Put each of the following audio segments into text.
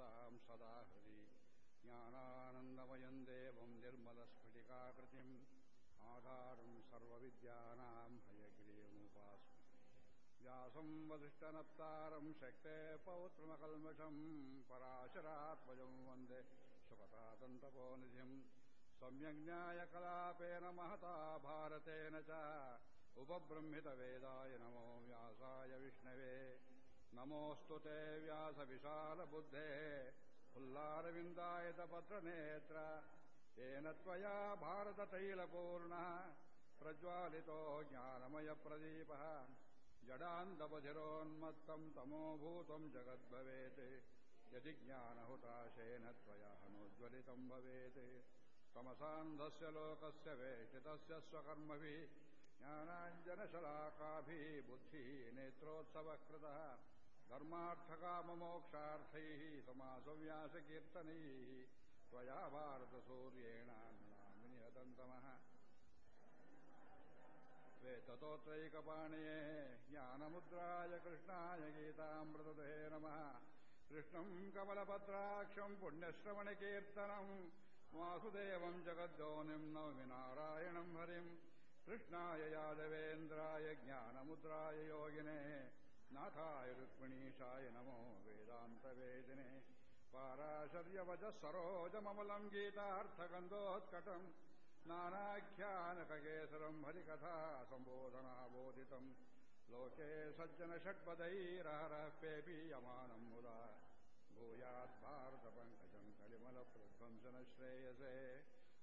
नित्यनिर्मलस्फटिकाकृतिम् सदा हृदि ज्ञानानन्दमयम् देवम् निर्मलस्फटिकाकृतिम् आधारम् सर्वविद्यानाम् हयग्रीयमुपास्मि व्यासम् वसिष्ठनप्तारम् शक्ते पौत्रमकल्मषम् पराशरात्मजम् वन्दे सुखतातन्तपोनिधिम् सम्यग्न्यायकलापेन महता भारतेन च उपबृंहितवेदाय नमो व्यासाय विष्णवे नमोऽस्तु ते व्यासविशालबुद्धेः फुल्लारविन्दायतपत्रनेत्र येन त्वया भारततैलपूर्णः प्रज्वालितो ज्ञानमयप्रदीपः जडान्दपधिरोन्मत्तम् तमोभूतम् जगद्भवेत् यदि ज्ञानहुताशेन त्वया हनोज्ज्वलितम् भवेत् तमसान्धस्य लोकस्य वेष्टितस्य स्वकर्मभिः ज्ञानाञ्जनशलाकाभिः बुद्धिः नेत्रोत्सवः कृतः धर्मार्थकाममोक्षार्थैः समासव्यासकीर्तनैः त्वया भारतसूर्येण नामिनि हतन्तमः वेततोत्रैकपाणये ज्ञानमुद्राय कृष्णाय गीतामृतदे नमः कृष्णम् कमलपत्राक्षम् पुण्यश्रवणकीर्तनम् वासुदेवम् जगद्योनिम् नवमि नारायणम् हरिम् कृष्णाय यादवेन्द्राय ज्ञानमुद्राय योगिने नाथाय रुक्मिणीशाय नमो वेदान्तवेदिने पाराशर्यवजः सरोजममलम् गीतार्थगन्धोत्कटम् नानाख्यानककेसरम् हरिकथा सम्बोधनाबोधितम् लोके सज्जनषट्पदैरहरः पेपीयमानम् मुदा भूयाद्भारतपङ्कजम् कलिमलप्रध्वंसन श्रेयसे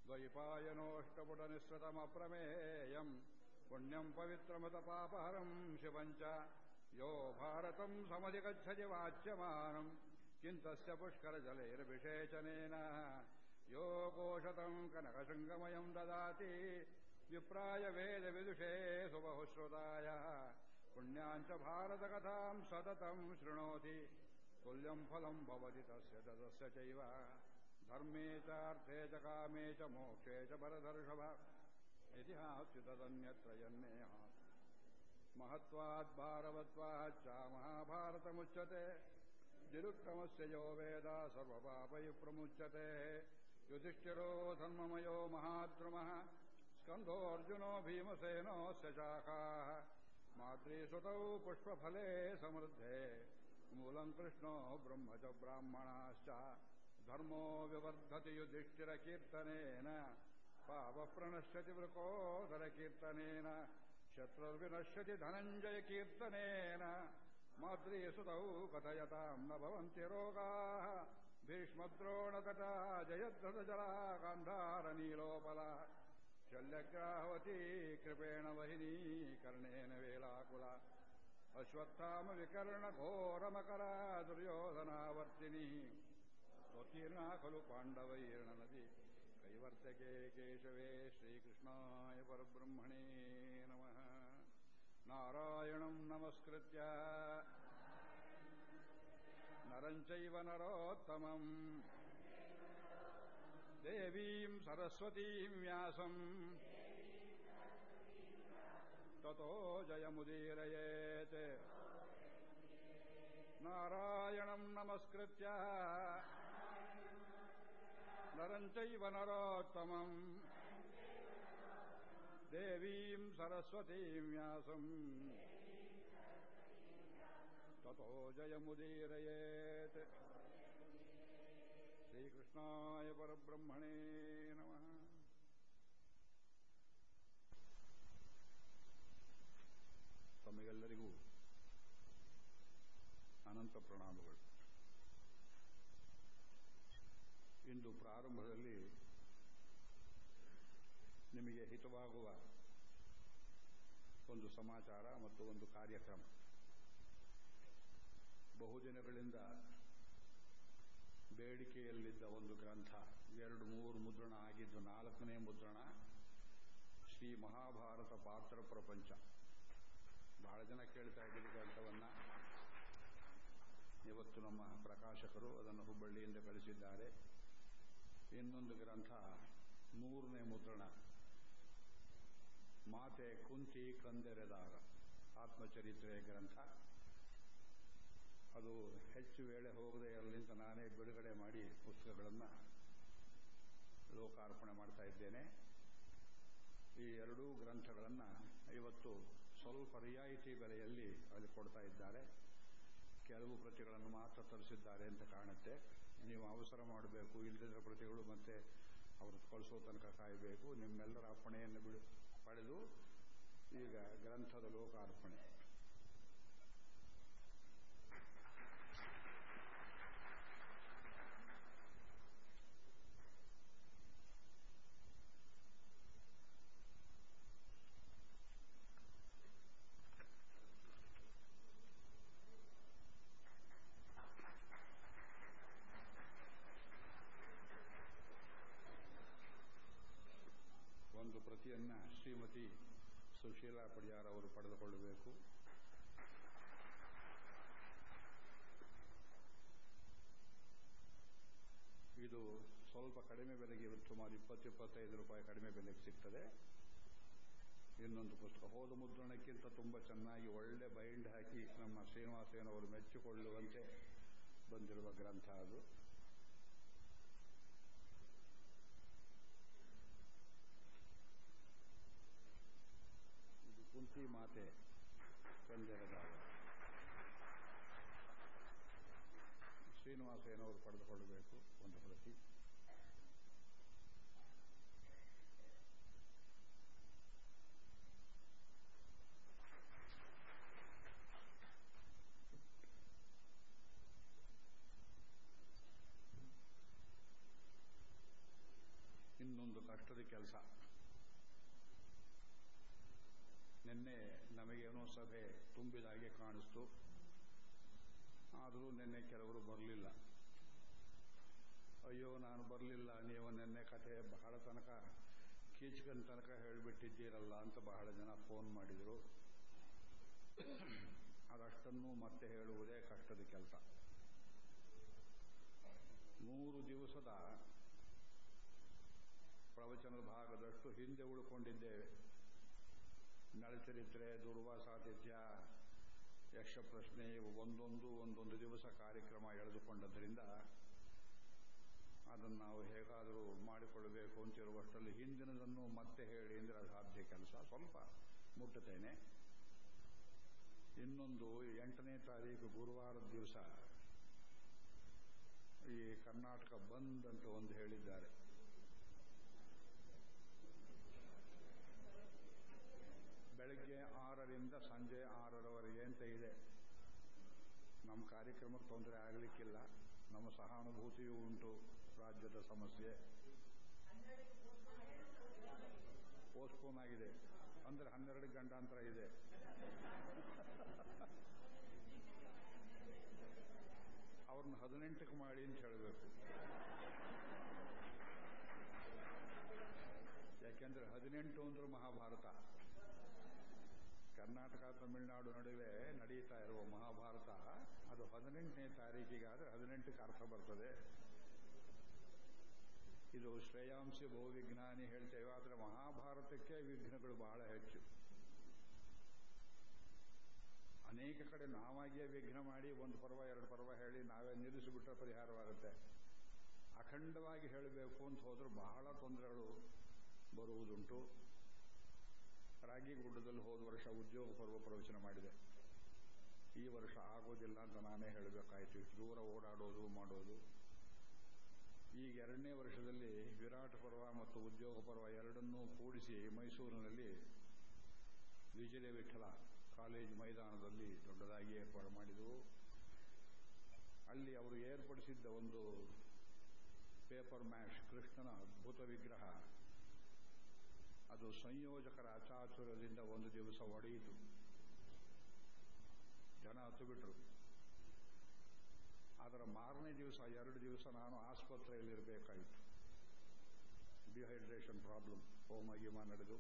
द्वैपायनोऽष्टपुटनिःसृतमप्रमेयम् पुण्यम् पवित्रमतपापहरम् शिवम् च यो भारतम् समधिगच्छति वाच्यमानम् किम् तस्य पुष्करजलैर्विषेचनेन यो कोशतम् कनकशृङ्गमयम् ददाति विप्राय वेदविदुषे सुबहुश्रुताय पुण्याम् च भारतकथाम् सततम् शृणोति तुल्यम् फलम् भवति तस्य तदस्य चैव धर्मे चार्थे च कामे च मोक्षे च भरदर्षभ इतिहास्य तदन्यत्र यन्नेह महत्वाद्भारवत्वाच्च महाभारतमुच्यते निरुक्तमस्य यो वेद सर्वपापैः प्रमुच्यते युधिष्ठिरो धर्ममयो महाद्रुमः स्कन्धोऽर्जुनो भीमसेनोऽस्य शाखाः माद्रीसुतौ पुष्पफले समृद्धे मूलम् कृष्णो ब्रह्म च ब्राह्मणाश्च धर्मो विवर्धति युधिष्ठिरकीर्तनेन ಶತ್ರುರ್ವಿನಶ್ಯತಿ ಧನಂಜಯ ಕೀರ್ತನೇನ ಮಾದ್ರೀಸುತೌ ಕಥಯತಾಂ ನ ಭವಂತಿ ರೋಗಾ ಭೀಷ್ಮದ್ರೋಣಕಟ ಜಯಧ್ವಜಲ ಗಾಂಧಾರ ನೀಲೋಪಲ ಶಲ್ಯಗ್ರಾಹವತಿ ಕೃಪೇಣ ವಹಿನಿ ಕರ್ಣೇನ ವೇಲಾಕುಲ ಅಶ್ವತ್ಥಾಮ ವಿಕರ್ಣ ಘೋರಮಕರ ದುರ್ಯೋಧನಾವರ್ತಿನಿ ಸ್ವಕೀರ್ಣ ಖಲು ಪಾಂಡವೈರ್ಣ ನದಿ कैवर्तके केशवे श्रीकृष्णाय परब्रह्मणे नमः नारायणम् नमस्कृत्य नरम् चैव नरोत्तमम् देवीम् सरस्वतीम् व्यासम् ततो जयमुदीरयेत् नारायणम् नमस्कृत्य नरम् चैव नरोत्तमम् देवीम् सरस्वतीम् व्यासम् ततो जयमुदीरयेत् श्रीकृष्णाय परब्रह्मणे नमः ತಮಗೆಲ್ಲರಿಗೂ ಅನಂತ ಪ್ರಣಾಮಗಳು ಇಂದು ಪ್ರಾರಂಭದಲ್ಲಿ ನಿಮಗೆ ಹಿತವಾಗುವ ಒಂದು ಸಮಾಚಾರ ಮತ್ತು ಒಂದು ಕಾರ್ಯಕ್ರಮ. ಬಹುದಿನಗಳಿಂದ ಬೇಡಿಕೆಯಲ್ಲಿದ್ದ ಒಂದು ಗ್ರಂಥ, ಎರಡು ಮೂರು ಮುದ್ರಣ ಆಗಿದ್ದು ನಾಲ್ಕನೇ ಮುದ್ರಣ, ಶ್ರೀ ಮಹಾಭಾರತ ಪಾತ್ರ ಪ್ರಪಂಚ. ಬಹಳ ಜನ ಕೇಳ್ತಾ ಇದ್ದ ಗ್ರಂಥವನ್ನ. ಇವತ್ತು ನಮ್ಮ ಪ್ರಕಾಶಕರು ಅದನ್ನು ಹುಬ್ಬಳ್ಳಿಯಿಂದ ಕಳಿಸಿದ್ದಾರೆ. ಇನ್ನೊಂದು ಗ್ರಂಥ, ಮೂರನೇ ಮುದ್ರಣ. ಮಾತೆ ಕುಂತಿ ಕಂದೆರೆದಾಗ. ಆತ್ಮಚರಿತ್ರೆ ಗ್ರಂಥ. ಅದು ಹೆಚ್ಚು ವೇಳೆ ಹೋಗದೆ ಅಲ್ಲಿಂದ ನಾನೇ ಬಿಡುಗಡೆ ಮಾಡಿ ಪುಸ್ತಕಗಳನ್ನು ಲೋಕಾರ್ಪಣೆ ಮಾಡ್ತಾ ಇದ್ದೇನೆ. ಈ ಎರಡೂ ಗ್ರಂಥಗಳನ್ನು ಇವತ್ತು ಸ್ವಲ್ಪ ರಿಯಾಯಿತಿ ಬೆಲೆಯಲ್ಲಿ ಅಲ್ಲಿ ಕೊಡ್ತಾ ಇದ್ದಾರೆ. ಕೆಲವು ಪ್ರತಿಗಳನ್ನು ಮಾತ್ರ ತರಿಸಿದ್ದಾರೆ ಅಂತ ಕಾಣುತ್ತೆ. ನೀವು ಅವಸರ ಮಾಡಬೇಕು ಇಲ್ಲದಿದ್ದ ಪ್ರತಿಗಳು ಮತ್ತೆ ಅವರು ಕಳಿಸೋ ತನಕ ಕಾಯಬೇಕು. ನಿಮ್ಮೆಲ್ಲರ ಅಪ್ಪಣೆಯನ್ನು ಬಿಡು, ಪಡೆದು ಈಗ ಗ್ರಂಥದ ಲೋಕಾರ್ಪಣೆ ಒಂದು ಪ್ರತಿಯನ್ನ ಶ್ರೀಮತಿ ಸುಶೀಲಾ ಪಡಿಯಾರ್ ಅವರು ಪಡೆದುಕೊಳ್ಳಬೇಕು. ಇದು ಸ್ವಲ್ಪ ಕಡಿಮೆ ಬೆಲೆಗೆ ಸುಮಾರು ಇಪ್ಪತ್ತು, ಇಪ್ಪತ್ತೈದು ರೂಪಾಯಿ ಕಡಿಮೆ ಬೆಲೆಗೆ ಸಿಗ್ತದೆ. ಇನ್ನೊಂದು ಪುಸ್ತಕ, ಹೋದ ಮುದ್ರಣಕ್ಕಿಂತ ತುಂಬ ಚೆನ್ನಾಗಿ ಒಳ್ಳೆ ಬೈಂಡ್ ಹಾಕಿ ನಮ್ಮ ಶ್ರೀನಿವಾಸೇನವರು ಮೆಚ್ಚಿಕೊಳ್ಳುವಂತೆ ಬಂದಿರುವ ಗ್ರಂಥ ಅದು. ಇದು ಮಾತೆ ಮಾತೆ ಶ್ರೀನಿವಾಸ ಏನವರು ಪಡೆದುಕೊಳ್ಳಬೇಕು ಒಂದು ಪ್ರತಿ. ಇನ್ನೊಂದು ಕಷ್ಟದ ಕೆಲಸ. ನಿನ್ನೆ ನಮಗೇನೋ ಸಭೆ ತುಂಬಿದ ಹಾಗೆ ಕಾಣಿಸ್ತು. ಆದರೂ ನಿನ್ನೆ ಕೆಲವರು ಬರಲಿಲ್ಲ. ಅಯ್ಯೋ, ನಾನು ಬರಲಿಲ್ಲ. ನೀವು ನಿನ್ನೆ ಕಥೆ ಬಹಳ ತನಕ, ಕೀಚ್ಕನ್ ತನಕ ಹೇಳಿಬಿಟ್ಟಿದ್ದೀರಲ್ಲ ಅಂತ ಬಹಳ ಜನ ಫೋನ್ ಮಾಡಿದರು. ಅದಷ್ಟನ್ನು ಮತ್ತೆ ಹೇಳುವುದೇ ಕಷ್ಟದ ಕೆಲಸ. ಮೂರು ದಿವಸದ ಪ್ರವಚನದ ಭಾಗದಷ್ಟು ಹಿಂದೆ ಉಳ್ಕೊಂಡಿದ್ದೇವೆ. ನಳಚರಿತ್ರೆ ದುರ್ವಾಸಾತಿಥ್ಯ ಯಕ್ಷ ಯಕ್ಷಪ್ರಶ್ನೆ ಇವು ಒಂದೊಂದು ಒಂದೊಂದು ದಿವಸ ಕಾರ್ಯಕ್ರಮ ಎಳೆದುಕೊಂಡದ್ರಿಂದ ಅದನ್ನು ನಾವು ಹೇಗಾದರೂ ಮಾಡಿಕೊಳ್ಳಬೇಕು ಅಂತಿರುವಷ್ಟರಲ್ಲಿ ಹಿಂದಿನದನ್ನು ಮತ್ತೆ ಹೇಳಿ ಅಂದರೆ ಸಾಧ್ಯ ಕೆಲಸ ಸ್ವಲ್ಪ ಮುಟ್ಟುತ್ತೇನೆ. ಇನ್ನೊಂದು ಎಂಟನೇ ತಾರೀಕು ಗುರುವಾರದ ದಿವಸ ಈ ಕರ್ನಾಟಕ ಬಂದ್ ಅಂತ ಒಂದು ಹೇಳಿದ್ದಾರೆ. ಬೆಳಗ್ಗೆ ಆರರಿಂದ ಸಂಜೆ ಆರರವರೆಗೆ ಅಂತ ಇದೆ. ನಮ್ಮ ಕಾರ್ಯಕ್ರಮಕ್ಕೆ ತೊಂದರೆ ಆಗಲಿಕ್ಕಿಲ್ಲ. ನಮ್ಮ ಸಹಾನುಭೂತಿಯೂ ಉಂಟು ರಾಜ್ಯದ ಸಮಸ್ಯೆ. ಪೋಸ್ಟ್ಪೋನ್ ಆಗಿದೆ. ಅಂದ್ರೆ ಹನ್ನೆರಡು ಗಂಡಾಂತರ ಇದೆ. ಅವ್ರನ್ನ ಹದಿನೆಂಟಕ್ಕೆ ಮಾಡಿ ಅಂತ ಹೇಳಬೇಕು. ಯಾಕೆಂದ್ರೆ ಹದಿನೆಂಟು ಅಂದ್ರೆ ಮಹಾಭಾರತ. ಕರ್ನಾಟಕ, ತಮಿಳುನಾಡು ನಡುವೆ ನಡೀತಾ ಇರುವ ಮಹಾಭಾರತ, ಅದು ಹದಿನೆಂಟನೇ ತಾರೀಕಿಗಾದ್ರೆ ಹದಿನೆಂಟಕ್ಕೆ ಅರ್ಥ ಬರ್ತದೆ. ಇದು ಶ್ರೇಯಾಂಶಿ ಬಹುವಿಜ್ಞಾನಿ ಹೇಳ್ತೇವೆ, ಆದರೆ ಮಹಾಭಾರತಕ್ಕೆ ವಿಘ್ನಗಳು ಬಹಳ ಹೆಚ್ಚು. ಅನೇಕ ಕಡೆ ನಾವಾಗಿಯೇ ವಿಘ್ನ ಮಾಡಿ ಒಂದು ಪರ್ವ, ಎರಡು ಪರ್ವ ಹೇಳಿ ನಾವೇ ನಿಲ್ಲಿಸಿಬಿಟ್ರೆ ಪರಿಹಾರವಾಗುತ್ತೆ. ಅಖಂಡವಾಗಿ ಹೇಳಬೇಕು ಅಂತ ಹೋದ್ರೆ ಬಹಳ ತೊಂದರೆಗಳು ಬರುವುದುಂಟು. ರಾಗಿಗುಡ್ಡದಲ್ಲಿ ಹೋದ ವರ್ಷ ಉದ್ಯೋಗ ಪರ್ವ ಪ್ರವಚನ ಮಾಡಿದೆ. ಈ ವರ್ಷ ಆಗೋದಿಲ್ಲ ಅಂತ ನಾನೇ ಹೇಳಬೇಕಾಯಿತು. ದೂರ ಓಡಾಡೋದು, ಮಾಡೋದು. ಈಗ ಎರಡನೇ ವರ್ಷದಲ್ಲಿ ವಿರಾಟ್ ಪರ್ವ ಮತ್ತು ಉದ್ಯೋಗ ಪರ್ವ ಎರಡನ್ನೂ ಕೂಡಿಸಿ ಮೈಸೂರಿನಲ್ಲಿ ವಿಜಯ ವಿಠಲ ಕಾಲೇಜ್ ಮೈದಾನದಲ್ಲಿ ದೊಡ್ಡದಾಗಿ ಏರ್ಪಾಡು ಮಾಡಿದವು ಅಲ್ಲಿ ಅವರು ಏರ್ಪಡಿಸಿದ್ದ ಒಂದು ಪೇಪರ್ ಮ್ಯಾಶ್, ಕೃಷ್ಣನ ಅದ್ಭುತ ವಿಗ್ರಹ. ಅದು ಸಂಯೋಜಕರ ಅಚಾತುರ್ಯದಿಂದ ಒಂದು ದಿವಸ ಒಡೆಯಿತು. ಜನ ಹತ್ತು ಬಿಟ್ರು ಅದರ ಮಾರನೇ ದಿವಸ, ಎರಡು ದಿವಸ ನಾನು ಆಸ್ಪತ್ರೆಯಲ್ಲಿರಬೇಕಾಯಿತು. ಡಿಹೈಡ್ರೇಷನ್ ಪ್ರಾಬ್ಲಮ್, ಹೋಮ ಗೀಮ ನಡೆದು.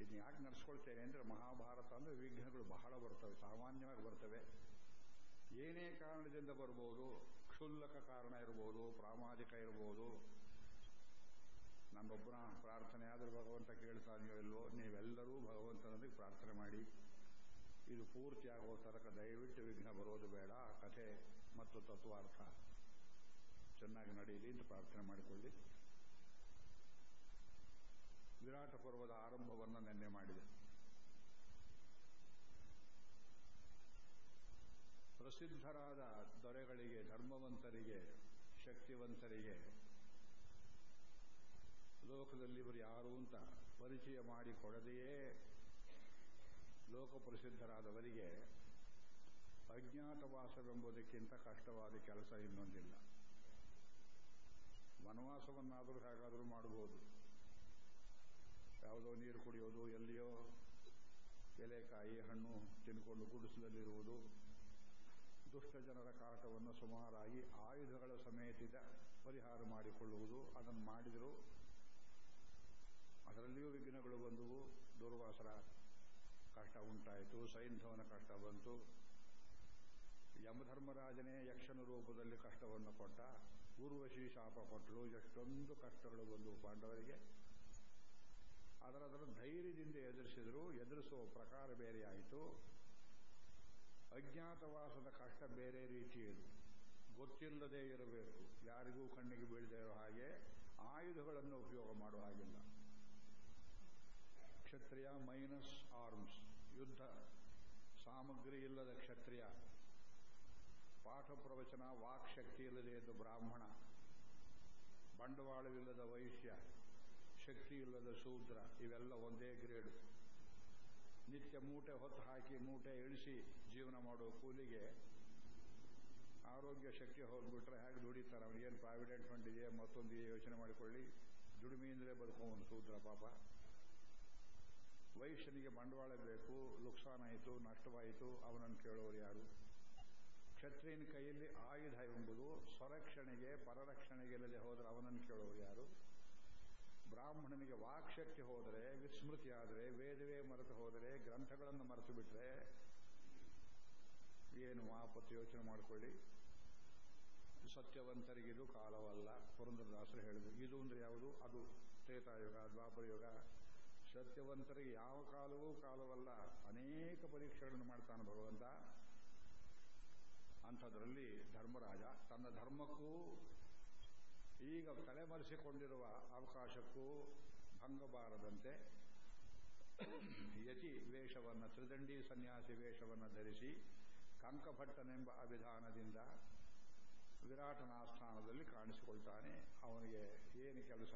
ಇದನ್ನ ಯಾಕೆ ನಡೆಸ್ಕೊಳ್ತೇನೆ ಅಂದರೆ ಮಹಾಭಾರತ ಅಂದರೆ ವಿಘ್ನಗಳು ಬಹಳ ಬರ್ತವೆ, ಸಾಮಾನ್ಯವಾಗಿ ಬರ್ತವೆ. ಏನೇ ಕಾರಣದಿಂದ ಬರ್ಬೋದು, ಕ್ಷುಲ್ಲಕ ಕಾರಣ ಇರ್ಬೋದು ಪ್ರಾಮಾದಿಕ ಇರ್ಬೋದು ನನ್ನೊಬ್ಬನ ಪ್ರಾರ್ಥನೆ ಆದರೂ ಭಗವಂತ ಕೇಳ್ತಾನೆಯೋ ಇಲ್ವೋ ನೀವೆಲ್ಲರೂ ಭಗವಂತನಲ್ಲಿ ಪ್ರಾರ್ಥನೆ ಮಾಡಿ. ಇದು ಪೂರ್ತಿ ಆಗೋ ತನಕ ದಯವಿಟ್ಟು ವಿಘ್ನ ಬರೋದು ಬೇಡ. ಕಥೆ ಮತ್ತು ತತ್ವಾರ್ಥ. ಚೆನ್ನಾಗಿ ನಡೆಯಲಿ ಅಂತ ಪ್ರಾರ್ಥನೆ ಮಾಡಿಕೊಳ್ಳಿ. ವಿರಾಟ ಪರ್ವದ ಆರಂಭವನ್ನು ನಿನ್ನೆ ಮಾಡಿದೆ. ಪ್ರಸಿದ್ಧರಾದ ದೊರೆಗಳಿಗೆ, ಧರ್ಮವಂತರಿಗೆ, ಶಕ್ತಿವಂತರಿಗೆ ಲೋಕದಲ್ಲಿ ಇವರು ಯಾರು ಅಂತ ಪರಿಚಯ ಮಾಡಿಕೊಡದೆಯೇ ಲೋಕಪ್ರಸಿದ್ಧರಾದವರಿಗೆ ಅಜ್ಞಾತವಾಸವೆಂಬುದಕ್ಕಿಂತ ಕಷ್ಟವಾದ ಕೆಲಸ ಇನ್ನೊಂದಿಲ್ಲ. ವನವಾಸವನ್ನಾದರೂ ಹೇಗಾದರೂ ಮಾಡಬಹುದು. ಯಾವುದೋ ನೀರು ಕುಡಿಯೋದು, ಎಲ್ಲಿಯೋ ಎಲೆಕಾಯಿ, ಹಣ್ಣು ತಿನ್ಕೊಂಡು ಗುಡಿಸಲಲ್ಲಿರುವುದು ದುಷ್ಟ ಜನರ ಕಾಟವನ್ನು ಸುಮಾರಾಗಿ ಆಯುಧಗಳ ಸಮೇತಿದ ಪರಿಹಾರ ಮಾಡಿಕೊಳ್ಳುವುದು. ಅದನ್ನು ಮಾಡಿದರೂ ಅದರಲ್ಲಿಯೂ ವಿಘ್ನಗಳು ಬಂದವು. ದುರ್ವಾಸರ ಕಷ್ಟ ಉಂಟಾಯಿತು. ಸೈಂಧವನ ಕಷ್ಟ ಬಂತು. ಯಮಧರ್ಮರಾಜನೇ ಯಕ್ಷನ ರೂಪದಲ್ಲಿ ಕಷ್ಟವನ್ನು ಕೊಟ್ಟ. ಊರ್ವಶಿ ಶಾಪ ಕೊಟ್ಟಲು ಎಷ್ಟೊಂದು ಕಷ್ಟಗಳು ಬಂದವು ಪಾಂಡವರಿಗೆ. ಅದರದರ ಧೈರ್ಯದಿಂದ ಎದುರಿಸಿದ್ರು. ಎದುರಿಸುವ ಪ್ರಕಾರ ಬೇರೆಯಾಯಿತು. ಅಜ್ಞಾತವಾಸದ ಕಷ್ಟ ಬೇರೆ ರೀತಿಯದು ಗೊತ್ತಿಲ್ಲದೆ ಇರಬೇಕು. ಯಾರಿಗೂ ಕಣ್ಣಿಗೆ ಬೀಳದೇ ಇರೋ ಹಾಗೆ ಆಯುಧಗಳನ್ನು ಉಪಯೋಗ ಮಾಡುವ ಹಾಗಿಲ್ಲ. ಕ್ಷತ್ರಿಯ ಮೈನಸ್ ಆರ್ಮ್ಸ್ ಯುದ್ಧ. ಸಾಮಗ್ರಿ ಇಲ್ಲದ ಕ್ಷತ್ರಿಯ. ಪಾಠ ಪ್ರವಚನ ವಾಕ್ ಶಕ್ತಿ ಇಲ್ಲದೆ ಇದ್ದ ಬ್ರಾಹ್ಮಣ. ಬಂಡವಾಳವಿಲ್ಲದ ವೈಶ್ಯ. ಶಕ್ತಿ ಇಲ್ಲದ ಶೂದ್ರ. ಇವೆಲ್ಲ ಒಂದೇ ಗ್ರೇಡ್. ನಿತ್ಯ ಮೂಟೆ ಹೊತ್ತು ಹಾಕಿ ಮೂಟೆ ಇಳಿಸಿ ಜೀವನ ಮಾಡುವ ಕೂಲಿಗೆ ಆರೋಗ್ಯ ಶಕ್ತಿ ಹೋಗ್ಬಿಟ್ರೆ ಹೇಗೆ ದುಡಿತಾರೆ ಅವನಿಗೇನು ಪ್ರಾವಿಡೆಂಟ್ ಫಂಡ್ ಇದೆ ಮತ್ತೊಂದು ಯೋಚನೆ ಮಾಡಿಕೊಳ್ಳಿ. ದುಡಿಮೆಯಿಂದಲೇ ಒಂದು ಶೂದ್ರ ಪಾಪ. ವೈಶ್ಯನಿಗೆ ಬಂಡವಾಳ ಬೇಕು ನುಕ್ಸಾನಾಯಿತು ನಷ್ಟವಾಯಿತು, ಅವನನ್ನು ಕೇಳೋರು ಯಾರು? ಕ್ಷತ್ರಿಯನ ಕೈಯಲ್ಲಿ ಆಯುಧ ಎಂಬುದು ಸ್ವರಕ್ಷಣೆಗೆ ಪರರಕ್ಷಣೆಗೆ ಇಲ್ಲದೆ ಹೋದರೆ ಅವನನ್ನು ಕೇಳೋರು ಯಾರು? ಬ್ರಾಹ್ಮಣನಿಗೆ ವಾಕ್ಶಕ್ತಿ ಹೋದರೆ ವಿಸ್ಮೃತಿಯಾದರೆ ವೇದವೇ ಮರೆತು ಹೋದರೆ, ಗ್ರಂಥಗಳನ್ನು ಮರೆತು ಬಿಟ್ಟರೆ ಏನು ಆಪತ್ತು ಯೋಚನೆ ಮಾಡಿಕೊಳ್ಳಿ? ಸತ್ಯವಂತರಿಗಿದು ಕಾಲವಲ್ಲ, ಪುರಂದರದಾಸರು ಹೇಳಿದರು. ಇದು ಅಂದ್ರೆ ಯಾವುದು? ಅದು ತ್ರೇತಾಯುಗ, ದ್ವಾಪರಯುಗ. ಸತ್ಯವಂತರಿಗೆ ಯಾವ ಕಾಲವೂ ಕಾಲವಲ್ಲ, ಅನೇಕ ಪರೀಕ್ಷೆಗಳನ್ನು ಮಾಡ್ತಾನೆ ಭಗವಂತ. ಅಂಥದ್ರಲ್ಲಿ ಧರ್ಮರಾಜ ತನ್ನ ಧರ್ಮಕ್ಕೂ ಈಗ ತಲೆಮರೆಸಿಕೊಂಡಿರುವ ಅವಕಾಶಕ್ಕೂ ಭಂಗಬಾರದಂತೆ ಯತಿ ವೇಷವನ್ನು, ತ್ರಿದಂಡಿ ಸನ್ಯಾಸಿ ವೇಷವನ್ನು ಧರಿಸಿ ಕಂಕಭಟ್ಟನೆಂಬ ಅಭಿಧಾನದಿಂದ ವಿರಾಟನ ಆಸ್ಥಾನದಲ್ಲಿ ಕಾಣಿಸಿಕೊಳ್ತಾನೆ. ಅವನಿಗೆ ಏನು ಕೆಲಸ?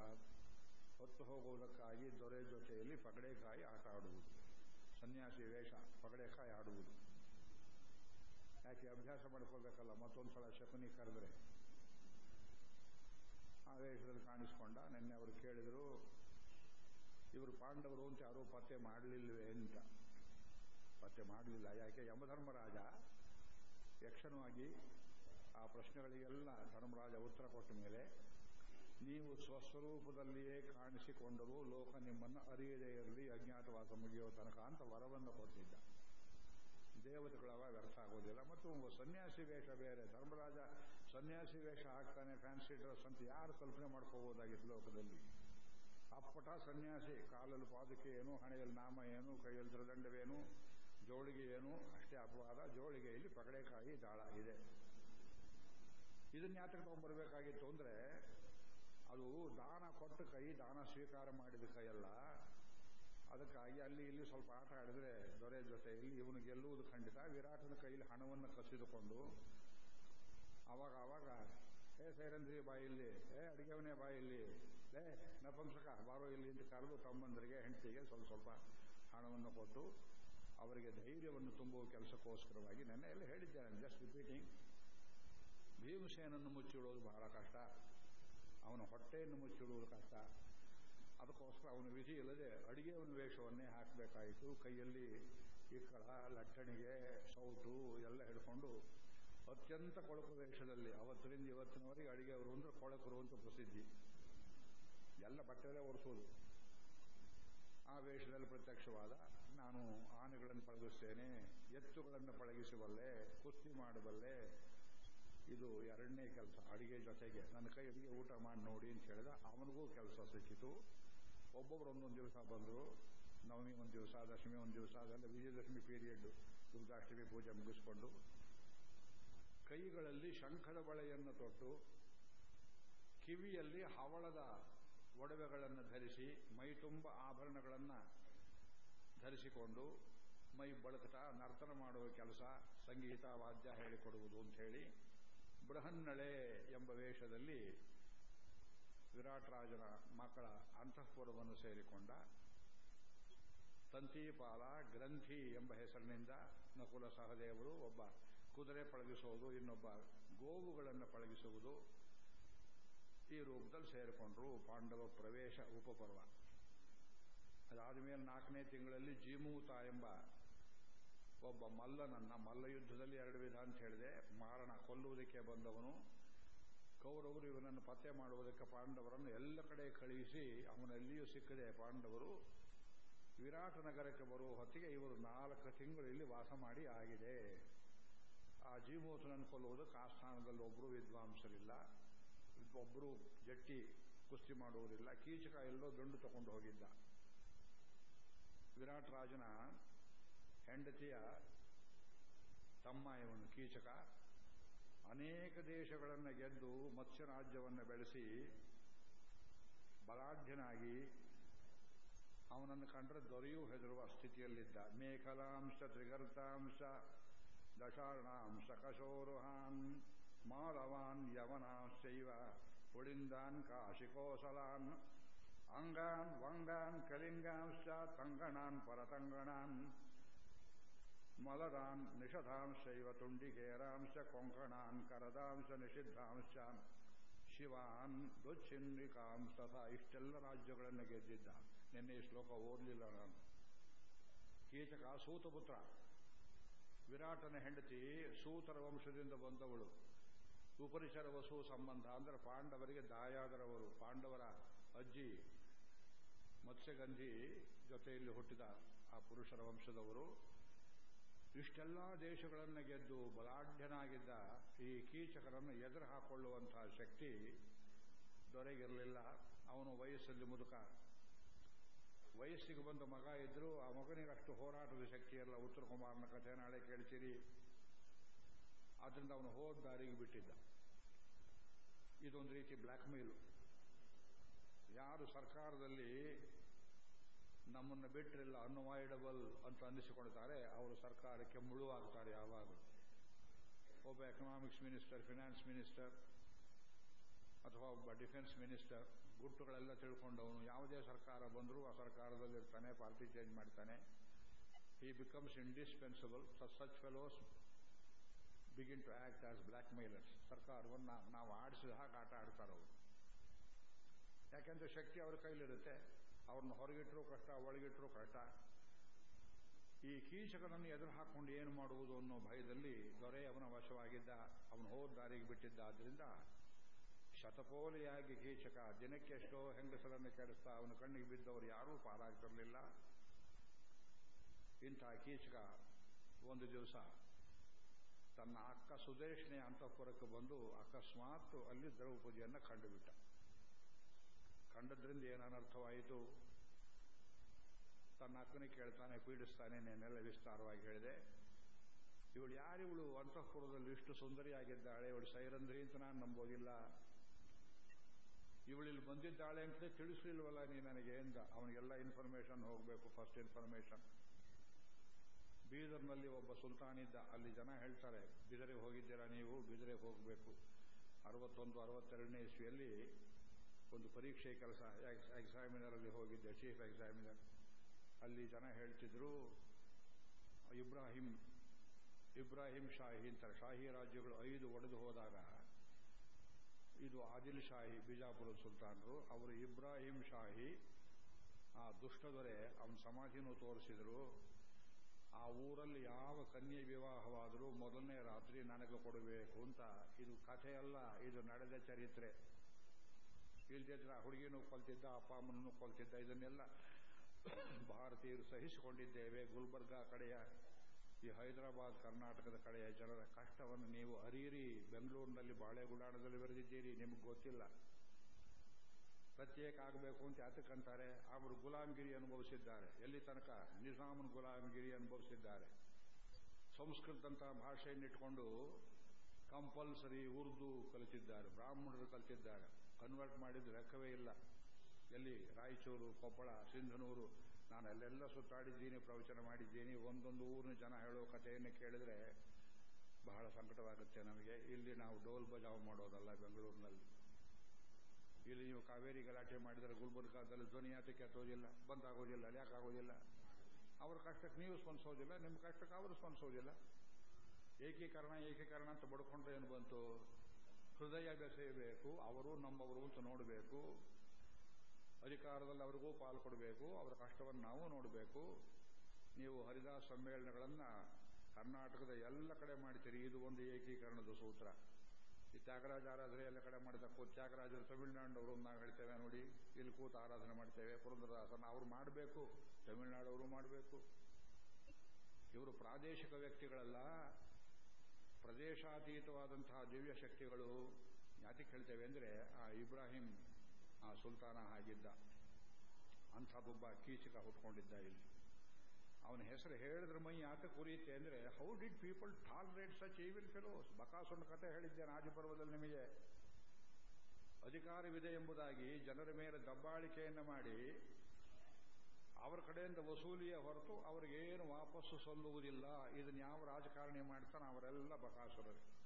ಹೊತ್ತು ಹೋಗುವುದಕ್ಕಾಗಿ ದೊರೆ ಜೊತೆಯಲ್ಲಿ ಪಗಡೆಕಾಯಿ ಆಟ ಆಡುವುದು. ಸನ್ಯಾಸಿ ವೇಷ, ಪಗಡೆಕಾಯಿ ಆಡುವುದು. ಯಾಕೆ ಅಭ್ಯಾಸ ಮಾಡ್ಕೋಬೇಕಲ್ಲ ಮತ್ತೊಂದು ಸಲ ಶಕುನಿ ಕರೆದ್ರೆ. ಆ ವೇಷದಲ್ಲಿ ಕಾಣಿಸ್ಕೊಂಡ, ನಿನ್ನೆ ಅವರು ಕೇಳಿದರು, ಇವರು ಪಾಂಡವರು ಅಂತ ಯಾರೂ ಪತ್ತೆ ಮಾಡಲಿಲ್ಲವೇ ಅಂತ. ಪತ್ತೆ ಮಾಡಲಿಲ್ಲ, ಯಾಕೆ ಯಮಧರ್ಮರಾಜ ಯಕ್ಷನವಾಗಿ ಆ ಪ್ರಶ್ನೆಗಳಿಗೆಲ್ಲ ಧರ್ಮರಾಜ ಉತ್ತರ ಕೊಟ್ಟ ಮೇಲೆ ನೀವು ಸ್ವಸ್ವರೂಪದಲ್ಲಿಯೇ ಕಾಣಿಸಿಕೊಂಡರೂ ಲೋಕ ನಿಮ್ಮನ್ನು ಅರಿಯದೇ ಇರಲಿ, ಅಜ್ಞಾತವಾಸ ಮುಗಿಯೋ ತನಕ ಅಂತ ವರವನ್ನು ಕೊಟ್ಟಿದ್ದ. ದೇವತೆಗಳವ ವ್ಯರ್ಥ ಆಗೋದಿಲ್ಲ. ಮತ್ತು ಸನ್ಯಾಸಿ ವೇಷ ಬೇರೆ. ಧರ್ಮರಾಜ ಸನ್ಯಾಸಿ ವೇಷ ಹಾಕ್ತಾನೆ ಫ್ಯಾನ್ಸಿ ಡ್ರೆಸ್ ಅಂತ ಯಾರು ಕಲ್ಪನೆ ಮಾಡ್ಕೋಬೋದಾಗಿತ್ತು ಲೋಕದಲ್ಲಿ? ಅಪ್ಪಟ ಸನ್ಯಾಸಿ, ಕಾಲಲ್ಲಿ ಪಾದಕ್ಕೆ ಏನು, ಹಣೆಯಲ್ಲಿ ನಾಮ ಏನು, ಕೈಯಲ್ಲಿ ತ್ರಿದಂಡವೇನು ಜೋಳಿಗೆ ಏನು, ಅಷ್ಟೇ ಅಪವಾದ, ಜೋಳಿಗೆಯಲ್ಲಿ ಪಗಡೆಕಾಯಿ ದಾಳ ಇದೆ. ಇದನ್ನ ಯಾತಕ್ಕೆ ತಗೊಂಡ್ಬರ್ಬೇಕಾಗಿತ್ತು ಅಂದ್ರೆ ಅದು ದಾನ ಕೊಟ್ಟ ಕೈ, ದಾನ ಸ್ವೀಕಾರ ಮಾಡಿದ ಕೈಯಲ್ಲ ಅದಕ್ಕಾಗಿ ಅಲ್ಲಿ ಇಲ್ಲಿ ಸ್ವಲ್ಪ ಆಟ ಆಡಿದ್ರೆ ದೊರೆ ಜೊತೆಯಲ್ಲಿ ಇವನು ಗೆಲ್ಲುವುದು ಖಂಡಿತ. ವಿರಾಟನ ಕೈಯಲ್ಲಿ ಹಣವನ್ನು ಕಸಿದುಕೊಂಡು ಅವಾಗ ಅವಾಗ ಏ ಸೈರಂಧ್ರಿ ಬಾಯಿಲ್ಲಿ ಏ ಅಡಿಗೆವನೇ ಬಾಯಿಲ್ಲಿ ಏ ನಪಂಸಕ ಬಾರೋ ಇಲ್ಲಿ ಅಂತ ಕರೆದು ತಮ್ಮಂದರಿಗೆ, ಹೆಂಡತಿಗೆ ಸ್ವಲ್ಪ ಸ್ವಲ್ಪ ಹಣವನ್ನು ಕೊಟ್ಟು ಅವರಿಗೆ ಧೈರ್ಯವನ್ನು ತುಂಬುವ ಕೆಲಸಕ್ಕೋಸ್ಕರವಾಗಿ ನೆನ್ನೆ ಎಲ್ಲ ಹೇಳಿದ್ದೇನೆ ಜಸ್ಟ್ ರಿಪೀಟಿಂಗ್ ಭೀಮಸೇನನ್ನು ಮುಚ್ಚಿಡೋದು ಬಹಳ ಕಷ್ಟ. ಅವನ ಹೊಟ್ಟೆಯನ್ನು ಮುಚ್ಚಿಡುವುದು ಕಷ್ಟ ಅದಕ್ಕೋಸ್ಕರ ಅವನು ವಿಧಿ ಇಲ್ಲದೆ ಅಡಿಗೆಯವನ ವೇಷವನ್ನೇ ಹಾಕಬೇಕಾಯಿತು. ಕೈಯಲ್ಲಿ ಇಕ್ಕಳ ಲಟ್ಟಣಿಗೆ, ಸೌಟು ಎಲ್ಲ ಹಿಡ್ಕೊಂಡು ಅತ್ಯಂತ ಕೊಳಕು ವೇಷದಲ್ಲಿ ಅವತ್ತರಿಂದ ಇವತ್ತಿನವರೆಗೆ ಅಡಿಗೆಯವರು ಅಂದ್ರೆ ಕೊಳಕರು ಅಂತ ಪ್ರಸಿದ್ಧಿ. ಎಲ್ಲ ಬಟ್ಟೆಯಲ್ಲೇ ಒರೆಸೋದು. ಆ ವೇಷದಲ್ಲಿ ಪ್ರತ್ಯಕ್ಷವಾದ ನಾನು ಆನೆಗಳನ್ನು ಪಳಗಿಸ್ತೇನೆ, ಎತ್ತುಗಳನ್ನು ಪಳಗಿಸಬಲ್ಲೆ ಕುಸ್ತಿ ಮಾಡಬಲ್ಲೆ ಇದು ಎರಡನೇ ಕೆಲಸ, ಅಡಿಗೆ ಜೊತೆಗೆ. ನನ್ನ ಕೈ ಅಡಿಗೆ ಊಟ ಮಾಡಿ ನೋಡಿ ಅಂತ ಹೇಳಿದ, ಅವನಿಗೂ ಕೆಲಸ ಸಿಕ್ಕಿತು. ಒಬ್ಬೊಬ್ರು ಒಂದೊಂದು ದಿವಸ ಬಂದರು. ನವಮಿ ಒಂದು ದಿವಸ, ದಶಮಿ ಒಂದು ದಿವಸ, ಅದೆಲ್ಲ ವಿಜಯದಶಮಿ ಪೀರಿಯಡ್ ದುರ್ಗಾಷ್ಟಮಿ ಪೂಜೆ ಮುಗಿಸ್ಕೊಂಡು ಕೈಗಳಲ್ಲಿ ಶಂಖದ ಬಳೆಯನ್ನು ತೊಟ್ಟು, ಕಿವಿಯಲ್ಲಿ ಹವಳದ ಒಡವೆಗಳನ್ನು ಧರಿಸಿ, ಮೈ ತುಂಬ ಆಭರಣಗಳನ್ನು ಧರಿಸಿಕೊಂಡು, ಮೈ ಬಳಕುತ್ತಾ ನರ್ತನ ಮಾಡುವ ಕೆಲಸ, ಸಂಗೀತ, ವಾದ್ಯ ಹೇಳಿಕೊಡುವುದು ಅಂತ ಹೇಳಿ ಬೃಹನ್ನಳೆ ಎಂಬ ವೇಷದಲ್ಲಿ ವಿರಾಟ್ ರಾಜನ ಮಕ್ಕಳ ಅಂತಃಪುರವನ್ನು ಸೇರಿಕೊಂಡ ತಂತಿಪಾಲ ಗ್ರಂಥಿ ಎಂಬ ಹೆಸರಿನಿಂದ ನಕುಲ ಸಹದೇವರು ಒಬ್ಬ ಕುದುರೆ ಪಳಗಿಸುವುದು ಇನ್ನೊಬ್ಬ ಗೋವುಗಳನ್ನು ಪಳಗಿಸುವುದು ಈ ರೂಪದಲ್ಲಿ ಸೇರಿಕೊಂಡ್ರು ಪಾಂಡವ ಪ್ರವೇಶ ಉಪಪರ್ವ. ಅದಾದ ಮೇಲೆ ನಾಲ್ಕನೇ ತಿಂಗಳಲ್ಲಿ ಜೀಮೂತ ಎಂಬ ಒಬ್ಬ ಮಲ್ಲನನ್ನ ಮಲ್ಲ ಯುದ್ಧದಲ್ಲಿ ಎರಡು ವಿಧ ಅಂತ ಹೇಳಿದೆ. ಮಾರಣ ಕೊಲ್ಲುವುದಕ್ಕೆ ಬಂದವನು, ಕೌರವರು ಇವನನ್ನು ಪತ್ತೆ ಮಾಡುವುದಕ್ಕೆ ಪಾಂಡವರನ್ನು ಎಲ್ಲ ಕಡೆ ಕಳುಹಿಸಿ ಅವನಲ್ಲಿಯೂ ಸಿಕ್ಕದೆ ಪಾಂಡವರು ವಿರಾಟ ನಗರಕ್ಕೆ ಬರುವ ಹೊತ್ತಿಗೆ ಇವರು ನಾಲ್ಕು ತಿಂಗಳು ಇಲ್ಲಿ ವಾಸ ಮಾಡಿ ಆಗಿದೆ. ಆ ಜೀವೋತನನ್ನು ಕೊಲ್ಲುವುದಕ್ಕೆ ಆ ಸ್ಥಾನದಲ್ಲಿ ಒಬ್ಬರು ವಿದ್ವಾಂಸರಿಲ್ಲ ಒಬ್ಬರು ಜಟ್ಟಿ ಕುಸ್ತಿ ಮಾಡುವುದಿಲ್ಲ, ಕೀಚಕ ಎಲ್ಲೋ ದಂಡು ತಗೊಂಡು ಹೋಗಿದ್ದ. ವಿರಾಟ್ ರಾಜನ ಹೆಂಡತಿಯ ತಮ್ಮ ಇವನು ಕೀಚಕ ಅನೇಕ ದೇಶಗಳನ್ನು ಗೆದ್ದು ಮತ್ಸ್ಯರಾಜ್ಯವನ್ನು ಬೆಳೆಸಿ ಬಲಾಢ್ಯನಾಗಿ ಅವನನ್ನು ಕಂಡ್ರೆ ದೊರೆಯೂ ಹೆದರುವ ಸ್ಥಿತಿಯಲ್ಲಿದ್ದ. ಮೇಖಲಾಂಶ ತ್ರಿಗರ್ತಾಂಶ, ದಶಾರ್ಣಾಂಶ, ಕಶೋರುಹಾನ್ ಮಾಲವಾನ್ ಯವನಾಶ್ಚೈವ ಪುಳಿಂದಾನ್, ಕಾಶಿಕೋಸಲಾನ್, ಅಂಗಾನ್, ವಂಗಾನ್, ಕಲಿಂಗಾಂಶ, ತಂಗಣಾನ್, ಪರತಂಗಣಾನ್ ಮಲದಾನ್ ನಿಷಧಾಂಶೈವ ತುಂಡಿಕೇರಾಂಶ ಕೊಂಕಣಾನ್ ಕರದಾಂಶ ನಿಷಿದ್ಧಾಂಶ ಶಿವಾನ್ ದುಚ್ಚಿನ್ನಿಕಾಂಶ ಇಷ್ಟೆಲ್ಲ ರಾಜ್ಯಗಳನ್ನು ಗೆದ್ದಿದ್ದ ನಿನ್ನೆ ಈ ಶ್ಲೋಕ ಓದಲಿಲ್ಲ ನಾನು. ಕೀಚಕ ಸೂತಪುತ್ರ ವಿರಾಟನ ಹೆಂಡತಿ ಸೂತರ ವಂಶದಿಂದ ಬಂದವಳು. ಉಪರಿಚರ ವಸು ಸಂಬಂಧ ಅಂದರೆ ಪಾಂಡವರಿಗೆ ದಾಯಾದರವರು. ಪಾಂಡವರ ಅಜ್ಜಿ ಮತ್ಸ್ಯಗಂಧಿ ಜೊತೆಯಲ್ಲಿ ಹುಟ್ಟಿದ ಆ ಪುರುಷರ ವಂಶದವರು. ಇಷ್ಟೆಲ್ಲ ದೇಶಗಳನ್ನು ಗೆದ್ದು ಬಲಾಢ್ಯನಾಗಿದ್ದ ಈ ಕೀಚಕರನ್ನು ಎದುರು ಹಾಕೊಳ್ಳುವಂತಹ ಶಕ್ತಿ ದೊರೆಗಿರಲಿಲ್ಲ. ಅವನು ವಯಸ್ಸಲ್ಲಿ ಮುದುಕ. ವಯಸ್ಸಿಗೆ ಬಂದ ಮಗ ಇದ್ದರೂ ಆ ಮಗನಿಗೆ ಅಷ್ಟು ಹೋರಾಟದ ಶಕ್ತಿ ಇಲ್ಲ. ಉತ್ತರ ಕುಮಾರನ ಕಥೆ ನಾಳೆ ಕೇಳ್ತೀರಿ. ಆದ್ರಿಂದ ಅವನು ಹೋದ ದಾರಿಗೆ ಬಿಟ್ಟಿದ್ದ. ಇದೊಂದು ರೀತಿ ಬ್ಲ್ಯಾಕ್ ಮೇಲು ಯಾರು ಸರ್ಕಾರದಲ್ಲಿ ನಮ್ಮನ್ನು ಬಿಟ್ಟರಿಲ್ಲ ಅನ್ವಾಯ್ಡಬಲ್ ಅಂತ ಅನ್ನಿಸಿಕೊಳ್ತಾರೆ ಅವರು ಸರ್ಕಾರಕ್ಕೆ ಮುಳುವಾಗ್ತಾರೆ ಯಾವಾಗಲೂ. ಒಬ್ಬ ಎಕನಾಮಿಕ್ಸ್ ಮಿನಿಸ್ಟರ್ ಫಿನಾನ್ಸ್ ಮಿನಿಸ್ಟರ್ ಅಥವಾ ಒಬ್ಬ ಡಿಫೆನ್ಸ್ ಮಿನಿಸ್ಟರ್ ಗುಟ್ಟುಗಳೆಲ್ಲ ತಿಳ್ಕೊಂಡವನು. ಯಾವುದೇ ಸರ್ಕಾರ ಬಂದರೂ ಆ ಸರ್ಕಾರದಲ್ಲಿರ್ತಾನೆ ಪಾರ್ಟಿ ಚೇಂಜ್ ಮಾಡ್ತಾನೆ. ಈ becomes indispensable such fellows begin to act as blackmailers ಸರ್ಕಾರವನ್ನು ನಾವು ಆಡಿಸಿದ ಹಾಗೆ ಆಟ ಆಡ್ತಾರವರು ಯಾಕೆಂದ್ರೆ ಶಕ್ತಿ ಅವರ ಕೈಲಿರುತ್ತೆ. ಅವ್ರನ್ನ ಹೊರಗಿಟ್ಟರೂ ಕಷ್ಟ ಒಳಗಿಟ್ಟರೂ ಕಷ್ಟ. ಈ ಕೀಚಕನನ್ನು ಎದುರು ಹಾಕೊಂಡು ಏನು ಮಾಡುವುದು ಅನ್ನೋ ಭಯದಲ್ಲಿ ದೊರೆ ಅವನ ವಶವಾಗಿದ್ದ, ಅವನು ಹೋದ ದಾರಿಗೆ ಬಿಟ್ಟಿದ್ದ. ಆದ್ದರಿಂದ ಶತಪೋಲಿಯಾಗಿ ಕೀಚಕ ದಿನಕ್ಕೆ ಎಷ್ಟೋ ಹೆಂಗಸರನ್ನು ಕೆಡಿಸ್ತಾ ಅವನ ಕಣ್ಣಿಗೆ ಬಿದ್ದವರು ಯಾರೂ ಪಾರಾಗ್ತಿರಲಿಲ್ಲ ಇಂಥ ಕೀಚಕ ಒಂದು ದಿವಸ ತನ್ನ ಅಕ್ಕ ಸುದೇಶನೆಯ ಅಂತಃಪುರಕ್ಕೆ ಬಂದು ಅಕಸ್ಮಾತ್ ಅಲ್ಲಿ ದ್ರೌಪದಿಯನ್ನು ಕಂಡುಬಿಟ್ಟ. ಕಂಡದ್ರಿಂದ ಏನು ಅರ್ಥವಾಯಿತು? ತನ್ನ ಅಕ್ಕನಿಗೆ ಕೇಳ್ತಾನೆ, ಪೀಡಿಸ್ತಾನೆ, ನೆನ್ನೆಲ್ಲ ವಿಸ್ತಾರವಾಗಿ ಹೇಳಿದೆ. ಇವಳು ಯಾರಿವಳು ಅಂತಃಪುರದಲ್ಲಿ ಇಷ್ಟು ಸುಂದರಿಯಾಗಿದ್ದಾಳೆ. ಇವಳು ಸೈರಂದ್ರಿ ಅಂತ ನಾನು ನಂಬೋದಿಲ್ಲ. ಇವಳಿಲ್ಲಿ ಬಂದಿದ್ದಾಳೆ ಅಂತ ತಿಳಿಸ್ಲಿಲ್ವಲ್ಲ ನೀ ನನಗೆ ಎಂದ. ಅವನಿಗೆಲ್ಲ ಇನ್ಫಾರ್ಮೇಶನ್ ಹೋಗಬೇಕು ಫಸ್ಟ್ ಇನ್ಫಾರ್ಮೇಶನ್ ಬೀದರ್ನಲ್ಲಿ ಒಬ್ಬ ಸುಲ್ತಾನ್ ಇದ್ದ. ಅಲ್ಲಿ ಜನ ಹೇಳ್ತಾರೆ, ಬೀದರಿಗೆ ಹೋಗಿದ್ದೀರಾ ನೀವು? ಬೀದರಿಗೆ ಹೋಗಬೇಕು. ಅರವತ್ತೊಂದು, ಅರವತ್ತೆರಡನೇ ಇಸ್ವಿಯಲ್ಲಿ ಒಂದು ಪರೀಕ್ಷೆ ಕೆಲಸ ಎಕ್ಸಾಮಿನರ್ ಅಲ್ಲಿ ಹೋಗಿದ್ದೆ, ಚೀಫ್ ಎಕ್ಸಾಮಿನರ್. ಅಲ್ಲಿ ಜನ ಹೇಳ್ತಿದ್ರು, ಇಬ್ರಾಹಿಂ ಇಬ್ರಾಹಿಂ ಶಾಹಿ ಅಂತಾರೆ. ಶಾಹಿ ರಾಜ್ಯಗಳು ಐದು ಒಡೆದು ಹೋದಾಗ, ಇದು ಆದಿಲ್ ಶಾಹಿ, ಬಿಜಾಪುರದ ಸುಲ್ತಾನರು. ಅವರು ಇಬ್ರಾಹಿಂ ಶಾಹಿ, ಆ ದುಷ್ಟದೊರೆ ಅವನ ಸಮಾಧಿನೂ ತೋರಿಸಿದರು. ಆ ಊರಲ್ಲಿ ಯಾವ ಕನ್ಯೆ ವಿವಾಹವಾದರೂ ಮೊದಲನೇ ರಾತ್ರಿ ನನಗೆ ಕೊಡಬೇಕು ಅಂತ ಇದು ಕಥೆಯಲ್ಲ, ಇದು ನಡೆದ ಚರಿತ್ರೆ. ಇಲ್ದಿದ್ರೆ ಹುಡುಗಿನೂ ಕೊಲ್ತಿದ್ದ ಅಪ್ಪ ಅಮ್ಮನೂ ಕೊಲ್ತಿದ್ದ, ಇದನ್ನೆಲ್ಲ ಭಾರತೀಯರು ಸಹಿಸಿಕೊಂಡಿದ್ದೇವೆ. ಗುಲ್ಬರ್ಗಾ ಕಡೆಯ, ಈ ಹೈದರಾಬಾದ್ ಕರ್ನಾಟಕದ ಕಡೆಯ ಜನರ ಕಷ್ಟವನ್ನು ನೀವು ಅರಿಯಿರಿ. ಬೆಂಗಳೂರಿನಲ್ಲಿ ಬಾಳೆಗುಡಾಣದಲ್ಲಿ ಬರೆದಿದ್ದೀರಿ, ನಿಮಗೆ ಗೊತ್ತಿಲ್ಲ. ಪ್ರತ್ಯೇಕ ಆಗಬೇಕು ಅಂತ ಯಾತಕ್ಕಂತಾರೆ ಅವರು ಗುಲಾಮಗಿರಿ ಅನುಭವಿಸಿದ್ದಾರೆ. ಎಲ್ಲಿ ತನಕ? ನಿಜಾಮನ ಗುಲಾಮಗಿರಿ ಅನುಭವಿಸಿದ್ದಾರೆ. ಸಂಸ್ಕೃತಂತಹ ಭಾಷೆಯನ್ನಿಟ್ಕೊಂಡು ಕಂಪಲ್ಸರಿ ಉರ್ದು ಕಲಿತಿದ್ದಾರೆ, ಬ್ರಾಹ್ಮಣರು ಕಲಿತಿದ್ದಾರೆ. ಕನ್ವರ್ಟ್ ಮಾಡಿದ ಲೆಕ್ಕವೇ ಇಲ್ಲ. ಎಲ್ಲಿ ರಾಯಚೂರು, ಕೊಪ್ಪಳ, ಸಿಂಧನೂರು, ನಾನು ಅಲ್ಲೆಲ್ಲ ಸುತ್ತಾಡಿದ್ದೀನಿ, ಪ್ರವಚನ ಮಾಡಿದ್ದೀನಿ. ಒಂದೊಂದು ಊರಿನ ಜನ ಹೇಳೋ ಕಥೆಯನ್ನು ಕೇಳಿದ್ರೆ ಬಹಳ ಸಂಕಟವಾಗುತ್ತೆ ನಮಗೆ. ಇಲ್ಲಿ ನಾವು ಡೋಲ್ ಬಜಾವ್ ಮಾಡೋದಲ್ಲ ಬೆಂಗಳೂರಿನಲ್ಲಿ. ಇಲ್ಲಿ ನೀವು ಕಾವೇರಿ ಗಲಾಟೆ ಮಾಡಿದರೆ ಗುಲ್ಬರ್ಗಾದಲ್ಲಿ ಧ್ವನಿ ಯಾತಕ್ಕೆ ಹತ್ತೋದಿಲ್ಲ ಬಂದಾಗೋದಿಲ್ಲ ಯಾಕೆ ಆಗೋದಿಲ್ಲ. ಅವ್ರ ಕಷ್ಟಕ್ಕೆ ನೀವು ಸ್ಪಂದಿಸೋದಿಲ್ಲ, ನಿಮ್ಮ ಕಷ್ಟಕ್ಕೆ ಅವರು ಸ್ಪಂದಿಸೋದಿಲ್ಲ. ಏಕೀಕರಣ ಏಕೀಕರಣ ಅಂತ ಬಡ್ಕೊಂಡ್ರೆ ಏನು ಬಂತು? ಹೃದಯ ಬೆಸೆಯಬೇಕು ಅವರು ನಮ್ಮವರು ಅಂತ ನೋಡಬೇಕು. ಅಧಿಕಾರದಲ್ಲಿ ಅವರಿಗೂ ಪಾಲು ಕೊಡಬೇಕು, ಅವರ ಕಷ್ಟವನ್ನು ನಾವು ನೋಡಬೇಕು. ನೀವು ಹರಿದಾಸ್ ಸಮ್ಮೇಳನಗಳನ್ನು ಕರ್ನಾಟಕದ ಎಲ್ಲ ಕಡೆ ಮಾಡ್ತೀರಿ ಇದು ಒಂದು ಏಕೀಕರಣದ ಸೂತ್ರ. ಈ ತ್ಯಾಗರಾಜ ಆರಾಧನೆ ಎಲ್ಲ ಕಡೆ ಮಾಡಿದ ತ್ಯಾಗರಾಜರು ತಮಿಳುನಾಡಿನವರು ನಾವು ಹೇಳ್ತೇವೆ ನೋಡಿ. ಇಲ್ಲಿ ಕೂತು ಆರಾಧನೆ ಮಾಡ್ತೇವೆ. ಪುರಂದರದಾಸನ, ಅವ್ರು ಮಾಡಬೇಕು. ತಮಿಳುನಾಡವರು ಮಾಡಬೇಕು. ಇವರು ಪ್ರಾದೇಶಿಕ ವ್ಯಕ್ತಿಗಳಲ್ಲ. ಪ್ರದೇಶಾತೀತವಾದಂತಹ ದಿವ್ಯ ಶಕ್ತಿಗಳು ಯಾತಕ್ಕೆ ಹೇಳ್ತೇವೆ ಅಂದರೆ ಆ ಇಬ್ರಾಹಿಂ, ಆ ಸುಲ್ತಾನ ಆಗಿದ್ದ ಅಂಥದ್ದೊಬ್ಬ ಕೀಚಕ ಹುಟ್ಕೊಂಡಿದ್ದ ಇಲ್ಲಿ. ಅವನ ಹೆಸರು ಹೇಳಿದ್ರ ಮೈ ಯಾಕೆ ಕುರಿಯುತ್ತೆ ಅಂದರೆ how did people tolerate such evil fellows ಬಕಾಸುರನ ಕತೆ ಹೇಳಿದ್ದೆ ರಾಜಪರ್ವದಲ್ಲಿ ನಿಮಗೆ. ಅಧಿಕಾರವಿದೆ ಎಂಬುದಾಗಿ ಜನರ ಮೇಲೆ ದಬ್ಬಾಳಿಕೆಯನ್ನು ಮಾಡಿ ಅವರ ಕಡೆಯಿಂದ ವಸೂಲಿಯ ಹೊರತು ಅವ್ರಿಗೇನು ವಾಪಸ್ಸು ಸಲ್ಲುವುದಿಲ್ಲ. ಇದನ್ನ ಯಾವ ರಾಜಕಾರಣಿ ಮಾಡ್ತಾನೆ ಅವರೆಲ್ಲ ಬಕಾಸುರರು.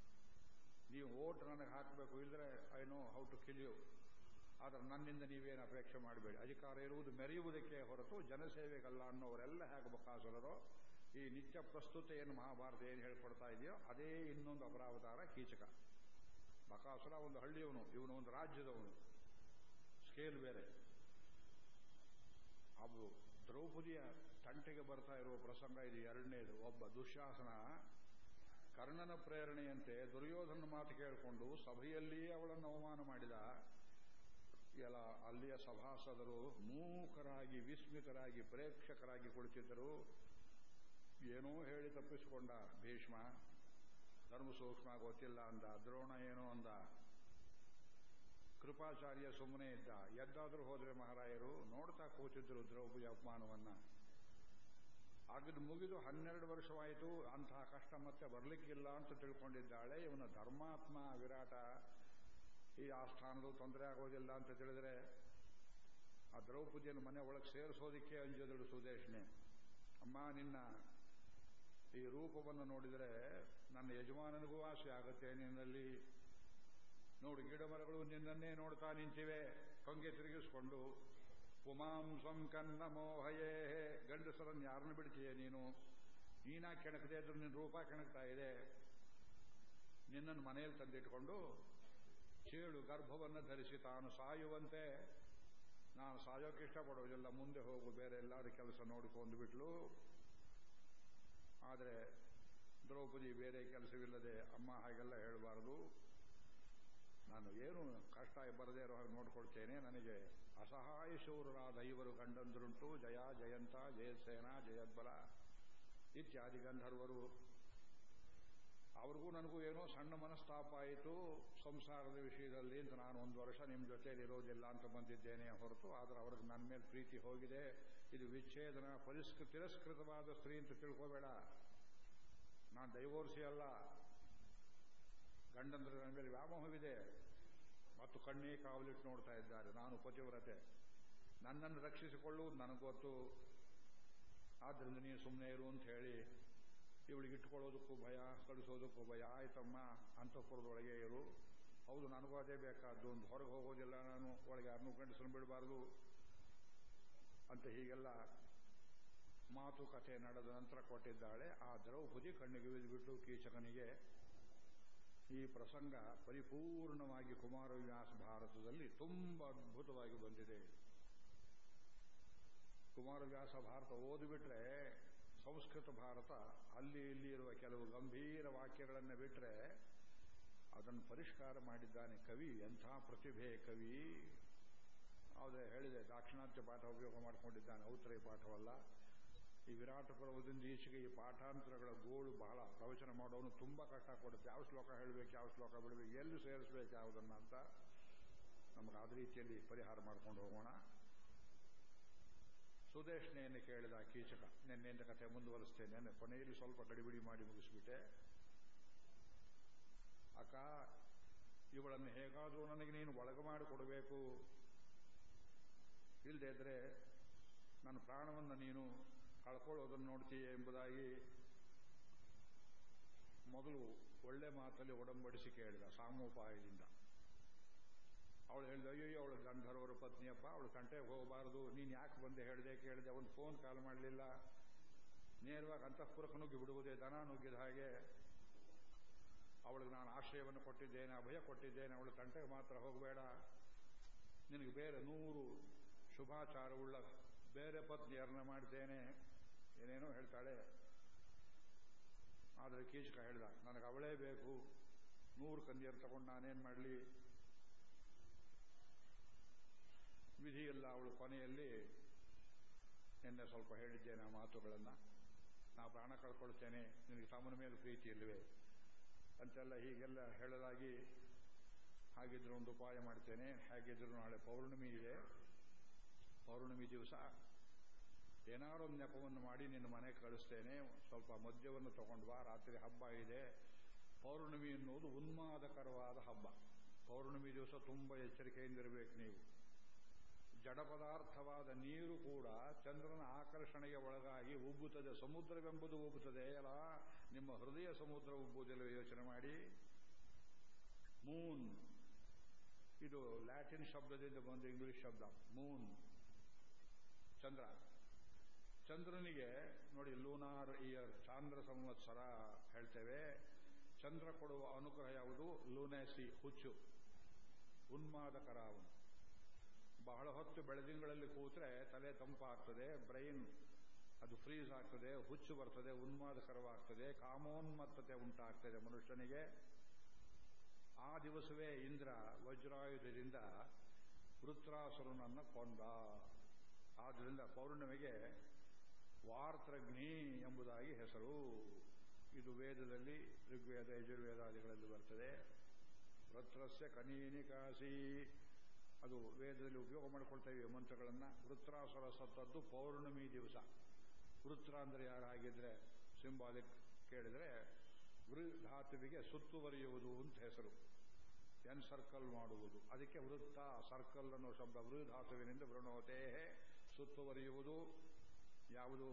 ನೀವು ಓಟ್ ನನಗೆ ಹಾಕಬೇಕು ಇಲ್ಲದ್ರೆ I know how to kill you. ಆದರೆ ನನ್ನಿಂದ ನೀವೇನು ಅಪೇಕ್ಷೆ ಮಾಡಬೇಡಿ. ಅಧಿಕಾರ ಇರುವುದು ಮೆರೆಯುವುದಕ್ಕೆ ಹೊರತು ಜನಸೇವೆಗಲ್ಲ ಅನ್ನೋರೆಲ್ಲ ಹೇಗೆ ಬಕಾಸುರರೋ? ಈ ನಿತ್ಯ ಪ್ರಸ್ತುತ ಏನು ಮಹಾಭಾರತ ಏನು ಹೇಳ್ಕೊಡ್ತಾ ಇದೆಯೋ ಅದೇ ಇನ್ನೊಂದು ಅಪರಾವತಾರ ಕೀಚಕ. ಬಕಾಸುರ ಒಂದು ಹಳ್ಳಿಯವನು, ಇವನು ಒಂದು ರಾಜ್ಯದವನು. ಸ್ಕೇಲ್ ಬೇರೆ. ಅವು ದ್ರೌಪದಿಯ ತಂಟೆಗೆ ಬರ್ತಾ ಇರುವ ಪ್ರಸಂಗ ಇದು ಎರಡನೇದು. ಒಬ್ಬ ದುಶಾಸನ ಕರ್ಣನ ಪ್ರೇರಣೆಯಂತೆ ದುರ್ಯೋಧನ ಮಾತು ಕೇಳಿಕೊಂಡು ಸಭೆಯಲ್ಲಿಯೇ ಅವಳನ್ನು ಅವಮಾನ ಮಾಡಿದ. ಎಲ್ಲ ಅಲ್ಲಿಯ ಸಭಾಸದರು ಮೂಕರಾಗಿ, ವಿಸ್ಮಿತರಾಗಿ, ಪ್ರೇಕ್ಷಕರಾಗಿ ಕುಳಿತಿದ್ದರು. ಏನೋ ಹೇಳಿ ತಪ್ಪಿಸಿಕೊಂಡ ಭೀಷ್ಮ ಧರ್ಮ ಸೂಕ್ಷ್ಮ ಗೊತ್ತಿಲ್ಲ ಅಂದ, ದ್ರೋಣ ಏನೋ ಅಂದ. ಕೃಪಾಚಾರ್ಯ ಸುಮ್ಮನೆ ಇದ್ದ. ಎದ್ದಾದರೂ ಹೋದ್ರೆ ಮಹಾರಾಯರು, ನೋಡ್ತಾ ಕೂತಿದ್ರು ದ್ರೌಪದಿ ಅಪಮಾನವನ್ನ. ಅಗದು ಮುಗಿದು ಹನ್ನೆರಡು ವರ್ಷವಾಯಿತು ಅಂತಹ ಕಷ್ಟ ಮತ್ತೆ ಬರಲಿಕ್ಕಿಲ್ಲ ಅಂತ ತಿಳ್ಕೊಂಡಿದ್ದಾಳೆ. ಇವನ ಧರ್ಮಾತ್ಮ ವಿರಾಟ. ಈ ಆ ಸ್ಥಾನದ ತೊಂದರೆ ಆಗೋದಿಲ್ಲ ಅಂತ ತಿಳಿದ್ರೆ, ಆ ದ್ರೌಪದಿಯನ್ನು ಮನೆ ಒಳಗೆ ಸೇರಿಸೋದಿಕ್ಕೆ ಅಂಜದಳು ಸುದೇಶ್ನೆ. ಅಮ್ಮ, ನಿನ್ನ ಈ ರೂಪವನ್ನು ನೋಡಿದರೆ ನನ್ನ ಯಜಮಾನನಿಗೂ ಆಸೆ ಆಗುತ್ತೆ. ನಿನ್ನಲ್ಲಿ ನೋಡು ಗಿಡ ಮರಗಳು ನಿನ್ನನ್ನೇ ನೋಡ್ತಾ ನಿಂತಿವೆ. ಹೊಂಗೆ ತಿರುಗಿಸ್ಕೊಂಡು ಪುಮಾಂಸಂ ಕನ್ನ ಮೋಹಯೇ, ಗಂಡಸರನ್ನು ಯಾರನ್ನು ಬಿಡ್ತೀಯ ನೀನು? ನೀನಾ ಕೆಣಕದೆ ಇದ್ರೂ ನಿನ್ನ ರೂಪ ಕೆಣಕ್ತಾ ಇದೆ. ನಿನ್ನನ್ನು ಮನೆಯಲ್ಲಿ ತಂದಿಟ್ಕೊಂಡು, ಚೇಳು ಗರ್ಭವನ್ನು ಧರಿಸಿ ತಾನು ಸಾಯುವಂತೆ. ನಾನು ಸಾಯೋಕೆ ಇಷ್ಟಪಡೋದಿಲ್ಲ ಮುಂದೆ ಹೋಗು, ಬೇರೆ ಎಲ್ಲಾರು ಕೆಲಸ ನೋಡಿಕೊಂಡು ಬಿಟ್ಲು. ಆದರೆ ದ್ರೌಪದಿ ಬೇರೆ ಕೆಲಸವಿಲ್ಲದೆ ಅಮ್ಮ ಹಾಗೆಲ್ಲ ಹೇಳಬಾರದು. ನಾನು ಏನು ಕಷ್ಟ ಬರದೇ ಇರೋ ಹಾಗೆ ನೋಡ್ಕೊಳ್ತೇನೆ, ನನಗೆ ಅಸಹಾಯ ಶೂರರಾದ ಐವರು ಗಂಡಂದ್ರುಂಟು, ಜಯ ಜಯಂತ ಜಯಸೇನ ಜಯದ್ಬಲ ಇತ್ಯಾದಿ ಗಂಧರ್ವರು. ಅವ್ರಿಗೂ ನನಗೂ ಏನೋ ಸಣ್ಣ ಮನಸ್ತಾಪ ಆಯಿತು, ಸಂಸಾರದ ವಿಷಯದಲ್ಲಿ ಅಂತ ನಾನು ಒಂದು ವರ್ಷ ನಿಮ್ಮ ಜೊತೆಯಲ್ಲಿ ಇರೋದಿಲ್ಲ ಅಂತ ಬಂದಿದ್ದೇನೆ ಹೊರತು, ಆದರೆ ಅವ್ರಿಗೆ ನನ್ನ ಮೇಲೆ ಪ್ರೀತಿ ಹೋಗಿದೆ. ಇದು ವಿಚ್ಛೇದನ ಪರಿಸ್ಕೃ ತಿರಸ್ಕೃತವಾದ ಸ್ತ್ರೀ ಅಂತ ತಿಳ್ಕೋಬೇಡ. ನಾನು ಡೈವೋರ್ಸಿ ಅಲ್ಲ. ಗಂಡಂದ್ರೆ ನನ್ನ ಮೇಲೆ ವ್ಯಾಮೋಹವಿದೆ. ಮತ್ತು ಕಣ್ಣೇ ಕಾವಲಿಟ್ಟು ನೋಡ್ತಾ ಇದ್ದಾರೆ. ನಾನು ಪತಿವ್ರತೆ ನನ್ನನ್ನು ರಕ್ಷಿಸಿಕೊಳ್ಳುವುದು ನನಗೊತ್ತು ಆದ್ದರಿಂದ ನೀನು ಸುಮ್ಮನೆ ಇರು ಅಂತ ಹೇಳಿ ಇವಳಿಗೆ ಇಟ್ಕೊಳ್ಳೋದಕ್ಕೂ ಭಯ, ಕಳಿಸೋದಕ್ಕೂ ಭಯ. ಆಯ್ತಮ್ಮ, ಅಂತಃಪುರದೊಳಗೆ ಇರು. ಹೌದು, ನನಗೂ ಅದೇ ಬೇಕಾದ್ದು. ಒಂದು ಹೊರಗೆ ಹೋಗೋದಿಲ್ಲ ನಾನು. ಒಳಗೆ ಯಾರನ್ನೂ ಗಂಡಸನ್ನು ಬಿಡಬಾರ್ದು ಅಂತ ಹೀಗೆಲ್ಲ ಮಾತುಕತೆ ನಡೆದ ನಂತರ ಕೊಟ್ಟಿದ್ದಾಳೆ. ಆ ದ್ರೌಪದಿ ಕಣ್ಣಿಗೆ ಬಿದ್ದುಬಿಟ್ಟು ಕೀಚಕನಿಗೆ ಈ ಪ್ರಸಂಗ ಪರಿಪೂರ್ಣವಾಗಿ ಕುಮಾರವ್ಯಾಸ ಭಾರತದಲ್ಲಿ ತುಂಬ ಅದ್ಭುತವಾಗಿ ಬಂದಿದೆ. ಕುಮಾರವ್ಯಾಸ ಭಾರತ ಓದಿಬಿಟ್ರೆ ಸಂಸ್ಕೃತ ಭಾರತ ಅಲ್ಲಿ ಇಲ್ಲಿ ಇರುವ ಕೆಲವು ಗಂಭೀರ ವಾಕ್ಯಗಳನ್ನು ಬಿಟ್ಟರೆ ಅದನ್ನು ಪರಿಷ್ಕಾರ ಮಾಡಿದ್ದಾನೆ ಕವಿ, ಎಂಥ ಪ್ರತಿಭೆ ಕವಿ. ಆದರೆ ಹೇಳಿದೆ, ದಾಕ್ಷಿಣಾತ್ಯ ಪಾಠ ಉಪಯೋಗ ಮಾಡಿಕೊಂಡಿದ್ದಾನೆ, ಔತ್ರೇಯ ಪಾಠವಲ್ಲ. ಈ ವಿರಾಟ ಪರ್ವದಿಂದ ಈಚೆಗೆ ಈ ಪಾಠಾಂತರಗಳ ಗೋಳು ಬಹಳ ಪ್ರವಚನ ಮಾಡೋನು ತುಂಬಾ ಕಷ್ಟ ಕೊಡುತ್ತೆ. ಯಾವ ಶ್ಲೋಕ ಹೇಳಬೇಕು, ಯಾವ ಶ್ಲೋಕ ಬಿಡಬೇಕು, ಎಲ್ಲಿ ಸೇರಿಸ್ಬೇಕು, ಯಾವುದನ್ನು ಅಂತ ನಮ್ಗೆ ಆದ ರೀತಿಯಲ್ಲಿ ಪರಿಹಾರ ಮಾಡ್ಕೊಂಡು ಹೋಗೋಣ. ಸುದೇಶ್ನೆಯನ್ನು ಕೇಳಿದ ಕೀಚಕ ನಿನ್ನೆಯಿಂದ ಕಥೆ ಮುಂದುವರಿಸ್ತೇನೆ ಕೊನೆಯಲ್ಲಿ ಸ್ವಲ್ಪ ಗಡಿಬಿಡಿ ಮಾಡಿ ಮುಗಿಸ್ಬಿಟ್ಟೆ. ಅಕ್ಕ, ಇವಳನ್ನು ಹೇಗಾದರೂ ನನಗೆ ನೀನು ಒಳಗೆ ಮಾಡಿ ಕೊಡಬೇಕು ಇಲ್ಲದೆ ಇದ್ರೆ ನನ್ನ ಪ್ರಾಣವನ್ನು ನೀನು ಕಳ್ಕೊಳ್ಳೋದನ್ನು ನೋಡ್ತೀಯ ಎಂಬುದಾಗಿ ಮೊದಲು ಒಳ್ಳೆ ಮಾತಲ್ಲಿ ಒಡಂಬಡಿಸಿ ಕೇಳಿದ ಸಾಮೋಪಾಯದಿಂದ. ಅವಳು ಹೇಳಿದ ಅಯ್ಯೋ ಅವಳು ಗಂಧರ್ವರ ಪತ್ನಿಯಪ್ಪ, ಅವಳು ಕಂಟೆಗೆ ಹೋಗಬಾರದು. ನೀನು ಯಾಕೆ ಬಂದೆ ಹೇಳಿದೆ? ಕೇಳಿದೆ, ಒಂದು ಫೋನ್ ಕಾಲ್ ಮಾಡಲಿಲ್ಲ. ನೇರವಾಗಿ ಅಂತಃಪುರಕ್ಕೆ ನುಗ್ಗಿ ಬಿಡುವುದೇ ದನ ನುಗ್ಗಿದ ಹಾಗೆ. ಅವಳಿಗೆ ನಾನು ಆಶ್ರಯವನ್ನು ಕೊಟ್ಟಿದ್ದೇನೆ, ಅಭಯ ಕೊಟ್ಟಿದ್ದೇನೆ. ಅವಳು ಕಂಟೆಗೆ ಮಾತ್ರ ಹೋಗಬೇಡ. ನಿನಗೆ ಬೇರೆ ನೂರು ಶುಭಾಚಾರವುಳ್ಳ ಬೇರೆ ಪತ್ನಿಯರನ್ನ ಮಾಡ್ತೇನೆ. ಏನೇನೋ ಹೇಳ್ತಾಳೆ. ಆದರೆ ಕೀಚಕ ಹೇಳ್ದ, ನನಗೆ ಅವಳೇ ಬೇಕು. ನೂರು ಕಂದಿಯರು ತಗೊಂಡು ನಾನೇನು ಮಾಡಲಿ? ವಿಧಿ ಇಲ್ಲ ಅವಳು ಕೊನೆಯಲ್ಲಿ, ನಿನ್ನೆ ಸ್ವಲ್ಪ ಹೇಳಿದ್ದೇನೆ ಆ ಮಾತುಗಳನ್ನು. ನಾ ಪ್ರಾಣ ಕಳ್ಕೊಳ್ತೇನೆ. ನಿನಗೆ ತಮ್ಮನ ಮೇಲೆ ಪ್ರೀತಿ ಇಲ್ಲವೇ ಅಂತೆಲ್ಲ ಹೀಗೆಲ್ಲ ಹೇಳಲಾಗಿ ಹಾಗಿದ್ರು ಒಂದು ಉಪಾಯ ಮಾಡ್ತೇನೆ. ಹೇಗಿದ್ರು ನಾಳೆ ಪೌರ್ಣಮಿ ಇದೆ. ಪೌರ್ಣಮಿ ದಿವಸ ಏನಾರೊಂದು ನೆಪವನ್ನು ಮಾಡಿ ನಿನ್ನ ಮನೆಗೆ ಕಳಿಸ್ತೇನೆ, ಸ್ವಲ್ಪ ಮದ್ಯವನ್ನು ತಗೊಂಡು ಬಾ, ರಾತ್ರಿ ಹಬ್ಬ ಇದೆ. ಪೌರ್ಣಮಿ ಎನ್ನುವುದು ಉನ್ಮಾದಕರವಾದ ಹಬ್ಬ. ಪೌರ್ಣಮಿ ದಿವಸ ತುಂಬ ಎಚ್ಚರಿಕೆಯಿಂದಿರಬೇಕು ನೀವು. ಜಡ ಪದಾರ್ಥವಾದ ನೀರು ಕೂಡ ಚಂದ್ರನ ಆಕರ್ಷಣೆಗೆ ಒಳಗಾಗಿ ಉಬ್ಬುತ್ತದೆ. ಸಮುದ್ರವೆಂಬುದು ಉಬ್ಬುತ್ತದೆ. ಅಲ್ಲ, ನಿಮ್ಮ ಹೃದಯ ಸಮುದ್ರ ಉಬ್ಬುವುದಿಲ್ಲ ಯೋಚನೆ ಮಾಡಿ. ಮೂನ್. ಇದು ಲ್ಯಾಟಿನ್ ಶಬ್ದದಿಂದ ಬಂದ ಇಂಗ್ಲಿಷ್ ಶಬ್ದ. ಮೂನ್. ಚಂದ್ರ. ಚಂದ್ರನಿಗೆ, ನೋಡಿ ಲೂನಾರ್ ಇಯರ್ ಚಾಂದ್ರ ಸಂವತ್ಸರ ಹೇಳ್ತೇವೆ. ಚಂದ್ರ ಕೊಡುವ ಅನುಗ್ರಹ ಯಾವುದು? ಲೂನೇಸಿ, ಹುಚ್ಚು, ಉನ್ಮಾದಕರ ಅವನು. ಬಹಳ ಹೊತ್ತು ಬೆಳದಿಂಗಳಲ್ಲಿ ಕೂತ್ರೆ ತಲೆ ತಂಪಾಗ್ತದೆ ಬ್ರೈನ್ ಅದು ಫ್ರೀಸ್ ಆಗ್ತದೆ, ಹುಚ್ಚು ಬರ್ತದೆ, ಉನ್ಮಾದಕರವಾಗ್ತದೆ, ಕಾಮೋನ್ಮತ್ತತೆ ಉಂಟಾಗ್ತದೆ ಮನುಷ್ಯನಿಗೆ. ಆ ದಿವಸವೇ ಇಂದ್ರ ವಜ್ರಾಯುಧದಿಂದ ವೃತ್ರಾಸುರನನ್ನು ಕೊಂದ. ಆದ್ದರಿಂದ ಪೌರ್ಣಿಮೆಗೆ ವಾರ್ತಗ್ನಿ ಎಂಬುದಾಗಿ ಹೆಸರು. ಇದು ವೇದದಲ್ಲಿ ಋಗ್ವೇದ, ಯಜುರ್ವೇದಾದಿಗಳಲ್ಲಿ ಬರ್ತದೆ. ವೃತ್ರಸ್ಯ ಕನೀನಿ ಕಾಸಿ ಅದು ವೇದದಲ್ಲಿ ಉಪಯೋಗ ಮಾಡಿಕೊಳ್ತೇವೆ ಮಂತ್ರಗಳನ್ನು. ವೃತ್ರಾಸುರ ಸತ್ತದ್ದು ಪೌರ್ಣಮಿ ದಿವಸ. ವೃತ್ರ ಅಂದರೆ ಯಾರಾಗಿದ್ರೆ ಸಿಂಬಾಲಿಕ್ ಕೇಳಿದರೆ ವೃ ಧಾತುವಿಗೆ ಸುತ್ತುವರಿಯುವುದು ಅಂತ ಹೆಸರು. ಎನ್ ಸರ್ಕಲ್ ಮಾಡುವುದು. ಅದಕ್ಕೆ ವೃತ್ತ, ಸರ್ಕಲ್ ಅನ್ನೋ ಶಬ್ದ. ವೃ ಧಾತುವಿನಿಂದ ವೃಣೋತೆ ಸುತ್ತುವರಿಯುವುದು ಯಾವುದು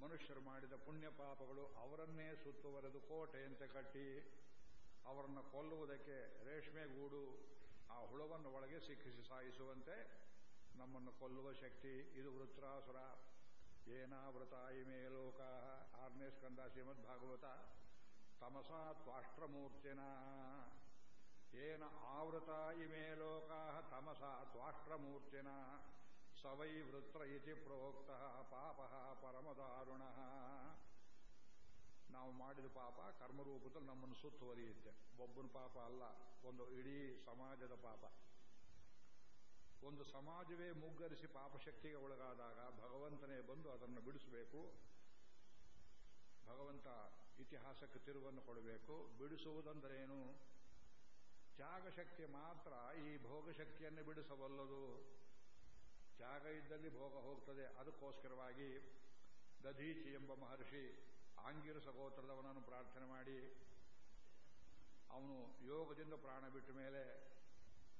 ಮನುಷ್ಯರು ಮಾಡಿದ ಪುಣ್ಯ ಪಾಪಗಳು ಅವರನ್ನೇ ಸುತ್ತುವರೆದು ಕೋಟೆಯಂತೆ ಕಟ್ಟಿ ಅವರನ್ನು ಕೊಲ್ಲುವುದಕ್ಕೆ ರೇಷ್ಮೆ ಗೂಡು ಆ ಹುಳವನ್ನು ಒಳಗೆ ಸಿಕ್ಕಿಸಿ ಸಾಯಿಸುವಂತೆ ನಮ್ಮನ್ನು ಕೊಲ್ಲುವ ಶಕ್ತಿ ಇದು ವೃತ್ರಾಸುರ. ಏನಾವೃತ ಇಮೇ ಲೋಕ. ಆರನೇ ಸ್ಕಂದ ಶ್ರೀಮದ್ ಭಾಗವತ ತಮಸಾ ತ್ವಾಷ್ಟ್ರಮೂರ್ತಿನ ಏನ ಆವೃತ ಇಮೇ ಲೋಕ. ತಮಸಾ ತ್ವಾಷ್ಟ್ರಮೂರ್ತಿನ ಸವೈ ವೃತ್ರ ಇತಿ ಪ್ರೋಕ್ತ, ಪಾಪ ನಾವು ಮಾಡಿದ ಪಾಪ ಕರ್ಮರೂಪದಲ್ಲಿ ನಮ್ಮನ್ನು ಸುತ್ತುವರಿಯುತ್ತೆ ಒಬ್ಬನ ಪಾಪ ಅಲ್ಲ, ಒಂದು ಇಡೀ ಸಮಾಜದ ಪಾಪ. ಒಂದು ಸಮಾಜವೇ ಮುಗ್ಗರಿಸಿ ಪಾಪಶಕ್ತಿಗೆ ಒಳಗಾದಾಗ ಭಗವಂತನೇ ಬಂದು ಅದನ್ನು ಬಿಡಿಸಬೇಕು. ಭಗವಂತ ಇತಿಹಾಸಕ್ಕೆ ತಿರುವನ್ನು ಕೊಡಬೇಕು. ಬಿಡಿಸುವುದಂದರೇನು? ತ್ಯಾಗಶಕ್ತಿ ಮಾತ್ರ ಈ ಭೋಗಶಕ್ತಿಯನ್ನು ಬಿಡಿಸಬಲ್ಲದು. ತ್ಯಾಗ ಇದ್ದಲ್ಲಿ ಭೋಗ ಹೋಗ್ತದೆ. ಅದಕ್ಕೋಸ್ಕರವಾಗಿ ದಧೀಚಿ ಎಂಬ ಮಹರ್ಷಿ ಆಂಗಿರಸ ಗೋತ್ರದವನನ್ನು ಪ್ರಾರ್ಥನೆ ಮಾಡಿ, ಅವನು ಯೋಗದಿಂದ ಪ್ರಾಣ ಬಿಟ್ಟ ಮೇಲೆ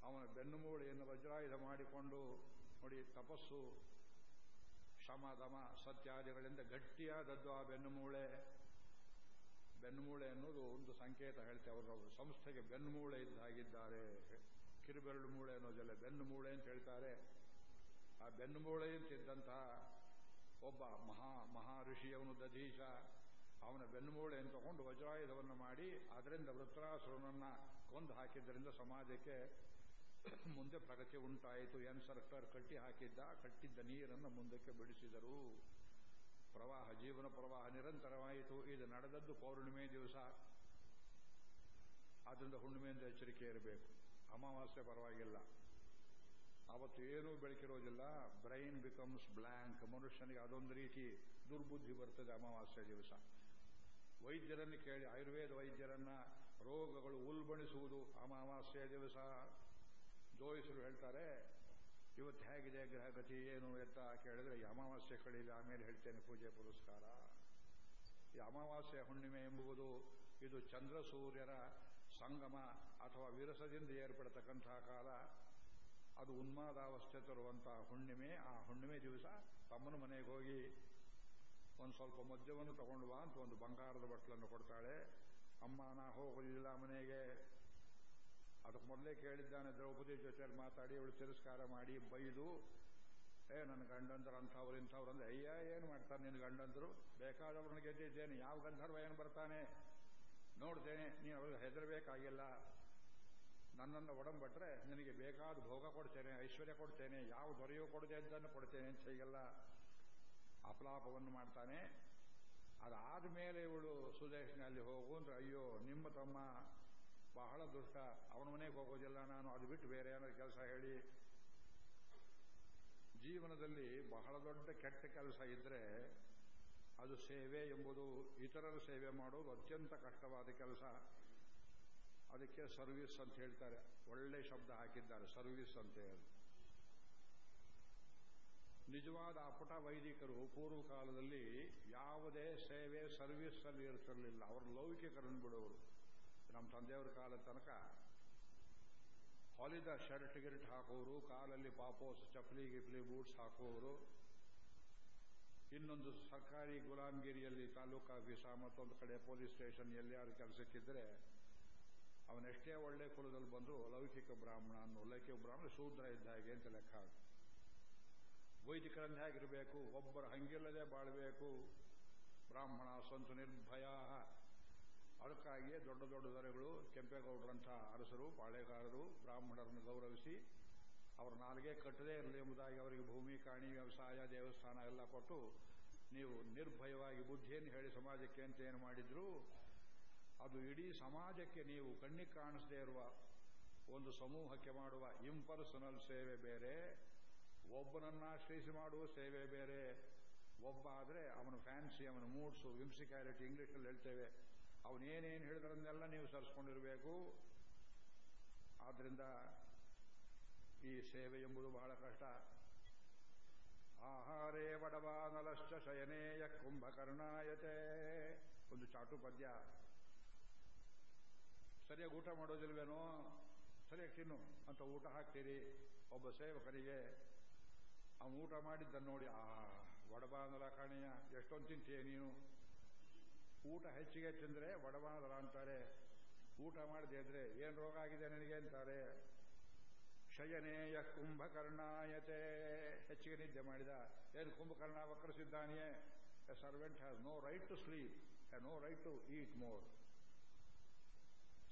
ಅವನ ಬೆನ್ನುಮೂಳೆಯನ್ನು ವಜ್ರಾಯುಧ ಮಾಡಿಕೊಂಡು, ನೋಡಿ, ತಪಸ್ಸು ಶಮ ದಮ ಸತ್ಯಾದಿಗಳಿಂದ ಗಟ್ಟಿಯಾದದ್ದು ಆ ಬೆನ್ನುಮೂಳೆ ಬೆನ್ನುಮೂಳೆ ಅನ್ನೋದು ಒಂದು ಸಂಕೇತ ಹೇಳ್ತೇವೆ ಅವರು. ಸಂಸ್ಥೆಗೆ ಬೆನ್ನುಮೂಳೆ ಇದ್ದಾಗಿದ್ದಾರೆ. ಕಿರುಬೆರಳು ಮೂಳೆ ಅನ್ನೋದೆಲ್ಲ, ಬೆನ್ನು ಮೂಳೆ ಅಂತ ಹೇಳ್ತಾರೆ. ಆ ಬೆನ್ನುಮೂಳೆಯಂತಿದ್ದಂತಹ ಮೂಳೆ ಒಬ್ಬ ಮಹಾ ಮಹಾ ಋಷಿಯವನು ದಧೀಶ. ಅವನ ಬೆನ್ನುಮೂಳೆಯನ್ನು ತಗೊಂಡು ವಜ್ರಾಯುಧವನ್ನು ಮಾಡಿ ಅದರಿಂದ ವೃತ್ರಾಸುರನನ್ನ ಕೊಂದು ಹಾಕಿದ್ದರಿಂದ ಸಮಾಜಕ್ಕೆ ಮುಂದೆ ಪ್ರಗತಿ ಉಂಟಾಯಿತು. ಎನ್ ಸರ್ಕರ್ ಕಟ್ಟಿ ಹಾಕಿದ್ದ, ಕಟ್ಟಿದ್ದ ನೀರನ್ನು ಮುಂದಕ್ಕೆ ಬಿಡಿಸಿದರು. ಪ್ರವಾಹ, ಜೀವನ ಪ್ರವಾಹ ನಿರಂತರವಾಯಿತು. ಇದು ನಡೆದದ್ದು ಪೌರ್ಣಿಮೆ ದಿವಸ. ಆದ್ದರಿಂದ ಹುಣ್ಣಿಮೆಯಿಂದ ಎಚ್ಚರಿಕೆ ಇರಬೇಕು. ಅಮಾವಾಸ್ಯೆ ಪರವಾಗಿಲ್ಲ. ಅವತ್ತು ಏನೂ ಬೆಳಕಿರೋದಿಲ್ಲ. ಬ್ರೈನ್ ಬಿಕಮ್ಸ್ ಬ್ಲ್ಯಾಂಕ್ ಮನುಷ್ಯನಿಗೆ ಅದೊಂದು ರೀತಿ ದುರ್ಬುದ್ಧಿ ಬರ್ತದೆ ಅಮಾವಾಸ್ಯ ದಿವಸ. ವೈದ್ಯರನ್ನು ಕೇಳಿ, ಆಯುರ್ವೇದ ವೈದ್ಯರನ್ನ ರೋಗಗಳು ಉಲ್ಬಣಿಸುವುದು ಅಮಾವಾಸ್ಯೆಯ ದಿವಸ. ಜೋಯಿಸರು ಹೇಳ್ತಾರೆ, ಇವತ್ತು ಹೇಗಿದೆ ಗ್ರಹಗತಿ? ಏನು ಎತ್ತ ಕೇಳಿದ್ರೆ, ಈ ಅಮಾವಾಸ್ಯೆ ಆಮೇಲೆ ಹೇಳ್ತೇನೆ ಪೂಜೆ ಪುರಸ್ಕಾರ. ಈ ಅಮಾವಾಸ್ಯ ಹುಣ್ಣಿಮೆ ಎಂಬುದು ಇದು ಚಂದ್ರ ಸೂರ್ಯರ ಸಂಗಮ ಅಥವಾ ವಿರಸದಿಂದ ಏರ್ಪಡತಕ್ಕಂತಹ ಕಾಲ. ಅದು ಉನ್ಮಾದಾವಸ್ಥೆ ತರುವಂತಹ ಹುಣ್ಣಿಮೆ. ಆ ಹುಣ್ಣಿಮೆ ದಿವಸ ತಮ್ಮನ ಮನೆಗೆ ಹೋಗಿ ಒಂದು ಸ್ವಲ್ಪ ಮದ್ಯವನ್ನು ತಗೊಂಡು ಬಾ ಅಂತ ಒಂದು ಬಂಗಾರದ ಬಟ್ಲನ್ನು ಕೊಡ್ತಾಳೆ. ಅಮ್ಮ, ನಾ ಹೋಗಲಿಲ್ಲ ಮನೆಗೆ. ಅದಕ್ಕೆ ಮೊದಲೇ ಕೇಳಿದ್ದಾನೆ, ದ್ರೌಪದಿ ಜೊತೆಯಲ್ಲಿ ಮಾತಾಡಿ, ಅವಳು ತಿರಸ್ಕಾರ ಮಾಡಿ, ಬೈದು, ಏ, ನನ್ನ ಗಂಡಂದ್ರ ಅಂಥವ್ರು, ಇಂಥವ್ರು ಅಂದ್ರೆ, ಅಯ್ಯ, ಏನು ಮಾಡ್ತಾರೆ ನಿನ್ನ ಗಂಡಂದ್ರು? ಬೇಕಾದವ್ರನ್ನ ಗೆದ್ದಿದ್ದೇನೆ, ಯಾವ ಗಂಧರ್ವ ಏನು ಬರ್ತಾನೆ? ನೋಡ್ತೇನೆ, ನೀನು ಅವ್ರಿಗೆ ಹೆದರಬೇಕಾಗಿಲ್ಲ. ನನ್ನನ್ನು ಒಡಂಬಟ್ರೆ ನಿನಗೆ ಬೇಕಾದ ಭೋಗ ಕೊಡ್ತೇನೆ, ಐಶ್ವರ್ಯ ಕೊಡ್ತೇನೆ, ಯಾವ ದೊರೆಯೂ ಕೊಡದೆ ಅಂತನ್ನು ಕೊಡ್ತೇನೆ ಅಂತ ಹೀಗೆಲ್ಲ ಅಪಲಾಪವನ್ನು ಮಾಡ್ತಾನೆ. ಅದಾದ ಮೇಲೆ ಇವಳು ಸುದೇಶನಲ್ಲಿ ಹೋಗು ಅಂದ್ರೆ, ಅಯ್ಯೋ, ನಿಮ್ಮ ತಮ್ಮ ಬಹಳ ದುಷ್ಟ, ಅವನ ಮನೆಗೆ ಹೋಗೋದಿಲ್ಲ ನಾನು, ಅದು ಬಿಟ್ಟು ಬೇರೆ ಏನಾದ್ರು ಕೆಲಸ ಹೇಳಿ. ಜೀವನದಲ್ಲಿ ಬಹಳ ದೊಡ್ಡ ಕೆಟ್ಟ ಕೆಲಸ ಇದ್ರೆ ಅದು ಸೇವೆ ಎಂಬುದು ಇತರರ ಸೇವೆ ಮಾಡೋದು ಅತ್ಯಂತ ಕಷ್ಟವಾದ ಕೆಲಸ. ಅದಕ್ಕೆ ಸರ್ವಿಸ್ ಅಂತ ಹೇಳ್ತಾರೆ. ಒಳ್ಳೆ ಶಬ್ದ ಹಾಕಿದ್ದಾರೆ, ಸರ್ವಿಸ್ ಅಂತ ನಿಜವಾದ ಅಪಟ ವೈದಿಕರು ಪೂರ್ವ ಕಾಲದಲ್ಲಿ ಯಾವುದೇ ಸೇವೆ ಸರ್ವಿಸ್ ಅಲ್ಲಿ ಇರ್ತಿರಲಿಲ್ಲ. ಅವರು ಲೌಕಿಕರನ್ನು ಬಿಡೋರು. ನಮ್ಮ ತಂದೆಯವರ ಕಾಲದ ತನಕ ಹೊಲಿದ ಶರ್ಟ್, ಗಿರ್ಟ್ ಹಾಕೋರು, ಕಾಲಲ್ಲಿ ಪಾಪೋಸ್, ಚಪ್ಪಲಿ ಗಿಪ್ಲಿ ಬೂಟ್ಸ್ ಹಾಕೋರು. ಇನ್ನೊಂದು ಸರ್ಕಾರಿ ಗುಲಾಮ್ಗಿರಿಯಲ್ಲಿ ತಾಲೂಕು ಆಫೀಸ ಮತ್ತೊಂದು ಕಡೆ ಪೊಲೀಸ್ ಸ್ಟೇಷನ್, ಎಲ್ಲಿಯಾರು ಕೆಲಸಕ್ಕಿದ್ರೆ ಅವನೆಷ್ಟೇ ಒಳ್ಳೆ ಕುಲದಲ್ಲಿ ಬಂದರೂ ಲೌಕಿಕ ಬ್ರಾಹ್ಮಣ ಅನ್ನೋ ಲೌಕಿಕ ಬ್ರಾಹ್ಮಣ ಶೂದ್ರ ಇದ್ದ ಹಾಗೆ ಅಂತ ಲೆಕ್ಕ ವೈದಿಕರನ್ನು ಹೇಗಿರಬೇಕು? ಒಬ್ಬರು ಹಂಗಿಲ್ಲದೆ ಬಾಳಬೇಕು. ಬ್ರಾಹ್ಮಣ ಸ್ವಂತ ನಿರ್ಭಯ. ಅದಕ್ಕಾಗಿಯೇ ದೊಡ್ಡ ದೊಡ್ಡ ದೊರೆಗಳು ಕೆಂಪೇಗೌಡರಂಥ ಅರಸರು, ಪಾಳೆಗಾರರು, ಬ್ರಾಹ್ಮಣರನ್ನು ಗೌರವಿಸಿ ಅವರ ನಾಲ್ಗೆ ಕಟ್ಟದೇ ಇರಲಿ ಎಂಬುದಾಗಿ ಅವರಿಗೆ ಭೂಮಿ, ಕಾಣಿ, ವ್ಯವಸಾಯ, ದೇವಸ್ಥಾನ ಎಲ್ಲ ಕೊಟ್ಟು ನೀವು ನಿರ್ಭಯವಾಗಿ ಬುದ್ಧಿಯನ್ನು ಹೇಳಿ ಸಮಾಜಕ್ಕೆ ಅಂತ ಏನು ಮಾಡಿದ್ರು? ಅದು ಇಡೀ ಸಮಾಜಕ್ಕೆ ನೀವು ಕಣ್ಣಿಗೆ ಕಾಣಿಸದೇ ಇರುವ ಒಂದು ಸಮೂಹಕ್ಕೆ ಮಾಡುವ ಇಂಪರ್ಸನಲ್ ಸೇವೆ ಬೇರೆ, ಒಬ್ಬನನ್ನ ಆಶ್ರಯಿಸಿ ಮಾಡುವ ಸೇವೆ ಬೇರೆ, ಒಬ್ಬ ಆದರೆ ಅವನ ಫ್ಯಾನ್ಸಿ ಅವನ ಮೂಡ್ಸು ವಿಮ್ಸಿಕ್ಯಾಲಿಟಿ ಇಂಗ್ಲೀಷಲ್ಲಿ ಹೇಳ್ತೇವೆ. ಅವನೇನೇನು ಹೇಳಿದ್ರನ್ನೆಲ್ಲ ನೀವು ಸರಿಸ್ಕೊಂಡಿರಬೇಕು. ಆದ್ದರಿಂದ ಈ ಸೇವೆ ಎಂಬುದು ಬಹಳ ಕಷ್ಟ. ಆಹಾರೇ ವಡವಾನಲಶ್ಚ ಶಯನೇಯ ಕುಂಭಕರ್ಣಾಯತೆ. ಒಂದು ಚಾಟು ಪದ್ಯ ಸರಿಯಾಗಿ ಊಟ ಮಾಡೋದಿಲ್ವೇನೋ? ಸರಿಯಾಗಿ ತಿನ್ನು ಅಂತ ಊಟ ಹಾಕ್ತೀರಿ. ಒಬ್ಬ ಸೇವಕನಿಗೆ ಅವನು ಊಟ ಮಾಡಿದ್ದನ್ನು ನೋಡಿ, ಆ, ವಡಬಾನಲ ಕಾಣೆಯ, ಎಷ್ಟೊಂದು ತಿಂತೀಯ ನೀನು? ಊಟ ಹೆಚ್ಚಿಗೆ ತಿಂದರೆ ವಡಬಾನಲ ಅಂತಾರೆ. ಊಟ ಮಾಡದೆ ಇದ್ರೆ ಏನು ರೋಗ ಆಗಿದೆ ನನಗೆ ಅಂತಾರೆ. ಶಯನೇಯ ಕುಂಭಕರ್ಣಾಯತೆ. ಹೆಚ್ಚಿಗೆ ನಿದ್ದೆ ಮಾಡಿದ, ಏನು Kumbhakarna ವಕ್ರಸಿದ್ದಾನೆಯೇ? A servant has no right to sleep no right to eat more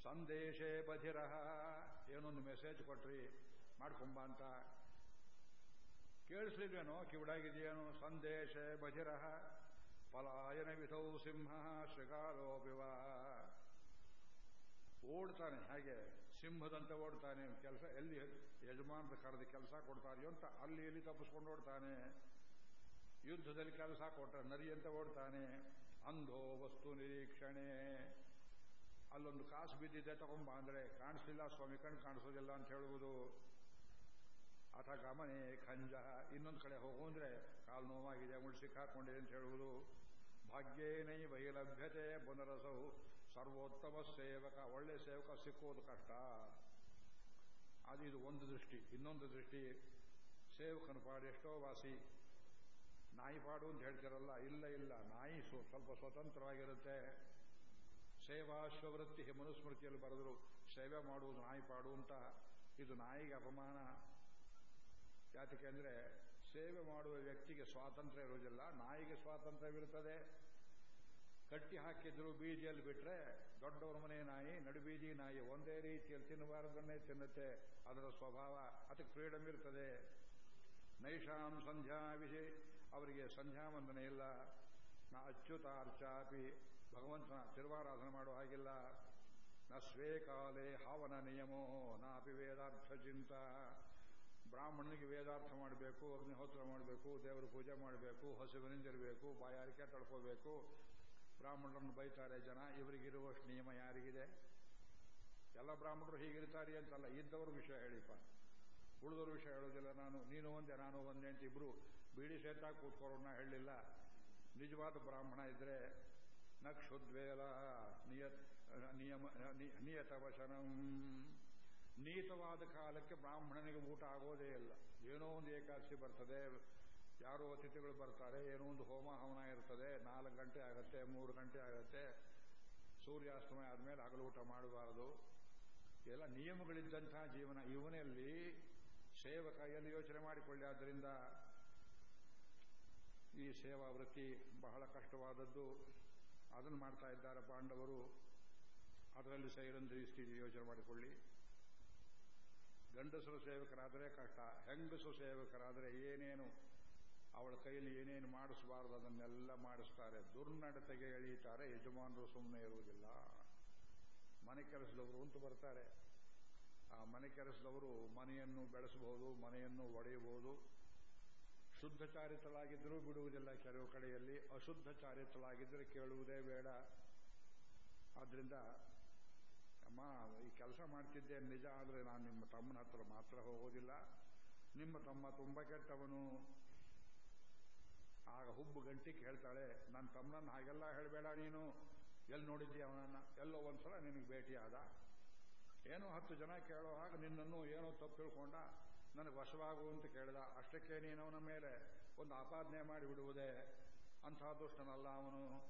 ಸಂದೇಶೇ ಬಧಿರ ಏನೊಂದು ಮೆಸೇಜ್ ಕೊಟ್ರಿ, ಮಾಡ್ಕೊಂಬ ಅಂತ. ಕೇಳಿಸ್ಲಿಲ್ವೇನೋ, ಕಿವಿಡಾಗಿದೆಯೇನೋ, ಸಂದೇಶ ಬಧಿರ ಪಲಾಯನ ವಿಧೌ ಸಿಂಹ ಶೃಗಾರೋಪಿವ ಓಡ್ತಾನೆ ಹಾಗೆ, ಸಿಂಹದಂತೆ ಓಡ್ತಾನೆ. ಕೆಲಸ, ಎಲ್ಲಿ ಯಜಮಾನರ ಕರೆದ ಕೆಲಸ ಕೊಡ್ತಾರೆಯೋ ಅಂತ ಅಲ್ಲಿ ಎಲ್ಲಿ ತಪ್ಪಿಸ್ಕೊಂಡು ಓಡ್ತಾನೆ. ಯುದ್ಧದಲ್ಲಿ ಕೆಲಸ ಕೊಟ್ಟ ನರಿಯಂತೆ ಓಡ್ತಾನೆ. ಅಂಧೋ ವಸ್ತು ನಿರೀಕ್ಷಣೆ. ಅಲ್ಲೊಂದು ಕಾಸು ಬಿದ್ದಿದೆ, ತಗೊಂಬ ಅಂದ್ರೆ ಕಾಣಿಸ್ಲಿಲ್ಲ, ಸ್ವಾಮಿ ಕಣ್ಣು ಕಾಣಿಸೋದಿಲ್ಲ ಅಂತ ಹೇಳುವುದು. ಅಥ ಗಮನೆ, ಖಂಜ, ಇನ್ನೊಂದು ಕಡೆ ಹೋಗು ಅಂದ್ರೆ ಕಾಲು ನೋವಾಗಿದೆ ಮುಳು ಸಿಕ್ಕಾಕೊಂಡಿದೆ ಅಂತ ಹೇಳುವುದು. ಭಾಗ್ಯೇನೈ ವೈಲಭ್ಯತೆ ಪುನರಸವು ಸರ್ವೋತ್ತಮ ಸೇವಕ, ಒಳ್ಳೆ ಸೇವಕ ಸಿಕ್ಕುವುದು ಕಷ್ಟ. ಅದು ಇದು ಒಂದು ದೃಷ್ಟಿ. ಇನ್ನೊಂದು ದೃಷ್ಟಿ, ಸೇವಕನ ಪಾಡು ಎಷ್ಟೋ ವಾಸಿ, ನಾಯಿ ಪಾಡು ಅಂತ ಹೇಳ್ತಿರಲ್ಲ, ಇಲ್ಲ ಇಲ್ಲ, ನಾಯಿ ಸ್ವಲ್ಪ ಸ್ವತಂತ್ರವಾಗಿರುತ್ತೆ. ಸೇವಾಶ್ವವೃತ್ತಿ ಮನುಸ್ಮೃತಿಯಲ್ಲಿ ಬರೆದರು ಸೇವೆ ಮಾಡುವುದು ನಾಯಿ ಪಾಡು ಅಂತ. ಇದು ನಾಯಿಗೆ ಅಪಮಾನ. ಯಾತಕ್ಕೆ ಅಂದರೆ ಸೇವೆ ಮಾಡುವ ವ್ಯಕ್ತಿಗೆ ಸ್ವಾತಂತ್ರ್ಯ ಇರುವುದಿಲ್ಲ, ನಾಯಿಗೆ ಸ್ವಾತಂತ್ರ್ಯವಿರುತ್ತದೆ. ಕಟ್ಟಿ ಹಾಕಿದ್ರು ಬೀದಿಯಲ್ಲಿ ಬಿಟ್ರೆ, ದೊಡ್ಡವರ ಮನೆ ನಾಯಿ ನಡುಬೀದಿ ನಾಯಿ ಒಂದೇ ರೀತಿಯಲ್ಲಿ ತಿನ್ನಬಾರದನ್ನೇ ತಿನ್ನುತ್ತೆ. ಅದರ ಸ್ವಭಾವ, ಅದಕ್ಕೆ ಫ್ರೀಡಮ್ ಇರ್ತದೆ. ನೈಷಾಂ ಸಂಧ್ಯಾ ವಿಷಯ ಅವರಿಗೆ ಸಂಧ್ಯಾ ವಂದನೆ ಇಲ್ಲ. ನಾ ಅಚ್ಯುತಾರ್ಚಾಪಿ. ಭಗವಂತನ ತಿರುವಾರಾಧನೆ ಮಾಡುವ ಹಾಗಿಲ್ಲ. ನ ಸ್ವೇ ಕಾಲೇ ಹಾವನ ನಿಯಮೋ, ನಾಪಿ ವೇದಾರ್ಥ ಚಿಂತ. ಬ್ರಾಹ್ಮಣನಿಗೆ ವೇದಾರ್ಥ ಮಾಡಬೇಕು, ಅಗ್ನಿಹೋತ್ರ ಮಾಡಬೇಕು, ದೇವರ ಪೂಜೆ ಮಾಡಬೇಕು, ಹಸುವಿನಿಂದಿರಬೇಕು ಬಾಯಾರಿಕೆ ತಡ್ಕೋಬೇಕು ಬ್ರಾಹ್ಮಣರನ್ನು ಬೈತಾರೆ ಜನ, ಇವರಿಗಿರುವಷ್ಟು ನಿಯಮ ಯಾರಿಗಿದೆ? ಎಲ್ಲ ಬ್ರಾಹ್ಮಣರು ಹೀಗಿರ್ತಾರೆ ಅಂತಲ್ಲ, ಇದ್ದವ್ರ ವಿಷಯ ಹೇಳಿಪ್ಪ. ಉಳಿದವ್ರ ವಿಷಯ ಹೇಳೋದಿಲ್ಲ, ನಾನು, ನೀನು ಒಂದೇ, ನಾನು ಒಂದೇ ಅಂತ ಇಬ್ರು ಬೀಡಿ ಸೇತಾಗಿ ಕೂತ್ಕೊಳ್ಳೋಣ ಹೇಳಲಿಲ್ಲ ನಿಜವಾದ ಬ್ರಾಹ್ಮಣ ಇದ್ರೆ ನಕ್ಷುದ್ವೇಲ ನಿಯತ್, ನಿಯಮ ನಿಯತ ವಚನಂ ನೀತವಾದ ಕಾಲಕ್ಕೆ ಬ್ರಾಹ್ಮಣನಿಗೆ ಊಟ ಆಗೋದೇ ಇಲ್ಲ. ಏನೋ ಒಂದು ಏಕಾದಶಿ ಬರ್ತದೆ, ಯಾರೋ ಅತಿಥಿಗಳು ಬರ್ತಾರೆ, ಏನೋ ಒಂದು ಹೋಮ ಹವನ ಇರ್ತದೆ, ನಾಲ್ಕು ಗಂಟೆ ಆಗತ್ತೆ, ಮೂರು ಗಂಟೆ ಆಗತ್ತೆ, ಸೂರ್ಯಾಸ್ತಮಯ ಆದಮೇಲೆ ಹಗಲು ಊಟ ಮಾಡಬಾರದು. ಎಲ್ಲ ನಿಯಮಗಳಿದ್ದಂತಹ ಜೀವನ. ಇವನಲ್ಲಿ ಸೇವಕ ಎಲ್ಲಿ ಯೋಚನೆ ಮಾಡಿಕೊಳ್ಳಿ. ಆದ್ದರಿಂದ ಈ ಸೇವಾ ವೃತ್ತಿ ಬಹಳ ಕಷ್ಟವಾದದ್ದು. ಅದನ್ನು ಮಾಡ್ತಾ ಇದ್ದಾರೆ ಪಾಂಡವರು. ಅದರಲ್ಲಿ ಸೈರಂಧ್ರಿಸ್ತೀರಿ ಯೋಚನೆ ಮಾಡಿಕೊಳ್ಳಿ. ಗಂಡಸರು ಸೇವಕರಾದರೆ ಕಷ್ಟ, ಹೆಂಗಸು ಸೇವಕರಾದರೆ ಏನೇನು, ಅವಳ ಕೈಯಲ್ಲಿ ಏನೇನು ಮಾಡಿಸಬಾರದು ಅದನ್ನೆಲ್ಲ ಮಾಡಿಸ್ತಾರೆ. ದುರ್ನಡತೆಗೆ ಎಳೀತಾರೆ, ಯಜಮಾನರು ಸುಮ್ಮನೆ ಇರುವುದಿಲ್ಲ. ಮನೆ ಕೆಲಸದವರು ಅಂತ ಬರ್ತಾರೆ. ಆ ಮನೆ ಕೆಲಸದವರು ಮನೆಯನ್ನು ಬೆಳೆಸಬಹುದು, ಮನೆಯನ್ನು ಒಡೆಯಬಹುದು. ಶುದ್ಧ ಚಾರಿತಳಾಗಿದ್ದರೂ ಬಿಡುವುದಿಲ್ಲ ಕೆಲವು ಕಡೆಯಲ್ಲಿ. ಅಶುದ್ಧ ಚಾರಿತಳಾಗಿದ್ದರೆ ಕೇಳುವುದೇ ಬೇಡ. ಆದ್ದರಿಂದ ಅಮ್ಮ, ಈ ಕೆಲಸ ಮಾಡ್ತಿದ್ದೆ ನಿಜ, ಆದರೆ ನಾನು ನಿಮ್ಮ ತಮ್ಮನ ಹತ್ರ ಮಾತ್ರ ಹೋಗೋದಿಲ್ಲ. ನಿಮ್ಮ ತಮ್ಮ ತುಂಬ ಕೆಟ್ಟವನು. ಆಗ ಹುಬ್ಬು ಗಂಟಿ ಕೇಳ್ತಾಳೆ ನನ್ನ ತಮ್ಮನನ್ನು ಹಾಗೆಲ್ಲ ಹೇಳಬೇಡ ನೀನು. ಎಲ್ಲಿ ನೋಡಿದ್ದೀಯ ಅವನನ್ನ? ಎಲ್ಲೋ ಒಂದ್ಸಲ ನಿನಗೆ ಭೇಟಿಯಾದ? ಏನೋ ಹತ್ತು ಜನ ಕೇಳೋ ಹಾಗೆ ನಿನ್ನನ್ನು ಏನೋ ತಪ್ಪು ತಿಳ್ಕೊಂಡ. ನನಗೆ ವಶವಾಗುವಂತ ಕೇಳಿದ. ಅಷ್ಟಕ್ಕೆ ನೀನವನ ಮೇಲೆ ಒಂದು ಆಪಾದನೆ ಮಾಡಿ ಬಿಡುವುದೇ? ಅಂಥ ದುಷ್ಟನಲ್ಲ ಅವನು.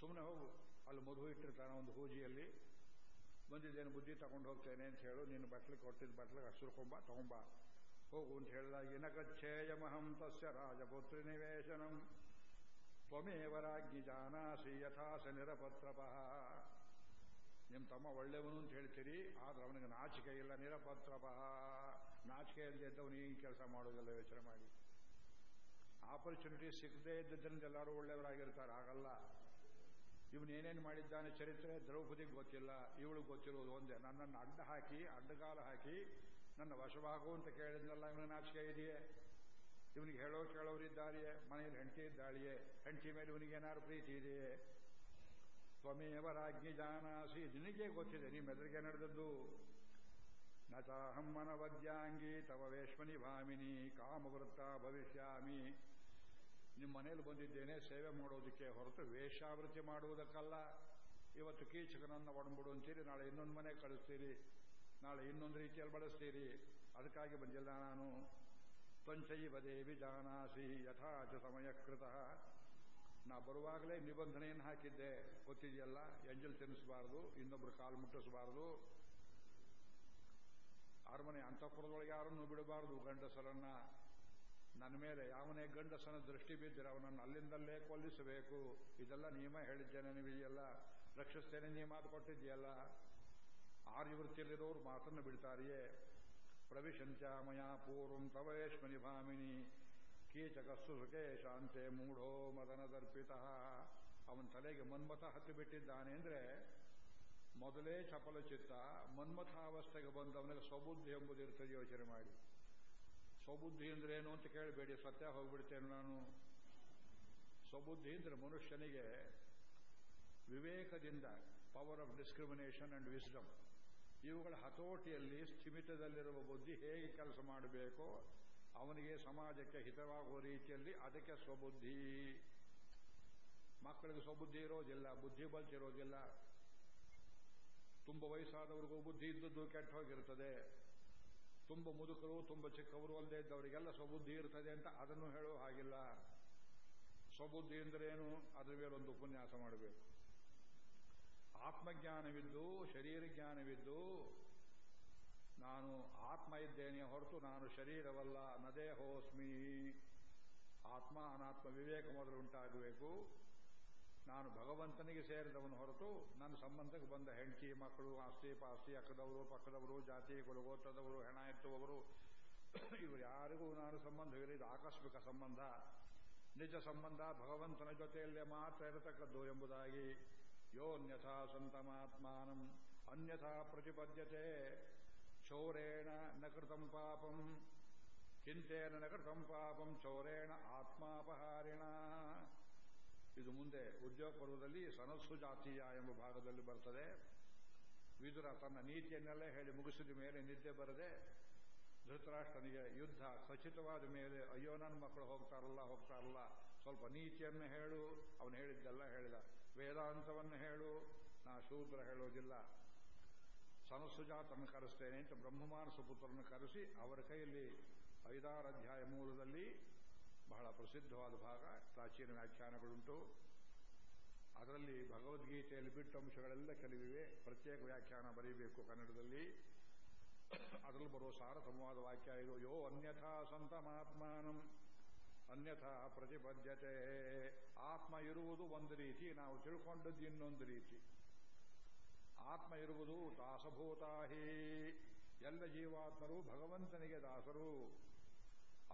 ಸುಮ್ಮನೆ ಹೋಗು. ಅಲ್ಲಿ ಮಧು ಇಟ್ಟಿರ್ತಾನೆ ಒಂದು ಹೂಜಿಯಲ್ಲಿ. ಬಂದಿದ್ದೇನು ಬುದ್ಧಿ ತಗೊಂಡು ಹೋಗ್ತೇನೆ ಅಂತ ಹೇಳು. ನಿನ್ನ ಬಟ್ಲಿಗೆ ಕೊಟ್ಟಿದ್ದ ಬಟ್ಲಿಗೆ ಹಸಿರುಕೊಂಬ, ತಗೊಂಬ. ಹೋಗು ಅಂತ ಹೇಳಿದಾಗ ಇನಗಚ್ಛೇಯಮಹಂ ತಸ್ಯ ರಾಜಪುತ್ರಿ ನಿವೇಶನಂ. ತ್ವಮೇವ ಜಾನಾಸಿ ಯಥಾಸ ನಿರಪತ್ರಪಃ. ನಿಮ್ಮ ತಮ್ಮ ಒಳ್ಳೆಯವನು ಅಂತ ಹೇಳ್ತೀರಿ, ಆದ್ರೆ ಅವನಿಗೆ ನಾಚಿಕೆ ಇಲ್ಲ. ನಿರಪತ್ರಪಃ. ನಾಚಿಕೆ ಇಲ್ಲದೆ ಇದ್ದವನು ಏನು ಕೆಲಸ ಮಾಡೋದಿಲ್ಲ ಯೋಚನೆ ಮಾಡಿ. ಆಪರ್ಚುನಿಟಿ ಸಿಗದೇ ಇದ್ದದ್ರಿಂದ ಎಲ್ಲರೂ ಒಳ್ಳೆಯವರಾಗಿರ್ತಾರೆ. ಆಗಲ್ಲ ಇವನೇನೇನು ಮಾಡಿದ್ದಾನೆ ಚರಿತ್ರೆ ದ್ರೌಪದಿಗೆ ಗೊತ್ತಿಲ್ಲ. ಇವಳಿಗೆ ಗೊತ್ತಿರೋದು ಒಂದೇ. ನನ್ನನ್ನು ಅಡ್ಡ ಹಾಕಿ, ಅಡ್ಡಗಾಲ ಹಾಕಿ ನನ್ನ ವಶವಾಗು ಅಂತ ಕೇಳಿದ್ನಲ್ಲ ಇವನ ನಾಚಿಕೆ ಇದೆಯೇ? ಇವನಿಗೆ ಹೇಳೋ ಕೇಳೋರಿದ್ದಾರೆಯೇ ಮನೆಯಲ್ಲಿ ಹೆಂಡತಿ ಇದ್ದಾಳೆಯೇ? ಹೆಂಡತಿ ಮೇಲೆ ಇವನಿಗೆ ಏನಾರು ಪ್ರೀತಿ ಇದೆಯೇ? ತ್ವಮೇವ ರಾಜ್ಞಿ ಜಾನಾಸಿ. ನಿನಗೆ ಗೊತ್ತಿದೆ. ಎದುರಿಗೆ ನಡೆದದ್ದು ಮನವದ್ಯಾಂಗಿ ತವ ವೇಶ್ಮನಿ ಭಾಮಿನಿ ಕಾಮವೃತ್ತ ಭವಿಷ್ಯಾಮಿ. ನಿಮ್ಮ ಮನೇಲಿ ಬಂದಿದ್ದೇನೆ, ಸೇವೆ ಮಾಡೋದಕ್ಕೆ ಹೊರತು ವೇಷಾವೃತ್ತಿ ಮಾಡುವುದಕ್ಕಲ್ಲ. ಇವತ್ತು ಕೀಚಕನನ್ನು ಒಡಂಬಿಡು ಅಂತೀರಿ, ನಾಳೆ ಇನ್ನೊಂದು ಮನೆ ಕಳಿಸ್ತೀರಿ, ನಾಳೆ ಇನ್ನೊಂದು ರೀತಿಯಲ್ಲಿ ಬಳಸ್ತೀರಿ. ಅದಕ್ಕಾಗಿ ಬಂದಿಲ್ಲ ನಾನು. ತ್ವಂಚೈವ ದೇವಿ ಜಾನಾಸಿ ಯಥಾಚ ಸಮಯಕೃತ ನಾ ಬರುವಾಗಲೇ ನಿಬಂಧನೆಯನ್ನು ಹಾಕಿದ್ದೆ. ಗೊತ್ತಿದೆಯಲ್ಲ, ಎಂಜಲ್ ತಿನ್ನಿಸಬಾರ್ದು, ಇನ್ನೊಬ್ರು ಕಾಲು ಮುಟ್ಟಿಸಬಾರದು. ಅರಮನೆ ಅಂತಃಪುರದೊಳಗೆ ಯಾರನ್ನು ಬಿಡಬಾರದು, ಗಂಡಸರನ್ನ. ನನ್ನ ಮೇಲೆ ಯಾವನೇ ಗಂಡಸನ ದೃಷ್ಟಿ ಬಿದ್ದರೆ ಅವನನ್ನು ಅಲ್ಲಿಂದಲ್ಲೇ ಕೊಲ್ಲಿಸಬೇಕು. ಇದೆಲ್ಲ ನಿಯಮ ಹೇಳಿದ್ದೇನೆ ನೀವಿದೆಯಲ್ಲ ರಕ್ಷಿಸ್ತೇನೆ, ನೀ ಮಾತು ಕೊಟ್ಟಿದ್ದೀಯಲ್ಲ. ಆರ್ಯವೃತ್ತಿಯಲ್ಲಿರೋರು ಮಾತನ್ನು ಬಿಡ್ತಾರೆಯೇ. ಪ್ರವಿಶಂತ್ಯಾಮಯ ಪೂರ್ವಂ ತವೇಶ್ಮನಿ ಭಾಮಿನಿ. ಕೀಚಕಸ್ಸು ಸುಖೇ ಶಾಂತೆ ಮೂಢೋ ಮದನ ದರ್ಪಿತ. ಅವನ ತಲೆಗೆ ಮನ್ಮಥ ಹತ್ತಿ ಬಿಟ್ಟಿದ್ದಾನೆ ಅಂದ್ರೆ ಮೊದಲೇ ಚಪಲ ಚಿತ್ತ, ಮನ್ಮಥಾವಸ್ಥೆಗೆ ಬಂದವನಿಗೆ ಸ್ವಬುದ್ಧಿ ಎಂಬುದು ಇರ್ತದೆ ಯೋಚನೆ ಮಾಡಿ. ಸ್ವಬುದ್ಧಿ ಅಂದ್ರೆ ಏನು ಅಂತ ಕೇಳಬೇಡಿ, ಸತ್ಯ ಹೋಗ್ಬಿಡ್ತೇನೆ ನಾನು. ಸ್ವಬುದ್ಧಿ ಅಂದ್ರೆ ಮನುಷ್ಯನಿಗೆ ವಿವೇಕದಿಂದ power of discrimination and wisdom ಇವುಗಳ ಹತೋಟಿಯಲ್ಲಿ, ಸ್ಥಿಮಿತದಲ್ಲಿರುವ ಬುದ್ಧಿ ಹೇಗೆ ಕೆಲಸ ಮಾಡಬೇಕೋ, ಅವನಿಗೆ ಸಮಾಜಕ್ಕೆ ಹಿತವಾಗುವ ರೀತಿಯಲ್ಲಿ ಅದಕ್ಕೆ ಸ್ವಬುದ್ಧಿ. ಮಕ್ಕಳಿಗೆ ಸ್ವಬುದ್ಧಿ ಇರೋದಿಲ್ಲ ಬುದ್ಧಿ ಬಲ್ತಿರೋದಿಲ್ಲ ತುಂಬ ವಯಸ್ಸಾದವ್ರಿಗೂ ಬುದ್ಧಿ ಇದ್ದದ್ದು ಕೆಟ್ಟ ಹೋಗಿರ್ತದೆ ತುಂಬ ಮುದುಕರು, ತುಂಬ ಚಿಕ್ಕವರು ಅಲ್ಲದೆ ಇದ್ದವರಿಗೆಲ್ಲ ಸ್ವಬುದ್ಧಿ ಇರ್ತದೆ ಅಂತ ಅದನ್ನು ಹೇಳೋ ಹಾಗಿಲ್ಲ. ಸ್ವಬುದ್ಧಿ ಅಂದ್ರೇನು ಅದರ ಮೇಲೊಂದು ಉಪನ್ಯಾಸ ಮಾಡಬೇಕು. ಆತ್ಮಜ್ಞಾನವಿದ್ದು ಶರೀರ ಜ್ಞಾನವಿದ್ದು ನಾನು ಆತ್ಮ ಇದ್ದೇನೆ ಹೊರತು ನಾನು ಶರೀರವಲ್ಲ ನದೇ ಹೋಸ್ಮಿ ಆತ್ಮ ಅನಾತ್ಮ ವಿವೇಕ ಮೊದಲು ಉಂಟಾಗಬೇಕು. ನಾನು ಭಗವಂತನಿಗೆ ಸೇರಿದವನು ಹೊರತು ನನ್ನ ಸಂಬಂಧಕ್ಕೆ ಬಂದ ಹೆಂಡತಿ, ಮಕ್ಕಳು, ಆಸ್ತಿ, ಪಾಸ್ತಿ, ಅಕ್ಕದವರು, ಪಕ್ಕದವರು, ಜಾತಿ ಕುಲಗೋತ್ರದವರು ಹೆಣ ಎತ್ತುವವರು ಇವರು ಯಾರಿಗೂ ನಾನು ಸಂಬಂಧವಿಲ್ಲ ಇದು ಆಕಸ್ಮಿಕ ಸಂಬಂಧ, ನಿಜ ಸಂಬಂಧ ಭಗವಂತನ ಜೊತೆಯಲ್ಲೇ ಮಾತ್ರ ಇರತಕ್ಕದ್ದು ಎಂಬುದಾಗಿ ಯೋನ್ಯಥಾ ಸಂತಮಾತ್ಮಾನಂ, ಅನ್ಯಥಾ ಪ್ರತಿಪದ್ಯತೆ, ಚೌರೇಣ ನಕೃತಂ ಪಾಪಂ ಚಿಂತೆನ ನಕೃತಂ ಕೃತಂ ಪಾಪಂ, ಚೌರೇಣ ಆತ್ಮಾಪಹಾರಿಣ. ಇದು ಮುಂದೆ ಉದ್ಯೋಗ ಪರ್ವದಲ್ಲಿ ಸನಸ್ಸು ಜಾತೀಯ ಎಂಬ ಭಾಗದಲ್ಲಿ ಬರ್ತದೆ. ವಿದುರ ತನ್ನ ನೀತಿಯನ್ನೆಲ್ಲ ಹೇಳಿ ಮುಗಿಸಿದ ಮೇಲೆ ನಿದ್ದೆ ಬರದೆ ಧೃತರಾಷ್ಟ್ರನಿಗೆ ಯುದ್ಧ ಖಚಿತವಾದ ಮೇಲೆ ಅಯ್ಯೋ ನನ್ನ ಮಕ್ಕಳು ಹೋಗ್ತಾರಲ್ಲ ಹೋಗ್ತಾರಲ್ಲ, ಸ್ವಲ್ಪ ನೀತಿಯನ್ನು ಹೇಳು. ಅವನು ಹೇಳಿದ್ದೆಲ್ಲ ಹೇಳಿದ. ವೇದಾಂತವನ್ನು ಹೇಳು. ನಾ ಶೂದ್ರ ಹೇಳೋದಿಲ್ಲ. ಸನಸುಜಾತನ್ನು ಕರೆಸ್ತೇನೆ ಅಂತ ಬ್ರಹ್ಮಮಾನಸ ಪುತ್ರನ್ನು ಕರೆಸಿ ಅವರ ಕೈಯಲ್ಲಿ ಐದಾರು ಅಧ್ಯಾಯ ಮೂಲದಲ್ಲಿ ಬಹಳ ಪ್ರಸಿದ್ಧವಾದ ಭಾಗ, ಪ್ರಾಚೀನ ವ್ಯಾಖ್ಯಾನಗಳುಂಟು. ಅದರಲ್ಲಿ ಭಗವದ್ಗೀತೆಯಲ್ಲಿ ಬಿಟ್ಟ ಅಂಶಗಳೆಲ್ಲ ಕೆಲವಿವೆ. ಪ್ರತ್ಯೇಕ ವ್ಯಾಖ್ಯಾನ ಬರೀಬೇಕು ಕನ್ನಡದಲ್ಲಿ. ಅದರಲ್ಲಿ ಬರುವ ಸಂವಾದ ವಾಕ್ಯ ಇದು, ಯೋ ಅನ್ಯಥಾ ಸಂತಮಾತ್ಮಾನಂ ಅನ್ಯಥಾ ಪ್ರತಿಬದ್ಧತೆ ಆತ್ಮ ಇರುವುದು ಒಂದು ರೀತಿ, ನಾವು ತಿಳ್ಕೊಂಡದ್ದು ಇನ್ನೊಂದು ರೀತಿ. ಆತ್ಮ ಇರುವುದು ದಾಸಭೂತಾಹಿ. ಎಲ್ಲ ಜೀವಾತ್ಮರು ಭಗವಂತನಿಗೆ ದಾಸರು.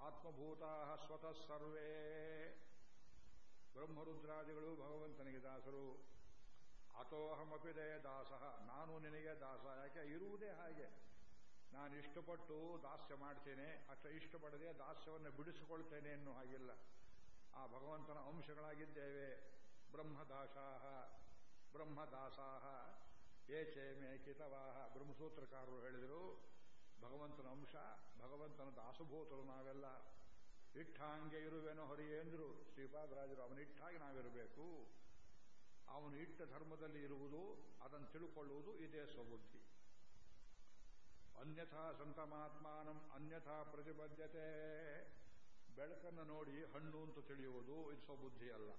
ಆತ್ಮಭೂತಾ ಸ್ವತಃ ಸರ್ವೇ. ಬ್ರಹ್ಮರುದ್ರಾದಿಗಳು ಭಗವಂತನಿಗೆ ದಾಸರು. ಅತೋಹಮಪಿದೆ ದಾಸ. ನಾನು ನಿನಗೆ ದಾಸ. ಯಾಕೆ? ಇರುವುದೇ ಹಾಗೆ. ನಾನು ಇಷ್ಟಪಟ್ಟು ದಾಸ್ಯ ಮಾಡ್ತೇನೆ. ಅಷ್ಟ ಇಷ್ಟಪಡದೆ ದಾಸ್ಯವನ್ನು ಬಿಡಿಸಿಕೊಳ್ತೇನೆ ಎನ್ನುವ ಹಾಗಿಲ್ಲ. ಆ ಭಗವಂತನ ಅಂಶಗಳಾಗಿದ್ದೇವೆ ಬ್ರಹ್ಮದಾಸಾಹ ಬ್ರಹ್ಮದಾಸಾಹ ಏಚೆ ಮೇ ಕಿತವಾಹ ಬ್ರಹ್ಮಸೂತ್ರಕಾರರು ಹೇಳಿದರು. ಭಗವಂತನ ಅಂಶ, ಭಗವಂತನ ದಾಸಭೂತರು ನಾವೆಲ್ಲ. ಇಟ್ಟಾಂಗೆ ಇರುವೆನೋ ಹರಿಯೇಂದ್ರು ಶ್ರೀಪಾದರಾಜರು ಅವನಿಟ್ಟಾಗಿ ನಾವಿರಬೇಕು. ಅವನು ಇಟ್ಟ ಧರ್ಮದಲ್ಲಿ ಇರುವುದು, ಅದನ್ನು ತಿಳ್ಕೊಳ್ಳುವುದು ಇದೇ ಸ್ವಬುದ್ಧಿ. ಅನ್ಯಥಾ ಸಂತಮಾತ್ಮಾನಂ ಅನ್ಯಥಾ ಪ್ರತಿಬದ್ಧತೆ ಬೆಳಕನ್ನು ನೋಡಿ ಹಣ್ಣು ಅಂತ ತಿಳಿಯುವುದು, ಇದು ಸ್ವಬುದ್ಧಿ ಅಲ್ಲ.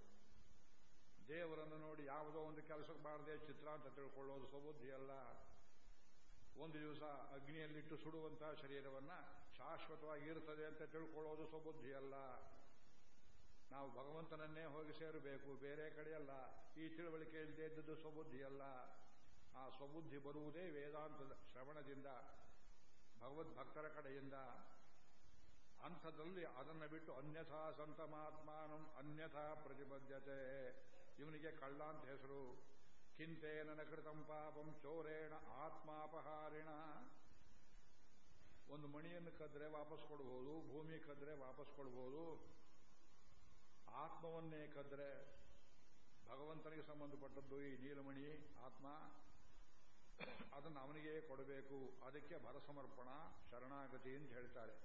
ದೇವರನ್ನು ನೋಡಿ ಯಾವುದೋ ಒಂದು ಕೆಲಸಕ್ಕೆ ಬಾರದೆ ಚಿತ್ರ ಅಂತ ತಿಳ್ಕೊಳ್ಳೋದು ಸ್ವಬುದ್ಧಿ ಅಲ್ಲ. ಒಂದು ದಿವಸ ಅಗ್ನಿಯಲ್ಲಿಟ್ಟು ಸುಡುವಂತಹ ಶರೀರವನ್ನ ಶಾಶ್ವತವಾಗಿ ಇರುತ್ತದೆ ಅಂತ ತಿಳ್ಕೊಳ್ಳೋದು ಸ್ವಬುದ್ಧಿ ಅಲ್ಲ. ನಾವು ಭಗವಂತನನ್ನೇ ಹೋಗಿ ಸೇರಬೇಕು, ಬೇರೆ ಕಡೆಯಲ್ಲ ಈ ತಿಳುವಳಿಕೆ ಇಲ್ಲದೆ ಇದ್ದದ್ದು ಸ್ವಬುದ್ಧಿ ಅಲ್ಲ. ಆ ಸ್ವಬುದ್ಧಿ ಬರುವುದೇ ವೇದಾಂತದ ಶ್ರವಣದಿಂದ, ಭಗವದ್ಭಕ್ತರ ಕಡೆಯಿಂದ. ಅಂಥದಲ್ಲಿ ಅದನ್ನು ಬಿಟ್ಟು ಅನ್ಯಥಾ ಸಂತಮಾತ್ಮಾನಂ ಅನ್ಯಥಾ ಪ್ರತಿಬದ್ಧತೆ ಇವನಿಗೆ ಕಳ್ಳ ಅಂತ ಹೆಸರು. ಕಿಂತೇನ ಕೃತಂ ಪಾಪಂ ಚೋರೇಣ ಆತ್ಮಾಪಹಾರಿಣ ಒಂದು ಮಣಿಯನ್ನು ಕದ್ರೆ ವಾಪಸ್ ಕೊಡ್ಬೋದು ಭೂಮಿ ಕದ್ರೆ ವಾಪಸ್ ಕೊಡ್ಬೋದು ಆತ್ಮವನ್ನೇ ಕದ್ರೆ ಭಗವಂತನಿಗೆ ಸಂಬಂಧಪಟ್ಟದ್ದು ಈ ನೀಲಮಣಿ ಆತ್ಮ, ಅದನ್ನು ಅವನಿಗೆ ಕೊಡಬೇಕು, ಅದಕ್ಕೆ ಭರಸಮರ್ಪಣ, ಶರಣಾಗತಿ ಅಂತ ಹೇಳ್ತಾರೆ.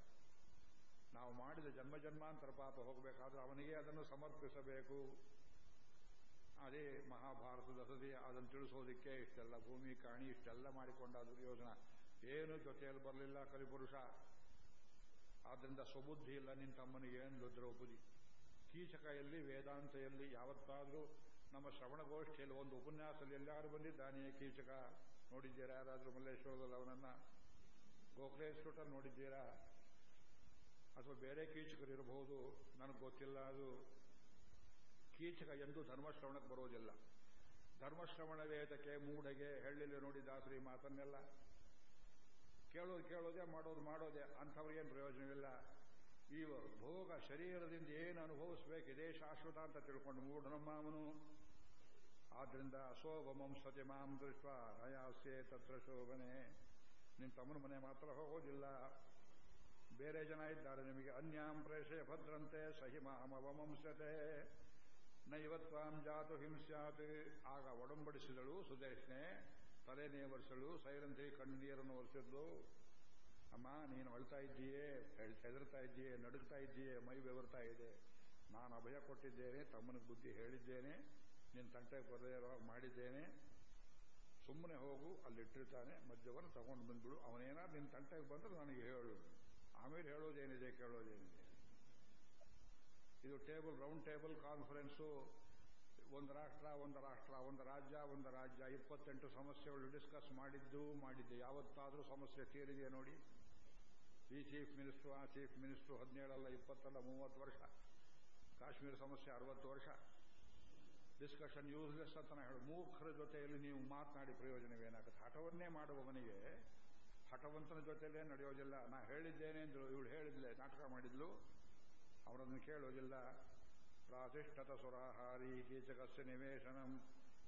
ನಾವು ಮಾಡಿದ ಜನ್ಮ ಜನ್ಮಾಂತರ ಪಾಪ ಹೋಗಬೇಕಾದ್ರೆ ಅವನಿಗೆ ಅದನ್ನು ಸಮರ್ಪಿಸಬೇಕು. ಅದೇ ಮಹಾಭಾರತದ ಹೃದಯ, ಅದನ್ನು ತಿಳಿಸೋದಕ್ಕೆ ಇಷ್ಟೆಲ್ಲ ಭೂಮಿ, ಕಾಣಿ, ಇಷ್ಟೆಲ್ಲ ಮಾಡಿಕೊಂಡ ದುರ್ಯೋಧನ. ಏನು ಜೊತೆಯಲ್ಲಿ ಬರಲಿಲ್ಲ ಕಲಿಪುರುಷ ಆದ್ರಿಂದ ಸ್ವಬುದ್ಧಿ ಇಲ್ಲ ನಿನ್ನ ತಮ್ಮನಿಗೆ ಏನು ದ್ರೌಪದಿ ಕೀಚಕ ಎಲ್ಲಿ ವೇದಾಂತ ಎಲ್ಲಿ ಯಾವತ್ತಾದರೂ ನಮ್ಮ ಶ್ರವಣಗೋಷ್ಠಿಯಲ್ಲಿ ಒಂದು ಉಪನ್ಯಾಸದಲ್ಲಿ ಎಲ್ಲಾರು ಬಂದಿದ್ದಾನೆ ಕೀಚಕ. ನೋಡಿದ್ದೀರಾ ಯಾರಾದರೂ ಮಲ್ಲೇಶ್ವರದಲ್ಲಿ ಅವನನ್ನ? ಗೋಖಲೇಶ್ವರ ನೋಡಿದ್ದೀರಾ? ಅಥವಾ ಬೇರೆ ಕೀಚಕರು ಇರಬಹುದು? ನನಗೆ ಗೊತ್ತಿಲ್ಲ ಅದು. ಕೀಚಕ ಎಂದು ಧರ್ಮಶ್ರವಣಕ್ಕೆ ಬರೋದಿಲ್ಲ. ಧರ್ಮಶ್ರವಣ ವೇದಕ್ಕೆ ಮೂಢಗೆ ಹೆಳ್ಳಿಲಿ ನೋಡಿ ದಾಸರಿ ಮಾತನ್ನೆಲ್ಲ. ಕೇಳೋದು ಕೇಳೋದೇ, ಮಾಡೋದು ಮಾಡೋದೆ ಅಂಥವ್ರಿಗೇನು ಪ್ರಯೋಜನವಿಲ್ಲ. ಈ ಭೋಗ ಶರೀರದಿಂದ ಏನು ಅನುಭವಿಸ್ಬೇಕು, ಇದೇ ಶಾಶ್ವತ ಅಂತ ತಿಳ್ಕೊಂಡು ಮೂಢನಮ್ಮ ಅವನು. ಆದ್ರಿಂದ ಅಶೋಭಮಂ ಸತಿ ಮಾಂ ದೃಷ್ಟ ನಯಾಸ್ಯೆ ತತ್ರ ಶೋಭನೆ. ನಿನ್ನ ತಮ್ಮನ ಮನೆ ಮಾತ್ರ ಹೋಗೋದಿಲ್ಲ. ಬೇರೆ ಜನ ಇದ್ದಾರೆ ನಿಮಗೆ, ಅನ್ಯಾಂ ಪ್ರೇಷೆ ಭದ್ರಂತೆ ಸಹಿ ಮಾಮವಮಂಸತೆ ನೈವತ್ವಾಂ ಜಾತು ಹಿಂಸ್ಯಾತ್. ಆಗ ಒಡಂಬಡಿಸಿದಳು ಸುದೇಶ್ನೆ, ತಲೆ ನೇವರ್ಸಳು ಕಣ್ಣು ಕಣ್ಣೀರನ್ನು ಒರೆಸಿದ್ಲು ಅಮ್ಮ, ನೀನು ಅಳ್ತಾ ಇದ್ದೀಯೇ ಹೆದರ್ತಾ ಇದ್ದೀಯೇ, ನಡುಗ್ತಾ ಇದ್ದೀಯೇ, ಮೈ ಬೆವರ್ತಾ ಇದೆ. ನಾನು ಅಭಯ ಕೊಟ್ಟಿದ್ದೇನೆ, ತಮ್ಮನಿಗೆ ಬುದ್ಧಿ ಹೇಳಿದ್ದೇನೆ, ನಿನ್ನ ತಂಟೆಗೆ ಬರದೇ ಮಾಡಿದ್ದೇನೆ. ಸುಮ್ಮನೆ ಹೋಗು ಅಲ್ಲಿಟ್ಟಿರ್ತಾನೆ ಮದ್ಯವನ್ನು ತಗೊಂಡು ಬಂದ್ಬಿಡು. ಅವನೇನಾದ್ರು ನಿನ್ನ ತಂಟೆಗೆ ಬಂದ್ರೆ ನನಗೆ ಹೇಳು. ಆಮೇಲೆ ಹೇಳೋದೇನಿದೆ, ಕೇಳೋದೇನಿದೆ? ಇದು ಟೇಬಲ್, ರೌಂಡ್ ಟೇಬಲ್, ಕಾನ್ಫರೆನ್ಸು, ಒಂದು ರಾಷ್ಟ್ರ ಒಂದು ರಾಷ್ಟ್ರ, ಒಂದು ರಾಜ್ಯ ಒಂದು ರಾಜ್ಯ, ಇಪ್ಪತ್ತೆಂಟು ಸಮಸ್ಯೆಗಳು ಡಿಸ್ಕಸ್ ಮಾಡಿದ್ದು, ಮಾಡಿದ್ದೆ. ಯಾವತ್ತಾದರೂ ಸಮಸ್ಯೆ ತೀರಿದೆಯೇ ನೋಡಿ? ಈ ಚೀಫ್ ಮಿನಿಸ್ಟ್ರು, ಆ ಚೀಫ್ ಮಿನಿಸ್ಟ್ರು ಹದಿನೇಳಲ್ಲ, ಇಪ್ಪತ್ತಲ್ಲ, ಮೂವತ್ತು ವರ್ಷ. ಕಾಶ್ಮೀರ ಸಮಸ್ಯೆ ಅರವತ್ತು ವರ್ಷ. ಡಿಸ್ಕಷನ್ ಯೂಸ್ಲೆಸ್ ಅಂತ ಹೇಳಿ ಮೂರ್ಖರ ಜೊತೆಯಲ್ಲಿ ನೀವು ಮಾತನಾಡಿ ಪ್ರಯೋಜನವೇನಾಗುತ್ತೆ? ಹಠವನ್ನೇ ಮಾಡುವವನಿಗೆ ಹಠವಂತನ ಜೊತೆಯಲ್ಲೇ ನಡೆಯೋದಿಲ್ಲ. ನಾ ಹೇಳಿದ್ದೇನೆ ಅಂದ್ರು, ಇವಳು ಹೇಳಿದ್ಲೆ, ನಾಟಕ ಮಾಡಿದ್ಲು. ಅವರನ್ನು ಕೇಳೋದಿಲ್ಲ ಪ್ರಾತಿಷ್ಠತ ಸುರಾಹಾರಿ ಕೀಚಕಸ್ಯ ನಿವೇಶನಂ.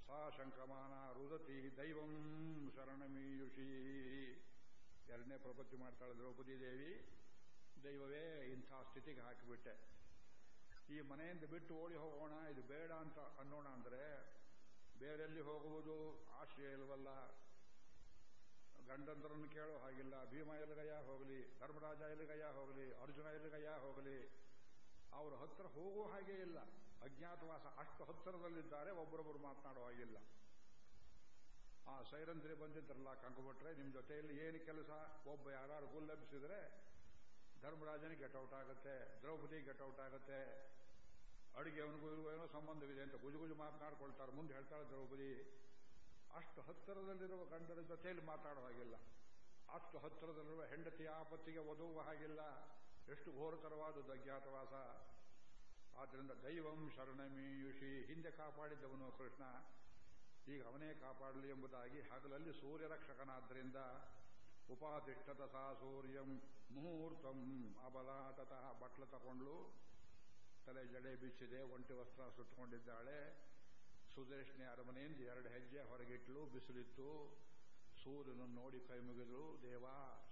ಸಾ ಶಂಕಮಾನ ರುದತಿ ದೈವಂ ಶರಣಮೀಯುಷಿ. ಎರಡನೇ ಪ್ರಪತ್ತಿ ಮಾಡ್ತಾಳೆ ದ್ರೌಪದಿ ದೇವಿ ದೈವವೇ, ಇಂಥ ಸ್ಥಿತಿಗೆ ಹಾಕಿಬಿಟ್ಟೆ. ಈ ಮನೆಯಿಂದ ಬಿಟ್ಟು ಓಡಿ ಹೋಗೋಣ, ಇದು ಬೇಡ ಅಂತ ಅನ್ನೋಣ ಅಂದರೆ ಬೇರೆಲ್ಲಿ ಹೋಗುವುದು ಆಶ್ರಯ ಇಲ್ವಲ್ಲ. ಗಂಡಂದ್ರನ್ನು ಕೇಳೋ ಹಾಗಿಲ್ಲ. ಭೀಮ ಎಲ್ಲಿಗಯ್ಯ ಹೋಗಲಿ, ಧರ್ಮರಾಜ ಎಲ್ಲಿಗಯ್ಯ ಹೋಗಲಿ, ಅರ್ಜುನ ಎಲ್ಲಿಗಯ್ಯ ಹೋಗಲಿ. ಅವರ ಹತ್ತಿರ ಹೋಗೋ ಹಾಗೆ ಇಲ್ಲ. ಅಜ್ಞಾತವಾಸ ಅಷ್ಟು ಹತ್ತಿರದಲ್ಲಿದ್ದಾರೆ ಒಬ್ಬರೊಬ್ಬರು ಮಾತನಾಡೋ ಹಾಗಿಲ್ಲ ಆ ಸೈರಂಧ್ರಿ ಬಂದಿದ್ರಲ್ಲ ಕಂಕುಬಿಟ್ರೆ ನಿಮ್ಮ ಜೊತೆಯಲ್ಲಿ ಏನು ಕೆಲಸ? ಒಬ್ಬ ಯಾರು ಗುಲ್ಲಭಿಸಿದ್ರೆ ಧರ್ಮರಾಜನಿಗೆ ಔಟ್ ಆಗುತ್ತೆ ದ್ರೌಪದಿ ಗೆಟೌಟ್ ಆಗುತ್ತೆ, ಅಡುಗೆ ಅವನಿಗೂ ಏನೋ ಸಂಬಂಧವಿದೆ ಅಂತ ಗುಜು ಗುಜು ಮಾತನಾಡ್ಕೊಳ್ತಾರೆ. ಮುಂದೆ ಹೇಳ್ತಾಳೆ ದ್ರೌಪದಿ, ಅಷ್ಟು ಹತ್ತಿರದಲ್ಲಿರುವ ಗಂಡರ ಜೊತೆಯಲ್ಲಿ ಮಾತಾಡೋ ಹಾಗಿಲ್ಲ ಅಷ್ಟು ಹತ್ತಿರದಲ್ಲಿರುವ ಹೆಂಡತಿ ಆಪತ್ತಿಗೆ ಒದಗುವ ಹಾಗಿಲ್ಲ ಎಷ್ಟು ಘೋರತರವಾದದ್ದು ಅಜ್ಞಾತವಾಸ. ಆದ್ದರಿಂದ ದೈವಂ ಶರಣಮೀಯುಷಿ, ಹಿಂದೆ ಕಾಪಾಡಿದ್ದವನು ಕೃಷ್ಣ, ಈಗ ಅವನೇ ಕಾಪಾಡಲಿ ಎಂಬುದಾಗಿ ಹಗಲಲ್ಲಿ ಸೂರ್ಯರಕ್ಷಕನಾದ್ದರಿಂದ ಉಪಾತಿಷ್ಠತ ಸಾ ಸೂರ್ಯಂ ಮುಹೂರ್ತಂ ಅಬಲಾತತಃ ಬಟ್ಲ ತಗೊಂಡ್ಲು, ತಲೆ ಜಡೆ ಬಿಚ್ಚಿದೆ, ಒಂಟಿ ವಸ್ತ್ರ ಸುತ್ತಕೊಂಡಿದ್ದಾಳೆ ಸುದೇಶ್ನೆ ಅರಮನೆಯಿಂದ ಎರಡು ಹೆಜ್ಜೆ ಹೊರಗಿಟ್ಲು, ಬಿಸಿಲಿತ್ತು. ಸೂರ್ಯನನ್ನು ನೋಡಿ ಕೈ ಮುಗಿದ್ರು ದೇವ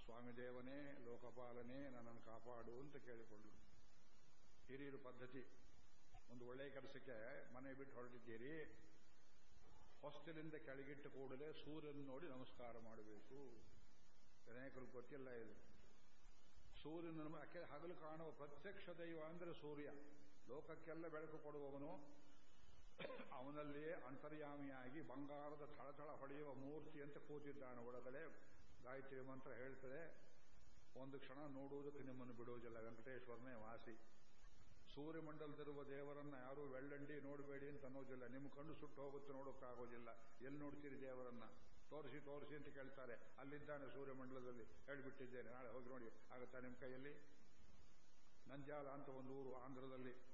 ಸ್ವಾಮಿ ದೇವನೇ ಲೋಕಪಾಲನೆ, ನನ್ನನ್ನು ಕಾಪಾಡು ಅಂತ ಕೇಳಿಕೊಂಡ್ರು ಹಿರಿಯರು ಪದ್ಧತಿ. ಒಂದು ಒಳ್ಳೆಯ ಕೆಲಸಕ್ಕೆ ಮನೆ ಬಿಟ್ಟು ಹೊರಟಿದ್ದೀರಿ. ಹೊಸ್ತಿಲಿಂದ ಕೆಳಗಿಟ್ಟು ಕೂಡಲೇ ಸೂರ್ಯನ ನೋಡಿ ನಮಸ್ಕಾರ ಮಾಡಬೇಕು. ಅನೇಕರು ಗೊತ್ತಿಲ್ಲ ಇದು. ಸೂರ್ಯನ ಹಗಲು ಕಾಣುವ ಪ್ರತ್ಯಕ್ಷ ದೈವ ಅಂದರೆ ಸೂರ್ಯ. ಲೋಕಕ್ಕೆಲ್ಲ ಬೆಳಕು ಕೊಡುವವನು. ಅವನಲ್ಲಿಯೇ ಅಂತರ್ಯಾಮಿಯಾಗಿ ಬಂಗಾರದ ಥಳಥಳ ಹೊಡೆಯುವ ಮೂರ್ತಿ ಅಂತ ಕೂತಿದ್ದಾನೆ ಒಳಗಡೆ. ಗಾಯತ್ರಿ ಮಂತ್ರ ಹೇಳ್ತದೆ, ಒಂದು ಕ್ಷಣ ನೋಡುವುದಕ್ಕೆ ನಿಮ್ಮನ್ನು ಬಿಡುವುದಿಲ್ಲ, ವೆಂಕಟೇಶ್ವರನೇ ವಾಸಿ. ಸೂರ್ಯಮಂಡಲದಿರುವ ದೇವರನ್ನ ಯಾರೂ ಬೆಳ್ಳಂಡಿ ನೋಡಬೇಡಿ ಅಂತ ಅನ್ನೋದಿಲ್ಲ. ನಿಮ್ಮ ಕಣ್ಣು ಸುಟ್ಟು ಹೋಗುತ್ತೆ ನೋಡೋಕ್ಕಾಗೋದಿಲ್ಲ. ಎಲ್ಲಿ ನೋಡ್ತೀರಿ ದೇವರನ್ನ? ತೋರಿಸಿ ತೋರಿಸಿ ಅಂತ ಕೇಳ್ತಾರೆ. ಅಲ್ಲಿದ್ದಾನೆ ಸೂರ್ಯಮಂಡಲದಲ್ಲಿ. ಹೇಳಿಬಿಟ್ಟಿದ್ದೇನೆ. ನಾಳೆ ಹೋಗಿ ನೋಡಿ. ಆಗುತ್ತಾ ನಿಮ್ಮ ಕೈಯಲ್ಲಿ? ನಂಜಾಲ ಅಂತ ಒಂದು ಊರು ಆಂಧ್ರದಲ್ಲಿ.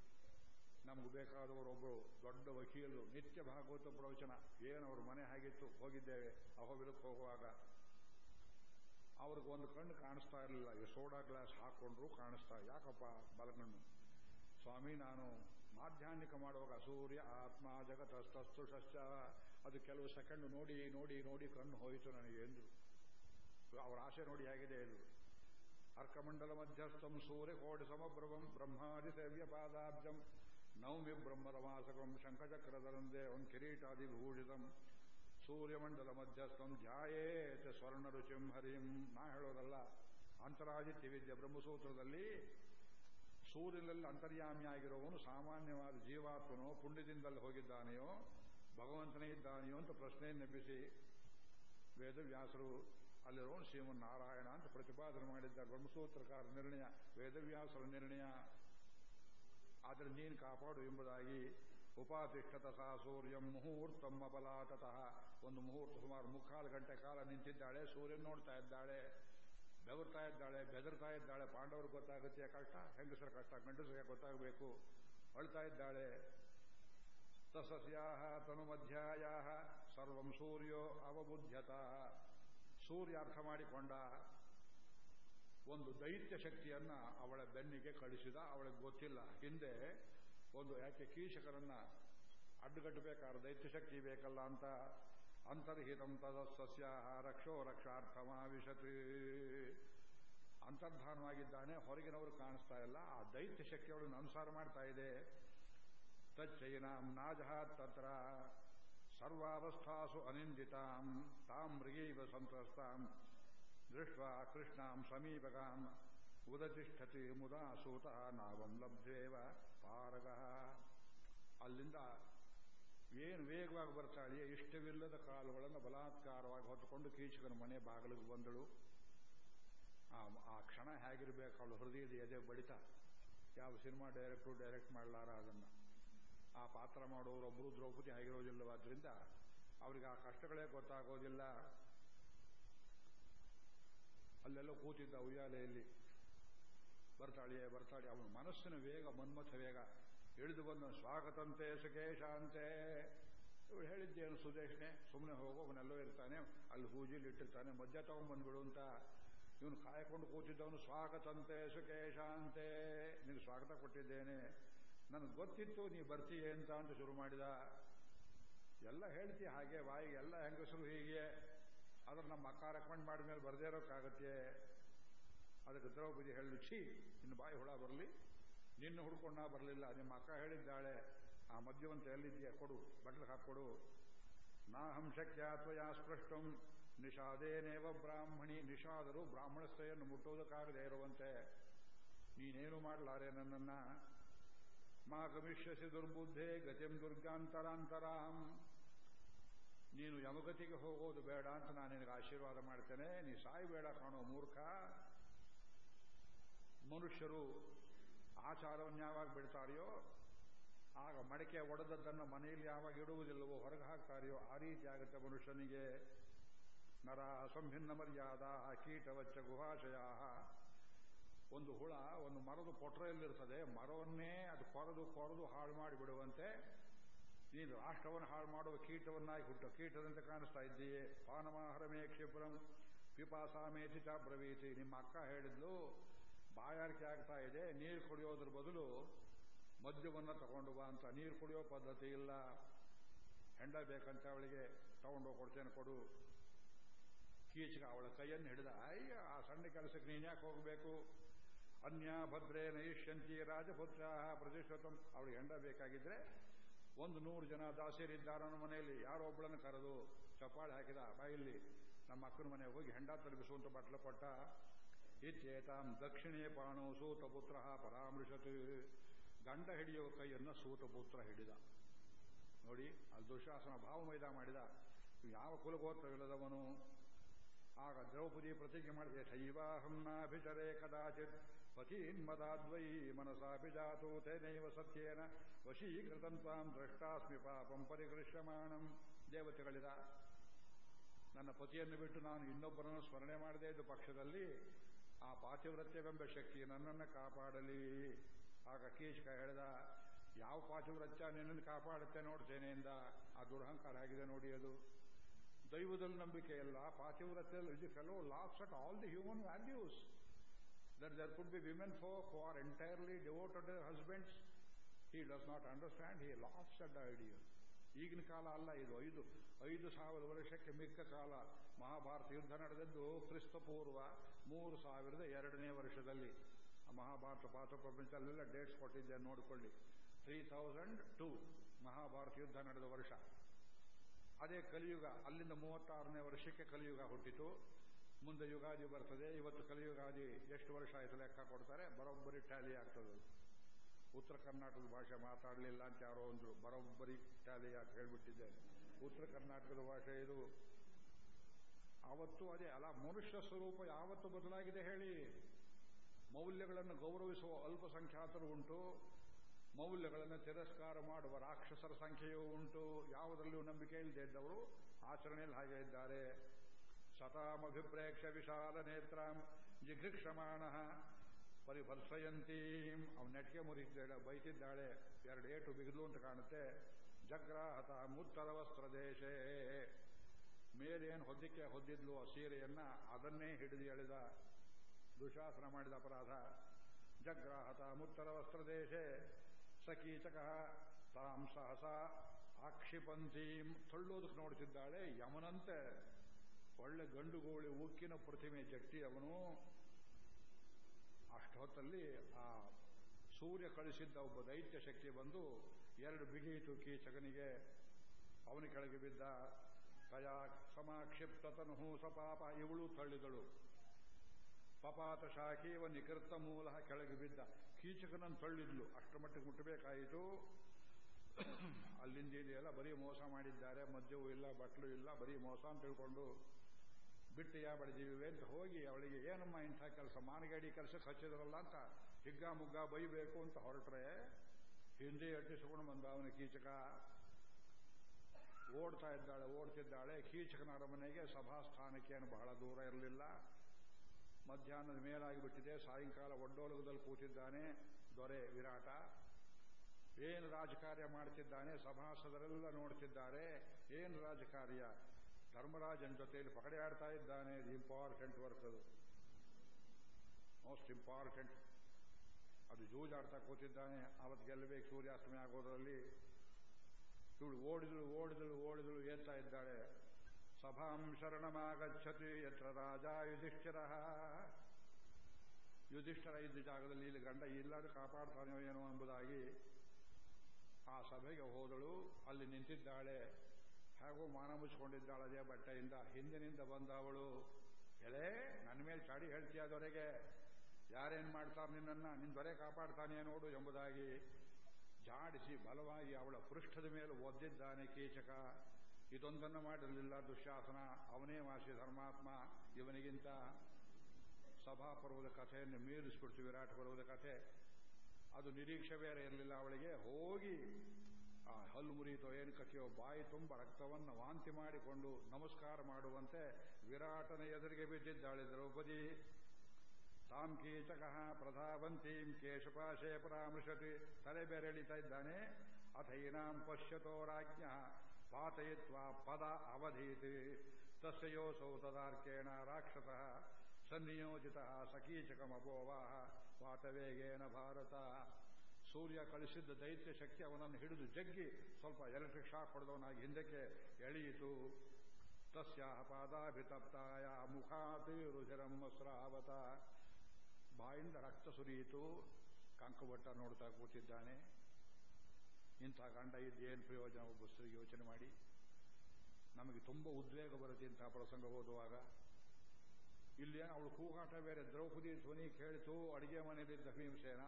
ನಮ್ಗೆ ಬೇಕಾದವರೊಬ್ಬರು ದೊಡ್ಡ ವಕೀಲರು, ನಿತ್ಯ ಭಾಗವತ ಪ್ರವಚನ. ಏನು ಅವ್ರ ಮನೆ ಹಾಗಿತ್ತು, ಹೋಗಿದ್ದೇವೆ. ಅಹೋಬಿಲಕ್ಕೆ ಹೋಗುವಾಗ ಅವ್ರಿಗೊಂದು ಕಣ್ಣು ಕಾಣಿಸ್ತಾ ಇರಲಿಲ್ಲ. ಈ ಸೋಡಾ ಗ್ಲಾಸ್ ಹಾಕೊಂಡ್ರು ಕಾಣಿಸ್ತಾ ಯಾಕಪ್ಪ ಬಲಕಣ್ಣು? ಸ್ವಾಮಿ, ನಾನು ಮಾಧ್ಯಾಹ್ನಿಕ ಮಾಡುವಾಗ ಸೂರ್ಯ ಆತ್ಮ ಜಗತಸ್ತಸ್ತು ಸಸ್ಯ ಅದು ಕೆಲವು ಸೆಕೆಂಡ್ ನೋಡಿ ನೋಡಿ ನೋಡಿ ಕಣ್ಣು ಹೋಯಿತು ನನಗೆ ಎಂದು ಅವರ ಆಸೆ ನೋಡಿ ಹೇಗಿದೆ ಇದು ಅರ್ಕಮಂಡಲ ಮಧ್ಯಸ್ಥಂ ಸೂರ್ಯ ಕೋಟಿ ಸಮಬ್ರವಂ ಬ್ರಹ್ಮಾದಿ ಸೇವ್ಯ ಪಾದಾಬ್ಜಂ. ನೌಮಿ ಬ್ರಹ್ಮರಮಾಸಕಂ ಶಂಖಚಕ್ರಧರಂದೇ ಒಂದು ಕಿರೀಟಾದಿ ಭೂಷಿತಂ ಸೂರ್ಯಮಂಡಲ ಮಧ್ಯಸ್ಥಂ ಧ್ಯಾಯೇತ ಸ್ವರ್ಣ ರುಚಿಂ ಹರಿಂ. ನಾ ಹೇಳೋದಲ್ಲ, ಅಂತರಾದಿತ್ಯ ವಿದ್ಯೆ ಬ್ರಹ್ಮಸೂತ್ರದಲ್ಲಿ ಸೂರ್ಯನಲ್ಲಿ ಅಂತರ್ಯಾಮಿಯಾಗಿರುವವನು ಸಾಮಾನ್ಯವಾದ ಜೀವಾತ್ಮನೋ, ಪುಣ್ಯದಿಂದಲೇ ಹೋಗಿದ್ದಾನೆಯೋ, ಭಗವಂತನೇ ಇದ್ದಾನೆಯೋ ಅಂತ ಪ್ರಶ್ನೆಯನ್ನೆಬ್ಬಿಸಿ ವೇದವ್ಯಾಸರು ಅಲ್ಲಿರೋನು ಶ್ರೀಮನ್ನಾರಾಯಣ ಅಂತ ಪ್ರತಿಪಾದನೆ ಮಾಡಿದ್ದ ಬ್ರಹ್ಮಸೂತ್ರಕಾರ ನಿರ್ಣಯ, ವೇದವ್ಯಾಸರ ನಿರ್ಣಯ. ಆದರೆ ನೀನು ಕಾಪಾಡು ಎಂಬುದಾಗಿ ಉಪಾತಿಷ್ಠತ ಸಾ ಸೂರ್ಯಂ ಮುಹೂರ್ತಂ ಅಬಲಾತತಃ ಒಂದು ಮುಹೂರ್ತ ಸುಮಾರು ಮುಕ್ಕಾಲು ಗಂಟೆ ಕಾಲ ನಿಂತಿದ್ದಾಳೆ, ಸೂರ್ಯನ್ ನೋಡ್ತಾ ಇದ್ದಾಳೆ, ಬೆವರ್ತಾ ಇದ್ದಾಳೆ, ಬೆದರ್ತಾ ಇದ್ದಾಳೆ. ಪಾಂಡವರು ಗೊತ್ತಾಗುತ್ತೆ ಕಷ್ಟ? ಹೆಂಗಸರ ಕಷ್ಟ? ಗಂಡಸರಿಗೆ ಗೊತ್ತಾಗಬೇಕು. ಅಳ್ತಾ ಇದ್ದಾಳೆ. ತಸಸ್ಯಾಹ ತನುಮಧ್ಯಾಯ ಸರ್ವಂ ಸೂರ್ಯೋ ಅವಬುದ್ಧ್ಯತ ಸೂರ್ಯ ಅರ್ಥ ಮಾಡಿಕೊಂಡ. ಒಂದು ದೈತ್ಯ ಶಕ್ತಿಯನ್ನ ಅವಳ ಬೆನ್ನಿಗೆ ಕಳಿಸಿದ, ಅವಳಿಗೆ ಗೊತ್ತಿಲ್ಲ. ಹಿಂದೆ ಒಂದು ಯಾಕೆ ಕೀಶಕರನ್ನ ಅಡ್ಡುಗಟ್ಟಬೇಕಾದ್ರೆ ದೈತ್ಯ ಶಕ್ತಿ ಬೇಕಲ್ಲ ಅಂತ ಅಂತರ್ಹಿತಂ ತದಸ್ಯಾಹ ರಕ್ಷೋ ರಕ್ಷಾರ್ಥಮಾವಿಶತಿ. ಅಂತರ್ಧಾನವಾಗಿದ್ದಾನೆ, ಹೊರಗಿನವರು ಕಾಣಿಸ್ತಾ ಇಲ್ಲ. ಆ ದೈತ್ಯ ಶಕ್ತಿಯವಳನ್ನು ಅನುಸಾರ ಮಾಡ್ತಾ ಇದೆ. ತಚ್ಚೈನಾಂ ನಾಜಹಾತ್ ತತ್ರ ಸರ್ವಾವಸ್ಥಾಸು ಅನಿಂದಿತಾಂ, ತಾಂ ಸಂತ್ರಸ್ತಾಂ. ದೃಷ್ಟ ಕೃಷ್ಣಾಂ ಸಮೀಪಗಾಂ ಉದತಿಷ್ಠತಿ ಮುದಾ ಸೂತ ನಾವಂ ಲಭ್ಯೇವ ಪಾರಗ. ಅಲ್ಲಿಂದ ಏನು ವೇಗವಾಗಿ ಬರ್ತಾಳೆಯೇ ಇಷ್ಟವಿಲ್ಲದ ಕಾಲುಗಳನ್ನು ಬಲಾತ್ಕಾರವಾಗಿ ಹೊತ್ತುಕೊಂಡು ಕೀಚಕನ ಮನೆ ಬಾಗಿಲಿಗೆ ಬಂದಳು. ಆ ಕ್ಷಣ ಹೇಗಿರಬೇಕು ಅವಳು ಹೃದಯದ ಎದೆ ಬಡಿತ. ಯಾವ ಸಿನಿಮಾ ಡೈರೆಕ್ಟ್ರು ಡೈರೆಕ್ಟ್ ಮಾಡಲಾರ ಅದನ್ನು. ಆ ಪಾತ್ರ ಮಾಡೋರೊಬ್ಬರು ದ್ರೌಪದಿ ಆಗಿರೋದಿಲ್ಲವಾದ್ರಿಂದ ಅವರಿಗೆ ಆ ಕಷ್ಟಗಳೇ ಗೊತ್ತಾಗೋದಿಲ್ಲ. ಅಲ್ಲೆಲ್ಲೋ ಕೂತಿದ್ದ ಉಯ್ಯಾಲೆಯಲ್ಲಿ. ಬರ್ತಾಳಿಯೇ ಬರ್ತಾಳೆ. ಅವನ ಮನಸ್ಸಿನ ವೇಗ, ಮನ್ಮಥ ವೇಗ. ಇಳಿದು ಬಂದ, ಸ್ವಾಗತಂತೆ ಸುಕೇಶಾಂತೆ ಇವಳು ಹೇಳಿದ್ದೇನು ಸುದೇಶ್ನೆ? ಸುಮ್ಮನೆ ಹೋಗೋ, ಅವನೆಲ್ಲೋ ಇರ್ತಾನೆ. ಅಲ್ಲಿ ಹೂಜಿಲಿ ಇಟ್ಟಿರ್ತಾನೆ. ಮಧ್ಯ ತಗೊಂಡ್ಬಂದ್ಬಿಡು ಅಂತ. ಇವನು ಕಾಯ್ಕೊಂಡು ಕೂತಿದ್ದವನು, ಸ್ವಾಗತಂತೆ ಸುಕೇಶಾಂತೆ ನಿನಗೆ ಸ್ವಾಗತ ಕೊಟ್ಟಿದ್ದೇನೆ. ನನಗೆ ಗೊತ್ತಿತ್ತು, ನೀ ಬರ್ತೀಯ ಅಂತ ಅಂತ ಶುರು ಮಾಡಿದ. ಎಲ್ಲ ಹೇಳ್ತಿ ಹಾಗೆ, ಬಾಯಿಗೆ ಎಲ್ಲ ಹೆಂಗಸರು ಹೀಗೆ. ಆದ್ರೆ ನಮ್ಮ ಅಕ್ಕ ರೆಕಮೆಂಡ್ ಮಾಡಿದ ಮೇಲೆ ಬರದೇ ಇರೋಕ್ಕಾಗತ್ತೆ. ಅದಕ್ಕೆ ದ್ರೌಪದಿ ಹೇಳಿ ನಿನ್ನ ಬಾಯಿ ಹುಳ ಬರಲಿ. ನಿನ್ನ ಹುಡ್ಕೊಂಡ ಬರಲಿಲ್ಲ, ನಿಮ್ಮ ಅಕ್ಕ ಹೇಳಿದ್ದಾಳೆ. ಆ ಮದ್ಯವಂತ ಎಲ್ಲಿದ್ದೀಯ? ಕೊಡು ಬಟ್ಲಿಗೆ ಹಾಕೊಡು ನಾಹಂ ಶಕ್ಯ ತ್ವಯಾ ಸ್ಪೃಷ್ಟಂ. ನಿಷಾದೇನೇವ ಬ್ರಾಹ್ಮಣಿ, ನಿಷಾದರು ಬ್ರಾಹ್ಮಣಸ್ಥೆಯನ್ನು ಮುಟ್ಟುವುದಕ್ಕಾಗದೇ ಇರುವಂತೆ. ನೀನೇನು ಮಾಡಲಾರೆ ನನ್ನನ್ನ? ಮಾ ಗಮಿಷ್ಯಸಿ ದುರ್ಬುದ್ಧೆ ಗತಿಂ ದುರ್ಗಾಂತರಾಂತರಾಂ. ನೀನು ಯಮಗತಿಗೆ ಹೋಗೋದು ಬೇಡ ಅಂತ ನಾನು ನಿನಗೆ ಆಶೀರ್ವಾದ ಮಾಡ್ತೇನೆ. ನೀ ಸಾಯಬೇಡ ಕಾಣೋ ಮೂರ್ಖ. ಮನುಷ್ಯರು ಆಚಾರವನ್ನು ಯಾವಾಗ ಬಿಡ್ತಾರೆಯೋ, ಆಗ ಮಡಕೆ ಒಡೆದದ್ದನ್ನು ಮನೆಯಲ್ಲಿ ಯಾವಾಗ ಇಡುವುದಿಲ್ಲವೋ, ಹೊರಗೆ ಹಾಕ್ತಾರೆಯೋ, ಆ ರೀತಿ ಆಗುತ್ತೆ ಮನುಷ್ಯನಿಗೆ. ನರ ಸಂಭಿನ್ನ ಮರ್ಯಾದ ಕೀಟವಚ್ಚ ಗುಹಾಶಯ ಒಂದು ಹುಳ, ಒಂದು ಮರದ ಕೊಟ್ರೆಯಲ್ಲಿರ್ತದೆ ಮರವನ್ನೇ ಅದು ಕೊರದು ಕೊರದು ಹಾಳು ಮಾಡಿ ಬಿಡುವಂತೆ ನೀನು ರಾಷ್ಟ್ರವನ್ನು ಹಾಳು ಮಾಡುವ ಕೀಟವನ್ನಾಗಿ ಹುಟ್ಟು. ಕೀಟದಂತೆ ಕಾಣಿಸ್ತಾ ಇದ್ದೀಯೇ. ಪಾನಮಾಹರಮೇ ಕ್ಷಿಪ್ರಂ. ಪಿಪಾಸಾಮೇತಿ ಚಾಬ್ರವೀತಿ ನಿಮ್ಮ ಅಕ್ಕ ಹೇಳಿದ್ಲು, ಬಾಯಾರಿಕೆ ಆಗ್ತಾ ಇದೆ, ನೀರು ಕುಡಿಯೋದ್ರ ಬದಲು ಮದ್ಯವನ್ನು ತಗೊಂಡು ಬಾ ಅಂತ. ನೀರು ಕುಡಿಯೋ ಪದ್ಧತಿ ಇಲ್ಲ. ಹೆಂಡ ಬೇಕಂತ ಅವಳಿಗೆ ತಗೊಂಡು ಕೊಡ್ತೇನೆ ಕೊಡು. ಕೀಚಕ ಅವಳ ಕೈಯನ್ನು ಹಿಡಿದ, ಅಯ್ಯ, ಆ ಸಣ್ಣ ಕೆಲಸಕ್ಕೆ ನೀನು ಯಾಕೆ ಹೋಗಬೇಕು? ಅನ್ಯ ಭದ್ರೇ ನೈಷ್ಯಂತಿ ರಾಜಪುತ್ರ ಪ್ರತಿಶ್ವತಂ ಅವಳಿಗೆ ಹೆಂಡ ಬೇಕಾಗಿದ್ರೆ ಒಂದು ನೂರು ಜನ ದಾಸಿಯರಿದ್ದಾರೆ ನನ್ನ ಮನೆಯಲ್ಲಿ ಯಾರೋ ಒಬ್ಬಳನ್ನು ಕರೆದು ಚಪ್ಪಾಳೆ ಹಾಕಿದ ಬಾಯಲ್ಲಿ ನಮ್ಮ ಅಕ್ಕನ ಮನೆಗೆ ಹೋಗಿ ಹೆಂಡ ತಲುಪಿಸುವಂತ ಬಟ್ಲ ಕೊಟ್ಟ. ಇತ್ಯೇತಾಂ ದಕ್ಷಿಣೇ ಪಾಣೋ ಸೂತಪುತ್ರ ಪರಾಮೃಶತ್. ಗಂಡ ಹಿಡಿಯುವ ಕೈಯನ್ನು ಸೂತಪುತ್ರ ಹಿಡಿದ. ನೋಡಿ, ಅಲ್ಲಿ ದುಶಾಸನ ಭಾವಮೈದ ಮಾಡಿದ. ಯಾವ ಕುಲಗೋತ್ರವಿಲ್ಲದವನು? ಆಗ ದ್ರೌಪದಿ ಪ್ರತಿಜ್ಞೆ ಮಾಡಿದೆ ಶೈವಾಹಂನಾಭಿಚರೇ ಕದಾಚಿತ್ ಪತೀನ್ಮದಾದ್ವೈ ಮನಸಾಪಿ ಜಾತು ತೇನೈವ ಸತ್ಯೇನ ವಶೀಕೃತಂ ತಾಂ ದ್ರಷ್ಟಾಸ್ಮಿ ಪಾಪಂ ಪರಿಗೃಶ್ಯಮಾಣಂ ದೇವತೆಗಳಿದ, ನನ್ನ ಪತಿಯನ್ನು ಬಿಟ್ಟು ನಾನು ಇನ್ನೊಬ್ಬರನ್ನು ಸ್ಮರಣೆ ಮಾಡದೇ ಇದ್ದ ಪಕ್ಷದಲ್ಲಿ ಆ ಪಾತಿವ್ರತ್ಯವೆಂಬ ಶಕ್ತಿ ನನ್ನನ್ನು ಕಾಪಾಡಲಿ. ಆಗ ಕೀಶಕ ಹೇಳಿದ, ಯಾವ ಪಾತಿವ್ರತ್ಯ ನಿನ್ನನ್ನು ಕಾಪಾಡುತ್ತೆ ನೋಡ್ತೇನೆ ಎಂದ. ಆ ದುರಹಂಕಾರ ಆಗಿದೆ ನೋಡಿ ಅದು. ದೈವದಲ್ಲಿ ನಂಬಿಕೆ ಇಲ್ಲ, ಪಾತಿವ್ರತ್ಯದಲ್ಲಿ ಇದು fellow lost at all the human values that there could be women folk who are entirely devoted to their husbands. He does not understand. He laughs at the idea. ಈಗಿನ ಕಾಲ ಅಲ್ಲ ಇದು ಐದು ಐದು ಸಾವಿರ ವರ್ಷಕ್ಕೆ ಮಿಕ್ಕ ಕಾಲ ಮಹಾಭಾರತ ಯುದ್ಧ ನಡೆದದ್ದು ಕ್ರಿಸ್ತಪೂರ್ವ ಮೂರು ಸಾವಿರದ ಎರಡನೇ ವರ್ಷದಲ್ಲಿ ಮಹಾಭಾರತ ಪಾತ್ರ ಪ್ರಪಂಚದಲ್ಲೆಲ್ಲ ಡೇಟ್ಸ್ ಕೊಟ್ಟಿದ್ದೆ ನೋಡಿಕೊಳ್ಳಿ ತ್ರೀ ಥೌಸಂಡ್ ಟೂ ಮಹಾಭಾರತ ಯುದ್ಧ ನಡೆದ ವರ್ಷ ಅದೇ ಕಲಿಯುಗ, ಅಲ್ಲಿಂದ ಮೂವತ್ತಾರನೇ ವರ್ಷಕ್ಕೆ ಕಲಿಯುಗ ಹುಟ್ಟಿತು ಮುಂದೆ ಯುಗಾದಿ ಬರ್ತದೆ, ಇವತ್ತು ಕಲಿಯುಗಾದಿ ಎಷ್ಟು ವರ್ಷ ಆಯಿತು ಲೆಕ್ಕ ಕೊಡ್ತಾರೆ, ಬರೋಬ್ಬರಿ ಟ್ಯಾಲಿ ಆಗ್ತದೆ. ಉತ್ತರ ಕರ್ನಾಟಕದ ಭಾಷೆ ಮಾತಾಡಲಿಲ್ಲ ಅಂತ ಯಾರೋ ಒಂದು ಬರೋಬ್ಬರಿ ಟ್ಯಾಲಿ ಅಂತ ಹೇಳ್ಬಿಟ್ಟಿದ್ದೇನೆ ಉತ್ತರ ಕರ್ನಾಟಕದ ಭಾಷೆ ಇದು. ಆವತ್ತು ಅದೇ, ಅಲ್ಲ, ಮನುಷ್ಯ ಸ್ವರೂಪ ಯಾವತ್ತು ಬದಲಾಗಿದೆ ಹೇಳಿ? ಮೌಲ್ಯಗಳನ್ನು ಗೌರವಿಸುವ ಅಲ್ಪಸಂಖ್ಯಾತರು ಉಂಟು, ಮೌಲ್ಯಗಳನ್ನು ತಿರಸ್ಕಾರ ಮಾಡುವ ರಾಕ್ಷಸರ ಸಂಖ್ಯೆಯೂ ಉಂಟು, ಯಾವುದರಲ್ಲಿಯೂ ನಂಬಿಕೆ ಇಲ್ಲದೆ ಇದ್ದವರು ಆಚರಣೆಯಲ್ಲಿ ಹಾಗೆ ಇದ್ದಾರೆ. ಸತಾಮಭಿಪ್ರೇಕ್ಷ ವಿಶಾಲ ನೇತ್ರಾಂ ಜಿಘೃಕ್ಷಮಾಣ ಪರಿಭರ್ಸಯಂತೀಂ ಅವನ ನೆಟ್ಗೆ ಮುರಿದ್ದಾಳೆ ಬೈತಿದ್ದಾಳೆ, ಎರಡು ಏಟು ಬಿಗಿದ್ಲು ಅಂತ ಕಾಣುತ್ತೆ. ಜಗ್ರಾಹತ ಮುತ್ತರ ವಸ್ತ್ರ ದೇಶೇ ಮೇಲೇನು ಹೊದ್ದಿಕ್ಕೆ ಹೊದ್ದಿದ್ಲು ಆ ಸೀರೆಯನ್ನ, ಅದನ್ನೇ ಹಿಡಿದು ಎಳೆದ, ದುಶಾಸನ ಮಾಡಿದ ಅಪರಾಧ. ಜಗ್ರಾಹತ ಮುತ್ತರ ವಸ್ತ್ರ ದೇಶೇ ಸಕೀಚಕಃ ತಾಂ ಸಹಸ, ಆಕ್ಷಿಪಂತೀಂ. ತಳ್ಳೋದಕ್ಕೆ ನೋಡ್ತಿದ್ದಾಳೆ ಯಮನಂತೆ. ಒಳ್ಳೆ ಗಂಡುಗೋಳಿ ಉಕ್ಕಿನ ಪ್ರತಿಮೆ ಜಟ್ಟಿ ಅವನು. ಅಷ್ಟೊತ್ತಲ್ಲಿ ಆ ಸೂರ್ಯ ಕಳಿಸಿದ್ದ ಒಬ್ಬ ದೈತ್ಯ ಶಕ್ತಿ ಬಂದು ಎರಡು ಬಿಗಿಯಿತು ಕೀಚಕನಿಗೆ ಅವನ ಕೆಳಗೆ ಬಿದ್ದ ಕಯಾ ಸಮಾಕ್ಷಿಪ್ತತನು ಸಪಾಪ ಇವಳು ತಳ್ಳಿದಳು. ಪಪಾತ ಶಾಖೀವ ನಿಕೃತ ಮೂಲ ಕೆಳಗೆ ಬಿದ್ದ. ಕೀಚಕನನ್ನು ತಳ್ಳಿದ್ಲು. ಅಷ್ಟರ ಮಟ್ಟಿಗೆ ಮುಟ್ಟಬೇಕಾಯಿತು ಅಲ್ಲಿಂದ ಇದೆಯಲ್ಲ ಬರೀ ಮೋಸ ಮಾಡಿದ್ದಾರೆ. ಮದ್ಯವೂ ಇಲ್ಲ, ಬಟ್ಲು ಇಲ್ಲ, ಬರೀ ಮೋಸ ಅಂತ ತಿಳ್ಕೊಂಡು ಬಿಟ್ಟು ಯಾ ಜೀವಿವೆ ಅಂತ ಹೋಗಿ ಅವಳಿಗೆ ಏನಮ್ಮ ಇಂಥ ಕೆಲಸ ಮಾನಗಾಡಿ ಕೆಲಸಕ್ಕೆ ಹಚ್ಚಿದ್ರಲ್ಲ ಅಂತ ಹಿಗ್ಗ ಮುಗ್ಗ ಬೈಬೇಕು ಅಂತ ಹೊರಟ್ರೆ ಹಿಂದೆ ಅಟ್ಟಿಸಿಕೊಂಡು ಬಂದ ಅವನ ಕೀಚಕ. ಓಡ್ತಾ ಇದ್ದಾಳೆ, ಓಡ್ತಿದ್ದಾಳೆ. ಕೀಚಕನ ಅರಮನೆಗೆ ಸಭಾಸ್ಥಾನಕ್ಕೇನು ಬಹಳ ದೂರ ಇರಲಿಲ್ಲ. ಮಧ್ಯಾಹ್ನದ ಮೇಲಾಗಿಬಿಟ್ಟಿದೆ. ಸಾಯಂಕಾಲ ಒಡ್ಡೋಲಗದಲ್ಲಿ ಕೂತಿದ್ದಾನೆ ದೊರೆ ವಿರಾಟ. ಏನು ರಾಜಕಾರ್ಯ ಮಾಡ್ತಿದ್ದಾನೆ? ಸಭಾಸದರೆಲ್ಲ ನೋಡ್ತಿದ್ದಾರೆ. ಏನು ರಾಜಕಾರ್ಯ? ಧರ್ಮರಾಜನ ಜೊತೆಯಲ್ಲಿ ಪಕಡೆ ಆಡ್ತಾ ಇದ್ದಾನೆ. ಇದು ಇಂಪಾರ್ಟೆಂಟ್ ವರ್ಕ್ ಅದು. ಮೋಸ್ಟ್ ಇಂಪಾರ್ಟೆಂಟ್ ಅದು ಜೂಜಾಡ್ತಾ ಕೂತಿದ್ದಾನೆ. ಅವತ್ತು ಗೆಲ್ಲಬೇಕು. ಸೂರ್ಯಾಸ್ತಮಿ ಆಗೋದ್ರಲ್ಲಿ. ಇವಳು ಓಡಿದಳು ಓಡಿದಳು ಓಡಿದಳು ಏಳ್ತಾ ಇದ್ದಾಳೆ. ಸಭಾಂ ಶರಣಮಾಗಚ್ಚತಿ ಯತ್ರ ರಾಜ ಯುಧಿಷ್ಠಿರ. ಯುಧಿಷ್ಠರ ಇದ್ದ ಜಾಗದಲ್ಲಿ ಇಲ್ಲಿ ಗಂಡ ಇಲ್ಲಾದ್ರೂ ಕಾಪಾಡ್ತಾನೋ ಏನೋ ಎಂಬುದಾಗಿ ಆ ಸಭೆಗೆ ಹೋದಳು. ಅಲ್ಲಿ ನಿಂತಿದ್ದಾಳೆ. ಹೇಗೋ ಮಾನ ಮುಚ್ಚಿಕೊಂಡಿದ್ದಾಳೆ ಅದೇ ಬಟ್ಟೆಯಿಂದ. ಹಿಂದಿನಿಂದ ಬಂದ ಅವಳು ಎಳೆ, ನನ್ನ ಮೇಲೆ ಚಾಡಿ ಹೇಳ್ತೀಯದವರೆಗೆ ಯಾರೇನ್ ಮಾಡ್ತಾರೆ ನಿನ್ನನ್ನ? ನಿನ್ನ ದೊರೆ ಕಾಪಾಡ್ತಾನೆ ನೋಡು ಎಂಬುದಾಗಿ ಜಾಡಿಸಿ ಬಲವಾಗಿ ಅವಳ ಪೃಷ್ಠದ ಮೇಲೆ ಒದ್ದಿದ್ದಾನೆ ಕೀಚಕ. ಇದೊಂದನ್ನು ಮಾಡಿರಲಿಲ್ಲ ದುಶ್ಯಾಸನ. ಅವನೇ ವಾಸಿ ಧರ್ಮಾತ್ಮ ಇವನಿಗಿಂತ. ಸಭಾಪರ್ವದ ಕಥೆಯನ್ನು ಮೀರಿಸ್ಬಿಡ್ತು ವಿರಾಟ್ ಪರ್ವದ ಕಥೆ. ಅದು ನಿರೀಕ್ಷೆ ಬೇರೆ ಇರಲಿಲ್ಲ ಅವಳಿಗೆ. ಹೋಗಿ ಆ ಹಲ್ಲು ಮುರಿಯಿತೋ ಏನು ಕಥೆಯೋ ಬಾಯಿ ತುಂಬ ರಕ್ತವನ್ನು ವಾಂತಿ ಮಾಡಿಕೊಂಡು ನಮಸ್ಕಾರ ಮಾಡುವಂತೆ ವಿರಾಟನ ಎದುರಿಗೆ ಬಿದ್ದಿದ್ದಾಳೆ ದ್ರೌಪದಿ. ತಾಂ ಕೀಚಕಃ ಪ್ರಧಾವಂತೀಂ ಕೇಶಪಾಶೇ ಪರಾಮೃಶತಿ. ತಲೆ ಬೆರಳಿತಾ ಇದ್ದಾನೆ. ಅಥೈನಾಂ ಪಶ್ಯತೋ ರಾಜ್ಞ ಪಾತಯಿತ್ವ ಪದ ಅವಧೀತಿ. ತಸ್ಯೋಸೌ ತದಾರ್ಕೇಣ ರಾಕ್ಷಸಃ ಸನ್ನಿಯೋಜಿತ ಸಕೀಚಕಮಪೋವಾಹ ವಾತವೇಗೇನ ಭಾರತ. ಸೂರ್ಯ ಕಳಿಸಿದ್ದ ದೈತ್ಯ ಶಕ್ತಿ ಅವನನ್ನು ಹಿಡಿದು ಜಗ್ಗಿ ಸ್ವಲ್ಪ ಎಲೆಕ್ಟ್ರಿಕ್ ಶಾಕ್ ಹೊಡೆದವನಾಗಿ ಹಿಂದಕ್ಕೆ ಎಳೆಯಿತು. ತಸ್ಯ ಪಾದಾಭಿತಪ್ತಾಯ ಮುಖಾತಿ ರುಧಿರಮ್ಮ ಸ್ರಾವತ ಬಾಯಿಂದ ರಕ್ತ ಸುರಿಯಿತು. ಕಂಕುಭಟ್ಟ ನೋಡ್ತಾ ಕೂತಿದ್ದಾನೆ. ಇಂಥ ಗಂಡ ಇದ್ದೇನು ಪ್ರಯೋಜನ? ಒಬ್ಬ ಸ್ತ್ರೀ ಯೋಚನೆ ಮಾಡಿ. ನಮಗೆ ತುಂಬ ಉದ್ವೇಗ ಬರುತ್ತೆ ಇಂಥ ಪ್ರಸಂಗ ಓದುವಾಗ. ಇಲ್ಲಿ ಅವಳು ಕೂಗಾಟ ಬೇರೆ ದ್ರೌಪದಿ ಧ್ವನಿ ಕೇಳಿತು. ಅಡಿಗೆ ಮನೆಯಲ್ಲಿದ್ದ ಭೀಮಸೇನ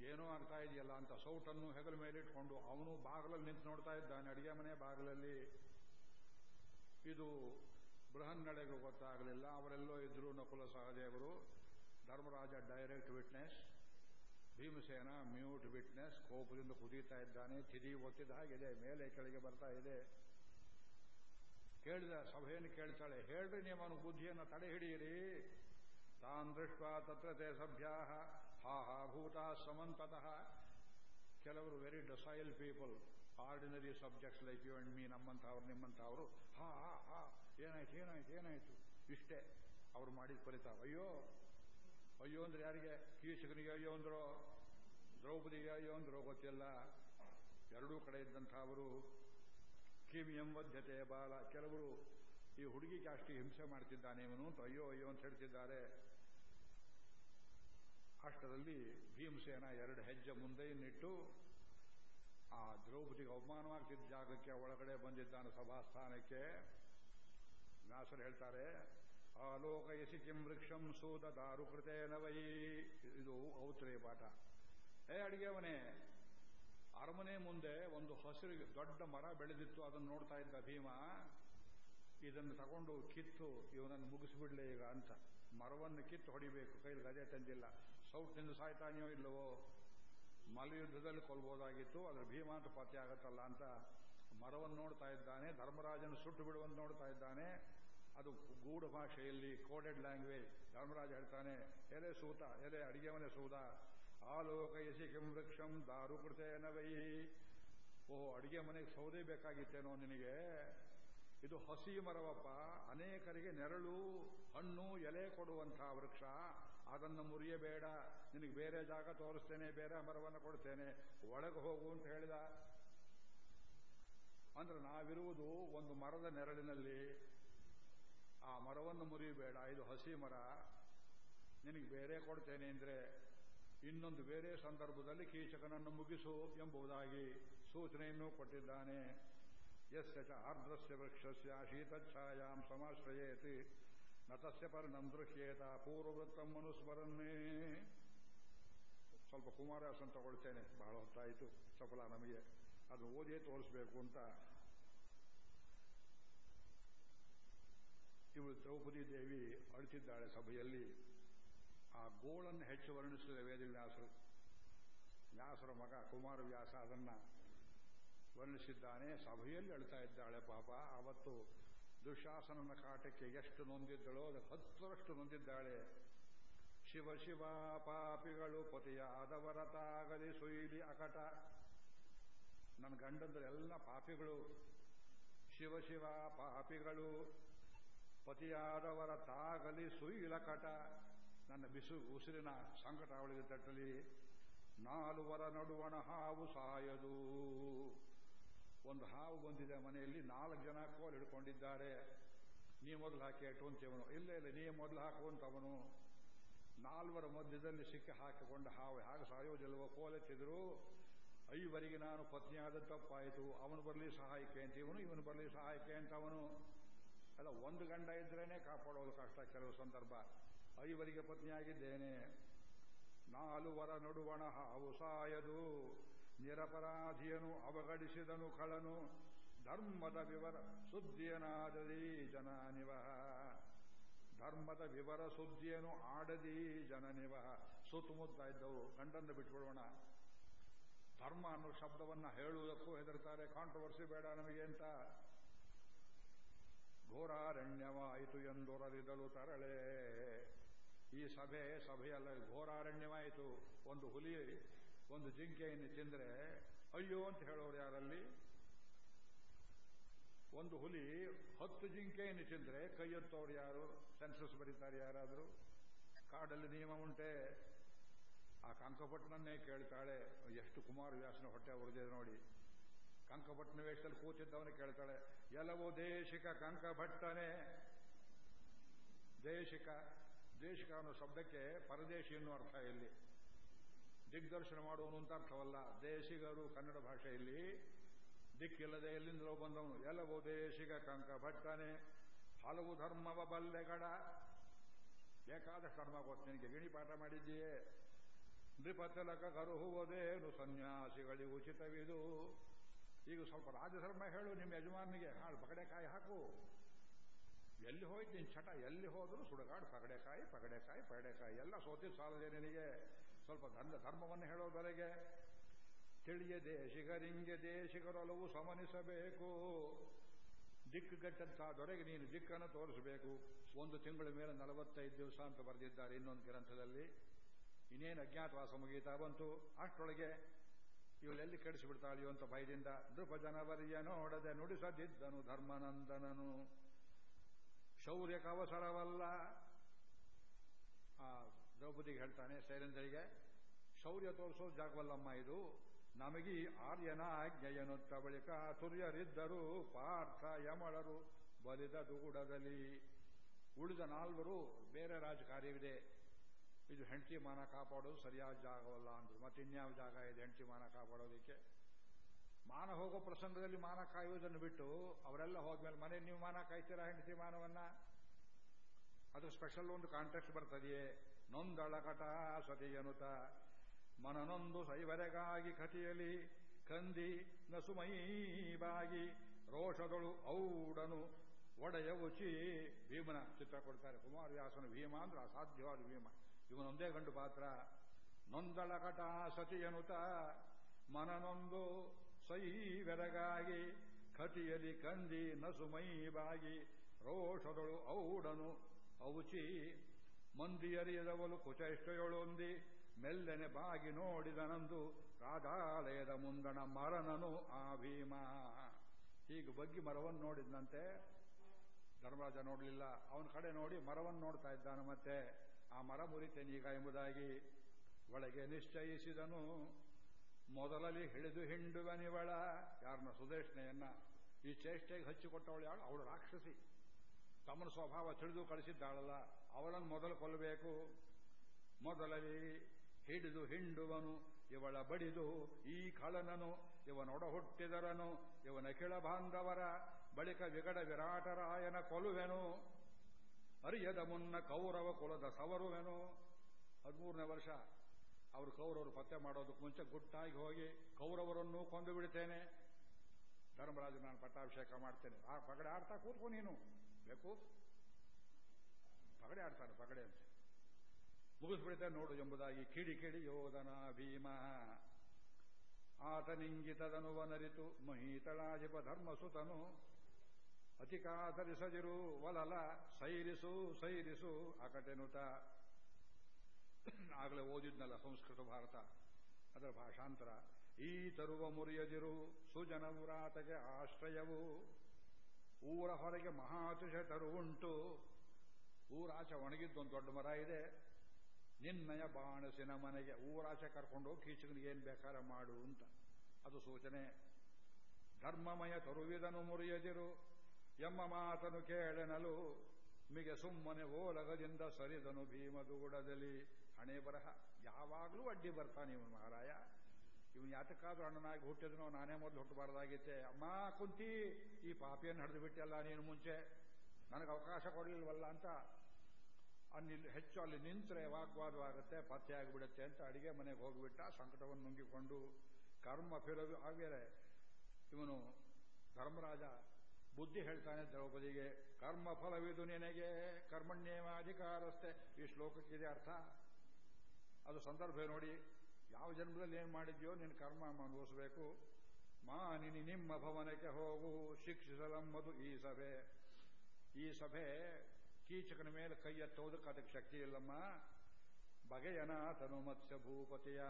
ಏನೋ ಆಗ್ತಾ ಇದೆಯಲ್ಲ ಅಂತ ಸೌಟನ್ನು ಹೆಗಲ ಮೇಲಿಟ್ಕೊಂಡು ಅವನು ಬಾಗಲಲ್ಲಿ ನಿಂತು ನೋಡ್ತಾ ಇದ್ದಾನೆ, ಅಡಿಗೆ ಮನೆ ಬಾಗಲಲ್ಲಿ. ಇದು ಬೃಹನ್ನಡೆಗೂ ಗೊತ್ತಾಗಲಿಲ್ಲ, ಅವರೆಲ್ಲೋ ಇದ್ರು Nakula ಸಹದೇವರು, Dharmaraja direct witness Bhimasena mute witness ಕೋಪದಿಂದ ಕುದೀತಾ ಇದ್ದಾನೆ, ತಿದಿ ಒತ್ತಿದ ಹಾಗಿದೆ, ಮೇಲೆ ಕೆಳಗೆ ಬರ್ತಾ ಇದೆ. ಕೇಳಿದ, ಸಭೆಯನ್ನು ಕೇಳ್ತಾಳೆ, ಹೇಳ್ರಿ ನೀವು ಬುದ್ಧಿಯನ್ನು ತಡೆ ಹಿಡಿಯಿರಿ ತಾನ್ ದೃಷ್ಟ ತತ್ರ ತೇ ಸಭ್ಯಾ ಹಾ ಭೂತ ಸಮಂತತಃ. ಕೆಲವರು very docile people ordinary subjects like you and me ನಮ್ಮಂಥವ್ರು, ನಿಮ್ಮಂಥವ್ರು. ಹಾ ಹಾ ಹಾ, ಏನಾಯ್ತು ಏನಾಯ್ತು ಏನಾಯ್ತು? ಇಷ್ಟೇ. ಅವ್ರು ಮಾಡಿದ ಫಲಿತ ಅಯ್ಯೋ ಅಯ್ಯೋ ಅಂದ್ರೆ ಯಾರಿಗೆ? ಕೀಚಕನಿಗೆ ಅಯ್ಯೋ ಅಂದ್ರೋ? ದ್ರೌಪದಿಗೆ ಅಯ್ಯೋ ಅಂದ್ರೋ ಗೊತ್ತಿಲ್ಲ. ಎರಡೂ ಕಡೆ ಇದ್ದಂಥವರು ಕಿಮ್ ಎಂಬದ್ಧತೆ ಬಾಲ. ಕೆಲವರು ಈ ಹುಡುಗಿ ಜಾಸ್ತಿ ಹಿಂಸೆ ಮಾಡ್ತಿದ್ದಾನೆ ಇವನು ಅಂತ, ಅಯ್ಯೋ ಅಯ್ಯೋ ಅಂತ ಹೇಳ್ತಿದ್ದಾರೆ. ಅಷ್ಟರಲ್ಲಿ ಭೀಮಸೇನ ಎರಡು ಹೆಜ್ಜೆ ಮುಂದೆ ನಿಟ್ಟು ಆ ದ್ರೌಪದಿಗೆ ಅವಮಾನವಾಗ್ತಿದ್ದ ಜಾಗಕ್ಕೆ ಒಳಗಡೆ ಬಂದಿದ್ದಾನೆ ಸಭಾಸ್ಥಾನಕ್ಕೆ. ವ್ಯಾಸರು ಹೇಳ್ತಾರೆ ಆಲೋಕಯಸಿ ಕಿಂ ವೃಕ್ಷಂ ಸೂದ ದಾರು ಕೃತೇನವೈ ಇದು ಔತ್ರೇಯ ಪಾಠ. ಏ ಅಡಿಗೆವನೇ ಅರಮನೆ ಮುಂದೆ ಒಂದು ಹಸಿರು ದೊಡ್ಡ ಮರ ಬೆಳೆದಿತ್ತು, ಅದನ್ನು ನೋಡ್ತಾ ಇದ್ದ ಭೀಮ, ಇದನ್ನು ತಗೊಂಡು ಕಿತ್ತು, ಇವನನ್ನು ಮುಗಿಸಿಬಿಡ್ಲೇ ಈಗ ಅಂತ. ಮರವನ್ನು ಕಿತ್ತು ಹೊಡಿಬೇಕು, ಕೈಲಿ ರಜೆ ತಂದಿಲ್ಲ. ಸೌಟ್ನಿಂದ ಸಾಯ್ತಾನೆಯೋ ಇಲ್ಲವೋ? ಮಲ್ಲಯುದ್ಧದಲ್ಲಿ ಕೊಲ್ಬೋದಾಗಿತ್ತು, ಅದ್ರ ಭೀಮಾಂತ ಪತ್ತೆ ಆಗತ್ತಲ್ಲ ಅಂತ ಮರವನ್ನು ನೋಡ್ತಾ ಇದ್ದಾನೆ, ಧರ್ಮರಾಜನ ಸುಟ್ಟು ಬಿಡುವಂತ ನೋಡ್ತಾ ಇದ್ದಾನೆ. ಅದು ಗೂಢ ಭಾಷೆಯಲ್ಲಿ, ಕೋಡೆಡ್ ಲ್ಯಾಂಗ್ವೇಜ್. ಧರ್ಮರಾಜ ಹೇಳ್ತಾನೆ, ಎಲೆ ಸೂತ, ಎಲೆ ಮನೆ ಸೂತ ಆಲೋಕಯಸಿ ಕೆಂ ವೃಕ್ಷಂ ದಾರು ಕೃತೇನವೈ ಓಹೋ, ಅಡಿಗೆ ಮನೆಗೆ ಸೌದೆ ಬೇಕಾಗಿತ್ತೇನೋ ನಿನಗೆ? ಇದು ಹಸಿ ಮರವಪ್ಪ. ಅನೇಕರಿಗೆ ನೆರಳು, ಹಣ್ಣು, ಎಲೆ ಕೊಡುವಂತಹ ವೃಕ್ಷ. ಅದನ್ನು ಮುರಿಯಬೇಡ. ನಿನಗೆ ಬೇರೆ ಜಾಗ ತೋರಿಸ್ತೇನೆ, ಬೇರೆ ಮರವನ್ನು ಕೊಡ್ತೇನೆ. ಒಳಗೆ ಹೋಗು ಅಂತ ಹೇಳಿದ. ಅಂದ್ರೆ ನಾವಿರುವುದು ಒಂದು ಮರದ ನೆರಳಿನಲ್ಲಿ. ಆ ಮರವನ್ನು ಮುರಿಯಬೇಡ. ಇದು ಹಸಿ ಮರ. ನಿನಗೆ ಬೇರೆ ಕೊಡ್ತೇನೆ ಅಂದ್ರೆ ಇನ್ನೊಂದು ಬೇರೆ ಸಂದರ್ಭದಲ್ಲಿ ಕೀಚಕನನ್ನು ಮುಗಿಸು ಎಂಬುದಾಗಿ ಸೂಚನೆಯನ್ನು ಕೊಟ್ಟಿದ್ದಾನೆ. ಎಸ್ ಚ ಆರ್ದ್ರಸ್ಯ ವೃಕ್ಷಸ್ಯ ಶೀತಚ್ಛಾಯಾಂ ಸಮಾಶ್ರಯೇತಿ. ನತಸ್ಯ ಪರ್ಣಂ ದೃಶ್ಯೇತ ಪೂರ್ವವೃತ್ತಂ ಮನುಸ್ಮರನ್ನೇ. ಸ್ವಲ್ಪ ಕುಮಾರವ್ಯಾಸನ್ ತಗೊಳ್ತೇನೆ. ಬಹಳ ಹೊತ್ತಾಯಿತು. ಸಫಲ ನಮಗೆ ಅದು ಓದೇ ತೋರಿಸ್ಬೇಕು ಅಂತ. ಇವಳು ದ್ರೌಪದಿ ದೇವಿ ಅಳ್ತಿದ್ದಾಳೆ ಸಭೆಯಲ್ಲಿ. ಆ ಗೋಳನ್ನು ಹೆಚ್ಚು ವರ್ಣಿಸಿದ ವೇದವ್ಯಾಸರು. ವ್ಯಾಸರ ಮಗ ಕುಮಾರವ್ಯಾಸ ಅದನ್ನ ವರ್ಣಿಸಿದ್ದಾನೆ. ಸಭೆಯಲ್ಲಿ ಅಳ್ತಾ ಇದ್ದಾಳೆ ಪಾಪ. ಅವತ್ತು ದುಶಾಸನನ ಕಾಟಕ್ಕೆ ಎಷ್ಟು ನೊಂದಿದ್ದಳೋ ಅದಕ್ಕೆ ಹತ್ತರಷ್ಟು ನೊಂದಿದ್ದಾಳೆ. ಶಿವ ಶಿವ ಪಾಪಿಗಳು ಪತಿಯಾದವರ ತಾಗಲಿ ಸುಯಿಲಿ ಅಕಟ. ನನ್ನ ಗಂಡಂದ್ರೆ ಎಲ್ಲ ಪಾಪಿಗಳು. ಶಿವ ಶಿವ ಪಾಪಿಗಳು ಪತಿಯಾದವರ ತಾಗಲಿ ಸುಯಿಲಕಟ ನನ್ನ ಬಿಸು ಉಸಿರಿನ ಸಂಕಟ ಅವಳಿಗೆ ತಟ್ಟಲಿ. ನಾಲ್ವರ ನಡುವಣ ಹಾವು ಸಾಯದು. ಒಂದು ಹಾವು ಬಂದಿದೆ ಮನೆಯಲ್ಲಿ, ನಾಲ್ಕು ಜನ ಕೋಲ್ ಹಿಡ್ಕೊಂಡಿದ್ದಾರೆ. ನೀ ಮೊದಲು ಹಾಕಿ ಅಂತವನು ಇಲ್ಲ ಇಲ್ಲ, ನೀ ಮೊದಲು ಹಾಕು ಅಂತವನು ನಾಲ್ವರ ಮಧ್ಯದಲ್ಲಿ ಸಿಕ್ಕಿ ಹಾಕಿಕೊಂಡ ಹಾವು ಹಾಗೆ ಸಾಯೋದಿಲ್ವೋ ಕೋಲೆತ್ತಿದ್ರು ಐವರಿಗೆ ನಾನು ಪತ್ನಿಯಾದ ತಪ್ಪಾಯಿತು. ಅವನು ಬರಲಿ ಸಹಾಯಕ್ಕೆ ಅಂತ, ಇವನು ಇವನು ಬರಲಿ ಸಹಾಯಕ್ಕೆ ಅಂತವನು ಅಲ್ಲ, ಒಂದು ಗಂಡ ಇದ್ರೇನೆ ಕಾಪಾಡೋದು ಕಷ್ಟ ಕೆಲವು ಸಂದರ್ಭ. ಐವರಿಗೆ ಪತ್ನಿಯಾಗಿದ್ದೇನೆ. ನಾಲ್ವರ ನಡುವಣ ಹಾವು ಸಾಯದು. ನಿರಪರಾಧಿಯನು ಅವಗಡಿಸಿದನು ಕಳನು, ಧರ್ಮದ ವಿವರ ಸುದ್ದಿಯನಾದದಿ ಜನನಿವ. ಧರ್ಮದ ವಿವರ ಸುದ್ದಿಯನು ಆಡದಿ ಜನನಿವ. ಸುತ್ತಮುತ್ತ ಇದ್ದವು, ಗಂಡನ್ನು ಬಿಟ್ಬಿಡೋಣ ಧರ್ಮ ಅನ್ನೋ ಶಬ್ದವನ್ನ ಹೇಳುವುದಕ್ಕೂ ಹೆದರ್ತಾರೆ ಕಾಂಟ್ರವರ್ಸಿ ಬೇಡ ನಮಗೆ ಅಂತ. ಘೋರಾರಣ್ಯವಾಯಿತು ಎಂದೊರಲಿದಲು ತರಳೆ. ಈ ಸಭೆ, ಸಭೆಯಲ್ಲ, ಘೋರಾರಣ್ಯವಾಯಿತು. ಒಂದು ಹುಲಿ ಒಂದು ಜಿಂಕೆಯನ್ನು ತಿಂದರೆ, ಅಯ್ಯೋ ಅಂತ ಹೇಳೋರು ಯಾರಲ್ಲಿ? ಒಂದು ಹುಲಿ ಹತ್ತು ಜಿಂಕೆಯನ್ನು ತಿಂದರೆ ಕೈ ಎತ್ತೋರು ಯಾರು? ಸೆನ್ಸಸ್ ಬರೀತಾರೆ ಯಾರಾದರೂ? ಕಾಡಲ್ಲಿ ನಿಯಮ ಉಂಟೆ. ಆ ಕಂಕಪಟ್ಟಣನ್ನೇ ಕೇಳ್ತಾಳೆ. ಎಷ್ಟು ಕುಮಾರವ್ಯಾಸನ ಹೊಟ್ಟೆ ಹೊರದಿದೆ ನೋಡಿ. ಕಂಕಪಟ್ಟಣ ವೇಷದಲ್ಲಿ ಕೂತಿದ್ದವನು ಕೇಳ್ತಾಳೆ, ಎಲ್ಲವೋ ದೇಶಿಕ ಕಂಕಭಟ್ಟನೆ ದೇಶಿಕ ದೇಶಿಕ ಅನ್ನೋ ಶಬ್ದಕ್ಕೆ ಪರದೇಶಿ ಎನ್ನುವ ಅರ್ಥ ಇಲ್ಲಿ. ದಿಗ್ದರ್ಶನ ಮಾಡುವನು ಅಂತ ಅರ್ಥವಲ್ಲ. ದೇಶಿಗರು ಕನ್ನಡ ಭಾಷೆಯಲ್ಲಿ ದಿಕ್ಕಿಲ್ಲದೆ ಎಲ್ಲಿಂದಲೋ ಬಂದವನು. ಎಲ್ಲವೋ ದೇಶಿಗ ಕಂಕ ಭಟ್ಟನೆ ಹಲವು ಧರ್ಮವ ಬಲ್ಲೆಗಡ. ಬೇಕಾದಷ್ಟು ಕರ್ಮ ಗೊತ್ತು. ನಿನಗೆ ಗಿಣಿ ಪಾಠ ಮಾಡಿದ್ದೀಯೇ? ನೃಪತಿಲಕ ಕರುಹುವುದೇನು ಸನ್ಯಾಸಿಗಳಿಗೆ ಉಚಿತವಿದು? ಈಗ ಸ್ವಲ್ಪ ರಾಜಧರ್ಮ ಹೇಳು ನಿಮ್ಮ ಯಜಮಾನಿಗೆ. ಹಾಳು ಪಗಡೆಕಾಯಿ ಹಾಕು. ಎಲ್ಲಿ ಹೋಯ್ತು ನಿನ್ ಚಟ? ಎಲ್ಲಿ ಹೋದ್ರು ಸುಡಗಾಡು ಪಗಡೆಕಾಯಿ ಪಗಡೆಕಾಯಿ ಪಗಡೆಕಾಯಿ. ಎಲ್ಲ ಸೋತಿ ಸಾಲದೆ ನಿನಗೆ. ಸ್ವಲ್ಪ ಗಂಧ ಧರ್ಮವನ್ನು ಹೇಳೋದರೆಗೆ ತಿಳಿಯ ದೇಶಿಗರಿಂಗೆ ದೇಶಿಗರೊಲವು ಸಮನಿಸಬೇಕು. ದಿಕ್ಕುಗಟ್ಟಂತಹ ದೊರೆಗೆ ನೀನು ದಿಕ್ಕನ್ನು ತೋರಿಸಬೇಕು. ಒಂದು ತಿಂಗಳ ಮೇಲೆ ನಲವತ್ತೈದು ದಿವಸ ಅಂತ ಬರೆದಿದ್ದಾರೆ ಇನ್ನೊಂದು ಗ್ರಂಥದಲ್ಲಿ. ಇನ್ನೇನು ಅಜ್ಞಾತವಾಸ ಮುಗೀತಾ ಬಂತು. ಅಷ್ಟೊಳಗೆ ಇವಳೆಲ್ಲಿ ಕೆಡಿಸಿಬಿಡ್ತಾಳೆಯೋ ಅಂತ ಭಯದಿಂದ, ನೃಪಜನವರಿಯ ನೋಡದೆ ನುಡಿಸದಿದ್ದನು ಧರ್ಮನಂದನನು. ಶೌರ್ಯಕ್ಕೆ ಅವಸರವಲ್ಲ. ಆ ದ್ರೌಪದಿಗೆ ಹೇಳ್ತಾನೆ, ಶೈಲೇಂದ್ರಿಗೆ, ಶೌರ್ಯ ತೋರಿಸೋ ಜಾಗವಲ್ಲಮ್ಮ ಇದು. ನಮಗಿ ಆರ್ಯನ ಆಜ್ಞೆಯನ್ನುತ್ತ ಬಳಿಕ ತುರ್ಯರಿದ್ದರು ಪಾರ್ಥ ಯಮಳರು ಬಲಿದ ದುಗುಡದಲ್ಲಿ ಉಳಿದ ನಾಲ್ವರು ಬೇರೆ ರಾಜಕಾರ್ಯವಿದೆ. ಇದು ಹೆಂಡತಿ ಮಾನ ಕಾಪಾಡೋದು ಸರಿಯಾದ ಜಾಗವಲ್ಲ ಅಂದ್ರು. ಮತ್ತೆ ಇನ್ಯಾವ ಜಾಗ ಇದೆ ಹೆಂಡತಿ ಮಾನ ಕಾಪಾಡೋದಕ್ಕೆ? ಮಾನ ಹೋಗೋ ಪ್ರಸಂಗದಲ್ಲಿ ಮಾನ ಕಾಯುವುದನ್ನು ಬಿಟ್ಟು ಅವರೆಲ್ಲ ಹೋದ್ಮೇಲೆ, ಮನೆ ನೀವು ಮಾನ ಕಾಯ್ತೀರಾ ಹೆಂಡತಿ ಮಾನವನ್ನ? ಅದು ಸ್ಪೆಷಲ್ ಒಂದು ಕಾಂಟ್ರಾಕ್ಟ್ ಬರ್ತದೆಯೇ? ನೊಂದಳಕಟ ಸತಿಯನುತ. ಮನನೊಂದು ಸೈವರೆಗಾಗಿ ಕಥೆಯಲ್ಲಿ ಕಂದಿ ನಸುಮೈಬಾಗಿ ರೋಷದಳು ಔಡನು ಒಡೆಯ ಉಚಿ ಭೀಮನ ಚಿತ್ರ ಕೊಡ್ತಾರೆ. ಕುಮಾರವ್ಯಾಸನ ಭೀಮ ಅಂದ್ರೆ ಅಸಾಧ್ಯವಾದ ಭೀಮ. ಇವನೊಂದೇ ಗಂಡು ಪಾತ್ರ. ನೊಂದಳಕಟ ಸತಿಯನುತ. ಮನನೊಂದು ಸೈವೆರಗಾಗಿ ಕತಿಯಲಿ ಕಂದಿ ನಸುಮೈಬಾಗಿ ರೋಷದಳು ಔಡನು ಔಚಿ ಮಂದಿಯರಿಯದವಲು ಕುಚೇಷ್ಟೆಯೊಳೊಂದಿ ಮೆಲ್ಲನೆ ಬಾಗಿ ನೋಡಿದನಂದು ರಾಧಾಲಯದ ಮುಂದಣ ಮರನನು ಆ ಭೀಮ. ಹೀಗೆ ಬಗ್ಗಿ ಮರವನ್ನು ನೋಡಿದನಂತೆ. ಧರ್ಮರಾಜ ನೋಡಲಿಲ್ಲ. ಅವನ ಕಡೆ ನೋಡಿ ಮರವನ್ನು ನೋಡ್ತಾ ಇದ್ದಾನೆ ಮತ್ತೆ. ಆ ಮರ ಮುರಿತೇನೀಗ ಎಂಬುದಾಗಿ ಒಳಗೆ ನಿಶ್ಚಯಿಸಿದನು. ಮೊದಲಲ್ಲಿ ಹಿಡಿದು ಹಿಂಡುವನಿವಳ. ಯಾರನ್ನ ಸುದೇಶ್ನೆಯನ್ನ ಈ ಚೇಷ್ಟೆಗೆ ಹಚ್ಚಿಕೊಟ್ಟವಳು ಯಾಳು? ಅವಳು ರಾಕ್ಷಸಿ. ತಮ್ಮನ ಸ್ವಭಾವ ತಿಳಿದು ಕಳಿಸಿದ್ದಾಳಲ್ಲ. ಅವಳನ್ನು ಮೊದಲು ಕೊಲ್ಲಬೇಕು. ಮೊದಲಲ್ಲಿ ಹಿಡಿದು ಹಿಂಡುವನು, ಇವಳ ಬಡಿದು ಈ ಕಳನನು ಇವನೊಡ ಹುಟ್ಟಿದರನು ಇವನ ಕಿಳ ಬಾಂಧವರ ಬಳಿಕ ವಿಗಡ ವಿರಾಟರಾಯನ ಕೊಲುವೆನು. ಅರಿಯದ ಮುನ್ನ ಕೌರವ ಕುಲದ ಸವರುವೆನು. ಹದಿಮೂರನೇ ವರ್ಷ. ಅವರು ಕೌರವರು ಪತ್ತೆ ಮಾಡೋದಕ್ಕೆ ಮುಂಚೆ ಗುಟ್ಟಾಗಿ ಹೋಗಿ ಕೌರವರನ್ನು ಕೊಂದು ಬಿಡ್ತೇನೆ. ಧರ್ಮರಾಜ ನಾನು ಪಟ್ಟಾಭಿಷೇಕ ಮಾಡ್ತೇನೆ. ಆ ಪಗಡೆ ಆಡ್ತಾ ಕೂತ್ಕೊ ನೀನು. ಬೇಕು. ಪಗಡೆ ಆಡ್ತಾನೆ, ಪಗಡೆ ಅಂತ. ಮುಗಿಸ್ಬಿಡುತ್ತೆ ನೋಡು ಎಂಬುದಾಗಿ ಕಿಡಿ ಕಿಡಿ ಯೋಧನ ಭೀಮ. ಆತನಿಂಗಿತದನುವನರಿತು ಸುತನು ಧರ್ಮಸುತನು. ಅತಿಕಾತರಿಸದಿರು ವಲಲ, ಸೈರಿಸು ಸೈರಿಸು ಅಕಟೆನುತ. ಆಗಲೇ ಓದಿದ್ನಲ್ಲ ಸಂಸ್ಕೃತ ಭಾರತ, ಅದರ ಭಾಷಾಂತರ. ಈ ತರುವ ಮುರಿಯದಿರು ಸುಜನವುರಾತಗೆ ಆಶ್ರಯವು. ಊರ ಹೊರಗೆ ಮಹಾತುಷ ತರುವುಂಟು ಊರಾಚೆ ಒಣಗಿದ್ದೊಂದು ದೊಡ್ಡ ಮರ ಇದೆ. ನಿನ್ನಯ ಬಾಣಸಿನ ಮನೆಗೆ ಊರಾಚೆ ಕರ್ಕೊಂಡು ಹೋಗಿ ಕೀಚಕನಿಗೆ ಏನು ಬೇಕಾರ ಮಾಡು ಅಂತ. ಅದು ಸೂಚನೆ. ಧರ್ಮಮಯ ತರುವಿದನು ಮುರಿಯದಿರು. ಎಮ್ಮ ಮಾತನು ಕೇಳನಲು. ಮಿಗೆ ಸುಮ್ಮನೆ ಓಲಗದಿಂದ ಸರಿದನು ಭೀಮದುಗುಡದಲ್ಲಿ ಹಣೆ ಬರಹ. ಯಾವಾಗಲೂ ಅಡ್ಡಿ ಬರ್ತಾನೆ ಇವನು ಮಹಾರಾಯ. ಇವನು ಯಾತಕ್ಕಾದ್ರೂ ಅಣ್ಣನಾಗಿ ಹುಟ್ಟಿದನೋ ನಾನೇ ಮೊದಲು ಹುಟ್ಟಬಾರ್ದಾಗಿತ್ತೆ. ಅಮ್ಮ ಕುಂತಿ, ಈ ಪಾಪಿಯನ್ನು ಹಿಡಿದು ಬಿಟ್ಟಲ್ಲ ನೀನು ಮುಂಚೆ. ನನಗೆ ಅವಕಾಶ ಕೊಡಲಿಲ್ವಲ್ಲ ಅಂತ. ಅಲ್ಲಿ ಹೆಚ್ಚು ಅಲ್ಲಿ ನಿಂತರೆ ವಾಗ್ವಾದವಾಗುತ್ತೆ ಪತ್ತೆ ಆಗಿಬಿಡುತ್ತೆ ಅಂತ ಅಡಿಗೆ ಮನೆಗೆ ಹೋಗಿಬಿಟ್ಟ, ಸಂಕಟವನ್ನು ನುಂಗಿಕೊಂಡು ಕರ್ಮ ಫಿರೋದು ಇವನು ಧರ್ಮರಾಜ ಬುದ್ಧಿ ಹೇಳ್ತಾನೆ ದ್ರೌಪದಿಗೆ, ಕರ್ಮ ಫಲವಿದು ನಿನಗೆ ಕರ್ಮಣ್ಯೇವಾಧಿಕಾರಸ್ಥೆ ಈ ಶ್ಲೋಕಕ್ಕಿದೆ ಅರ್ಥ? ಅದು ಸಂದರ್ಭ ನೋಡಿ, ಯಾವ ಜನ್ಮದಲ್ಲಿ ಏನು ಮಾಡಿದ್ಯೋ ನಿನ್ನ ಕರ್ಮ ಅನುಭವಿಸಬೇಕು. ಮಾನಿನಿ ನಿಮ್ಮ ಭವನಕ್ಕೆ ಹೋಗು, ಶಿಕ್ಷಿಸಲಮ್ಮದು ಈ ಸಭೆ. ಈ ಸಭೆ ಕೀಚಕನ ಮೇಲೆ ಕೈ ಎತ್ತೋದಕ್ಕೆ ಅದಕ್ಕೆ ಶಕ್ತಿ ಇಲ್ಲಮ್ಮ. ಬಗೆಯನಾಥನು ಮತ್ಸ್ಯಭೂಪತಿಯ.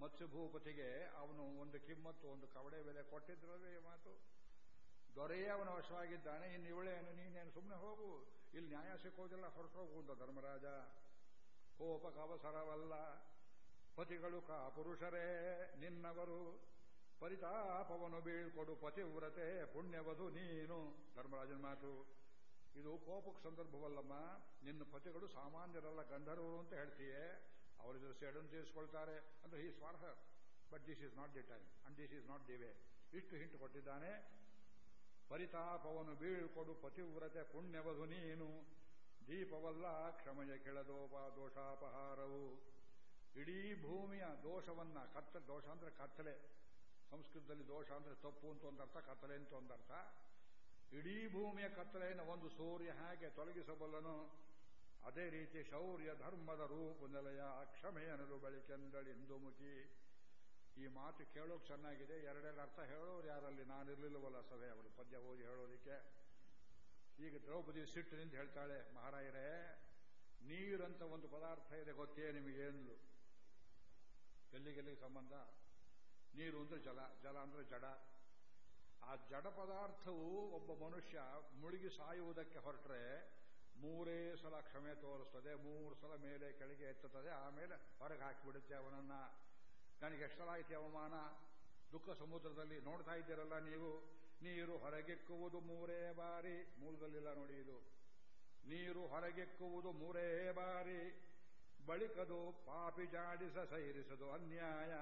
ಮತ್ಸ್ಯಭೂಪತಿಗೆ ಅವನು ಒಂದು ಕಿಮ್ಮತ್ತು, ಒಂದು ಕವಡೆ ಬೆಲೆ ಈ ಮಾತು. ದೊರೆಯೇ ಅವನ ವಶವಾಗಿದ್ದಾನೆ, ಇನ್ನು ಇವಳೇನು, ನೀನೇನು ಸುಮ್ಮನೆ ಹೋಗು. ಇಲ್ಲಿ ನ್ಯಾಯ ಸಿಕ್ಕೋದಿಲ್ಲ, ಹೊರಟೋಗು ಅಂತ ಧರ್ಮರಾಜ. ಕೋಪಕವಸರವಲ್ಲ. ಪತಿಗಳು ಕಾ ಪುರುಷರೇ ನಿನ್ನವರು. ಪರಿತಾಪವನ್ನು ಬೀಳ್ಕೊಡು ಪತಿವ್ರತೆ ಪುಣ್ಯವದು ನೀನು. ಧರ್ಮರಾಜನ ಮಾತು. ಇದು ಕೋಪಕ್ಕೆ ಸಂದರ್ಭವಲ್ಲಮ್ಮ, ನಿನ್ನ ಪತಿಗಳು ಸಾಮಾನ್ಯರಲ್ಲ, ಗಂಧರ್ವರು ಅಂತ ಹೇಳ್ತೀಯೇ? ಅವರಿದ್ರೆ ಸೆಡನ್ ತೀರಿಸ್ಕೊಳ್ತಾರೆ ಅಂದ್ರೆ ಈ ಸ್ವಾರ್ಹ but this is not the time and this is not the way ಇಷ್ಟು ಹಿಂಟು ಕೊಟ್ಟಿದ್ದಾನೆ. ಪರಿತಾಪವನ್ನು ಬೀಳ್ಕೊಡು ಪತಿವ್ರತೆ ಪುಣ್ಯವಧು ನೀನು. ದೀಪವಲ್ಲ ಕ್ಷಮೆಯ ಕೆಳದೋಪ ದೋಷಾಪಹಾರವು. ಇಡೀ ಭೂಮಿಯ ದೋಷವನ್ನ ಕತ್ತ ದೋಷ ಅಂದ್ರೆ ಕತ್ತಲೆ. ಸಂಸ್ಕೃತದಲ್ಲಿ ದೋಷ ಅಂದ್ರೆ ತಪ್ಪು ಅಂತ ಒಂದರ್ಥ, ಕತ್ತಲೆ ಅಂತ ಒಂದರ್ಥ. ಇಡೀ ಭೂಮಿಯ ಕತ್ತಲೆಯನ್ನು ಒಂದು ಸೂರ್ಯ ಹೇಗೆ ತೊಲಗಿಸಬಲ್ಲನು ಅದೇ ರೀತಿ ಶೌರ್ಯ ಧರ್ಮದ ರೂಪು ನೆಲೆಯ ಕ್ಷಮೆಯನಲು ಬಳಿಕೆಂದಳಿ ಮುಖಿ ಈ ಮಾತು ಕೇಳೋಕೆ ಚೆನ್ನಾಗಿದೆ. ಎರಡೆರಡು ಅರ್ಥ ಹೇಳೋರು ಯಾರಲ್ಲಿ? ನಾನಿರ್ಲಿಲ್ಲವಲ್ಲ ಸಭೆ. ಅವರು ಪದ್ಯ ಓದಿ ಹೇಳೋದಿಕ್ಕೆ. ಈಗ ದ್ರೌಪದಿ ಸಿಟ್ಟಿನಿಂದ ಹೇಳ್ತಾಳೆ, ಮಹಾರಾಯರೇ, ನೀರಂತ ಒಂದು ಪದಾರ್ಥ ಇದೆ ಗೊತ್ತೇ ನಿಮಗೇನು ಎಲ್ಲಿಗೆಲ್ಲಿಗೆ ಸಂಬಂಧ? ನೀರು ಅಂದ್ರೆ ಜಲ ಜಲ ಅಂದ್ರೆ ಜಡ. ಆ ಜಡ ಪದಾರ್ಥವು ಒಬ್ಬ ಮನುಷ್ಯ ಮುಳುಗಿ ಸಾಯುವುದಕ್ಕೆ ಹೊರಟ್ರೆ ಮೂರೇ ಸಲ ಕ್ಷಮೆ ತೋರಿಸ್ತದೆ, ಮೂರು ಸಲ ಮೇಲೆ ಕೆಳಗೆ ಎತ್ತುತ್ತದೆ, ಆಮೇಲೆ ಹೊರಗೆ ಹಾಕಿಬಿಡುತ್ತೆ ಅವನನ್ನ. ನನಗೆ ಎಷ್ಟಲಾಯಿತು ಅವಮಾನ? ದುಃಖ ಸಮುದ್ರದಲ್ಲಿ ನೋಡ್ತಾ ಇದ್ದೀರಲ್ಲ ನೀವು. ನೀರು ಹೊರಗೆಕ್ಕುವುದು ಮೂರೇ ಬಾರಿ. ಮೂಲದಲ್ಲಿಲ್ಲ ನೋಡಿ ಇದು. ನೀರು ಹೊರಗೆಕ್ಕುವುದು ಮೂರೇ ಬಾರಿ. ಬಳಿಕದು ಪಾಪಿ ಜಾಡಿಸ ಸೈರಿಸದು ಅನ್ಯಾಯ.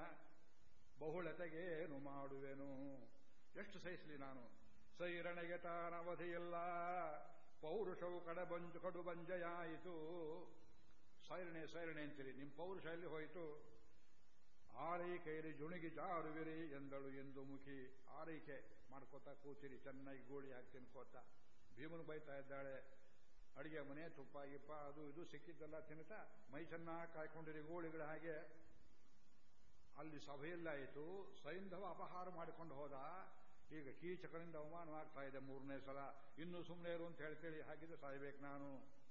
ಬಹುಳತೆಗೇನು ಮಾಡುವೆನು? ಎಷ್ಟು ಸಹಿಸಲಿ ನಾನು? ಸೈರಣೆಗೆ ತಾನವಧಿಯಿಲ್ಲ ಪೌರುಷವು ಕಡಬಂಜು ಕಡು ಬಂಜೆಯಾಯಿತು. ಸೈರಣೆ ಸೈರಣೆ ಅಂತೀರಿ. ನಿಮ್ಮ ಪೌರುಷ ಎಲ್ಲಿ ಹೋಯಿತು? ಆರೈಕೆಯಲ್ಲಿ ಜುಣಿಗಿ ಜಾರುವಿರಿ ಎಂದಳು ಎಂದು ಮುಖಿ. ಆರೈಕೆ ಮಾಡ್ಕೋತಾ ಕೂತಿರಿ. ಚೆನ್ನಾಗಿ ಗೋಳಿ ಹಾಕಿ ತಿನ್ಕೋತಾ. ಭೀಮನು ಬೈತಾ ಇದ್ದಾಳೆ. ಅಡಿಗೆ ಮನೆ, ತುಪ್ಪ, ಗಿಪ್ಪ, ಅದು ಇದು ಸಿಕ್ಕಿದ್ದೆಲ್ಲ ತಿನ್ನುತ್ತಾ? ಮೈ ಚೆನ್ನಾಗಿ ಕಾಯ್ಕೊಂಡಿರಿ ಗೋಳಿಗಳ ಹಾಗೆ. ಅಲ್ಲಿ ಸಭೆಯಲ್ಲಾಯಿತು. ಸೈಂಧವ ಅಪಹಾರ ಮಾಡಿಕೊಂಡು ಹೋದ. ಈಗ ಕೀಚಕನಿಂದ ಅವಮಾನವಾಗ್ತಾ ಇದೆ ಮೂರನೇ ಸಲ. ಇನ್ನು ಸುಮ್ಮನೆ ಇರು ಅಂತ ಹೇಳ್ತೇಳಿ ಹಾಗಿದ್ರೆ ಸಾಯ್ಬೇಕು ನಾನು.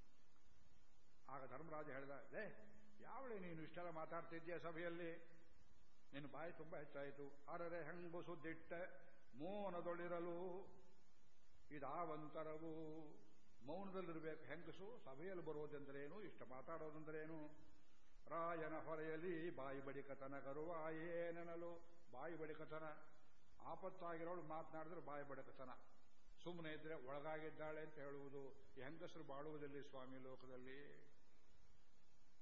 ಆಗ ಧರ್ಮರಾಜ ಹೇಳಿದ, ಲೇ, ಯಾವಳೆ ನೀನು ಇಷ್ಟೆಲ್ಲ ಮಾತಾಡ್ತಿದ್ದೀಯ ಸಭೆಯಲ್ಲಿ? ನಿನ್ನ ಬಾಯಿ ತುಂಬಾ ಹೆಚ್ಚಾಯಿತು. ಅರರೆ ಹೆಂಗು ಸುದ್ದಿಟ್ಟ, ಮೌನದೊಳಿರಲು ಇದಾವಂತರವು. ಮೌನದಲ್ಲಿರಬೇಕು ಹೆಂಗಸು, ಸಭೆಯಲ್ಲಿ ಬರುವುದೆಂದರೇನು ಇಷ್ಟ ಮಾತಾಡೋದಂದ್ರೇನು? ರಾಯನ ಹೊರೆಯಲ್ಲಿ ಬಾಯಿ ಬಡಿಕತನ ಕರುವ ಏನೆನಲು? ಬಾಯಿ ಬಡಿಕತನ ಆಪತ್ತಾಗಿರೋಳು ಮಾತನಾಡಿದ್ರೆ ಬಾಯಿ ಬಡಕತನ. ಸುಮ್ಮನೆ ಇದ್ರೆ ಒಳಗಾಗಿದ್ದಾಳೆ ಅಂತ ಹೇಳುವುದು ಹೆಂಗಸರು ಬಾಳುವುದಿಲ್ಲ ಸ್ವಾಮಿ ಲೋಕದಲ್ಲಿ.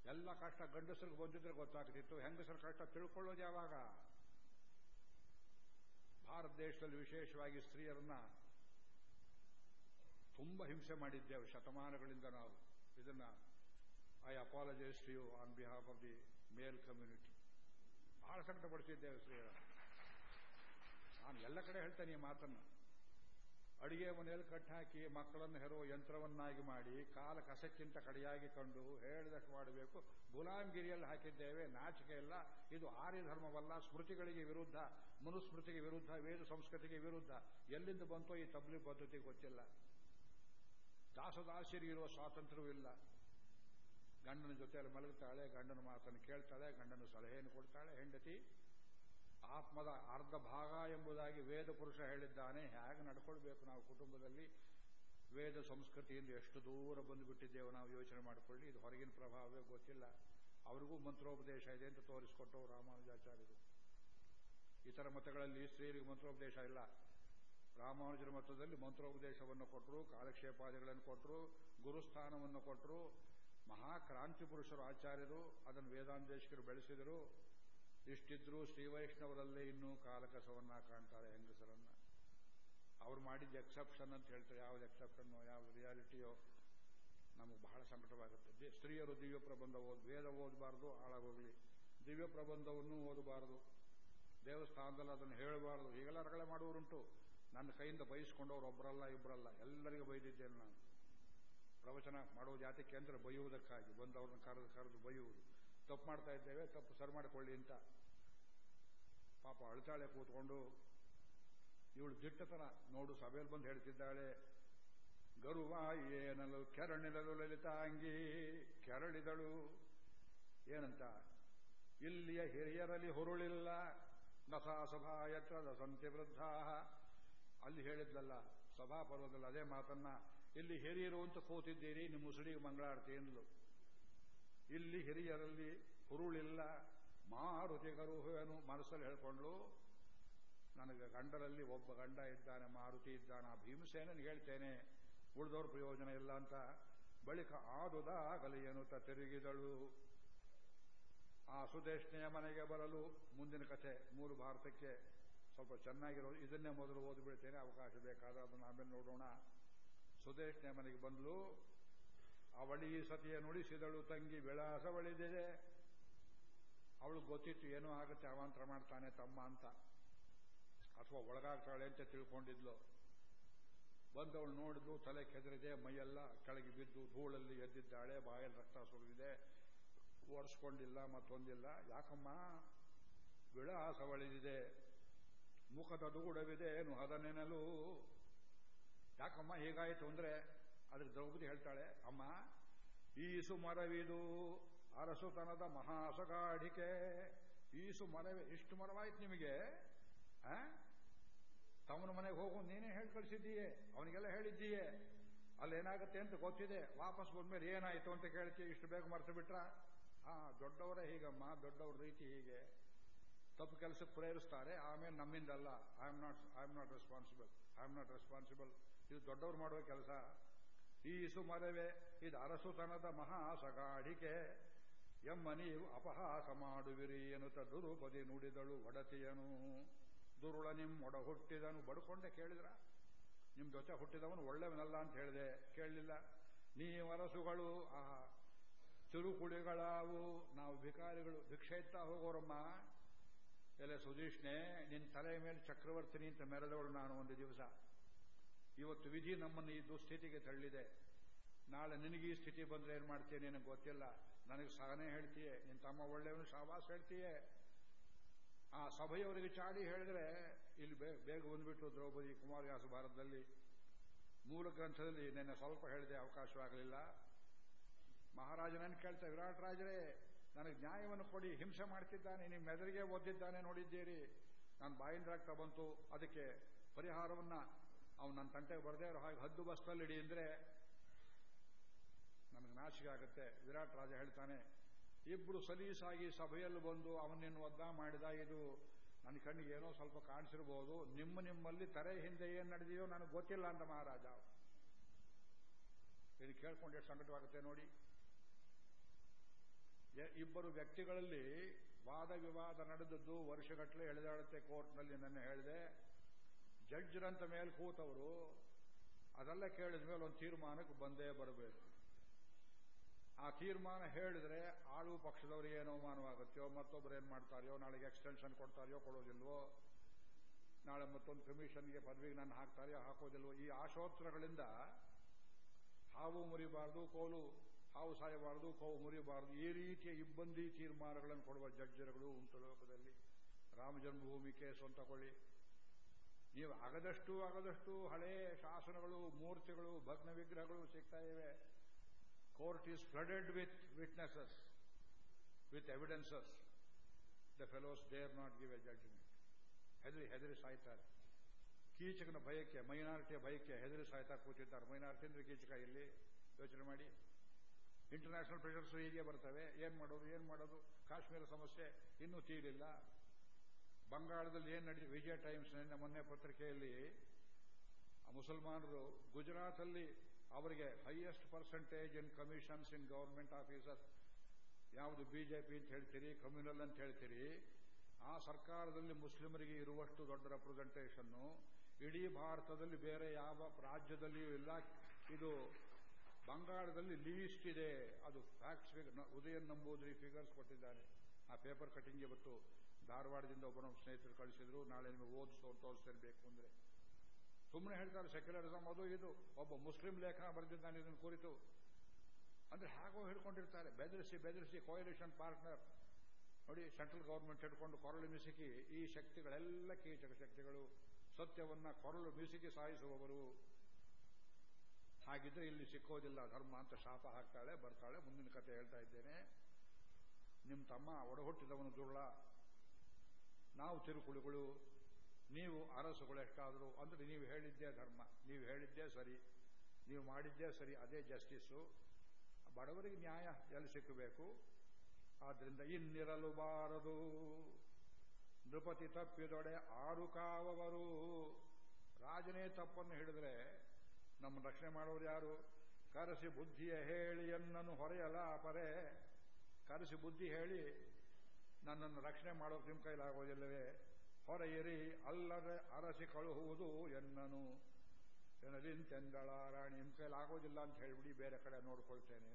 ಎಲ್ಲ ಕಷ್ಟ ಗಂಡಸರಿಗೆ ಬಂದಿದ್ರೆ ಗೊತ್ತಾಗ್ತಿತ್ತು. ಹೆಂಗಸರ ಕಷ್ಟ ತಿಳ್ಕೊಳ್ಳೋದು ಯಾವಾಗ? ಭಾರತ ದೇಶದಲ್ಲಿ ವಿಶೇಷವಾಗಿ ಸ್ತ್ರೀಯರನ್ನ ತುಂಬಾ ಹಿಂಸೆ ಮಾಡಿದ್ದೇವೆ ಶತಮಾನಗಳಿಂದ ನಾವು. ಇದನ್ನ I apologise to you on behalf of the male community ಬಹಳ ಸಂಕಟಪಡಿಸಿದ್ದೇವೆ ಸ್ತ್ರೀಯರ ನಾನು ಎಲ್ಲ ಕಡೆ ಹೇಳ್ತೇನೆ ಈ ಮಾತನ್ನು. ಅಡಿಗೆ ಮನೆಯಲ್ಲಿ ಕಟ್ಟಾಕಿ ಮಕ್ಕಳನ್ನು ಹೆರೋ ಯಂತ್ರವನ್ನಾಗಿ ಮಾಡಿ ಕಾಲ ಕಸಕ್ಕಿಂತ ಕಡೆಯಾಗಿ ಕಂಡು ಹೇಳಿದಷ್ಟು ಮಾಡಬೇಕು. ಗುಲಾಮ್ಗಿರಿಯಲ್ಲಿ ಹಾಕಿದ್ದೇವೆ, ನಾಚಿಕೆ ಇಲ್ಲ. ಇದು ಆರ್ಯ ಧರ್ಮವಲ್ಲ, ಸ್ಮೃತಿಗಳಿಗೆ ವಿರುದ್ಧ, ಮನುಸ್ಮೃತಿಗೆ ವಿರುದ್ಧ, ವೇದ ಸಂಸ್ಕೃತಿಗೆ ವಿರುದ್ಧ. ಎಲ್ಲಿಂದ ಬಂತೋ ಈ ತಬ್ಲಿ ಪದ್ಧತಿ ಗೊತ್ತಿಲ್ಲ. ದಾಸದಾಸಿರಿಗಿರುವ ಸ್ವಾತಂತ್ರ್ಯವೂ ಇಲ್ಲ. ಗಂಡನ ಜೊತೆಯಲ್ಲಿ ಮಲಗುತ್ತಾಳೆ ಗಂಡನ ಮಾತನ್ನು ಕೇಳ್ತಾಳೆ, ಗಂಡನ ಸಲಹೆಯನ್ನು ಕೊಡ್ತಾಳೆ, ಹೆಂಡತಿ ಆತ್ಮದ ಅರ್ಧ ಭಾಗ ಎಂಬುದಾಗಿ ವೇದ ಪುರುಷ ಹೇಳಿದ್ದಾನೆ. ಹೇಗೆ ನಡ್ಕೊಳ್ಬೇಕು ನಾವು ಕುಟುಂಬದಲ್ಲಿ? ವೇದ ಸಂಸ್ಕೃತಿಯಿಂದ ಎಷ್ಟು ದೂರ ಬಂದುಬಿಟ್ಟಿದ್ದೇವೆ ನಾವು ಯೋಚನೆ ಮಾಡಿಕೊಳ್ಳಿ. ಇದು ಹೊರಗಿನ ಪ್ರಭಾವವೇ ಗೊತ್ತಿಲ್ಲ. ಅವರಿಗೂ ಮಂತ್ರೋಪದೇಶ ಇದೆ ಅಂತ ತೋರಿಸಿಕೊಟ್ಟವು ರಾಮಾನುಜಾಚಾರ್ಯರು. ಇತರ ಮತಗಳಲ್ಲಿ ಸ್ತ್ರೀಯರಿಗೆ ಮಂತ್ರೋಪದೇಶ ಇಲ್ಲ. ರಾಮಾನುಜರ ಮತದಲ್ಲಿ ಮಂತ್ರೋಪದೇಶವನ್ನು ಕೊಟ್ಟರು ಕಾಲಕ್ಷೇಪಾದಿಗಳನ್ನು ಕೊಟ್ಟರು ಗುರುಸ್ಥಾನವನ್ನು ಕೊಟ್ಟರು ಮಹಾಕ್ರಾಂತಿ ಪುರುಷರು ಆಚಾರ್ಯರು, ಅದನ್ನು ವೇದಾಂತೇಶಕರು ಬೆಳೆಸಿದರು. ಇಷ್ಟಿದ್ರು ಶ್ರೀವೈಷ್ಣವರಲ್ಲೇ ಇನ್ನೂ ಕಾಲಕಸವನ್ನ ಕಾಣ್ತಾರೆ ಹೆಂಗಸರನ್ನ. ಅವ್ರು ಮಾಡಿದ ಎಕ್ಸೆಪ್ಷನ್ ಅಂತ ಹೇಳ್ತಾರೆ. ಯಾವ್ದು ಎಕ್ಸೆಪ್ಷನ್ ಯಾವ ರಿಯಾಲಿಟಿಯೋ ನಮಗೆ ಬಹಳ ಸಂಕಟವಾಗುತ್ತೆ. ಸ್ತ್ರೀಯರು ದಿವ್ಯ ಪ್ರಬಂಧ ಓದ್ ವೇದ ಓದಬಾರ್ದು, ಹಾಳಾಗೋಗ್ಲಿ. ದಿವ್ಯ ಪ್ರಬಂಧವನ್ನು ಓದಬಾರದು. ದೇವಸ್ಥಾನದಲ್ಲಿ ಅದನ್ನು ಹೇಳಬಾರದು. ಈಗೆಲ್ಲ ರಗಳೆ ಮಾಡುವರುಂಟು ನನ್ನ ಕೈಯಿಂದ ಬಯಸ್ಕೊಂಡವ್ರು ಒಬ್ಬರಲ್ಲ ಇಬ್ಬರಲ್ಲ ಎಲ್ಲರಿಗೂ ಬೈದಿದ್ದೇನೆ ನಾನು. ಪ್ರವಚನ ಮಾಡುವ ಜಾತಿ ಕೇಂದ್ರ ಬೈಯುವುದಕ್ಕಾಗಿ, ಬಂದವ್ರನ್ನ ಕರೆದು ಕರೆದು ಬೈಯುವುದು. ತಪ್ಪು ಮಾಡ್ತಾ ಇದ್ದೇವೆ, ತಪ್ಪು ಸರಿ ಮಾಡಿಕೊಳ್ಳಿ ಅಂತ. ಪಾಪ ಅಳ್ತಾಳೆ ಕೂತ್ಕೊಂಡು ಇವಳು ದಿಟ್ಟತನ ನೋಡು ಸಭೆಯಲ್ಲಿ ಬಂದು ಹೇಳ್ತಿದ್ದಾಳೆ ಗರುವ ಏನಲು ಕೆರಣಿದಳು ಲಲಿತಾಂಗಿ, ಕೆರಳಿದಳು. ಏನಂತ? ಇಲ್ಲಿಯ ಹಿರಿಯರಲ್ಲಿ ಹುರುಳಿಲ್ಲ ನಸಾ ಸಭಾಯತ್ರದ ಸಂತಿ ವೃದ್ಧ ಅಲ್ಲಿ ಹೇಳಿದ್ಲಲ್ಲ ಸಭಾಪರ್ವದಲ್ಲಿ ಅದೇ ಮಾತನ್ನ, ಇಲ್ಲಿ ಹಿರಿಯರು ಅಂತ ಕೂತಿದ್ದೀರಿ, ನಿಮ್ಮ ಮುಸುಡಿಗೆ ಮಂಗಳಾರತಿ ಎಂದ್ಲು. ಇಲ್ಲಿ ಹಿರಿಯರಲ್ಲಿ ಹುರುಳಿಲ್ಲ ಮಾರುತಿ ಏನು ಮನಸ್ಸಲ್ಲಿ ಹೇಳ್ಕೊಂಡ್ಲು ನನಗೆ ಗಂಡರಲ್ಲಿ ಒಬ್ಬ ಗಂಡ ಇದ್ದಾನೆ, ಮಾರುತಿ ಇದ್ದಾನೆ, ಆ ಭೀಮಸೇನನ್ ಹೇಳ್ತೇನೆ, ಉಳಿದವ್ರ ಪ್ರಯೋಜನ ಇಲ್ಲ ಅಂತ. ಬಳಿಕ ಆದುದಾಗಲಿ ಎನ್ನುತ್ತ ತಿರುಗಿದಳು. ಆ ಸುದೇಶ್ನೆಯ ಮನೆಗೆ ಬರಲು ಮುಂದಿನ ಕಥೆ, ಮೂರು ಭಾರತಕ್ಕೆ ಸ್ವಲ್ಪ ಚೆನ್ನಾಗಿರೋ, ಇದನ್ನೇ ಮೊದಲು ಓದಿಬಿಡ್ತೇನೆ, ಅವಕಾಶ ಬೇಕಾದ ಅದನ್ನು ಆಮೇಲೆ ನೋಡೋಣ. ಸುದೇಶ್ನೆಯ ಮನೆಗೆ ಬಂದಳು ಅವಳಿ ಸತಿಯ ನುಡಿಸಿದಳು ತಂಗಿ ವಿಳಾಸವಳಿದಿದೆ ಅವಳು ಗೊತ್ತಿತ್ತು ಏನೂ ಆಗುತ್ತೆ, ಅವಾಂತರ ಮಾಡ್ತಾನೆ ತಮ್ಮ ಅಂತ. ಅಥವಾ ಒಳಗಾಗ್ತಾಳೆ ಅಂತ ತಿಳ್ಕೊಂಡಿದ್ಲು. ಬಂದವಳು ನೋಡಿದ್ಲು, ತಲೆ ಕೆದರಿದೆ, ಮೈಯೆಲ್ಲ ಕೆಳಗೆ ಬಿದ್ದು ಧೂಳಲ್ಲಿ ಎದ್ದಿದ್ದಾಳೆ, ಬಾಯಲ್ಲಿ ರಕ್ತ ಸುರಿದಿದೆ. ಓಡಿಸ್ಕೊಂಡಿಲ್ಲ, ಮತ್ತೊಂದಿಲ್ಲ. ಯಾಕಮ್ಮ? ವಿಳಾಸವಳಿದಿದೆ. ಮುಖದ ದೂಡವಿದೆ ಏನು ಹದನೆನಲು? ಯಾಕಮ್ಮ ಹೀಗಾಯಿತು ಅಂದ್ರೆ? ಅದಕ್ಕೆ ದ್ರೌಪದಿ ಹೇಳ್ತಾಳೆ, ಅಮ್ಮ ಈಸು ಮರವಿದು ಅರಸುತನದ ಮಹಾಸಗಾಢಿಕೆ ಈಸು ಮನವೇ, ಇಷ್ಟು ಮನವಾಯ್ತು ನಿಮಗೆ? ತಮ್ಮನ ಮನೆಗೆ ಹೋಗು, ನೀನೇ ಹೇಳಿ ಕಳಿಸಿದ್ದೀಯೇ. ಅವನಿಗೆಲ್ಲ ಹೇಳಿದ್ದೀಯೇ. ಅಲ್ಲೇನಾಗುತ್ತೆ ಅಂತ ಗೊತ್ತಿದೆ. ವಾಪಸ್ ಬಂದ್ಮೇಲೆ ಏನಾಯ್ತು ಅಂತ ಕೇಳ್ತೀಯ ಇಷ್ಟು ಬೇಗ ಮರ್ತು ಬಿಟ್ರ ಆ, ದೊಡ್ಡವರೇ ಹೀಗಮ್ಮ, ದೊಡ್ಡವ್ರ ರೀತಿ ಹೀಗೆ. ತಪ್ಪು ಕೆಲಸಕ್ಕೆ ಪ್ರೇರಿಸ್ತಾರೆ. ಆಮೇಲೆ ನಮ್ಮಿಂದಲ್ಲ. I am not I am not responsible I am not responsible ಇದು ದೊಡ್ಡವ್ರು ಮಾಡುವ ಕೆಲಸ. ಈಸು ಸುಮರವೇ ಇದು ಅರಸುತನದ ಮಹಾ ಸಗಾಡಿಕೆ ಎಮ್ಮ ನೀವು ಅಪಹಾಸ ಮಾಡುವಿರಿ ಎನ್ನುತ್ತ ದುರುಪದಿ ನುಡಿದಳು ಒಡತಿಯನು. ದುರುಳ ನಿಮ್ ಒಡ ಹುಟ್ಟಿದನು ಬಡ್ಕೊಂಡೆ ಕೇಳಿದ್ರ? ನಿಮ್ ಜೊತೆ ಹುಟ್ಟಿದವನು ಒಳ್ಳೆಯವನಲ್ಲ ಅಂತ ಹೇಳಿದೆ. ಕೇಳಲಿಲ್ಲ. ನೀವರಸುಗಳು ಆ ತಿರುಕುಳಿಗಳಾವು ನಾವು ಭಿಕಾರಿಗಳು. ಭಿಕ್ಷೆ ಇತ್ತಾ ಹೋಗೋರಮ್ಮ. ಎಲೆ ಸುಧೀಷ್ಣೆ ನಿನ್ನ ತಲೆ ಮೇಲೆ ಚಕ್ರವರ್ತಿನಿ ಅಂತ ಮೆರೆದವಳು ನಾನು ಒಂದು ದಿವಸ. ಇವತ್ತು ವಿಧಿ ನಮ್ಮನ್ನು ಈ ದುಸ್ಥಿತಿಗೆ ತಳ್ಳಿದೆ. ನಾಳೆ ನಿನಗೆ ಈ ಸ್ಥಿತಿ ಬಂದ್ರೆ ಏನ್ ಮಾಡ್ತೀನಿ ನಿನಗೆ ಗೊತ್ತಿಲ್ಲ. ನನಗೆ ಸಹನೆ ಹೇಳ್ತೀಯೇ ನಿನ್ನ ತಮ್ಮ ಒಳ್ಳೆಯವನು ಶಾಬಾಸ್ ಹೇಳ್ತೀಯೇ. ಆ ಸಭೆಯವರಿಗೆ ಚಾಡಿ ಹೇಳಿದ್ರೆ, ಇಲ್ಲಿ ಬೇಗ ಬಂದ್ಬಿಟ್ಟು ದ್ರೌಪದಿ ಕುಮಾರವ್ಯಾಸ ಭಾರತದಲ್ಲಿ ಮೂಲ ಗ್ರಂಥದಲ್ಲಿ ನಿನ್ನೆ ಸ್ವಲ್ಪ ಹೇಳಿದೆ, ಅವಕಾಶವಾಗಲಿಲ್ಲ. ಮಹಾರಾಜನನ್ನು ಕೇಳ್ತಾ, ವಿರಾಟ್ ರಾಜರೇ, ನನಗೆ ನ್ಯಾಯವನ್ನು ಕೊಡಿ, ಹಿಂಸೆ ಮಾಡ್ತಿದ್ದಾನೆ ನಿಮ್ಮ ಮೆದರಿಗೆ ಓದಿದ್ದಾನೆ ನೋಡಿದ್ದೀರಿ. ನಾನು ರಕ್ತ ಬಂತು, ಅದಕ್ಕೆ ಪರಿಹಾರವನ್ನ, ಅವನು ನನ್ನ ತಂಟೆಗೆ ಬರದೇ ಇರೋ ಹಾಗೆ ಹದ್ದು ಬಸ್ತಲ್ಲಿ ಇಡಿ ಅಂದ್ರೆ ನನಗೆ ನಾಚಿಕೆ ಆಗುತ್ತೆ. ವಿರಾಟ್ ರಾಜ ಹೇಳ್ತಾನೆ, ಇಬ್ರು ಸಲೀಸಾಗಿ ಸಭೆಯಲ್ಲಿ ಬಂದು ಅವನನ್ನು ಒದ್ದ ಮಾಡಿದ ಇದು ನನ್ನ ಕಣ್ಣಿಗೆ ಏನೋ ಸ್ವಲ್ಪ ಕಾಣಿಸಿರ್ಬೋದು. ನಿಮ್ಮ ನಿಮ್ಮಲ್ಲಿ ತರೆ ಹಿಂದೆ ಏನ್ ನಡೆದಿದೆಯೋ ನನಗೆ ಗೊತ್ತಿಲ್ಲ ಅಂತ ಮಹಾರಾಜ. ಇದು ಕೇಳ್ಕೊಂಡು ಎಷ್ಟು ಸಂಕಟವಾಗುತ್ತೆ ನೋಡಿ. ಇಬ್ಬರು ವ್ಯಕ್ತಿಗಳಲ್ಲಿ ವಾದ ವಿವಾದ ನಡೆದದ್ದು ವರ್ಷಗಟ್ಟಲೆ ಎಳೆದಾಡುತ್ತೆ ಕೋರ್ಟ್ನಲ್ಲಿ ನನ್ನ ಹೇಳಿದೆ. ಜಡ್ಜ್ರಂತ ಮೇಲೆ ಕೂತವರು ಅದೆಲ್ಲ ಕೇಳಿದ ಮೇಲೆ ಒಂದು ತೀರ್ಮಾನಕ್ಕೆ ಬಂದೇ ಬರಬೇಕು. ಆ ತೀರ್ಮಾನ ಹೇಳಿದ್ರೆ ಆಳು ಪಕ್ಷದವ್ರಿಗೆ ಏನೋ ಅವಮಾನವಾಗುತ್ತೋ ಮತ್ತೊಬ್ರು ಏನ್ ಮಾಡ್ತಾರೆಯೋ, ನಾಳೆಗೆ ಎಕ್ಸ್ಟೆನ್ಷನ್ ಕೊಡ್ತಾರೆಯೋ, ಕೊಡೋದಿಲ್ವೋ? ನಾಳೆ ಮತ್ತೊಂದು ಕಮಿಷನ್ಗೆ ಪದವಿಗೆ ನಾನು ಹಾಕ್ತಾರೆಯೋ, ಹಾಕೋದಿಲ್ವೋ? ಈ ಆಶೋತ್ತರಗಳಿಂದ ಹಾವು ಮುರಿಬಾರದು, ಕೋಲು ಹಾವು ಸಾಯಬಾರದು, ಕೋವು ಮುರಿಬಾರದು, ಈ ರೀತಿಯ ಇಬ್ಬಂದಿ ತೀರ್ಮಾನಗಳನ್ನು ಕೊಡುವ ಜಡ್ಜರುಗಳು ಉಂಟು ಲೋಕದಲ್ಲಿ. ರಾಮ ಜನ್ಮಭೂಮಿ ಕೇಸು ತಗೊಳ್ಳಿ ನೀವು ಆಗದಷ್ಟು ಆಗದಷ್ಟು ಹಳೇ ಶಾಸನಗಳು, ಮೂರ್ತಿಗಳು, ಭಗ್ನ ವಿಗ್ರಹಗಳು ಸಿಗ್ತಾ ಇವೆ. Court is flooded with witnesses, with evidences. The fellows dare not give a judgment. ಹೆದರಿ ಹೆದರಿ ಸಾಯ್ತಾರೆ. ಕೀಚಕನ ಭಯಕ್ಕೆ ಮೈನಾರಿಟಿಯ ಭಯಕ್ಕೆ ಹೆದರಿ ಸಾಯ್ತಾ ಕೂತಿದ್ದಾರೆ. ಮೈನಾರಿಟಿ ಅಂದ್ರೆ ಕೀಚಕ ಇಲ್ಲಿ ಯೋಚನೆ ಮಾಡಿ. ಇಂಟರ್ನ್ಯಾಷನಲ್ ಪ್ರೆಷರ್ಸ್ ಹೀಗೆ ಬರ್ತವೆ. ಏನು ಮಾಡೋದು ಏನು ಮಾಡೋದು? ಕಾಶ್ಮೀರ ಸಮಸ್ಯೆ ಇನ್ನೂ ತೀರಿಲ್ಲ. ಬಂಗಾಳದಲ್ಲಿ ಏನು ನಡೀತು ವಿಜಯ ಟೈಮ್ಸ್ ಮೊನ್ನೆ ಪತ್ರಿಕೆಯಲ್ಲಿ ಮುಸಲ್ಮಾನರು ಗುಜರಾತಲ್ಲಿ ಅವರಿಗೆ highest percentage in commissions in government officer ಯಾವುದು ಬಿಜೆಪಿ ಅಂತ ಹೇಳ್ತೀರಿ ಕಮ್ಯುನಲ್ ಅಂತ ಹೇಳ್ತೀರಿ, ಆ ಸರ್ಕಾರದಲ್ಲಿ ಮುಸ್ಲಿಮರಿಗೆ ಇರುವಷ್ಟು ದೊಡ್ಡ ರೆಪ್ರೆಸೆಂಟೇಷನ್ ಇಡೀ ಭಾರತದಲ್ಲಿ ಬೇರೆ ಯಾವ ರಾಜ್ಯದಲ್ಲಿಯೂ ಇಲ್ಲ. ಇದು ಬಂಗಾಳದಲ್ಲಿ ಲೀಸ್ಟ್ ಇದೆ. ಅದು ಫ್ಯಾಕ್ಟ್ಸ್ ಉದಯನ್ ನಂಬೂದ್ರಿ ಫಿಗರ್ಸ್ ಕೊಟ್ಟಿದ್ದಾರೆ. ಆ ಪೇಪರ್ ಕಟಿಂಗ್ ಇವತ್ತು ಧಾರವಾಡದಿಂದ ಒಬ್ಬ ಸ್ನೇಹಿತರು ಕಳಿಸಿದ್ರು, ನಾಳೆ ನಿಮಗೆ ಓದಿಸೋ ತೋರಿಸ್ತಿರ್ಬೇಕು ಅಂದ್ರೆ. ಸುಮ್ಮನೆ ಹೇಳ್ತಾರೆ ಸೆಕ್ಯುಲರಿಸಮ್ ಅದು ಇದು. ಒಬ್ಬ ಮುಸ್ಲಿಂ ಲೇಖನ ಬರೆದಿದ್ದಾನೆ, ಇದನ್ನು ಕುರಿತು. ಅಂದ್ರೆ ಹೇಗೋ ಹಿಡ್ಕೊಂಡಿರ್ತಾರೆ ಬೆದರಿಸಿ ಬೆದರಿಸಿ ಕೋಯಲೇಷನ್ ಪಾರ್ಟ್ನರ್ ನೋಡಿ ಸೆಂಟ್ರಲ್ ಗೌರ್ಮೆಂಟ್ ಹಿಡ್ಕೊಂಡು ಕೊರಳು ಮಿಸುಕಿ, ಈ ಶಕ್ತಿಗಳೆಲ್ಲ ಕೀಚಕ ಶಕ್ತಿಗಳು. ಸತ್ಯವನ್ನ ಕೊರಳು ಮಿಸುಕಿ ಸಾಯಿಸುವವರು. ಹಾಗಿದ್ರೆ ಇಲ್ಲಿ ಸಿಕ್ಕೋದಿಲ್ಲ. ಧರ್ಮ ಅಂತ ಶಾಪ ಹಾಕ್ತಾಳೆ, ಬರ್ತಾಳೆ. ಮುಂದಿನ ಕತೆ ಹೇಳ್ತಾ ಇದ್ದೇನೆ. ನಿಮ್ಮ ತಮ್ಮ ಒಡಹುಟ್ಟಿದವನು ದುರ್ಳ. ನಾವು ತಿರುಕುಳುಗಳು. ನೀವು ಅರಸುಗಳು ಎಷ್ಟಾದರೂ ಅಂದ್ರೆ ನೀವು ಹೇಳಿದ್ದೇ ಧರ್ಮ, ನೀವು ಹೇಳಿದ್ದೇ ಸರಿ, ನೀವು ಮಾಡಿದ್ದೇ ಸರಿ, ಅದೇ ಜಸ್ಟಿಸ್ಸು ಬಡವರಿಗೆ ನ್ಯಾಯ ಎಲ್ಲಿ ಸಿಕ್ಕಬೇಕು ಆದ್ರಿಂದ ಇನ್ನಿರಲು ಬಾರದು ನೃಪತಿ ತಪ್ಪಿದೊಡೆ ಆರು ಕಾವವರು. ರಾಜನೇ ತಪ್ಪನ್ನು ಹಿಡಿದ್ರೆ ನಮ್ಮ ರಕ್ಷಣೆ ಮಾಡೋರು ಯಾರು? ಕರೆಸಿ ಬುದ್ಧಿಯ ಹೇಳಿ ಎನ್ನನ್ನು ಹೊರೆಯಲ್ಲ ಪರೆ ಕರೆಸಿ ಬುದ್ಧಿ ಹೇಳಿ ನನ್ನನ್ನು ರಕ್ಷಣೆ ಮಾಡೋಕೆ ನಿಮ್ಮ ಕೈಲಾಗೋದಿಲ್ಲವೇ? ಹೊರೆಯಿರಿ, ಅಲ್ಲದೆ ಅರಸಿ ಕಳುಹುವುದು ಎನ್ನನು. ಎನ್ನಲಿಂತೆಂದಳ ರಾಣಿ ನಿಮ್ಮ ಕೈಲಾಗೋದಿಲ್ಲ ಅಂತ ಹೇಳಿಬಿಡಿ, ಬೇರೆ ಕಡೆ ನೋಡ್ಕೊಳ್ತೇನೆ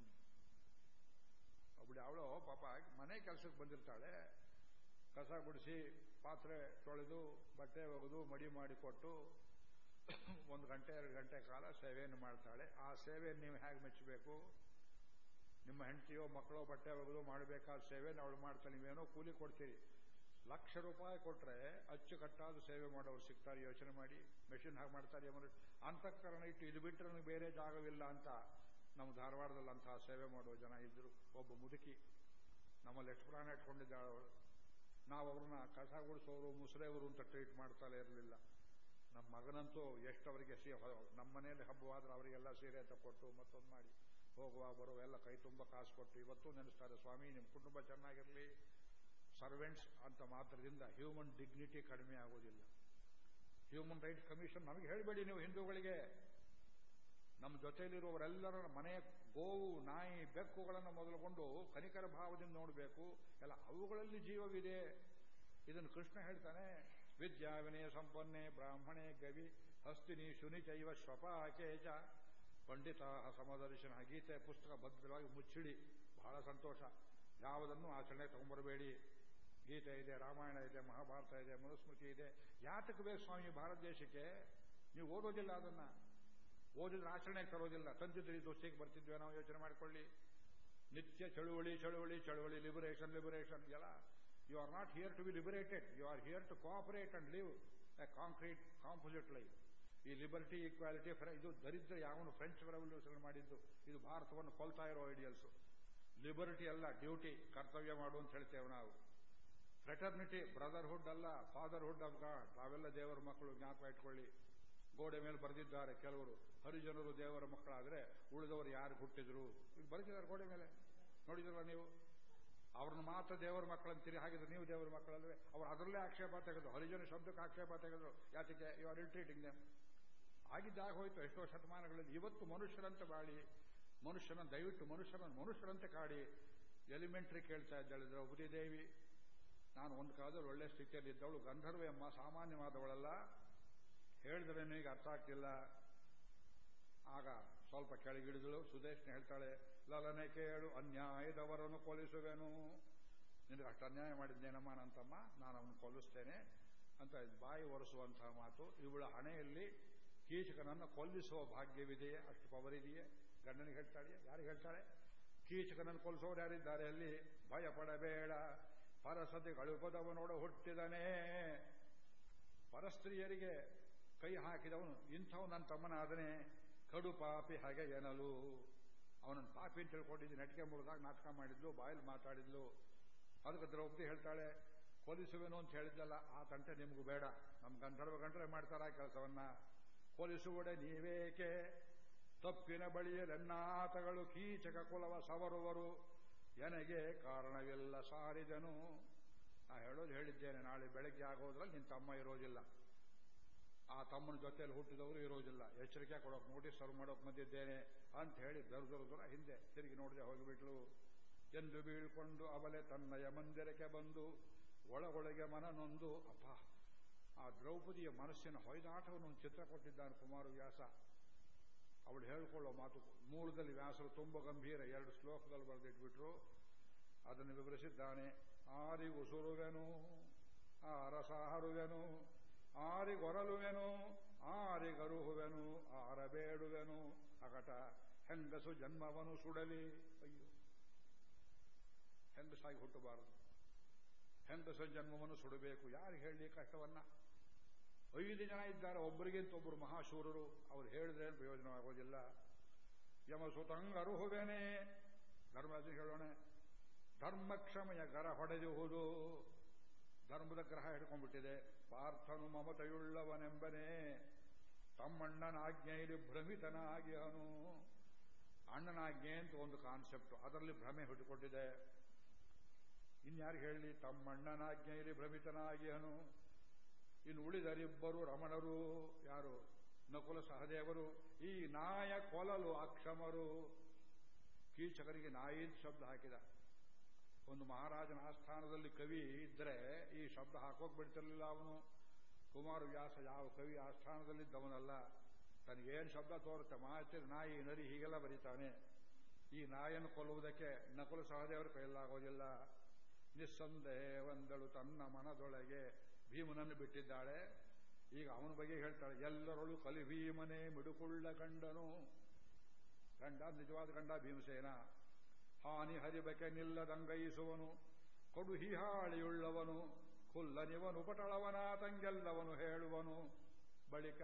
ಒಬ್ಬಳು ಅವಳು ಪಾಪ ಮನೆ ಕೆಲಸಕ್ಕೆ ಬಂದಿರ್ತಾಳೆ. ಕಸ ಗುಡಿಸಿ ಪಾತ್ರೆ ತೊಳೆದು, ಬಟ್ಟೆ ಒಗೆದು, ಮಡಿ ಮಾಡಿಕೊಟ್ಟು ಒಂದು ಗಂಟೆ, ಎರಡು ಗಂಟೆ ಕಾಲ ಸೇವೆಯನ್ನು ಮಾಡ್ತಾಳೆ. ಆ ಸೇವೆಯನ್ನು ನೀವು ಹೇಗೆ ಮೆಚ್ಚಬೇಕು? ನಿಮ್ಮ ಹೆಂಡತಿಯೋ ಮಕ್ಕಳೋ ಬಟ್ಟೆ ಒಗೆದು ಮಾಡಬೇಕಾದ ಸೇವೆಯನ್ನು ಅವಳು ಮಾಡ್ತಾಳೆ. ನೀವೇನೋ ಕೂಲಿ ಕೊಡ್ತೀರಿ. ಲಕ್ಷ ರೂಪಾಯಿ ಕೊಟ್ಟರೆ ಅಚ್ಚುಕಟ್ಟಾದ ಸೇವೆ ಮಾಡೋರು ಸಿಗ್ತಾರೆ, ಯೋಚನೆ ಮಾಡಿ ಮೆಷಿನ್ ಹಾಗೆ ಮಾಡ್ತಾರೆ ಅಂತಃಕರಣ ಇಟ್ಟು ಇದು ಬಿಟ್ಟರೆ ನನಗೆ ಬೇರೆ ಜಾಗವಿಲ್ಲ ಅಂತ ನಮ್ಮ ಧಾರವಾಡದಲ್ಲಿ ಅಂತಹ ಸೇವೆ ಮಾಡುವ ಜನ ಇದ್ರು. ಒಬ್ಬ ಮುದುಕಿ ನಮ್ಮಲ್ಲಿ ಎಷ್ಟು ಪ್ರಾಣ ಇಟ್ಕೊಂಡಿದ್ದಾಳೆ ನಾವು ಅವ್ರನ್ನ ಕಸ ಗುಡಿಸೋರು ಮುಸುರೆಯವರು ಅಂತ ಟ್ರೀಟ್ ಮಾಡ್ತಾನೆ ಇರಲಿಲ್ಲ. ನಮ್ಮ ಮಗನಂತೂ ಎಷ್ಟು ಅವರಿಗೆ ಸಿ ನಮ್ಮ ಮನೆಯಲ್ಲಿ ಹಬ್ಬವಾದ್ರೆ ಅವರಿಗೆಲ್ಲ ಸೀರೆ ಕೊಟ್ಟು ಮತ್ತೊಂದು ಮಾಡಿ. ಹೋಗುವ, ಬರುವ, ಎಲ್ಲ ಕೈ ತುಂಬ ಕಾಸು ಕೊಟ್ಟು ಇವತ್ತು ನೆನೆಸ್ತಾರೆ. ಸ್ವಾಮಿ, ನಿಮ್ಮ ಕುಟುಂಬ ಚೆನ್ನಾಗಿರಲಿ. ಸರ್ವೆಂಟ್ಸ್ ಅಂತ ಮಾತ್ರದಿಂದ ಹ್ಯೂಮನ್ ಡಿಗ್ನಿಟಿ ಕಡಿಮೆ ಆಗೋದಿಲ್ಲ. ಹ್ಯೂಮನ್ ರೈಟ್ಸ್ ಕಮಿಷನ್ ನಮಗೆ ಹೇಳಬೇಡಿ ನೀವು ಹಿಂದೂಗಳಿಗೆ. ನಮ್ಮ ಜೊತೆಯಲ್ಲಿರುವವರೆಲ್ಲರ ಮನೆ ಗೋವು, ನಾಯಿ, ಬೆಕ್ಕುಗಳನ್ನು ಮೊದಲುಗೊಂಡು ಕನಿಕರ ಭಾವದಿಂದ ನೋಡಬೇಕು. ಎಲ್ಲ ಅವುಗಳಲ್ಲಿ ಜೀವವಿದೆ. ಇದನ್ನು ಕೃಷ್ಣ ಹೇಳ್ತಾನೆ ವಿದ್ಯಾ ವಿನಯ ಸಂಪನ್ನೆ ಬ್ರಾಹ್ಮಣೆ ಗವಿ ಹಸ್ತಿನಿ ಶುನಿ ಚೈವ ಶ್ವಪಾಕೇಚ ಪಂಡಿತ ಸಮದರ್ಶನ ಗೀತೆ ಪುಸ್ತಕ ಭದ್ರವಾಗಿ ಮುಚ್ಚಿಡಿ. ಬಹಳ ಸಂತೋಷ. ಯಾವುದನ್ನು ಆಚರಣೆ ತಗೊಂಬರಬೇಡಿ ಗೀತೆ ಇದೆ, ರಾಮಾಯಣ ಇದೆ, ಮಹಾಭಾರತ ಇದೆ, ಮನುಸ್ಮೃತಿ ಇದೆ. ಯಾತಕ್ಕೆ ಬೇಕು ಸ್ವಾಮಿ ಭಾರತ ದೇಶಕ್ಕೆ? ನೀವು ಓದೋದಿಲ್ಲ ಅದನ್ನ. ಓದಿದ್ರೆ ಆಚರಣೆಗೆ ತರೋದಿಲ್ಲ. ತಂದಿದ್ರೆ ದೋಷಕ್ಕೆ ಬರ್ತಿದ್ವಿ, ನಾವು ಯೋಚನೆ ಮಾಡಿಕೊಳ್ಳಿ. ನಿತ್ಯ ಚಳುವಳಿ ಚಳುವಳಿ ಚಳುವಳಿ ಲಿಬರೇಷನ್ ಲಿಬರೇಷನ್ ಎಲ್ಲ you are not here to be liberated you are here to cooperate and live a concrete composite life ಈ ಲಿಬರ್ಟಿ ಈಕ್ವಾಲಿಟಿ ಇದು ದರಿದ್ರ ಯಾವನು ಫ್ರೆಂಚ್ ರೆವಲ್ಯೂಷನ್ ಮಾಡಿದ್ದು, ಇದು ಭಾರತವನ್ನು ಕೊಲ್ತಾ ಇರೋ ಐಡಿಯಲ್ಸ್ ಲಿಬರ್ಟಿ ಅಲ್ಲ ಡ್ಯೂಟಿ ಕರ್ತವ್ಯ ಮಾಡು ಅಂತ ಹೇಳ್ತೇವೆ ನಾವು. ಫ್ರೆಟರ್ನಿಟಿ ಬ್ರದರ್ಹುಡ್ ಅಲ್ಲ ಫಾದರ್ಹುಡ್ ಆಫ್ ಗಾಡ್ ತಾವೆಲ್ಲ ದೇವರ ಮಕ್ಕಳು ಜ್ಞಾಪಕ ಇಟ್ಕೊಳ್ಳಿ. ಗೋಡೆ ಮೇಲೆ ಬರೆದಿದ್ದಾರೆ ಕೆಲವರು. ಹರಿಜನರು ದೇವರ ಮಕ್ಕಳಾದ್ರೆ ಉಳಿದವರು ಯಾರು ಹುಟ್ಟಿದ್ರು? ಈಗ ಬರೆದಿದ್ದಾರೆ ಗೋಡೆ ಮೇಲೆ. ನೋಡಿದ್ರಲ್ಲ ನೀವು? ಅವ್ರನ್ನ ಮಾತ್ರ ದೇವರ ಮಕ್ಕಳಂತೀರಿ ಹಾಗಿದ್ರೆ ನೀವು ದೇವರ ಮಕ್ಕಳಲ್ವೇ? ಅವ್ರು ಅದರಲ್ಲೇ ಆಕ್ಷೇಪ ತೆಗೆದು ಹರಿಜನ ಶಬ್ದಕ್ಕೆ ಆಕ್ಷೇಪ ತೆಗೆದ್ರು. ಯಾತಕ್ಕೆ? ಯು ಆರ್ ಇಲ್ಟ್ರೀಟಿಂಗ್ ದೆಮ್ ಆಗಿದ್ದಾಗ ಹೋಯ್ತು ಎಷ್ಟೋ ಶತಮಾನಗಳಲ್ಲಿ. ಇವತ್ತು ಮನುಷ್ಯರಂತೆ ಬಾಳಿ ಮನುಷ್ಯನ ದಯವಿಟ್ಟು ಮನುಷ್ಯನ ಮನುಷ್ಯರಂತೆ ಕಾಡಿ. ಎಲಿಮೆಂಟ್ರಿ ಕೇಳ್ತಾ ಇದ್ದಾಳೆ ದ್ರೌಪದಿ ದೇವಿ ನಾನು ಒಂದು ಕಾಲದಲ್ಲಿ ಒಳ್ಳೆ ಸ್ಥಿತಿಯಲ್ಲಿ ಇದ್ದವಳು, ಗಂಧರ್ವ ಎಂಬ ಸಾಮಾನ್ಯವಾದವಳಲ್ಲ. ಹೇಳಿದ್ರೆ ಈಗ ಅರ್ಥ ಆಗ್ತಿಲ್ಲ. ಆಗ ಸ್ವಲ್ಪ ಕೆಳಗಿಡಿದಳು ಸುದೇಶ್ನ ಹೇಳ್ತಾಳೆ ಲಲನೆ ಕೇಳು ಅನ್ಯಾಯದವರನ್ನು ಕೊಲಿಸುವೆನು ನಿನಗೆ ಅಷ್ಟು ಅನ್ಯಾಯ ಮಾಡಿದ್ದೇನಮ್ಮ ನಂತಮ್ಮ? ನಾನು ಅವನು ಕೊಲ್ಲಿಸ್ತೇನೆ ಅಂತ ಬಾಯಿ ಒರೆಸುವಂತಹ ಮಾತು. ಇವಳ ಹಣೆಯಲ್ಲಿ ಕೀಚಕನನ್ನು ಕೊಲ್ಲಿಸುವ ಭಾಗ್ಯವಿದೆಯೇ? ಅಷ್ಟು ಪವರ್ ಇದೆಯೇ ಗಂಡನಿಗೆ ಹೇಳ್ತಾಳೆ ಯಾರಿಗೆ ಹೇಳ್ತಾಳೆ? ಕೀಚಕನನ್ನು ಕೊಲ್ಲಿಸೋರು ಯಾರಿದ್ದಾರೆ ಅಲ್ಲಿ? ಭಯ ಪಡಬೇಡ ಪರಸತಿ ಕಳುಪದವನೋಡ ಹುಟ್ಟಿದನೇ. ಪರಸ್ತ್ರೀಯರಿಗೆ ಕೈ ಹಾಕಿದವನು ಇಂಥವು ನನ್ನ ತಮ್ಮನಾದನೆ. ಕಡು ಪಾಪಿ ಹಾಗೆ ಏನಲು ಅವನನ್ನು ಪಾಪಿ ಅಂತ ತಿಳ್ಕೊಂಡಿದ್ದು ನಟಿಕೆ ಮುರಿದಾಗ ನಾಟಕ ಮಾಡಿದ್ಲು, ಬಾಯಲ್ಲಿ ಮಾತಾಡಿದ್ಲು. ಅದಕ್ಕೆ ದ್ರೌಪದಿ ಹೇಳ್ತಾಳೆ, ಕೊಲಿಸುವೆನು ಅಂತ ಹೇಳಿದ್ದಲ್ಲ, ಆ ತಂಟೆ ನಿಮಗೂ ಬೇಡ. ನಮ್ಮ ಗಂಧರ್ವ ಗಂಟರೆ ಮಾಡ್ತಾರ ಕೆಲಸವನ್ನ. ಕೊಲಿಸುವಡೆ ನೀವೇಕೆ? ತಪ್ಪಿನ ಬಳಿಯಲೆನ್ನಾತಗಳು ಕೀಚಕ ಕುಲವ ಸವರುವರು. ಎನಗೆ ಕಾರಣವಿಲ್ಲ ಸಾರಿದನು. ನಾ ಹೇಳೋದು ಹೇಳಿದ್ದೇನೆ, ನಾಳೆ ಬೆಳಗ್ಗೆ ಆಗೋದ್ರಲ್ಲಿ ನಿನ್ನ ತಮ್ಮ ಇರೋದಿಲ್ಲ. ಆ ತಮ್ಮನ ಜೊತೆಯಲ್ಲಿ ಹುಟ್ಟಿದವರು ಇರೋದಿಲ್ಲ. ಎಚ್ಚರಿಕೆ ಕೊಡೋಕೆ ನೋಟಿಸ್ ಸರ್ವ್ ಮಾಡೋಕೆ ಬಂದಿದ್ದೇನೆ ಅಂತ ಹೇಳಿ ದರ ದರ ಹಿಂದೆ ತಿರುಗಿ ನೋಡದೆ ಹೋಗಿಬಿಟ್ಲು. ಎಂದು ಬೀಳ್ಕೊಂಡು ಅವಲೆ ತನ್ನ ಯಮಂದಿರಕ್ಕೆ ಬಂದು, ಒಳಗೊಳಗೆ ಮನನೊಂದು ಅಪ್ಪ ಆ ದ್ರೌಪದಿಯ ಮನಸ್ಸಿನ ಹೊಯ್ದಾಟವನ್ನು ಒಂದು ಚಿತ್ರ ಕೊಟ್ಟಿದ್ದಾನೆ ಕುಮಾರ ವ್ಯಾಸ ಅವಳು ಹೇಳ್ಕೊಳ್ಳೋ ಮಾತು ಮೂಲದಲ್ಲಿ ವ್ಯಾಸರು ತುಂಬ ಗಂಭೀರ. ಎರಡು ಶ್ಲೋಕದಲ್ಲಿ ಬರೆದಿಟ್ಬಿಟ್ರು. ಅದನ್ನು ವಿವರಿಸಿದ್ದಾನೆ. ಆರಿ ಉಸುರುವೆನು ಆ ರಸ ಹರುವೆನು ಆರಿಗೊರಲುವೆನು, ಆರಿಗರುಹುವೆನು, ಆರಬೇಡುವೆನು ಅಗಟ ಹೆಂಗಸು ಜನ್ಮವನು ಸುಡಲಿ. ಅಯ್ಯೋ, ಹೆಂಗಸಾಗಿ ಹುಟ್ಟಬಾರದು. ಹೆಂಗಸ ಜನ್ಮವನ್ನು ಸುಡಬೇಕು. ಯಾರು ಹೇಳಲಿ ಕಷ್ಟವನ್ನ? ಐದು ಜನ ಇದ್ದಾರೆ ಒಬ್ಬರಿಗಿಂತ ಒಬ್ಬರು ಮಹಾಶೂರರು. ಅವ್ರು ಹೇಳಿದ್ರೆ ಪ್ರಯೋಜನ ಆಗೋದಿಲ್ಲ. ಯಮಸುತಂಗ ಅರುಹುವೇನೆ. ಧರ್ಮರಾಜ ಹೇಳೋಣ, ಧರ್ಮಕ್ಷಮೆಯ ಗರ ಹೊಡೆದುವುದು ಧರ್ಮದ ಗ್ರಹ ಹಿಡ್ಕೊಂಡ್ಬಿಟ್ಟಿದೆ. ಪಾರ್ಥನು ಮಮತೆಯುಳ್ಳವನೆಂಬನೇ. ತಮ್ಮಣ್ಣನಾಜ್ಞೆಯಲ್ಲಿ ಭ್ರಮಿತನಾಗಿ ಅವನು. ಅಣ್ಣನಾಜ್ಞೆ ಅಂತ ಒಂದು ಕಾನ್ಸೆಪ್ಟ್ ಅದರಲ್ಲಿ ಭ್ರಮೆ ಹುಟ್ಟಿಕೊಂಡಿದೆ. ಇನ್ಯಾರು ಹೇಳಲಿ ತಮ್ಮಣ್ಣನಾಜ್ಞೆಯಲ್ಲಿ ಭ್ರಮಿತನಾಗಿ ಅವನು. ಇನ್ನು ಉಳಿದರಿಬ್ಬರು ರಮಣರು, ಯಾರು? ನಕುಲ ಸಹದೇವರು. ಈ ನಾಯ ಕೊಲಲು ಅಕ್ಷಮರು. ಕೀಚಕರಿಗೆ ನಾಯಿ ಶಬ್ದ ಹಾಕಿದ. ಒಂದು ಮಹಾರಾಜನ ಆಸ್ಥಾನದಲ್ಲಿ ಕವಿ ಇದ್ರೆ ಈ ಶಬ್ದ ಹಾಕೋಕ್ ಬಿಡ್ತಿರ್ಲಿಲ್ಲ ಅವನು. ಕುಮಾರವ್ಯಾಸ ಯಾವ ಕವಿ ಆಸ್ಥಾನದಲ್ಲಿದ್ದವನಲ್ಲ. ತನಗೇನು ಶಬ್ದ ತೋರುತ್ತೆ? ಮಾತಿರಿ ನಾಯಿ ನರಿ ಹೀಗೆಲ್ಲ ಬರೀತಾನೆ. ಈ ನಾಯನ್ನು ಕೊಲ್ಲುವುದಕ್ಕೆ ನಕುಲ ಸಹದೇವರ ಕೈಯಲ್ಲಾಗೋದಿಲ್ಲ. ನಿಸ್ಸಂದೇಹವಂದಳು ತನ್ನ ಮನದೊಳಗೆ. ಭೀಮನನ್ನು ಬಿಟ್ಟಿದ್ದಾಳೆ. ಈಗ ಅವನ ಬಗ್ಗೆ ಹೇಳ್ತಾಳೆ ಎಲ್ಲರೊಳು ಕಲಿ ಭೀಮನೇ ಮಿಡುಕುಳ್ಳ ಕಂಡನು. ಗಂಡ ನಿಜವಾದ ಗಂಡ ಭೀಮಸೇನ. ಹಾನಿ ಹರಿಬಕೆ ನಿಲ್ಲದಂಗೈಸುವನು, ಕೊಡು ಹಿಹಾಳಿಯುಳ್ಳವನು ಪಟಳವನ ತಂಗೆಲ್ಲವನು ಹೇಳುವನು. ಬಳಿಕ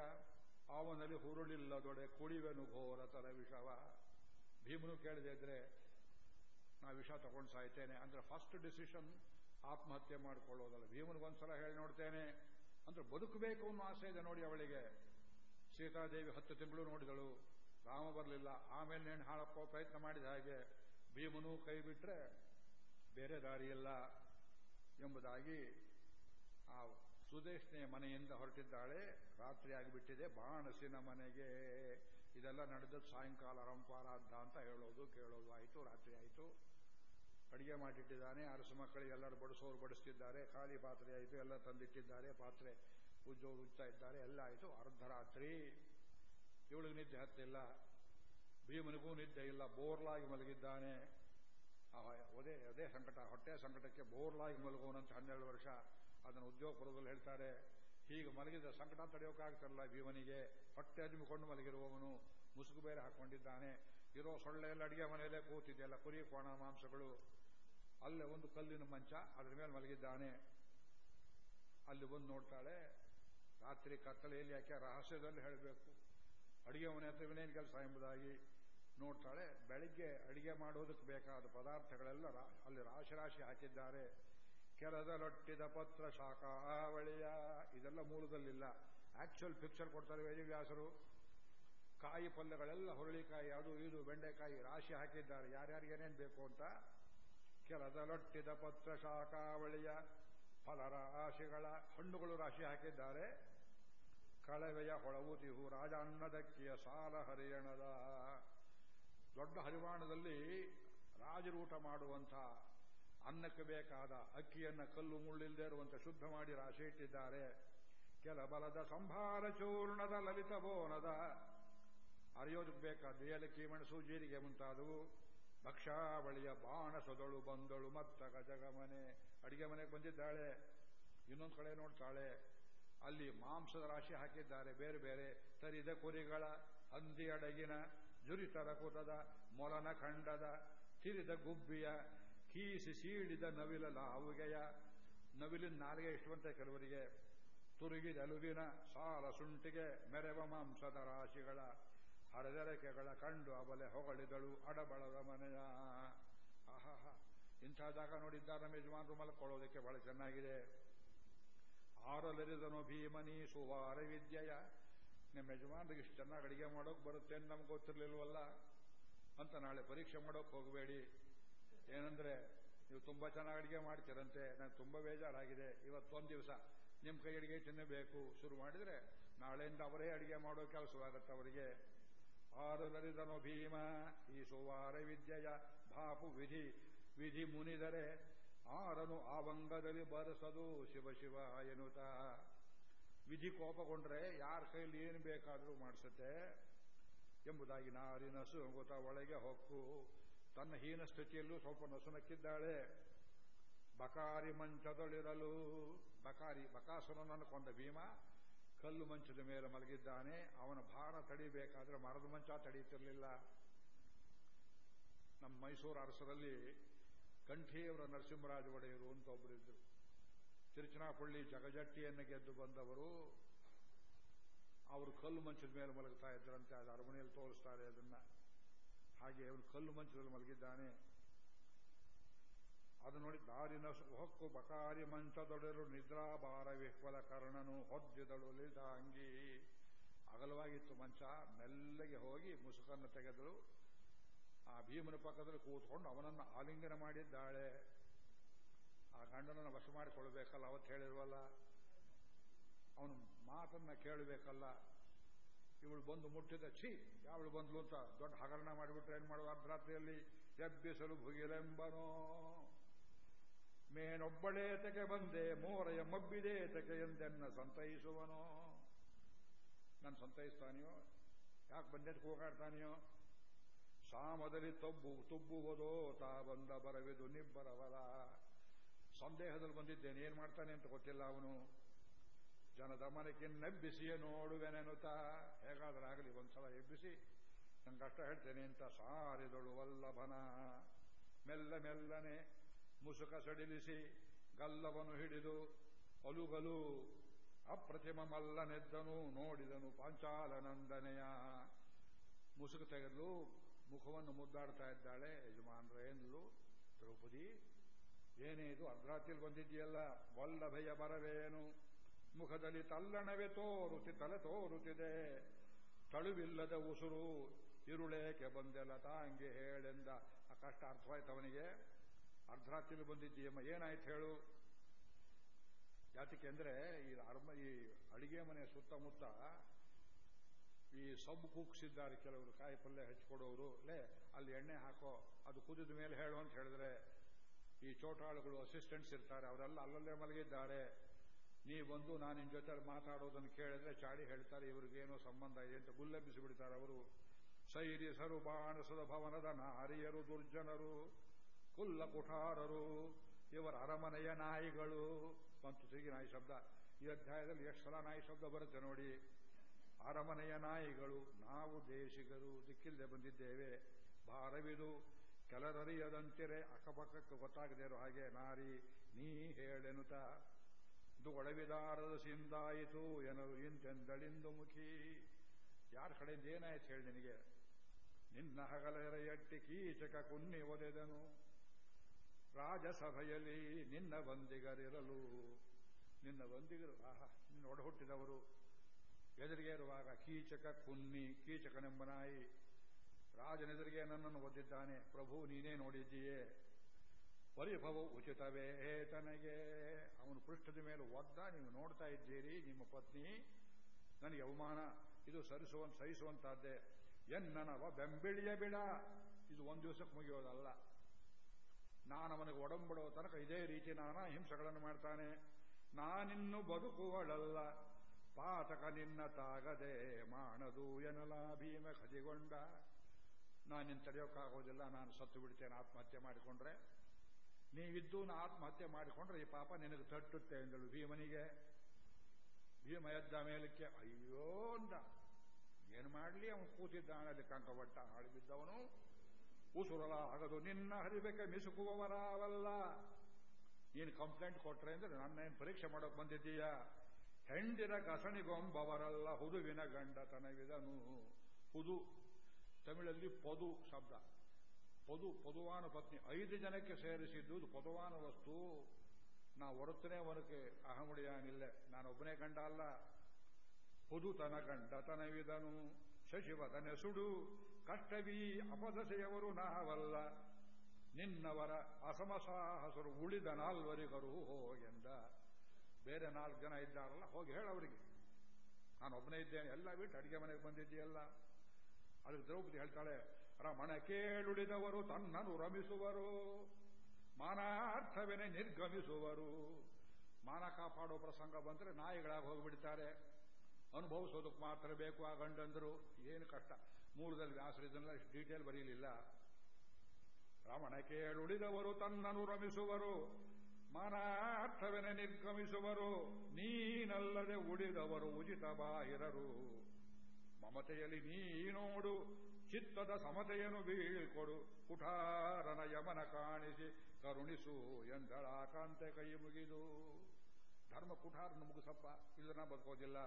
ಅವನಲ್ಲಿ ಹುರುಳಿಲ್ಲದೊಡೆ ಕುಡಿವೆನು ಘೋರತರ ವಿಷವ. ಭೀಮನು ಕೇಳದಿದ್ರೆ ನಾ ವಿಷ ತಗೊಂಡು ಸಾಯ್ತೇನೆ. ಅಂದ್ರೆ ಫಸ್ಟ್ ಡಿಸಿಷನ್ ಆತ್ಮಹತ್ಯೆ ಮಾಡಿಕೊಳ್ಳೋದಲ್ಲ. ಭೀಮನಿಗೊಂದ್ಸಲ ಹೇಳಿ ನೋಡ್ತೇನೆ. ಅಂದ್ರೆ ಬದುಕಬೇಕು ಅನ್ನೋ ಆಸೆ ಇದೆ ನೋಡಿ ಅವಳಿಗೆ. ಸೀತಾದೇವಿ ಹತ್ತು ತಿಂಗಳು ನೋಡಿದಳು. ರಾಮ ಬರಲಿಲ್ಲ. ಆಮೇಲೆ ನೇಣು ಹಾಳಕ್ಕೋ ಪ್ರಯತ್ನ ಮಾಡಿದ ಹಾಗೆ ಭೀಮನು ಕೈ ಬಿಟ್ರೆ ಬೇರೆ ದಾರಿಯಿಲ್ಲ ಎಂಬುದಾಗಿ ಆ ಸುದೇಶ್ನೆಯ ಮನೆಯಿಂದ ಹೊರಟಿದ್ದಾಳೆ. ರಾತ್ರಿ ಆಗಿಬಿಟ್ಟಿದೆ. ಬಾಣಸಿನ ಮನೆಗೆ. ಇದೆಲ್ಲ ನಡೆದದ್ದು ಸಾಯಂಕಾಲ ರಂಪಾರಾದ್ದ ಅಂತ ಹೇಳೋದು, ಕೇಳೋದು. ಆಯಿತು, ರಾತ್ರಿ ಆಯಿತು. ಅಡಿಗೆ ಮಾಡಿಟ್ಟಿದ್ದಾನೆ, ಅರಸು ಮಕ್ಕಳಿಗೆ ಎಲ್ಲರೂ ಬಡಿಸೋರು ಬಡಿಸ್ತಿದ್ದಾರೆ, ಖಾಲಿ ಪಾತ್ರೆ ಆಯಿತು, ಎಲ್ಲ ತಂದಿಟ್ಟಿದ್ದಾರೆ, ಪಾತ್ರೆ ಉಜ್ಜೋರು ಉಜ್ತಾ ಇದ್ದಾರೆ, ಎಲ್ಲ ಆಯಿತು. ಅರ್ಧರಾತ್ರಿ. ಇವಳಿಗೆ ನಿದ್ದೆ ಹತ್ತಿಲ್ಲ. ಭೀಮನಿಗೂ ನಿದ್ದೆ ಇಲ್ಲ. ಬೋರ್ಲಾಗಿ ಮಲಗಿದ್ದಾನೆ. ಅದೇ ಅದೇ ಸಂಕಟ. ಹೊಟ್ಟೆ ಸಂಕಟಕ್ಕೆ ಬೋರ್ಲಾಗಿ ಮಲಗುವನಂತ ಹನ್ನೆರಡು ವರ್ಷ. ಅದನ್ನು ಉದ್ಯೋಗಪುರದಲ್ಲಿ ಹೇಳ್ತಾರೆ. ಹೀಗೆ ಮಲಗಿದ ಸಂಕಟ ತಡೆಯೋಕ್ಕಾಗ್ತಾರಲ್ಲ ಭೀಮನಿಗೆ. ಹೊಟ್ಟೆ ಅದಿಮಿಕೊಂಡು ಮಲಗಿರುವವನು ಮುಸುಕು ಬೇರೆ ಹಾಕೊಂಡಿದ್ದಾನೆ. ಇರೋ ಸೊಳ್ಳೆ ಎಲ್ಲ ಅಡಿಗೆ ಮನೆಯಲ್ಲೇ ಕೂತಿದೆಯಲ್ಲ ಕುರಿ ಕೋಣ ಮಾಂಸಗಳು. ಅಲ್ಲೇ ಒಂದು ಕಲ್ಲಿನ ಮಂಚ, ಅದರ ಮೇಲೆ ಮಲಗಿದ್ದಾನೆ. ಅಲ್ಲಿ ಬಂದು ನೋಡ್ತಾಳೆ, ರಾತ್ರಿ ಕತ್ತಲೆಯಲ್ಲಿ ಯಾಕೆ ರಹಸ್ಯದಲ್ಲಿ ಹೇಳಬೇಕು? ಅಡುಗೆ ಮನೆ ಹತ್ರ ಇವನೇನು ಕೆಲಸ ಎಂಬುದಾಗಿ ನೋಡ್ತಾಳೆ. ಬೆಳಿಗ್ಗೆ ಅಡಿಗೆ ಮಾಡೋದಕ್ಕೆ ಬೇಕಾದ ಪದಾರ್ಥಗಳೆಲ್ಲ ಅಲ್ಲಿ ರಾಶಿ ರಾಶಿ ಹಾಕಿದ್ದಾರೆ. ಕೆಳದಲೊಟ್ಟಿದ ಪತ್ರ ಶಾಖಾವಳಿಯ, ಇದೆಲ್ಲ ಮೂಲದಲ್ಲಿಲ್ಲ. ಆಕ್ಚುಯಲ್ ಪಿಕ್ಚರ್ ಕೊಡ್ತಾರೆ ವೇದವ್ಯಾಸರು ಕಾಯಿ ಪಲ್ಯಗಳೆಲ್ಲ ಹುರುಳಿಕಾಯಿ, ಅದು ಇದು, ಬೆಂಡೆಕಾಯಿ, ರಾಶಿ ಹಾಕಿದ್ದಾರೆ. ಯಾರ್ಯಾರಿಗೆ ಏನೇನು ಬೇಕು ಅಂತ ಕೆಳದಲೊಟ್ಟಿದ ಪತ್ರ ಶಾಖಾವಳಿಯ ಫಲರಾಶಿಗಳ ಹಣ್ಣುಗಳು ರಾಶಿ ಹಾಕಿದ್ದಾರೆ. ಕಳವೆಯ ಹೊಳವುತಿಹು ರಾಜ ಅನ್ನದಕ್ಕಿಯ ಸಾಲ ಹರಿಯಣದ. ದೊಡ್ಡ ಹರಿವಾಣದಲ್ಲಿ ರಾಜರೂಟ ಮಾಡುವಂಥ ಅನ್ನಕ್ಕೆ ಬೇಕಾದ ಅಕ್ಕಿಯನ್ನ ಕಲ್ಲು ಮುಳ್ಳಿಲ್ಲದೆ ಇರುವಂತೆ ಶುದ್ಧ ಮಾಡಿ ರಾಶಿ ಇಟ್ಟಿದ್ದಾರೆ. ಕೆಲ ಬಲದ ಸಂಭಾರ ಚೂರ್ಣದ ಲಲಿತ ಬೋನದ. ಅರಿಯೋದಕ್ಕೆ ಬೇಕಾದ ಏಲಕ್ಕಿ ಮೆಣಸು ಜೀರಿಗೆ ಮುಂತಾದವು. ಭಕ್ಷಾವಳಿಯ ಬಾಣ ಸೊದಳು ಬಂದಳು ಮತ್ತ ಗಜಗಮನೆ. ಅಡಿಗೆ ಮನೆಗೆ ಬಂದಿದ್ದಾಳೆ. ಇನ್ನೊಂದು ಕಡೆ ನೋಡ್ತಾಳೆ. ಅಲ್ಲಿ ಮಾಂಸದ ರಾಶಿ ಹಾಕಿದ್ದಾರೆ. ಬೇರೆ ಬೇರೆ ತರಿದ ಕುರಿಗಳ ಹಂದಿ ಅಡಗಿನ ಜುರಿತರ ಕುತದ ಮೊಲನ ಖಂಡದ, ತಿರಿದ ಗುಬ್ಬಿಯ, ಕೀಸಿ ಸೀಳಿದ ನವಿಲ ಲಾವುಗೆಯ ನವಿಲಿನ ನಾಲಿಗೆ ಇಷ್ಟವಂತೆ ಕೆಲವರಿಗೆ ತುರುಗಿದ ಅಲುವಿನ, ಸಾಲ ಸುಂಟಿಗೆ ಮೆರವ ಮಾಂಸದ ರಾಶಿಗಳ. ಹರದೆರಕೆಗಳ ಕಂಡು ಅವಲೆ ಹೊಗಳಿದಳು ಅಡಬಳದ ಮನೆಯ. ಆಹಾಹ. ಇಂಥ ಜಾಗ ನೋಡಿದ್ದಾರೆ ನಮ್ಮ ಯಜಮಾನರು ಮಲ್ಕೊಳ್ಳೋದಕ್ಕೆ ಬಹಳ ಚೆನ್ನಾಗಿದೆ. ಆರಲೆರಿದನು ಭೀಮನಿ ಸುವಾರ ವಿದ್ಯೆಯ. ನಿಮ್ಮ ಯಜಮಾನ್ರಿಗೆ ಇಷ್ಟು ಚೆನ್ನಾಗಿ ಅಡಿಗೆ ಮಾಡೋಕೆ ಬರುತ್ತೆ ಅಂತ ನಮ್ಗೆ ಗೊತ್ತಿರಲಿಲ್ವಲ್ಲ? ಅಂತ ನಾಳೆ ಪರೀಕ್ಷೆ ಮಾಡೋಕೆ ಹೋಗಬೇಡಿ. ಏನಂದ್ರೆ, ನೀವು ತುಂಬಾ ಚೆನ್ನಾಗಿ ಅಡಿಗೆ ಮಾಡ್ತೀರಂತೆ. ನನಗೆ ತುಂಬಾ ಬೇಜಾರಾಗಿದೆ. ಇವತ್ತೊಂದು ದಿವಸ ನಿಮ್ಮ ಕೈ ಅಡಿಗೆ ತಿನ್ನಬೇಕು ಶುರು ಮಾಡಿದ್ರೆ ನಾಳೆಯಿಂದ ಅವರೇ ಅಡಿಗೆ ಮಾಡೋ ಕೆಲಸವಾಗತ್ತೆ ಅವರಿಗೆ. ಆರುಲರಿದನು ಭೀಮ. ಈ ಸುವಾರ ವಿದ್ಯೆಯ ಭಾಪು ವಿಧಿ ವಿಧಿ ಮುನಿದರೆ ಆರನು ಆವಂಗದಲ್ಲಿ ಬರೆಸದು ಶಿವ ಶಿವ ಎನ್ನುತ್ತ. ವಿಧಿ ಕೋಪಗೊಂಡ್ರೆ ಯಾರ ಕೈಲಿ ಏನು ಬೇಕಾದರೂ ಮಾಡಿಸುತ್ತೆ ಎಂಬುದಾಗಿ ನಾರಿ ನಸು ಗೊತ್ತ ಒಳಗೆ ಹೊಕ್ಕು. ತನ್ನ ಹೀನ ಸ್ಥಿತಿಯಲ್ಲೂ ಸ್ವಲ್ಪ ನಸುನಕ್ಕಿದ್ದಾಳೆ ಬಕಾರಿ ಮಂಚದೊಳಿರಲು ಬಕಾರಿ, ಬಕಾಸುರನನ್ನು ಕೊಂದ ಭೀಮ ಕಲ್ಲು ಮಂಚದ ಮೇಲೆ ಮಲಗಿದ್ದಾನೆ. ಅವನ ಭಾರ ತಡಿಬೇಕಾದ್ರೆ ಮರದ ಮಂಚ ತಡೀತಿರ್ಲಿಲ್ಲ. ನಮ್ಮ ಮೈಸೂರು ಅರಸರಲ್ಲಿ ಕಂಠೀವ್ರ ನರಸಿಂಹರಾಜ ಒಡೆಯರು ಅಂತ ಒಬ್ಬರಿದ್ದರು ತಿರುಚನಾಪಳ್ಳಿ ಜಗಜಟ್ಟಿಯನ್ನು ಗೆದ್ದು ಬಂದವರು. ಅವರು ಕಲ್ಲು ಮಂಚದ ಮೇಲೆ ಮಲಗ್ತಾ ಇದ್ರಂತೆ ಅದು ಅರಮನೆಯಲ್ಲಿ ತೋರಿಸ್ತಾರೆ ಅದನ್ನ. ಹಾಗೆ ಅವನು ಕಲ್ಲು ಮಂಚದಲ್ಲಿ ಮಲಗಿದ್ದಾನೆ. ಅದು ನೋಡಿ ದಾರಿನ ಹೊಕ್ಕು ಬಕಾರಿ ಮಂಚದೊಡೆರು ನಿದ್ರಾಭಾರ ವಿಹ್ವಲ ಕರ್ಣನು ಹೊದ್ದಿದಳು ಅಂಗಿ ಅಗಲವಾಗಿತ್ತು ಮಂಚ, ಮೆಲ್ಲಗೆ ಹೋಗಿ ಮುಸುಕನ್ನು ತೆಗೆದಳು ಆ ಭೀಮನ ಪಕ್ಕದಲ್ಲಿ ಕೂತ್ಕೊಂಡು ಅವನನ್ನು ಆಲಿಂಗನ ಮಾಡಿದ್ದಾಳೆ. ಆ ಗಂಡನನ್ನು ವಶ ಮಾಡಿಕೊಳ್ಬೇಕಲ್ಲ ಅವತ್ತು ಹೇಳಿರುವಲ್ಲ? ಅವನು ಮಾತನ್ನ ಕೇಳಬೇಕಲ್ಲ? ಇವಳು ಬಂದು ಮುಟ್ಟಿದ, ಛೀ, ಯಾವಳು ಬಂದ್ಲು ಅಂತ ದೊಡ್ಡ ಹಗರಣ ಮಾಡಿಬಿಟ್ರೆ ಏನ್ ಮಾಡುವ ಅರ್ಧರಾತ್ರಿಯಲ್ಲಿ? ಎಬ್ಬಿಸಲು ಭುಗಿಲೆಂಬನೋ. ಮೇನೊಬ್ಬಳೇ ತೆಗೆ ಬಂದೆ, ಮೋರೆಯ ಮಬ್ಬಿದೆ ತೆಗೆ ಎಂದೆನ್ನ ಸಂತೈಸುವನೋ? ನಾನು ಸಂತೈಸ್ತಾನೆಯೋ? ಯಾಕೆ ಬಂದೆ ಕೂಗಾಡ್ತಾನೆಯೋ? ಸಾಮದಲ್ಲಿ ತಬ್ಬು ತುಬ್ಬುವುದೋ ತಾ ಬಂದ ಬರವಿದು ನಿಬ್ಬರವಲ. ಸಂದೇಹದಲ್ಲಿ ಬಂದಿದ್ದೇನೆ, ಏನ್ ಮಾಡ್ತಾನೆ ಅಂತ ಗೊತ್ತಿಲ್ಲ ಅವನು. ಜನದ ನೋಡುವೆನೆನ್ನುತ್ತಾ, ಹೇಗಾದ್ರೆ ಹೇಗಾದರಾಗಲಿ ಒಂದ್ಸಲ ಎಬ್ಬಿಸಿ ನಂಗೆ ಕಷ್ಟ ಹೇಳ್ತೇನೆ ಅಂತ ಸಾರಿದಳು ವಲ್ಲಭನ. ಮೆಲ್ಲ ಮೆಲ್ಲನೆ ಮುಸುಕ ಸಡಿಲಿಸಿ ಗಲ್ಲವನು ಹಿಡಿದು ಅಲುಗಲು ಅಪ್ರತಿಮ ಮಲ್ಲನೆದ್ದನು ನೋಡಿದನು ಪಾಂಚಾಲನಂದನೆಯ. ಮುಸುಕು ತೆಗೆದು ಮುಖವನ್ನು ಮುದ್ದಾಡ್ತಾ ಇದ್ದಾಳೆ. ಯಜಮಾನ್ರೇನ್ಲು ದ್ರೌಪದಿ, ಏನೇ ಇದು? ಅರ್ಧರಾತ್ರಿಯಲ್ಲಿ ಬಂದಿದ್ದೀಯಲ್ಲ ವಲ್ಲಭೆಯ ಬರವೇನು? ಮುಖದಲ್ಲಿ ತಲ್ಲಣವೇ ತೋರುತಿ, ತಲೆ ತೋರುತ್ತಿದೆ. ತಳುವಿಲ್ಲದ ಉಸುರು, ಇರುಳೇಕೆ ಬಂದೆಲ್ಲ ತಾಂಗೆ ಹೇಳೆಂದ. ಆ ಕಷ್ಟ ಅರ್ಥವಾಯ್ತು ಅವನಿಗೆ ಅರ್ಧರಾತ್ರಿಯಲ್ಲಿ ಬಂದಿದ್ದೀಯಮ್ಮ ಏನಾಯ್ತು ಹೇಳು? ಯಾತಕ್ಕೆ ಅಂದ್ರೆ, ಈ ಅರ್ಮ, ಈ ಅಡಿಗೆ ಮನೆ ಸುತ್ತಮುತ್ತ ಈ ಸೊಬ್ಬು ಕೂಗ್ಸಿದ್ದಾರೆ ಕೆಲವರು, ಕಾಯಿ ಪಲ್ಯ ಹಚ್ಕೊಡೋರು ಲೇ, ಅಲ್ಲಿ ಎಣ್ಣೆ ಹಾಕೋ, ಅದು ಕುದಿದ ಮೇಲೆ ಹೇಳು ಅಂತ ಹೇಳಿದ್ರೆ, ಈ ಚೋಟಾಳುಗಳು ಅಸಿಸ್ಟೆಂಟ್ಸ್ ಇರ್ತಾರೆ, ಅವರೆಲ್ಲ ಅಲ್ಲಲ್ಲೇ ಮಲಗಿದ್ದಾರೆ. ನೀ ಬಂದು ನಾನು ನಿನ್ನ ಜೊತೆ ಮಾತಾಡೋದನ್ನು ಕೇಳಿದ್ರೆ ಚಾಡಿ ಹೇಳ್ತಾರೆ, ಇವ್ರಿಗೇನೋ ಸಂಬಂಧ ಇದೆ ಅಂತ ಗುಲ್ಲೆಬ್ಬಿಸಿ ಬಿಡ್ತಾರೆ ಅವರು. ಸೈರಿಸರು ಬಾಣಸದ ಭವನದ ನಾರಿಯರು, ದುರ್ಜನರು. ಕುಲ್ಲ ಕುಠಾರರು, ಇವರ ಅರಮನೆಯ ನಾಯಿಗಳು. ಬಂತು ತಿರುಗಿ ನಾಯಿ ಶಬ್ದ. ಈ ಅಧ್ಯಾಯದಲ್ಲಿ ಎಷ್ಟು ಸಲ ನಾಯಿ ಶಬ್ದ ಬರುತ್ತೆ ನೋಡಿ. ಅರಮನೆಯ ನಾಯಿಗಳು, ನಾವು ದೇಶಿಗರು ದಿಕ್ಕಿಲ್ಲದೆ ಬಂದಿದ್ದೇವೆ. ಭಾರವಿದು, ಕೆಲರರಿಯದಂತಿರೆ, ಅಕ್ಕಪಕ್ಕಕ್ಕೆ ಗೊತ್ತಾಗದೇ ಇರೋ ಹಾಗೆ, ನಾರಿ, ನೀ ಹೇಳೆನುತ. ಇದು ಒಳವಿದಾರದ ಸಿಂದಾಯಿತು ಎನರು ಇಂತೆಂದಳಿಂದು ಮುಖಿ. ಯಾರ ಕಡೆಯಿಂದ ಏನಾಯ್ತು ಹೇಳಿ ನಿನಗೆ? ನಿನ್ನ ಹಗಲೆರೆಯಟ್ಟಿ ಕೀಚಕ ಕುನ್ನಿ ಒದೆದನು. ರಾಜಸಭೆಯಲ್ಲಿ ನಿನ್ನ ಬಂದಿಗರಿರಲು ನಿನ್ನ ಬಂದಿಗರು ಆಹ, ನಿನ್ನ ಒಡ ಹುಟ್ಟಿದವರು ಎದುರಿಗೆ ಇರುವಾಗ ಕೀಚಕ ಕುನ್ನಿ, ಕೀಚಕನೆಂಬ ನಾಯಿ. ರಾಜನೆದುರಿಗೆ ನನ್ನನ್ನು ಒದ್ದಿದ್ದಾನೆ. ಪ್ರಭು, ನೀನೇ ನೋಡಿದ್ದೀಯೇ. ಪರಿಭವ ಉಚಿತವೇ ತನಗೆ. ಅವನು ಪೃಷ್ಠದ ಮೇಲೆ ಒದ್ದ, ನೀವು ನೋಡ್ತಾ ಇದ್ದೀರಿ, ನಿಮ್ಮ ಪತ್ನಿ. ನನಗೆ ಅವಮಾನ. ಇದು ಸರಿಸುವಂತ ಸಹಿಸುವಂತಹದ್ದೇ. ಎನ್ನನವ ಬೆಂಬಿಳಿಯ ಬಿಡ ಇದು ಒಂದು ದಿವಸಕ್ಕೆ ಮುಗಿಯೋದಲ್ಲ. ನಾನು ಅವನಿಗೆ ಒಡಂಬಡೋ ತನಕ ಇದೇ ರೀತಿ ನಾನಾ ಹಿಂಸೆಗಳನ್ನು ಮಾಡ್ತಾನೆ. ನಾನಿನ್ನು ಬದುಕುವಳಲ್ಲ. ಪಾತಕ ನಿನ್ನ ತಾಗದೆ ಮಾಡದು ಎನ್ನಲ ಭೀಮ ಖಜಿಗೊಂಡ ನಾನಿನ್ ತಡೆಯೋಕ್ಕಾಗೋದಿಲ್ಲ, ನಾನು ಸತ್ತು ಬಿಡ್ತೇನೆ, ಆತ್ಮಹತ್ಯೆ ಮಾಡಿಕೊಂಡ್ರೆ. ನೀವಿದ್ದು ನಾ ಆತ್ಮಹತ್ಯೆ ಮಾಡಿಕೊಂಡ್ರೆ ಈ ಪಾಪ ನಿನಗೆ ತಟ್ಟುತ್ತೆ ಎಂದಳು ಭೀಮನಿಗೆ. ಭೀಮ ಎದ್ದ ಮೇಲಕ್ಕೆ, ಅಯ್ಯೋ ಅಂದ. ಏನು ಮಾಡಲಿ, ಅವನು ಕೂತಿದ್ದಾನೆ ಅಲ್ಲಿ ಕಂಕಬಟ್ಟ ಹಾಳು ಬಿದ್ದವನು. ಉಸುರಲ ಆಗದು ನಿನ್ನ ಹರಿಬೇಕ ಮಿಸುಕುವವರಾವಲ್ಲ ನೀನು ಕಂಪ್ಲೇಂಟ್ ಕೊಟ್ರೆ ಅಂದ್ರೆ ನನ್ನೇನು ಪರೀಕ್ಷೆ ಮಾಡೋಕೆ ಬಂದಿದ್ದೀಯ? ಹೆಂಡಿರ ಕಸಣಿಗೊಂಬವರಲ್ಲ, ಹುದುವಿನ ಗಂಡತನವಿದನು ಹುದು, ತಮಿಳಲ್ಲಿ ಪೊದು ಶಬ್ದ. ಪೊದು, ಪದುವಾನ ಪತ್ನಿ. ಐದು ಜನಕ್ಕೆ ಸೇರಿಸಿದ್ದು ಪೊದುವಾನ ವಸ್ತು. ನಾ ಹೊರತನೇ ಒನಕ್ಕೆ ಅಹಮುಡಿಯಾನಿಲ್ಲ ನಾನೊಬ್ಬನೇ ಗಂಡ ಅಲ್ಲ. ಹುದುತನ ಗಂಡತನವಿದನು ಶಶಿವದನೆ ಸುಡು. ಕಷ್ಟವೀ ಅಪದಸೆಯವರು ನಾವಲ್ಲ. ನಿನ್ನವರ ಅಸಮಸಾಹಸರು ಉಳಿದ ನಾಲ್ವರಿಗರು ಹೋಗೆಂದ ಬೇರೆ ನಾಲ್ಕು ಜನ ಇದ್ದಾರಲ್ಲ, ಹೋಗಿ ನಾನು ನಾನೊಬ್ಬನೇ ಇದ್ದೇನೆ, ಎಲ್ಲ ಬಿಟ್ಟು ಅಡಿಗೆ ಮನೆಗೆ ಬಂದಿದ್ದೀಯಲ್ಲ. ಅದಕ್ಕೆ ದ್ರೌಪದಿ ಹೇಳ್ತಾಳೆ, ರಮಣ ಕೇಳುಳಿದವರು ತನ್ನನ್ನು ರಮಿಸುವರು, ಮಾನಾರ್ಥವೇನೆ ನಿರ್ಗಮಿಸುವರು. ಮಾನ ಕಾಪಾಡೋ ಪ್ರಸಂಗ ಬಂದರೆ ನಾಯಿಗಳಾಗಿ ಹೋಗಿಬಿಡ್ತಾರೆ. ಅನುಭವಿಸೋದಕ್ಕೆ ಮಾತ್ರ ಬೇಕು ಆ ಗಂಡಂದರು. ಏನು ಕಷ್ಟ. ಮೂಲದಲ್ಲಿ ವ್ಯಾಸರು ಇಷ್ಟು ಡೀಟೇಲ್ ಬರೀಲಿಲ್ಲ. ರಮಣ ಕೇಳುಳಿದವರು ತನ್ನನು ರಮಿಸುವರು. ಮಾನಾರ್ಥವೆನೆ ನಿರ್ಗಮಿಸುವರು. ನೀನಲ್ಲದೆ ಉಳಿದವರು ಉಚಿತ ಬಾಹಿರರು. ಮಮತೆಯಲ್ಲಿ ನೀನೋಡು, ಚಿತ್ತದ ಸಮತೆಯನ್ನು ಬೀಳ್ಕೊಡು. ಕುಠಾರನ ಯಮನ ಕಾಣಿಸಿ ಕರುಣಿಸು ಎಂದಳಾಕಾಂತೆ ಕೈ ಮುಗಿದು. ಧರ್ಮ ಕುಠಾರನ ಮುಗಿಸಪ್ಪ. ಇಲ್ಲನ ಬದುಕೋದಿಲ್ಲ.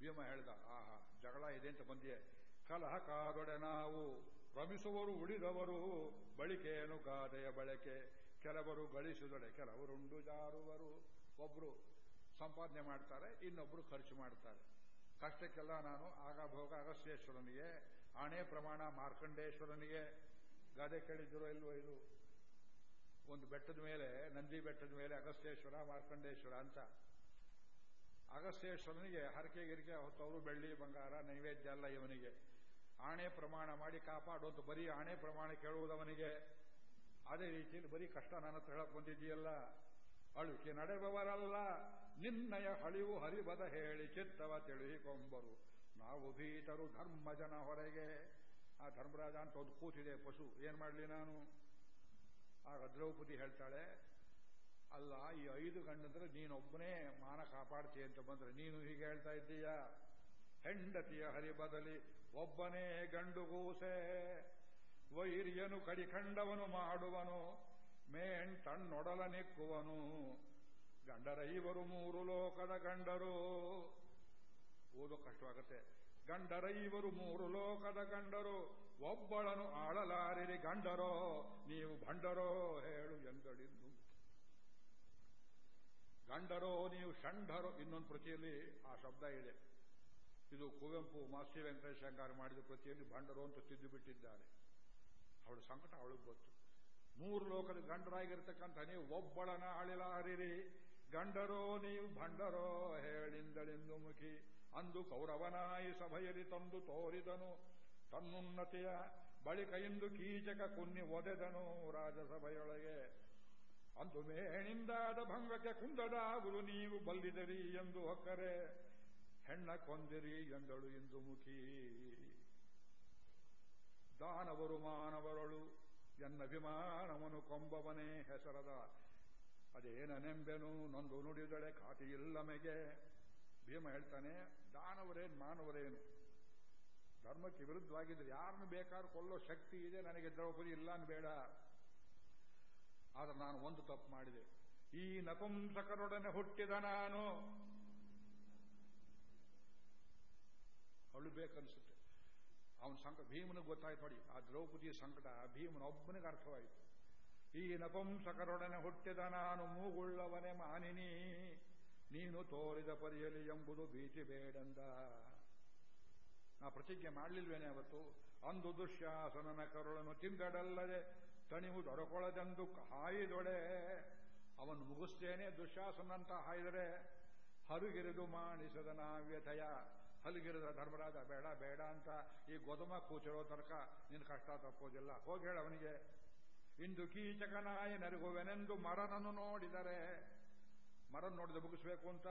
ಭೀಮ ಹೇಳ್ದ, ಆಹಾ, ಜಗಳ ಇದೆ ಅಂತ ಬಂದಿಯೇ. ಕಲಹ ಕಾದೊಡೆ ನಾವು ರಮಿಸುವರು ಉಳಿದವರು ಬಳಿಕೆಯನ್ನು ಗಾದೆಯ ಬಳಕೆ. ಕೆಲವರು ಗಳಿಸಿದೊಡೆ, ಕೆಲವರುಂಡು ಜಾರುವರು. ಒಬ್ರು ಸಂಪಾದನೆ ಮಾಡ್ತಾರೆ, ಇನ್ನೊಬ್ರು ಖರ್ಚು ಮಾಡ್ತಾರೆ. ಕಷ್ಟಕ್ಕೆಲ್ಲ ನಾನು ಆಗ ಭೋಗ ಅಗಸ್ತ್ಯೇಶ್ವರನಿಗೆ, ಆಣೆ ಪ್ರಮಾಣ ಮಾರ್ಕಂಡೇಶ್ವರನಿಗೆ ಗಾದೆ ಕೇಳಿದ್ರು ಇಲ್ವೋ ಇದು? ಒಂದು ಬೆಟ್ಟದ ಮೇಲೆ, ನಂದಿ ಬೆಟ್ಟದ ಮೇಲೆ ಅಗಸ್ತ್ಯೇಶ್ವರ, ಮಾರ್ಕಂಡೇಶ್ವರ ಅಂತ ಅಗಸ್ತ್ಯೇಶ್ವರನಿಗೆ ಹರಕೆ ಗಿರಿಕೆ ಹೊತ್ತವರು ಬೆಳ್ಳಿ, ಬಂಗಾರ, ನೈವೇದ್ಯ ಅಲ್ಲ ಇವನಿಗೆ. ಆಣೆ ಪ್ರಮಾಣ ಮಾಡಿ ಕಾಪಾಡುವಂತ ಬರೀ ಆಣೆ ಪ್ರಮಾಣ ಕೇಳುವುದವನಿಗೆ. ಅದೇ ರೀತಿಯಲ್ಲಿ ಬರೀ ಕಷ್ಟ ನನ್ನ ಹತ್ರ ಹೇಳಕ್ ಬಂದಿದ್ದೀಯಲ್ಲ. ಅಳುಕೆ ನಡೆಬವರಲ್ಲ ನಿನ್ನಯ ಹಳಿವು ಹರಿಬದ ಹೇಳಿ ಚಿತ್ತವ ತಿಳಿಕೊಂಬರು. ನಾವು ಭೀತರು ಧರ್ಮ ಜನ ಹೊರಗೆ. ಆ ಧರ್ಮರಾಜ ಅಂತ ಒಂದು ಕೂತಿದೆ ಪಶು. ಏನ್ ಮಾಡಲಿ ನಾನು? ಆಗ ದ್ರೌಪದಿ ಹೇಳ್ತಾಳೆ ಅಲ್ಲ, ಈ ಐದು ಗಂಡಂದ್ರೆ ನೀನೊಬ್ಬನೇ ಮಾನ ಕಾಪಾಡ್ತೀಯ ಅಂತ ಬಂದ್ರೆ ನೀನು ಹೀಗೆ ಹೇಳ್ತಾ ಇದ್ದೀಯ? ಹೆಂಡತಿಯ ಹರಿ ಬದಲಿ ಒಬ್ಬನೇ ಗಂಡುಗೂಸೆ ವೈರ್ಯನು ಕಡಿಖಂಡವನು ಮಾಡುವನು ಮೇಣ್ ತಣ್ಣೊಡಲ ನಿಕ್ಕುವನು. ಗಂಡರ ಇವರು ಮೂರು ಲೋಕದ ಗಂಡರು. ಓದೋ, ಕಷ್ಟವಾಗುತ್ತೆ. ಗಂಡರ ಇವರು ಮೂರು ಲೋಕದ ಗಂಡರು. ಒಬ್ಬಳನು ಆಳಲಾರಿರಿ ಗಂಡರೋ, ನೀವು ಭಂಡರೋ ಹೇಳು ಎಂದಳಿದ್ದು. ಗಂಡರೋ ನೀವು ಷಂಡರೋ ಇನ್ನೊಂದು ಪ್ರತಿಯಲ್ಲಿ ಆ ಶಬ್ದ ಇದೆ. ಇದು ಕುವೆಂಪು ಮಾಸ್ತಿ ವೆಂಕಟೇಶ್ ಶಂಕರ್ ಮಾಡಿದ ಪ್ರತಿಯಲ್ಲಿ ಭಂಡರು ಅಂತ ತಿದ್ದು ಬಿಟ್ಟಿದ್ದಾರೆ. ಅವಳ ಸಂಕಟ ಅವಳಿಗೆ ಗೊತ್ತು. ಮೂರು ಲೋಕದ ಗಂಡರಾಗಿರ್ತಕ್ಕಂಥ ನೀವು ಒಬ್ಬಳನ ಆಳಿಲಾರಿರಿ ಗಂಡರೋ, ನೀವು ಭಂಡರೋ, ಹೇಳಿಂದಳೆಂದು ಮುಖಿ. ಅಂದು ಕೌರವನಾಯಿ ಸಭೆಯಲ್ಲಿ ತಂದು ತೋರಿದನು. ತನ್ನುನ್ನತಿಯ ಬಳಿಕ ಇಂದು ಕೀಚಕ ಕುನ್ನಿ ಒದೆದನು ರಾಜಸಭೆಯೊಳಗೆ. ಅಂದು ಮೇಣಿಂದಾದ ಭಂಗಕ್ಕೆ ಕುಂದದಾಗುಲು ನೀವು ಬಲ್ಲಿದರಿ ಎಂದು ಹೊಕ್ಕರೆ. ಹೆಣ್ಣ ಕೊಂದಿರಿ ಎಂದಳು ಇಂದು ಮುಖಿ ದಾನವರು ಮಾನವರಳು ಎನ್ನಭಿಮಾನವನು ಕೊಂಬವನೇ ಹೆಸರದ. ಅದೇನೆಂಬೆನು ನೊಂದು ನುಡಿದಳೆ ಖಾತಿಯಿಲ್ಲಮೆಗೆ ಭೀಮ ಹೇಳ್ತಾನೆ, ದಾನವರೇನು ಮಾನವರೇನು? ಧರ್ಮಕ್ಕೆ ವಿರುದ್ಧವಾಗಿದ್ರೆ ಯಾರನ್ನು ಬೇಕಾದ್ರೂ ಕೊಲ್ಲೋ ಶಕ್ತಿ ಇದೆ, ನನಗೆ ದ್ರೌಪದಿ ಇಲ್ಲ ಬೇಡ ಆದ್ರೆ ನಾನು ಒಂದು ತಪ್ಪು ಮಾಡಿದೆ. ಈ ನಪುಂಸಕರೊಡನೆ ಹುಟ್ಟಿದ ನಾನು. ಅಳುಬೇಕನ್ಸುತ್ತೆ ಅವನ ಸಂಕಟ, ಭೀಮನಿಗೆ ಗೊತ್ತಾಯ್ತು ನೋಡಿ, ಆ ದ್ರೌಪದಿಯ ಸಂಕಟ ಭೀಮನ ಒಬ್ಬನಿಗೆ ಅರ್ಥವಾಯಿತು. ಈ ನಪುಂಸಕರೊಡನೆ ಹುಟ್ಟಿದ ನಾನು, ಮೂಗುಳ್ಳವನೇ ಮಾನಿನಿ. ನೀನು ತೋರಿದ ಪರಿಯಲಿ ಎಂಬುದು ಭೀತಿ ಬೇಡಂದ. ನಾ ಪ್ರತಿಜ್ಞೆ ಮಾಡಲಿಲ್ವೇನೆ ಅವತ್ತು? ಅಂದು ದುಶ್ಯಾಸನನ ಕರುಳನ್ನು ತಿಂದಡಲ್ಲದೆ ತಣಿವು ದೊರಕೊಳದೆಂದು ಹಾಯಿದೊಡೆ ಅವನು ಮುಗಿಸ್ತೇನೆ, ದುಶಾಸನಂತ ಹಾಯಿದರೆ, ಹರುಗಿರಿದು ಮಾಣಿಸದ ನಾವ್ಯಥಯ ಹಲಗಿರದ ಧರ್ಮರಾಜ, ಬೇಡ ಬೇಡ ಅಂತ ಈ ಗೋದಮ ಕೂಚಿರೋ ತನಕ ನಿನ್ನ ಕಷ್ಟ ತಪ್ಪೋದಿಲ್ಲ. ಹೋಗಿ ಹೇಳ ಅವನಿಗೆ. ಇಂದು ಕೀಚಕನಾಯ ನರಗುವೆನೆಂದು ಮರನನ್ನು ನೋಡಿದರೆ, ಮರನ್ ನೋಡಿದ ಮುಗಿಸ್ಬೇಕು ಅಂತ.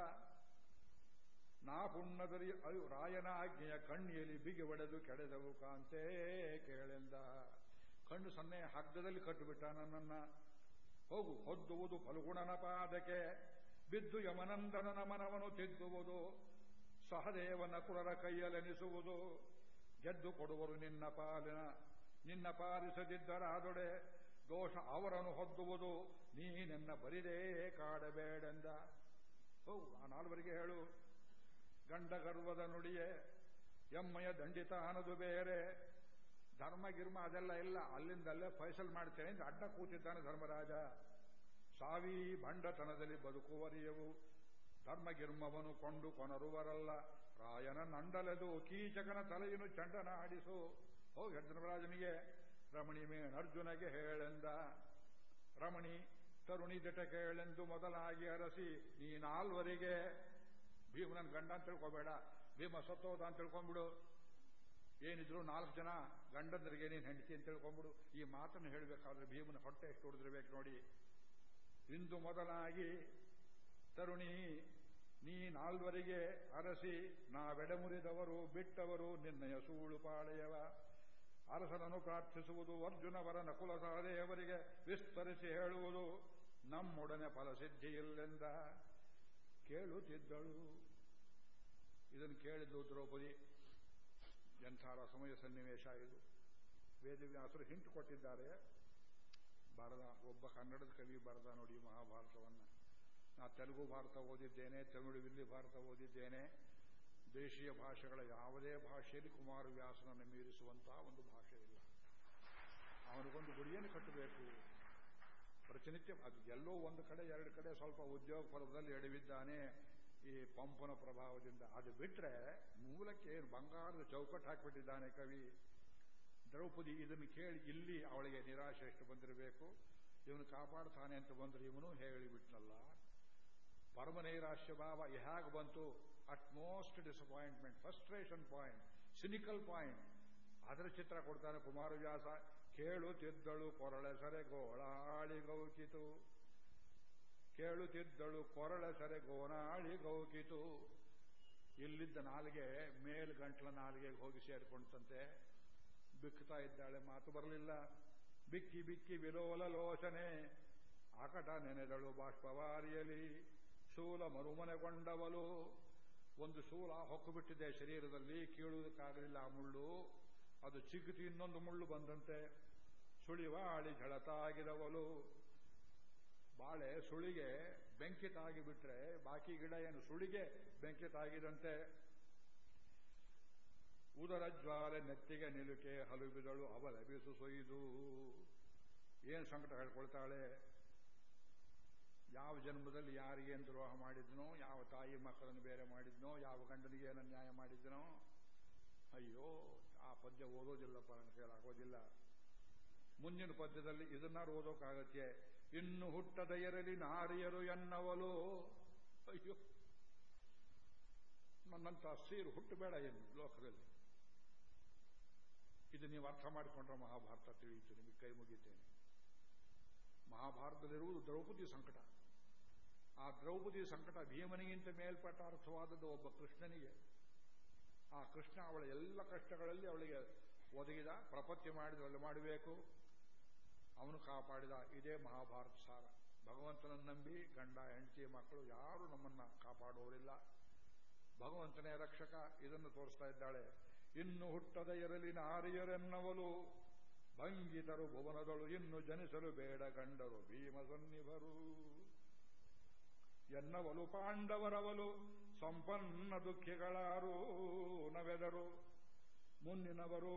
ನಾ ಪುಣ್ಣದರಿ ಅಯ್ಯು ರಾಯನ ಆಜ್ಞೆಯ ಕಣ್ಣಿಯಲ್ಲಿ ಬಿಗಿ ಒಡೆದು ಕೆಡೆದವು ಕಾಂತೇ ಕೇಳೆಂದ. ಕಣ್ಣು ಸೊನ್ನೆ ಹಗ್ಗದಲ್ಲಿ ಕಟ್ಟುಬಿಟ್ಟ ನನ್ನನ್ನ. ಹೋಗು, ಹೊದ್ದುವುದು ಫಲಗುಣನ ಪಾದಕ್ಕೆ. ಬಿದ್ದು ಯಮನಂದನನ ಮನವನ್ನು ತಿದ್ದುವುದು. ಸಹದೇವನ ಕುರರ ಕೈಯಲೆನಿಸುವುದು. ಗೆದ್ದು ಕೊಡುವರು ನಿನ್ನ ಪಾಲಿನ. ನಿನ್ನ ಪಾಲಿಸದಿದ್ದರಾದೊಡೆ ದೋಷ ಅವರನ್ನು ಹೊದ್ದುವುದು. ನೀನೆನ್ನ ಬರಿದೇ ಕಾಡಬೇಡೆಂದ. ಹೋಗು, ಆ ನಾಲ್ವರಿಗೆ ಹೇಳು. ಗಂಡ ಗರ್ವದ ನುಡಿಯೇ, ಎಮ್ಮಯ ದಂಡಿತ ಅನದು ಬೇರೆ. ಧರ್ಮ, ಗಿರ್ಮ ಅದೆಲ್ಲ ಇಲ್ಲ. ಅಲ್ಲಿಂದಲ್ಲೇ ಫೈಸಲ್ ಮಾಡ್ತೇನೆ ಅಂತ ಅಡ್ಡ ಕೂತಿದ್ದಾನೆ ಧರ್ಮರಾಜ. ಸಾವಿ ಭಂಡತನದಲ್ಲಿ ಬದುಕುವರಿಯವು. ಧರ್ಮಗಿರ್ಮವನು ಕೊಂಡು ಕೊನರುವರಲ್ಲ. ರಾಯನ ನಂಡಲೆದು ಕೀಚಕನ ತಲೆಯನ್ನು ಚಂಡನ ಆಡಿಸು. ಹೋಗಿ ಧರ್ಮರಾಜನಿಗೆ, ರಮಣಿ ಮೇಣ ಅರ್ಜುನಗೆ ಹೇಳೆಂದ. ರಮಣಿ, ತರುಣಿ ಜಟ ಕೇಳೆಂದು ಮೊದಲಾಗಿ ಅರಸಿ, ನೀ ನಾಲ್ವರಿಗೆ ಭೀಮನ ಗಂಡ ಅಂತ ತಿಳ್ಕೊಬೇಡ. ಭೀಮ ಸತ್ತೋದ ಅಂತ ತಿಳ್ಕೊಂಡ್ಬಿಡು. ಏನಿದ್ರು ನಾಲ್ಕು ಜನ ಗಂಡಂದ್ರಿಗೆ ನೀನು ಹೆಂಡತಿ ಅಂತ ತಿಳ್ಕೊಂಬಿಡು ಈ ಮಾತನ್ನು ಹೇಳಬೇಕಾದ್ರೆ ಭೀಮನ ಹೊಟ್ಟೆ ಎಷ್ಟು ಹೊಡೆದಿರ್ಬೇಕು ನೋಡಿ. ಇಂದು ಮೊದಲಾಗಿ, ತರುಣಿ, ನೀ ನಾಲ್ವರಿಗೆ ಅರಸಿ ನಾವೆಡೆಮುರಿದವರು ಬಿಟ್ಟವರು, ನಿನ್ನಯ ಸೂಳು ಪಾಳೆಯವ. ಅರಸನನ್ನು ಪ್ರಾರ್ಥಿಸುವುದು ಅರ್ಜುನವರ ನಕುಲ ಸಹದೇವರಿಗೆ ವಿಸ್ತರಿಸಿ ಹೇಳುವುದು, ನಮ್ಮೊಡನೆ ಫಲಸಿದ್ಧಿಯಿಲ್ಲೆಂದ ಕೇಳುತ್ತಿದ್ದಳು. ಇದನ್ನು ಕೇಳಿದ್ದು ದ್ರೌಪದಿ ಎಂಥ ಸಮಯ ಸನ್ನಿವೇಶ ಇದು. ವೇದವ್ಯಾಸರು ಹಿಂಟು ಕೊಟ್ಟಿದ್ದಾರೆ. ಬರದ, ಒಬ್ಬ ಕನ್ನಡದ ಕವಿ ಬರದ ನೋಡಿ ಮಹಾಭಾರತವನ್ನು. ನಾ ತೆಲುಗು ಭಾರತ ಓದಿದ್ದೇನೆ, ತಮಿಳು ಇಲ್ಲಿ ಭಾರತ ಓದಿದ್ದೇನೆ. ದೇಶೀಯ ಭಾಷೆಗಳ ಯಾವುದೇ ಭಾಷೆಯಲ್ಲಿ ಕುಮಾರವ್ಯಾಸನನ್ನು ಮೀರಿಸುವಂತಹ ಒಂದು ಭಾಷೆ ಇಲ್ಲ. ಅವನಿಗೊಂದು ಗುರಿಯನ್ನು ಕಟ್ಟಬೇಕು. ಪ್ರತಿನಿತ್ಯ ಅದು ಎಲ್ಲೋ ಒಂದು ಕಡೆ, ಎರಡು ಕಡೆ ಸ್ವಲ್ಪ ಉದ್ಯೋಗ ಫಲದಲ್ಲಿ ಎಡವಿದ್ದಾನೆ. ಈ ಪಂಪನ ಪ್ರಭಾವದಿಂದ. ಅದು ಬಿಟ್ರೆ ಮೂಲಕ್ಕೆ ಏನು ಬಂಗಾರದ ಚೌಕಟ್ಟು ಹಾಕಿಬಿಟ್ಟಿದ್ದಾನೆ ಕವಿ. ದ್ರೌಪದಿ ಇದನ್ನು ಕೇಳಿ ಇಲ್ಲಿ ಅವಳಿಗೆ ನಿರಾಶೆ ಎಷ್ಟು ಬಂದಿರಬೇಕು? ಇವನು ಕಾಪಾಡ್ತಾನೆ ಅಂತ ಬಂದ್ರೆ ಇವನು ಹೇಳಿಬಿಟ್ನಲ್ಲ. ಪರಮ ನೈರಾಶ್ಯ ಭಾವ ಹೇಗೆ ಬಂತು. At most disappointment frustration point cynical point ಅದರ ಚಿತ್ರ ಕೊಡ್ತಾನೆ ಕುಮಾರವ್ಯಾಸ. ಕೇಳುತ್ತಿದ್ದಳು ಕೊರಳೆ ಸರೆ ಗೋಳಾಳಿ ಗೌಕಿತು ಕೇಳುತ್ತಿದ್ದಳು ಕೊರಳ ಸರೆ ಗೋನಾಳಿ ಗೌಕಿತು. ಇಲ್ಲಿದ್ದ ನಾಲಿಗೆ, ಮೇಲ್ ಗಂಟ್ಲ ನಾಲಿಗೆಗೆ ಹೋಗಿ ಸೇರ್ಕೊಂಡಂತೆ. ಬಿಕ್ಕುತ್ತಾ ಇದ್ದಾಳೆ, ಮಾತು ಬರಲಿಲ್ಲ. ಬಿಕ್ಕಿ ಬಿಕ್ಕಿ ವಿಲೋಲ ಲೋಚನೆ. ಆಕಟ ನೆನೆದಳು ಬಾಷ್ಪವಾರಿಯಲಿ ಶೂಲ ಮರುಮನೆಗೊಂಡವಳು. ಒಂದು ಶೂಲ ಹೊಕ್ಕು ಬಿಟ್ಟಿದೆ ಶರೀರದಲ್ಲಿ, ಕೀಳುವುದಕ್ಕಾಗಲಿಲ್ಲ ಆ ಮುಳ್ಳು. ಅದು ಚಿಗುತಿ ಇನ್ನೊಂದು ಮುಳ್ಳು ಬಂದಂತೆ. ಸುಳಿವಾಳಿ ಝಳತಾಗಿದವಲು ಬಾಳೆ ಸುಳಿಗೆ ಬೆಂಕಿ ತಾಗಿಬಿಟ್ರೆ ಬಾಕಿ ಗಿಡ ಏನು ಸುಳಿಗೆ ಬೆಂಕಿ ತಾಗಿದಂತೆ ಉದರ ಜ್ವಾಲೆ ನೆತ್ತಿಗೆ ನಿಲುಕೆ ಹಲುಬಿದಳು ಅವಲ ಬೀಸು ಸೊಯ್ದು. ಏನು ಸಂಕಟ ಹೇಳ್ಕೊಳ್ತಾಳೆ? ಯಾವ ಜನ್ಮದಲ್ಲಿ ಯಾರಿಗೇನು ದ್ರೋಹ ಮಾಡಿದ್ನೋ, ಯಾವ ತಾಯಿ ಮಕ್ಕಳನ್ನು ಬೇರೆ ಮಾಡಿದ್ನೋ, ಯಾವ ಗಂಡನಿಗೆ ಏನ ನ್ಯಾಯ ಮಾಡಿದ್ನೋ? ಅಯ್ಯೋ, ಆ ಪದ್ಯ ಓದೋದಿಲ್ಲಪ್ಪ ಅಂತ ಹೇಳಾಗೋದಿಲ್ಲ ಮುಂದಿನ ಪದ್ಯದಲ್ಲಿ ಇದನ್ನಾರು ಓದೋಕ್ಕಾಗತ್ತೆ ಇನ್ನು ಹುಟ್ಟದ ಎರಲಿ ನಾರಿಯರು ಎನ್ನವಲು. ಅಯ್ಯೋ ನನ್ನಂತ ಸೀರು ಹುಟ್ಟಬೇಡ ಏನು ಲೋಕದಲ್ಲಿ? ಇದು ನೀವು ಅರ್ಥ ಮಾಡಿಕೊಂಡ್ರೆ ಮಹಾಭಾರತ ತಿಳಿಯಿತು ನಿಮಗೆ ಕೈ ಮುಗಿತೇನೆ ಮಹಾಭಾರತದಲ್ಲಿರುವುದು ದ್ರೌಪದಿ ಸಂಕಟ. ಆ ದ್ರೌಪದಿ ಸಂಕಟ ಭೀಮನಿಗಿಂತ ಮೇಲ್ಪಟ್ಟ ಅರ್ಥವಾದದ್ದು ಒಬ್ಬ ಕೃಷ್ಣನಿಗೆ. ಆ ಕೃಷ್ಣ ಅವಳ ಎಲ್ಲ ಕಷ್ಟಗಳಲ್ಲಿ ಅವಳಿಗೆ ಒದಗಿದ, ಪ್ರಪತ್ತಿ ಮಾಡಿದ್ರಲ್ಲಿ ಮಾಡಬೇಕು. ಅವನು ಕಾಪಾಡಿದ ಇದೇ ಮಹಾಭಾರತ ಸಾರ. ಭಗವಂತನನ್ನು ನಂಬಿ ಗಂಡ, ಹೆಂಡತಿ, ಮಕ್ಕಳು ಯಾರು ನಮ್ಮನ್ನ ಕಾಪಾಡುವವರಿಲ್ಲ ಭಗವಂತನೇ ರಕ್ಷಕ, ಇದನ್ನು ತೋರಿಸ್ತಾ ಇದ್ದಾಳೆ. ಇನ್ನು ಹುಟ್ಟದ ಇರಲಿ ನಾರಿಯರೆನ್ನವಲು ಭಂಗಿತರು ಭುವನದಳು, ಇನ್ನು ಜನಿಸಲು ಬೇಡ ಗಂಡರು ಭೀಮ ಸನ್ನಿಭರು ಎನ್ನವಲು ಪಾಂಡವರವಲು ಸಂಪನ್ನ ದುಃಖಿಗಳಾರು ನವೆದರು. ಮುನ್ನಿನವರು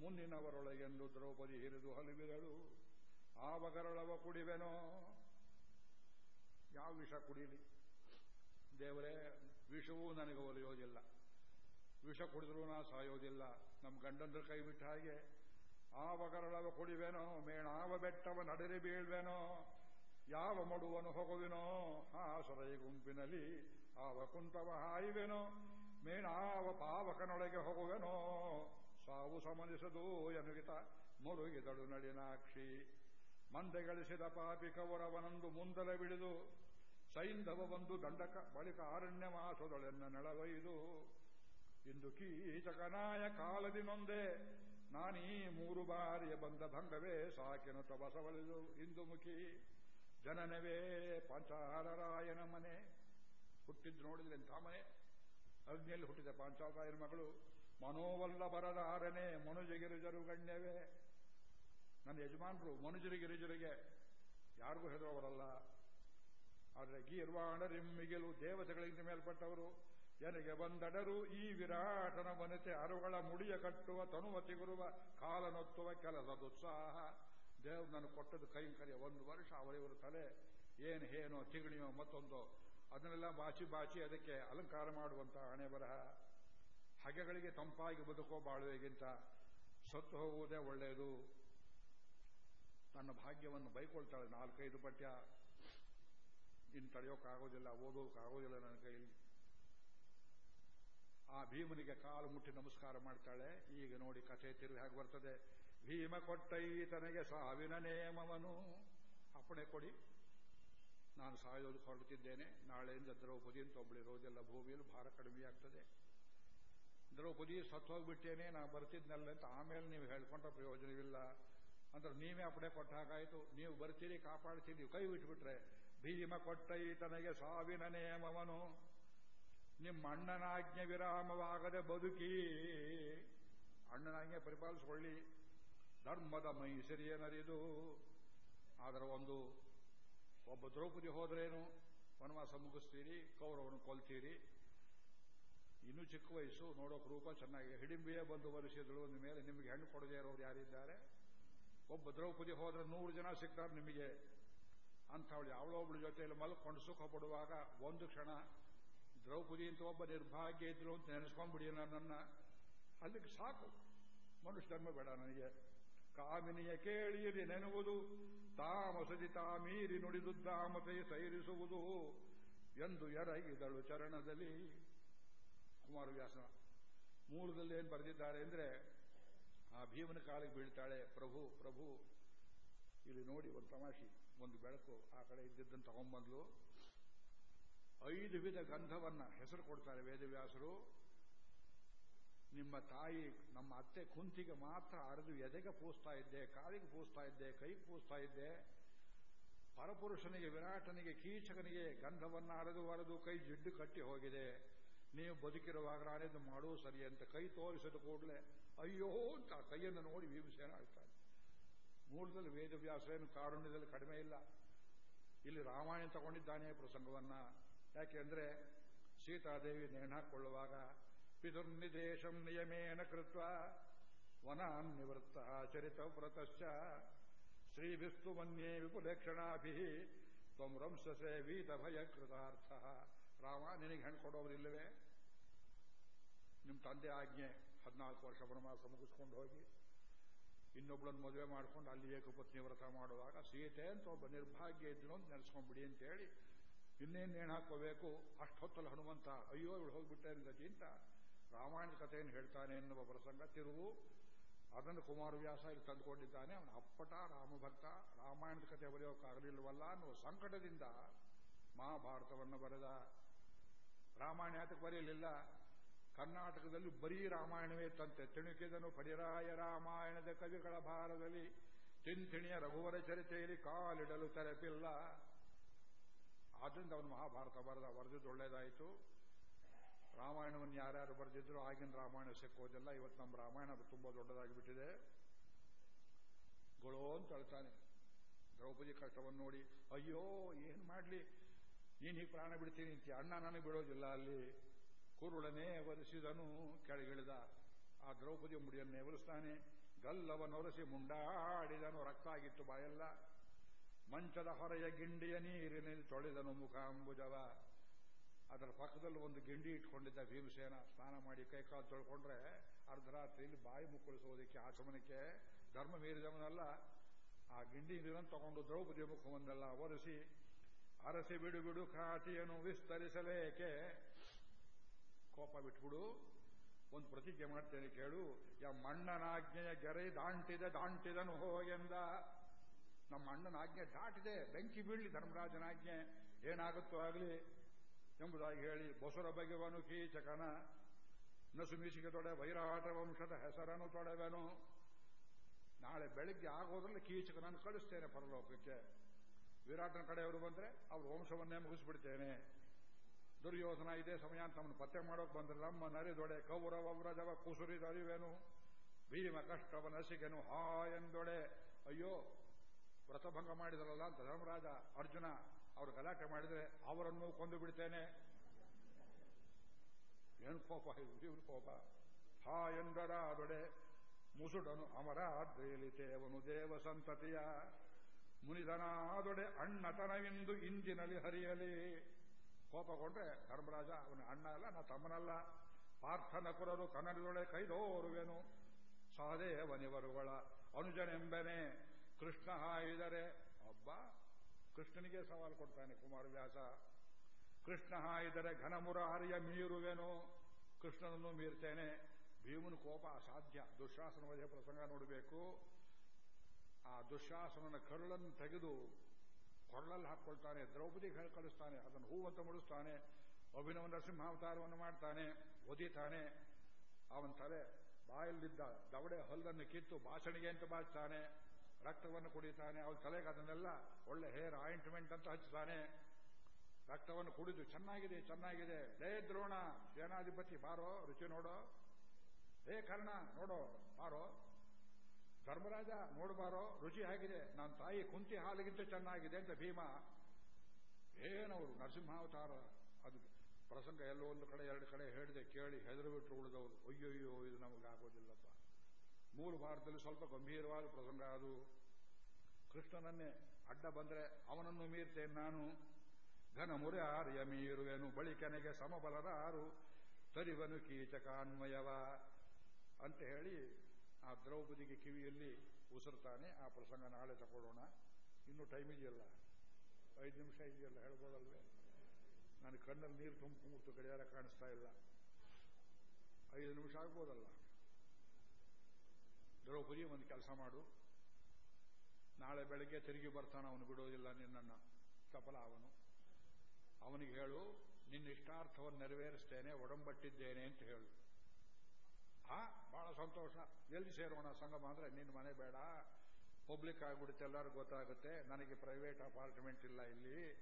ಮುನ್ನಿನವರೊಳಗೆಂದು ದ್ರೌಪದಿ ಹಿರಿದು ಹಲಿಬಿದಳು. ಆವಗರಳವ ಕುಡಿವೆನೋ? ಯಾವ ವಿಷ ಕುಡೀಲಿ? ದೇವರೇ, ವಿಷವೂ ನನಗೆ ಒಲಿಯೋದಿಲ್ಲ. ವಿಷ ಕುಡಿದ್ರೂ ನಾ ಸಾಯೋದಿಲ್ಲ. ನಮ್ಮ ಗಂಡಂದ್ರ ಕೈ ಬಿಟ್ಟ ಹಾಗೆ ಆವಗರಳವ ಕುಡಿವೆನೋ? ಮೇಣಾವ ಬೆಟ್ಟವ ನಡೆರಿ ಬೀಳ್ವೆನೋ? ಯಾವ ಮಡುವನು ಹೋಗುವಿನೋ? ಆ ಸೊರೈ ಗುಂಪಿನಲ್ಲಿ ಆವ ಕುಂತವ ಹಾಯುವೆನೋ? ಮೇಣಾವ ಪಾವಕನೊಳಗೆ ಹೋಗುವೆನೋ? ಸಾವು ಸಮನಿಸದು ಎನಗಿತ ಮುರುಗಿದಳು ನಳಿನಾಕ್ಷಿ ಮಂದೆ ಗಳಿಸಿದ ಪಾಪಿ ಕೌರವನಂದು ಮುಂದಲೆ ಬಿಡಿದು ಸೈಂಧವ ಬಂದು ದಂಡಕ ಬಳಿಕ ಅರಣ್ಯ ಮಾಸದೊಳೆನ್ನ ನೆಳವೈದು ಇಂದು ಕೀಚಕನಾಯ ಕಾಲದಿ ನೊಂದೆ ನಾನೀ ಮೂರು ಬಾರಿಯ ಬಂದ ಭಂಗವೇ ಸಾಕಿನ ತಬಸವಳಿದು ಇಂದು ಮುಖಿ ಜನನವೇ ಪಾಂಚಾಲರಾಯನ ಮನೆ. ಹುಟ್ಟಿದ್ದು ನೋಡಿದ್ರೆ ಎಂಥ ಮನೆ? ಅಗ್ನಿಯಲ್ಲಿ ಹುಟ್ಟಿದ ಪಾಂಚಾಲರಾಯನ ಮಗಳು ಮನೋವಲ್ಲ ಆರನೆ ಮನುಜಗಿರಿಜರು ಗಣ್ಯವೇ ನನ್ನ ಯಜಮಾನರು ಮನುಜರಿಗಿರಿಜರಿಗೆ ಯಾರಿಗೂ ಹೆದರೋವರಲ್ಲ ಆದರೆ ಗೀರ್ವಾಣರಿಮ್ಮಿಗಿಲು ದೇವತೆಗಳಿಂದ ಮೇಲ್ಪಟ್ಟವರು. ಎನಿಗೆ ಬಂದಡರು ಈ ವಿರಾಟನ ಮನತೆ ಅರುಗಳ ಮುಡಿಯ ಕಟ್ಟುವ ತನುವ ತಿಗುರುವ ಕಾಲನೊತ್ತುವ ಕೆಲಸದುತ್ಸಾಹ ದೇವ್ರು ನನಗೆ ಕೊಟ್ಟದ್ದು ಕೈಂಕರ್ಯ. ಒಂದು ವರ್ಷ ಅವರಿವರು ತಲೆ ಏನು ಏನೋ ತಿಗಣಿಯೋ ಮತ್ತೊಂದು. ಅದನ್ನೆಲ್ಲ ಬಾಚಿ ಬಾಚಿ ಅದಕ್ಕೆ ಅಲಂಕಾರ ಮಾಡುವಂತಹ ಹಣೆ ಬರಹ. ಹಗೆಗಳಿಗೆ ತಂಪಾಗಿ ಬದುಕೋ ಬಾಳುವೆಗಿಂತ ಸತ್ತು ಹೋಗುವುದೇ ಒಳ್ಳೆಯದು. ತನ್ನ ಭಾಗ್ಯವನ್ನು ಬೈಕೊಳ್ತಾಳೆ. ನಾಲ್ಕೈದು ಪಠ್ಯ ಇನ್ನು ತಡೆಯೋಕ್ಕಾಗೋದಿಲ್ಲ ಓದೋಕ್ಕಾಗೋದಿಲ್ಲ ನನ್ನ ಕೈಯಲ್ಲಿ. ಆ ಭೀಮನಿಗೆ ಕಾಲು ಮುಟ್ಟಿ ನಮಸ್ಕಾರ ಮಾಡ್ತಾಳೆ. ಈಗ ನೋಡಿ ಕಥೆ ತಿರುಗಿ ಹಾಗೆ ಬರ್ತದೆ. ಭೀಮ ಕೊಟ್ಟೈ ತನಗೆ ಸಾವಿನ ನೇಮವನು. ಅಪ್ಪಣೆ ಕೊಡಿ. ನಾನು ಸಾಯೋದಕ್ಕೆ ಹೊರಡುತ್ತಿದ್ದೇನೆ ನಾಳೆಯಿಂದ ದ್ರೌಪದಿ ಅಂತ ಒಬ್ಬಳಿರೋದೆಲ್ಲ ಭೂಮಿಯಲ್ಲಿ ಭಾರ ಕಡಿಮೆ ಆಗ್ತದೆ. ದ್ರೌಪದಿ ಸತ್ತೋಗ್ಬಿಟ್ಟೇನೆ. ನಾ ಬರ್ತಿದ್ನಲ್ಲ ಅಂತ ಆಮೇಲೆ ನೀವು ಹೇಳ್ಕೊಂಡ್ರೆ ಪ್ರಯೋಜನವಿಲ್ಲ. ಅಂದ್ರೆ ನೀವೇ ಅಪ್ಪಡೆ ಕೊಟ್ಟ ಹಾಗಾಯಿತು ನೀವು ಬರ್ತೀರಿ, ಕಾಪಾಡ್ತೀರಿ ಕೈ ಬಿಟ್ಬಿಟ್ರೆ ಭೀಮ ಕೊಟ್ಟ ಈತನಿಗೆ ಸಾವಿನ ನೇಮವನು. ನಿಮ್ಮ ಅಣ್ಣನಾಜ್ಞೆ ವಿರಾಮವಾಗದೆ ಬದುಕಿ. ಅಣ್ಣನಾಜ್ಞೆ ಪರಿಪಾಲಿಸಿಕೊಳ್ಳಿ. ಧರ್ಮದ ಮೈಸರಿಯನರಿದು ಆದರೆ ಒಂದು ಒಬ್ಬ ದ್ರೌಪದಿ ಹೋದ್ರೇನು? ವನವಾಸ ಮುಗಿಸ್ತೀರಿ ಕೌರವನು ಕೊಲ್ತೀರಿ. ಇನ್ನೂ ಚಿಕ್ಕ ವಯಸ್ಸು, ನೋಡೋಕೆ ರೂಪ ಚೆನ್ನಾಗಿ ಹಿಡಿಂಬಿಯೇ ಬಂದು ಬರೆಸಿದಳು ಅಂದ ಮೇಲೆ ನಿಮಗೆ ಹೆಣ್ಣು ಕೊಡದೇ ಇರೋರು ಯಾರಿದ್ದಾರೆ? ಒಬ್ಬ ದ್ರೌಪದಿ ಹೋದ್ರೆ ನೂರು ಜನ ಸಿಗ್ತಾರೆ ನಿಮಗೆ. ಅಂಥವಳು ಯಾವಳೊಬ್ಳ ಜೊತೆಯಲ್ಲಿ ಮಲ್ಕೊಂಡು ಸುಖ ಪಡುವಾಗ ಒಂದು ಕ್ಷಣ ದ್ರೌಪದಿ ಅಂತ ಒಬ್ಬ ನಿರ್ಭಾಗ್ಯ ಇದ್ರು ಅಂತ ನೆನೆಸ್ಕೊಂಡ್ಬಿಡಿ ನನ್ನ. ಅಲ್ಲಿಗೆ ಸಾಕು. ಮನುಷ್ಯ ಧರ್ಮ ಬೇಡ ನನಗೆ. ಕಾಮಿನಿಯ ಕೇಳಿರಿ ನೆನುವುದು ತಾಮಸದಿ ತಾಮೀರಿ ನುಡಿದುದ್ದಾಮತೆ ಸೈರಿಸುವುದು ಎಂದು ಎರಗಿದಳು ಚರಣದಲ್ಲಿ. ಕುಮಾರವ್ಯಾಸ, ಮೂಲದಲ್ಲಿ ಏನು ಬರೆದಿದ್ದಾರೆ ಅಂದ್ರೆ ಆ ಭೀಮನ ಕಾಲಿಗೆ ಬೀಳ್ತಾಳೆ, ಪ್ರಭು ಪ್ರಭು. ಇಲ್ಲಿ ನೋಡಿ ಒಂದು ತಮಾಷಿ, ಒಂದು ಬೆಳಕು ಆ ಕಡೆ ಇದ್ದಿದ್ದನ್ನು ತಗೊಂಡ್ಬಂದ್ಲು ಐದು ವಿಧ ಗಂಧವನ್ನ ಹೆಸರು ಕೊಡ್ತಾರೆ ವೇದವ್ಯಾಸರು. ನಿಮ್ಮ ತಾಯಿ, ನಮ್ಮ ಅತ್ತೆ ಕುಂತಿಗೆ ಮಾತ್ರ ಅರೆದು ಎದೆಗೆ ಪೂಸ್ತಾ ಇದ್ದೆ, ಕಾಲಿಗೆ ಪೂಸ್ತಾ ಇದ್ದೆ, ಕೈಗೆ ಪೂಸ್ತಾ ಇದ್ದೆ. ಪರಪುರುಷನಿಗೆ, ವಿರಾಟನಿಗೆ, ಕೀಚಕನಿಗೆ ಗಂಧವನ್ನ ಅರೆದು ಅರೆದು ಕೈ ಜಿಡ್ಡು ಕಟ್ಟಿ ಹೋಗಿದೆ. ನೀವು ಬದುಕಿರುವಾಗ ನಾನಿದ್ದು ಮಾಡೋ ಸರಿ ಅಂತ ಕೈ ತೋರಿಸಿದ ಕೂಡಲೇ ಅಯ್ಯೋ ಅಂತ ಕೈಯನ್ನು ನೋಡಿ ಭೀಮಸೇನ ಆಗ್ತಾನೆ ಮೂಲದಲ್ಲಿ ವೇದವ್ಯಾಸೇನು ಕಾರುಣ್ಯದಲ್ಲಿ ಕಡಿಮೆ ಇಲ್ಲ. ಇಲ್ಲಿ ರಾಮಾಯಣ ತಗೊಂಡಿದ್ದಾನೆ ಪ್ರಸಂಗವನ್ನ. ಯಾಕೆಂದ್ರೆ ಸೀತಾದೇವಿ ನೇಣ ಹಾಕೊಳ್ಳುವಾಗ, ಪಿತುರ್ನಿದೇಶಂ ನಿಯಮೇನ ಕೃತ್ವ ವನಾನ್ ನಿವೃತ್ತ ಶ್ರೀ ವಿಸ್ತು ಮನ್ಯೇ ವಿಪುಲೇಕ್ಷಣಾಭಿ ವೀತ ಭಯ ಕೃತಾರ್ಥ. ರಾಮ, ನಿನಗೆ ಹೆಣ್ಣು ಕೊಡೋರಿಲ್ಲವೇ ನಿಮ್ಮ ತಂದೆ ಆಜ್ಞೆ. ಹದಿನಾಲ್ಕು ವರ್ಷ ವನವಾಸ ಮುಗಿಸ್ಕೊಂಡು ಹೋಗಿ ಇನ್ನೊಬ್ಬಳನ್ನು ಮದುವೆ ಮಾಡ್ಕೊಂಡು ಅಲ್ಲಿ ಏಕಪತ್ನಿ ವ್ರತ ಮಾಡುವಾಗ ಸೀತೆ ಅಂತ ಒಬ್ಬ ನಿರ್ಭಾಗ್ಯ ಇದ್ರು ಅಂತ ನೆನೆಸ್ಕೊಂಡ್ಬಿಡಿ ಅಂತ ಹೇಳಿ ಇನ್ನೇನು ನೇಣು ಹಾಕೋಬೇಕು ಅಷ್ಟೊತ್ತಲ್ಲಿ ಹನುಮಂತ, ಅಯ್ಯೋ ಇವಳು ಹೋಗ್ಬಿಟ್ಟೆ ಗತಿ ಅಂತ ರಾಮಾಯಣ ಕಥೆಯನ್ನು ಹೇಳ್ತಾನೆ ಎನ್ನುವ ಪ್ರಸಂಗ ತಿರುವು. ಅದನ್ನು ಕುಮಾರವ್ಯಾಸ ಇಲ್ಲಿ ತಂದುಕೊಂಡಿದ್ದಾನೆ. ಅವನ ಅಪ್ಪಟ, ರಾಮಭಕ್ತ, ರಾಮಾಯಣದ ಕಥೆ ಬರೆಯೋಕ್ಕಾಗಲಿಲ್ಲವಲ್ಲ ಅನ್ನುವ ಸಂಕಟದಿಂದ ಮಹಾಭಾರತವನ್ನು ಬರೆದ. ರಾಮಾಯಣ ಯಾತಕ್ಕೆ ಬರೆಯಲಿಲ್ಲ? ಕರ್ನಾಟಕದಲ್ಲಿ ಬರೀ ರಾಮಾಯಣವೇ ತಂತೆ. ತಿಣುಕಿದನು ಪಡಿರಾಯ ರಾಮಾಯಣದ ಕವಿಗಳ ಭಾರದಲ್ಲಿ. ತಿಂತಿಣಿಯ ರಘುವರ ಚರಿತೆಯಲ್ಲಿ ಕಾಲಿಡಲು ತೆರಪಿಲ್ಲ. ಆದ್ದರಿಂದ ಅವನು ಮಹಾಭಾರತ ಬರೆದ ಬರೆದಿದ್ದು ಒಳ್ಳೇದಾಯಿತು. ರಾಮಾಯಣವನ್ನು ಯಾರ್ಯಾರು ಬರೆದಿದ್ರು ಆಗಿನ ರಾಮಾಯಣ ಸಿಕ್ಕೋದಿಲ್ಲ ಇವತ್ತು ನಮ್ಮ ರಾಮಾಯಣ ಅದು ತುಂಬಾ ದೊಡ್ಡದಾಗಿಬಿಟ್ಟಿದೆ. ಗೊಳೋ ಅಂತ ಹೇಳ್ತಾನೆ. ದ್ರೌಪದಿ ಕಷ್ಟವನ್ನು ನೋಡಿ, ಅಯ್ಯೋ, ಏನು ಮಾಡಲಿ? ನೀನು ಹೀಗೆ ಪ್ರಾಣ ಬಿಡ್ತೀನಿ ಅಂತ ಅಣ್ಣ ನನಗೆ ಬಿಡೋದಿಲ್ಲ ಅಲ್ಲಿ. ಕುರುಳನೇ ಒರೆಸಿದನು ಕೆಳಗಿಳಿದ. ಆ ದ್ರೌಪದಿ ಮುಡಿಯನ್ನೇ ಒರೆಸ್ತಾನೆ. ಗಲ್ಲವನೊರೆಸಿ ಮುಂಡಾಡಿದನು ರಕ್ತ ಆಗಿತ್ತು ಬಾಯೆಲ್ಲ. ಮಂಚದ ಹೊರೆಯ ಗಿಂಡಿಯ ನೀರಿನಲ್ಲಿ ತೊಳೆದನು ಮುಖಾಂಬುಜವ. ಅದರ ಪಕ್ಕದಲ್ಲಿ ಒಂದು ಗಿಂಡಿ ಇಟ್ಕೊಂಡಿದ್ದ ಭೀಮಸೇನ. ಸ್ನಾನ ಮಾಡಿ ಕೈಕಾಲು ತೊಳ್ಕೊಂಡ್ರೆ ಅರ್ಧರಾತ್ರಿಯಲ್ಲಿ ಬಾಯಿ ಮುಕ್ಕಳಿಸೋದಕ್ಕೆ ಆಚಮನಕ್ಕೆ ಧರ್ಮ ಮೀರಿದವನಲ್ಲ. ಆ ಗಿಂಡಿ ನೀರನ್ನು ತಗೊಂಡು ದ್ರೌಪದಿ ಮುಖವನ್ನೆಲ್ಲ ಒರೆಸಿ, ಅರಸಿ ಬಿಡು ಬಿಡು ಖಾತಿಯನ್ನು ವಿಸ್ತರಿಸಲೇಕೆ? ಕೋಪ ಬಿಟ್ಬಿಡು. ಒಂದು ಪ್ರತಿಜ್ಞೆ ಮಾಡ್ತೇನೆ ಕೇಳು. ಯಾ ಮಣ್ಣನಾಜ್ಞೆಯ ಗೆರೆ ದಾಂಟಿದೆ, ದಾಂಟಿದನು ಹೋಗೆಂದ ನಮ್ಮ ಅಣ್ಣನ ಆಜ್ಞೆ ದಾಟಿದೆ. ಬೆಂಕಿ ಬೀಳಲಿ ಧರ್ಮರಾಜನಾಜ್ಞೆ. ಏನಾಗುತ್ತೋ ಆಗಲಿ ಎಂಬುದಾಗಿ ಹೇಳಿ ಬಸುರ ಬಗೆವನು ಕೀಚಕನ. ನಸುಮಿಸಿಗೆ ತೊಡೆ, ವೈರಾಟ ವಂಶದ ಹೆಸರನ್ನು ತೊಡೆವೆನು. ನಾಳೆ ಬೆಳಿಗ್ಗೆ ಆಗೋದ್ರಲ್ಲಿ ಕೀಚಕನನ್ನು ಕಳಿಸ್ತೇನೆ ಪರಲೋಕಕ್ಕೆ. ವಿರಾಟನ ಕಡೆಯವರು ಬಂದರೆ ಅವ್ರ ವಂಶವನ್ನೇ ಮುಗಿಸ್ಬಿಡ್ತೇನೆ. ದುರ್ಯೋಧನ ಇದೇ ಸಮಯ ಅಂತ ನಮ್ಮನ್ನು ಪತ್ತೆ ಮಾಡೋಕ್ ಬಂದ್ರೆ ನಮ್ಮ ನರಿದೊಡೆ, ಕೌರವ ವ್ರಜವ ಕುಸುರಿದರಿವೆನು ಭೀಮ ಕಷ್ಟವ ನಸಿಗೆನು ಹಾ ಎಂದೊಡೆ. ಅಯ್ಯೋ, ವ್ರತಭಂಗ ಮಾಡಿದರಲ್ಲ ಅಂತ ಧರ್ಮರಾಜ, ಅರ್ಜುನ ಅವರು ಗಲಾಟೆ ಮಾಡಿದ್ರೆ ಅವರನ್ನು ಕೊಂದು ಬಿಡ್ತೇನೆ. ಏನು ಕೋಪ ಇವ್ರ ಕೋಪ. ಹಾ ಎಂದರ ಅದೊಡೆ ಮುಸುಡನು ಅಮರಾದ್ರಿಯಲಿತೇವನು ದೇವ ಸಂತತಿಯ. ಮುನಿದನಾದೊಡೆ ಅಣ್ಣತನವೆಂದು ಇಂದಿನಲ್ಲಿ ಹರಿಯಲಿ. ಕೋಪಗೊಂಡ್ರೆ ಧರ್ಮರಾಜ, ಅವನ ಅಣ್ಣ ಅಲ್ಲ ನಾ ತಮ್ಮನಲ್ಲ. ಪಾರ್ಥನ ಕುರರು ಕನ್ನಡದೊಳೆ ಕೈದೋರುವೆನು ಸಹದೇವನಿವರುಗಳ ಅನುಜನೆಂಬನೆ, ಕೃಷ್ಣ ಹಾಯಿದರೆ. ಒಬ್ಬ ಕೃಷ್ಣನಿಗೆ ಸವಾಲು ಕೊಡ್ತಾನೆ ಕುಮಾರವ್ಯಾಸ. ಕೃಷ್ಣ ಹಾಯಿದರೆ ಘನಮುರಾರಿಯ ಮೀರುವೆನು. ಕೃಷ್ಣನನ್ನು ಮೀರ್ತೇನೆ. ಭೀಮನ ಕೋಪ ಅಸಾಧ್ಯ. ದುಶಾಸನ ವಧೆ ಪ್ರಸಂಗ ನೋಡಬೇಕು. ಆ ದುಶಾಸನನ ಕರುಳನ್ನು ತೆಗೆದು ಕೊರಳಲ್ಲಿ ಹಾಕ್ಕೊಳ್ತಾನೆ ದ್ರೌಪದಿ ಹೇಳಿ ಕಳಿಸ್ತಾನೆ, ಅದನ್ನು ಹೂವಂತ ಮುಡಿಸ್ತಾನೆ ಅಭಿನವ ನರಸಿಂಹಾವತಾರವನ್ನು ಮಾಡ್ತಾನೆ, ಒದಿತಾನೆ, ಅವನ ತಲೆ ಬಾಯಲ್ಲಿದ್ದ ದವಡೆ ಹಲ್ಲನ್ನು ಕಿತ್ತು ಭಾಷಣಿಗೆ ಅಂತ ಬಾಚ್ತಾನೆ, ರಕ್ತವನ್ನು ಕುಡಿತಾನೆ, ಅವನ ತಲೆಗೆ ಅದನ್ನೆಲ್ಲ ಒಳ್ಳೆ ಹೇರ್ ಆಯಿಂಟ್ಮೆಂಟ್ ಅಂತ ಹಚ್ಚುತ್ತಾನೆ ರಕ್ತವನ್ನು ಕುಡಿದು ಚೆನ್ನಾಗಿದೆ ಚೆನ್ನಾಗಿದೆ, ಲೇ ದ್ರೋಣ, ಸೇನಾಧಿಪತಿ ಬಾರೋ, ರುಚಿ ನೋಡೋ ಹೇ ಕರ್ಣ, ನೋಡೋ, ಬಾರೋ ಧರ್ಮರಾಜ ನೋಡಬಾರೋ, ರುಚಿ ಆಗಿದೆ ನನ್ನ ತಾಯಿ ಕುಂತಿ ಹಾಲಿಗಿಂತ ಚೆನ್ನಾಗಿದೆ ಅಂತ ಭೀಮ. ಏನವರು ನರಸಿಂಹಾವತಾರ? ಅದು ಪ್ರಸಂಗ ಎಲ್ಲೋ ಒಂದು ಕಡೆ, ಎರಡು ಕಡೆ ಹೇಳಿದೆ, ಕೇಳಿ ಹೆದರು ಬಿಟ್ಟರು ಉಳಿದವರು. ಅಯ್ಯೋಯ್ಯೋ, ಇದು ನಮಗಾಗೋದಿಲ್ಲಪ್ಪ ಮೂಲ ಭಾರತದಲ್ಲಿ ಸ್ವಲ್ಪ ಗಂಭೀರವಾದ ಪ್ರಸಂಗ ಅದು. ಕೃಷ್ಣನನ್ನೇ ಅಡ್ಡ ಬಂದರೆ ಅವನನ್ನು ಮೀರ್ತೇನೆ ನಾನು. ಘನ ಮುರೆ ಆರ್ಯ ಮೀರುವೆನು ಬಳಿಕನೆಗೆ ಸಮಬಲರಾರು. ತರಿವನು ಕೀಚಕಾನ್ವಯವ ಅಂತ ಹೇಳಿ ಆ ದ್ರೌಪದಿಗೆ ಕಿವಿಯಲ್ಲಿ ಉಸಿರ್ತಾನೆ, ಆ ಪ್ರಸಂಗ ನಾಳೆ ತಗೊಳ್ಳೋಣ. ಇನ್ನೂ ಟೈಮ್ ಇದೆಯಲ್ಲ? ಐದು ನಿಮಿಷ ಇದೆಯಲ್ಲ? ಹೇಳ್ಬೋದಲ್ವೇ? ನಾನು ಕಣ್ಣಲ್ಲಿ ನೀರು ತುಂಬಿಟ್ಟು ಗಡಿಯಾರ ಕಾಣಿಸ್ತಾ ಇಲ್ಲ. ಐದು ನಿಮಿಷ ಆಗ್ಬೋದಲ್ಲ? ದ್ರೌಪದಿ, ಒಂದು ಕೆಲಸ ಮಾಡು. ನಾಳೆ ಬೆಳಗ್ಗೆ ತಿರುಗಿ ಬರ್ತಾನೆ, ಅವನು ಬಿಡೋದಿಲ್ಲ ನಿನ್ನನ್ನು. ಸಫಲ ಅವನು. ಅವನಿಗೆ ಹೇಳು, ನಿನ್ನ ಇಷ್ಟಾರ್ಥವನ್ನು ನೆರವೇರಿಸ್ತೇನೆ, ಒಡಂಬಟ್ಟಿದ್ದೇನೆ ಅಂತ ಹೇಳು. ಆ ಬಹಳ ಸಂತೋಷ. ಎಲ್ಲಿ ಸೇರೋಣ ಸಂಗಮ ಅಂದ್ರೆ, ನಿನ್ನ ಮನೆ ಬೇಡ. ಪಬ್ಲಿಕ್ ಆಗ್ಬಿಡುತ್ತೆ, ಎಲ್ಲರಿಗೂ ಗೊತ್ತಾಗುತ್ತೆ. ನನಗೆ ಪ್ರೈವೇಟ್ ಅಪಾರ್ಟ್ಮೆಂಟ್ ಇಲ್ಲ ಇಲ್ಲಿ.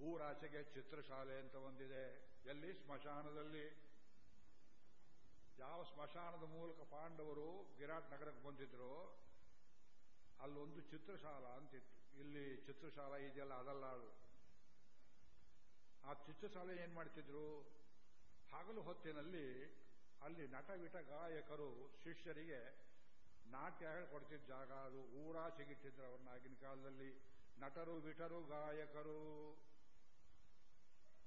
ಊರಾಚೆಗೆ ಚಿತ್ರಶಾಲೆ ಅಂತ ಒಂದಿದೆ. ಎಲ್ಲಿ? ಸ್ಮಶಾನದಲ್ಲಿ. ಯಾವ ಸ್ಮಶಾನದ ಮೂಲಕ ಪಾಂಡವರು ವಿರಾಟ್ ನಗರಕ್ಕೆ ಬಂದಿದ್ರು? ಅಲ್ಲೊಂದು ಚಿತ್ರಶಾಲ ಅಂತಿತ್ತು. ಇಲ್ಲಿ ಚಿತ್ರಶಾಲ ಇದೆಯಲ್ಲ, ಅದಲ್ಲ ಅದು. ಆ ಚಿತ್ರಶಾಲೆ ಏನ್ ಮಾಡ್ತಿದ್ರು? ಹಗಲು ಹೊತ್ತಿನಲ್ಲಿ ಅಲ್ಲಿ ನಟವಿಟ ಗಾಯಕರು ಶಿಷ್ಯರಿಗೆ ನಾಟ್ಯ ಹೇಳ್ಕೊಡ್ತಿದ್ದ ಜಾಗ ಅದು. ಊರಾಚೆಗಿಟ್ಟಿದ್ರು ಅವ್ರನ್ನ ಆಗಿನ ಕಾಲದಲ್ಲಿ. ನಟರು ವಿಟರು ಗಾಯಕರು.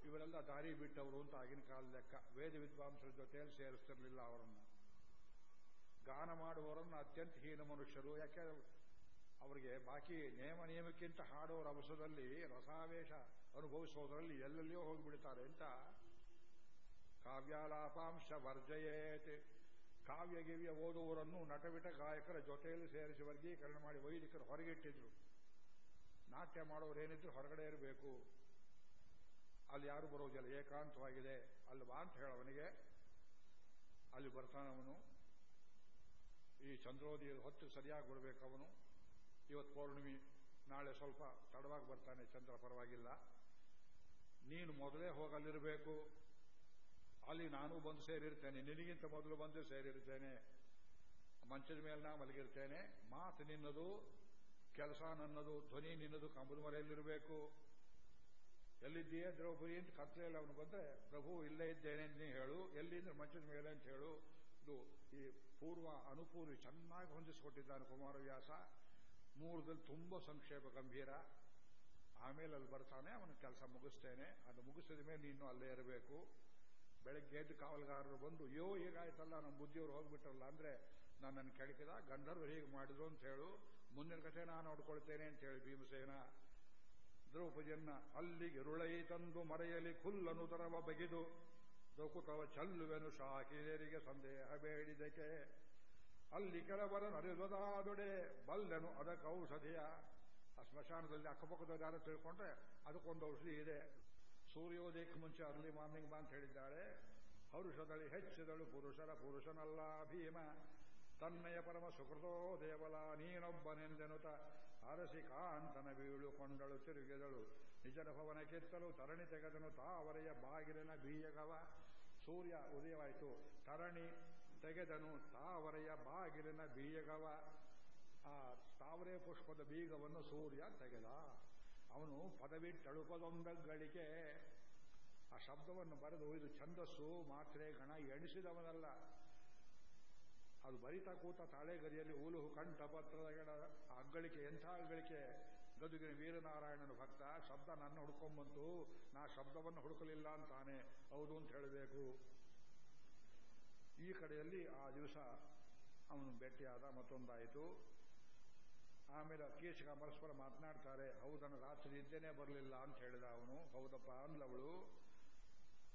ಇವರೆಲ್ಲ ದಾರಿ ಬಿಟ್ಟವರು ಅಂತ ಆಗಿನ ಕಾಲ ಲೆಕ್ಕ. ವೇದ ವಿದ್ವಾಂಸರ ಜೊತೆಯಲ್ಲಿ ಸೇರಿಸ್ತಿರ್ಲಿಲ್ಲ ಅವರನ್ನು. ಗಾನ ಮಾಡುವವರನ್ನು ಅತ್ಯಂತ ಹೀನ ಮನುಷ್ಯರು. ಯಾಕೆ? ಅವರಿಗೆ ಬಾಕಿ ನೇಮ ನಿಯಮಕ್ಕಿಂತ ಹಾಡೋರ ಅವಸರದಲ್ಲಿ ರಸಾವೇಶ ಅನುಭವಿಸೋದರಲ್ಲಿ ಎಲ್ಲೆಲ್ಲಿಯೋ ಹೋಗಿಬಿಡ್ತಾರೆ ಅಂತ ಕಾವ್ಯಾಲಾಪಾಂಶ ವರ್ಜಯೇತ್ ಕಾವ್ಯಗಿವ್ಯ ಓದುವವರನ್ನು ನಟವಿಟ ಗಾಯಕರ ಜೊತೆಯಲ್ಲಿ ಸೇರಿಸಿ ವರ್ಗೀಕರಣ ಮಾಡಿ ವೈದಿಕರು ಹೊರಗಿಟ್ಟಿದ್ರು. ನಾಟ್ಯ ಮಾಡೋರೇನಿದ್ರು ಹೊರಗಡೆ ಇರಬೇಕು. ಅಲ್ಲಿ ಯಾರು ಬರೋದಿಲ್ಲ, ಏಕಾಂತವಾಗಿದೆ. ಅಲ್ವಾ ಅಂತ ಹೇಳವನಿಗೆ. ಅಲ್ಲಿ ಬರ್ತಾನವನು ಈ ಚಂದ್ರೋದಯ ಹೊತ್ತು ಸರಿಯಾಗಿ ಬರಬೇಕು ಅವನು. ಇವತ್ತು ಪೌರ್ಣಿಮಿ, ನಾಳೆ ಸ್ವಲ್ಪ ತಡವಾಗಿ ಬರ್ತಾನೆ, ಚಂದ್ರ ಪರವಾಗಿಲ್ಲ. ನೀನು ಮೊದಲೇ ಹೋಗಲ್ಲಿರಬೇಕು. ಅಲ್ಲಿ ನಾನು ಬಂದು ಸೇರಿರ್ತೇನೆ, ನಿನಗಿಂತ ಮೊದಲು ಬಂದು ಸೇರಿರ್ತೇನೆ, ಮಂಚದ ಮೇಲೆ ನಾ ಮಲಗಿರ್ತೇನೆ, ಮಾತು ನಿನ್ನದು, ಕೆಲಸ ನನ್ನದು, ಧ್ವನಿ ನಿನ್ನದು, ಕಂಬದ ಮರೆಯಲ್ಲಿರಬೇಕು. ಎಲ್ಲಿದ್ದೀಯೇ ದ್ರೌಪದಿ ಅಂತ ಕತ್ತಲೆಯಲ್ಲಿ ಅವನು ಬಂದ್ರೆ, ಪ್ರಭು, ಇಲ್ಲೇ ಇದ್ದೇನೆ ಅಂತ ಹೇಳು ಎಲ್ಲಿಂದ್ರೆ ಮಂಚದ ಮೇಲೆ ಅಂತ ಹೇಳು. ಇದು ಈ ಪೂರ್ವ ಅನುಪೂರ್ವಿ ಚೆನ್ನಾಗಿ ಹೊಂದಿಸಿಕೊಟ್ಟಿದ್ದಾನೆ ಕುಮಾರವ್ಯಾಸ. ಮೂರದಲ್ಲಿ ತುಂಬ ಸಂಕ್ಷೇಪ ಗಂಭೀರ. ಆಮೇಲೆ ಅಲ್ಲಿ ಬರ್ತಾನೆ, ಅವನ ಕೆಲಸ ಮುಗಿಸ್ತೇನೆ. ಅದು ಮುಗಿಸಿದ ಮೇಲೆ ನೀನು ಅಲ್ಲೇ ಇರಬೇಕು. ಬೆಳಗ್ಗೆ ಎದ್ದು ಕಾವಲುಗಾರರು ಬಂದು, ಯೋ, ಹೀಗಾಯ್ತಲ್ಲ ನಮ್ಮ ಬುದ್ಧಿಯವರು ಹೋಗ್ಬಿಟ್ರಲ್ಲ. ಅಂದ್ರೆ ನಾನು ನನ್ನ ಕೆಳಕಿದ ಗಂಧರ್ವರು ಹೀಗೆ ಮಾಡಿದ್ರು ಅಂತ ಹೇಳು, ಮುಂದಿನ ಕಥೆ ನಾನು ನೋಡ್ಕೊಳ್ತೇನೆ ಅಂತ ಹೇಳಿ ಭೀಮಸೇನ. ದ್ರೌಪದಿಯನ್ನ ಅಲ್ಲಿಗೆ ರುಳೈ ತಂದು ಮರೆಯಲಿ ಖುಲ್ಲನು ತರವ ಬಗೆದು, ದೊಕುತವ ಚಲ್ಲುವೆನು ಶಾಕಿರಿಯರಿಗೆ ಸಂದೇಹ ಬೇಡಿದಕ್ಕೆ. ಅಲ್ಲಿ ಕೆಲವರ ನರಿದೊದಾದೊಡೆ ಬಲ್ಲೆನು ಅದಕ್ಕೆ ಔಷಧಿಯ. ಆ ಸ್ಮಶಾನದಲ್ಲಿ ಅಕ್ಕಪಕ್ಕದ ಯಾರು ತಿಳ್ಕೊಂಡ್ರೆ ಅದಕ್ಕೊಂದು ಔಷಧಿ ಇದೆ. ಸೂರ್ಯೋದಯಕ್ಕೆ ಮುಂಚೆ ಅರ್ಲಿ ಮಾರ್ನಿಂಗ್ ಬಾ ಅಂತ ಹೇಳಿದ್ದಾಳೆ ಹರುಷದಳಿ ಹೆಚ್ಚಿದಳು ಪುರುಷರ ಪುರುಷನಲ್ಲ ಭೀಮ. ತನ್ನಯ ಪರಮ ಸುಕೃತೋ ದೇವಲ, ನೀನೊಬ್ಬನೆಂದೆನುತ. ಅರಸಿ ಕಾಂತನ ಬೀಳುಕೊಂಡಳು ತಿರುಗಿದಳು. ನಿಜನ ಭವನ ಕೆತ್ತಲು ತರಣಿ ತೆಗೆದನು. ತಾವರೆಯ ಬಾಗಿಲಿನ ಬೀಯಗವ ಸೂರ್ಯ ಉದಯವಾಯಿತು. ತರಣಿ ತೆಗೆದನು. ತಾವರೆಯ ಬಾಗಿಲಿನ ಬೀಯಗವ ಆ ತಾವರೆ ಪುಷ್ಪದ ಬೀಗವನ್ನು ಸೂರ್ಯ ತೆಗೆದ. ಅವನು ಪದವಿಟ್ಟಳುಪದೊಂದಗಳಿಕೆ ಆ ಶಬ್ದವನ್ನು ಬರೆದು, ಇದು ಛಂದಸ್ಸು, ಮಾತ್ರೆ, ಗಣ, ಎಣಿಸಿದವನಲ್ಲ. ಅದು ಬರಿತಾ ಕೂತ ತಾಳೆಗರಿಯಲ್ಲಿ ಉಲುಹು ಕಂಠ, ಪತ್ರದ ಅಗ್ಗಳಿಕೆ ಎಂಥ ಅಗ್ಗಳಿಕೆ ಗದುಗಿನ ವೀರನಾರಾಯಣನ ಭಕ್ತ, ಶಬ್ದ ನನ್ನ ಹುಡ್ಕೊಂಬಂತು, ನಾ ಶಬ್ದವನ್ನು ಹುಡುಕಲಿಲ್ಲ ಅಂತಾನೆ. ಹೌದು ಅಂತ ಹೇಳಬೇಕು. ಈ ಕಡೆಯಲ್ಲಿ ಆ ದಿವಸ ಅವನು ಭೇಟಿಯಾದ ಮತ್ತೊಂದಾಯಿತು. ಆಮೇಲೆ ಕೀಚಕ ಪರಸ್ಪರ ಮಾತನಾಡ್ತಾರೆ ಹೌದನ್ನು ರಾತ್ರಿ ಇದ್ದೇನೆ ಬರಲಿಲ್ಲ ಅಂತ ಹೇಳಿದ ಅವನು. ಹೌದಪ್ಪ ಅಂದ್ಲವಳು.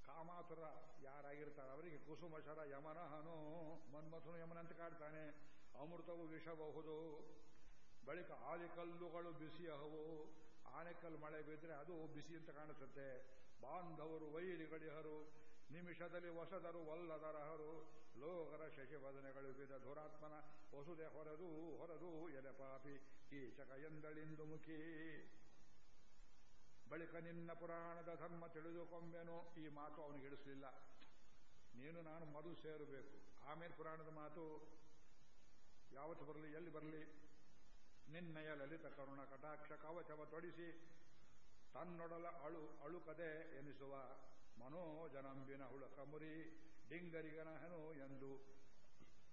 ಕಾಮಾತುರ ಯಾರಾಗಿರ್ತಾರೆ ಅವರಿಗೆ ಕುಸುಮಶರ ಯಮನಹನು, ಮನ್ಮಥನು ಯಮನಂತ ಕಾಡ್ತಾನೆ. ಅಮೃತವು ವಿಷಬಹುದು. ಬಳಿಕ ಆಲಿಕಲ್ಲುಗಳು ಬಿಸಿಯಹವು. ಆನೆಕಲ್ಲು ಮಳೆ ಬಿದ್ದರೆ ಅದು ಬಿಸಿ ಅಂತ ಕಾಣಿಸುತ್ತೆ. ಬಾಂಧವರು, ವೈರಿಗಳಿಹರು. ನಿಮಿಷದಲ್ಲಿ ಹೊಸದರು ವಲ್ಲದರಹರು. ಲೋಕರ ಕಳುಹಿಸಿದ ದುರಾತ್ಮನ ಹೊಸುದೆ ಹೊರದು ಹೊರದು, ಎಲೆ ಪಾಪಿ, ಕೀಚಕ ಎಂದಳಿಂದು ಮುಖಿ. ಬಳಿಕ ನಿನ್ನ ಪುರಾಣದ ಧರ್ಮ ತಿಳಿದುಕೊಂಬೆನು ಈ ಮಾತು ಅವನಿಗೆ ಹಿಡಿಸಲಿಲ್ಲ. ನೀನು, ನಾನು ಮದು ಸೇರಬೇಕು. ಆಮೇಲೆ ಪುರಾಣದ ಮಾತು, ಯಾವತ್ತು ಬರಲಿ, ಎಲ್ಲಿ ಬರಲಿ, ನಿನ್ನಯ ಲಲಿತ ಕರುಣ ಕಟಾಕ್ಷ ಕವಚವ ತೊಡಿಸಿ, ತನ್ನೊಡಲ ಅಳು, ಅಳುಕದೆ ಎನಿಸುವ ಮನೋಜನಂಬಿನ ಹುಳಕ ಮುರಿ ಡಿಂಗರಿಗನಹನು ಎಂದು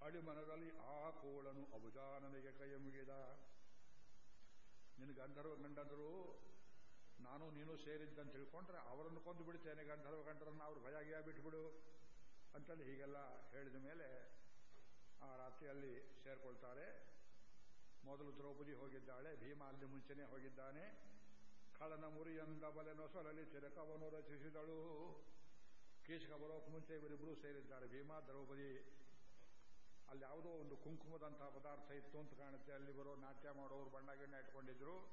ಅಳಿಮನದಲ್ಲಿ ಆ ಕೋಳನು ಅಬುಜಾನನಿಗೆ ಕೈ ಮುಗಿದ. ನಿನ್ನ ಗಂಧರ್ವ ಗಂಡಂದರು, ನಾನು ನೀನು ಸೇರಿದ್ದಂತ ತಿಳ್ಕೊಂಡ್ರೆ ಅವರನ್ನು ಕೊಂದು ಬಿಡ್ತೇನೆ ಗಂಧರ್ವ ಗಂಡರನ್ನು, ಅವ್ರು ಭಯ ಬಿಟ್ಬಿಡು ಅಂತಲ್ಲಿ ಹೀಗೆಲ್ಲ ಹೇಳಿದ ಮೇಲೆ ಆ ರಾತ್ರಿಯಲ್ಲಿ ಸೇರ್ಕೊಳ್ತಾರೆ. ಮೊದಲು ದ್ರೌಪದಿ ಹೋಗಿದ್ದಾಳೆ, ಭೀಮ ಅಲ್ಲಿ ಮುಂಚೆನೆ ಹೋಗಿದ್ದಾನೆ. ಕಳನ ಮುರಿಯಂದ ಬಲೆ ನೊಸಲಲ್ಲಿ ತಿರಕವನ್ನು ರಚಿಸಿದಳು. ಕೀಚಕ ಬರೋಕೆ ಮುಂಚೆ ಇವರಿಬ್ಬರು ಸೇರಿದ್ದಾರೆ. ಭೀಮಾ, ದ್ರೌಪದಿ, ಅಲ್ಲಿ ಯಾವುದೋ ಒಂದು ಕುಂಕುಮದಂತಹ ಪದಾರ್ಥ ಇತ್ತು ಅಂತ ಕಾಣುತ್ತೆ. ಅಲ್ಲಿ ಬರೋ ನಾಟ್ಯ ಮಾಡೋರು ಬಣ್ಣ ಇಟ್ಕೊಂಡಿದ್ರು.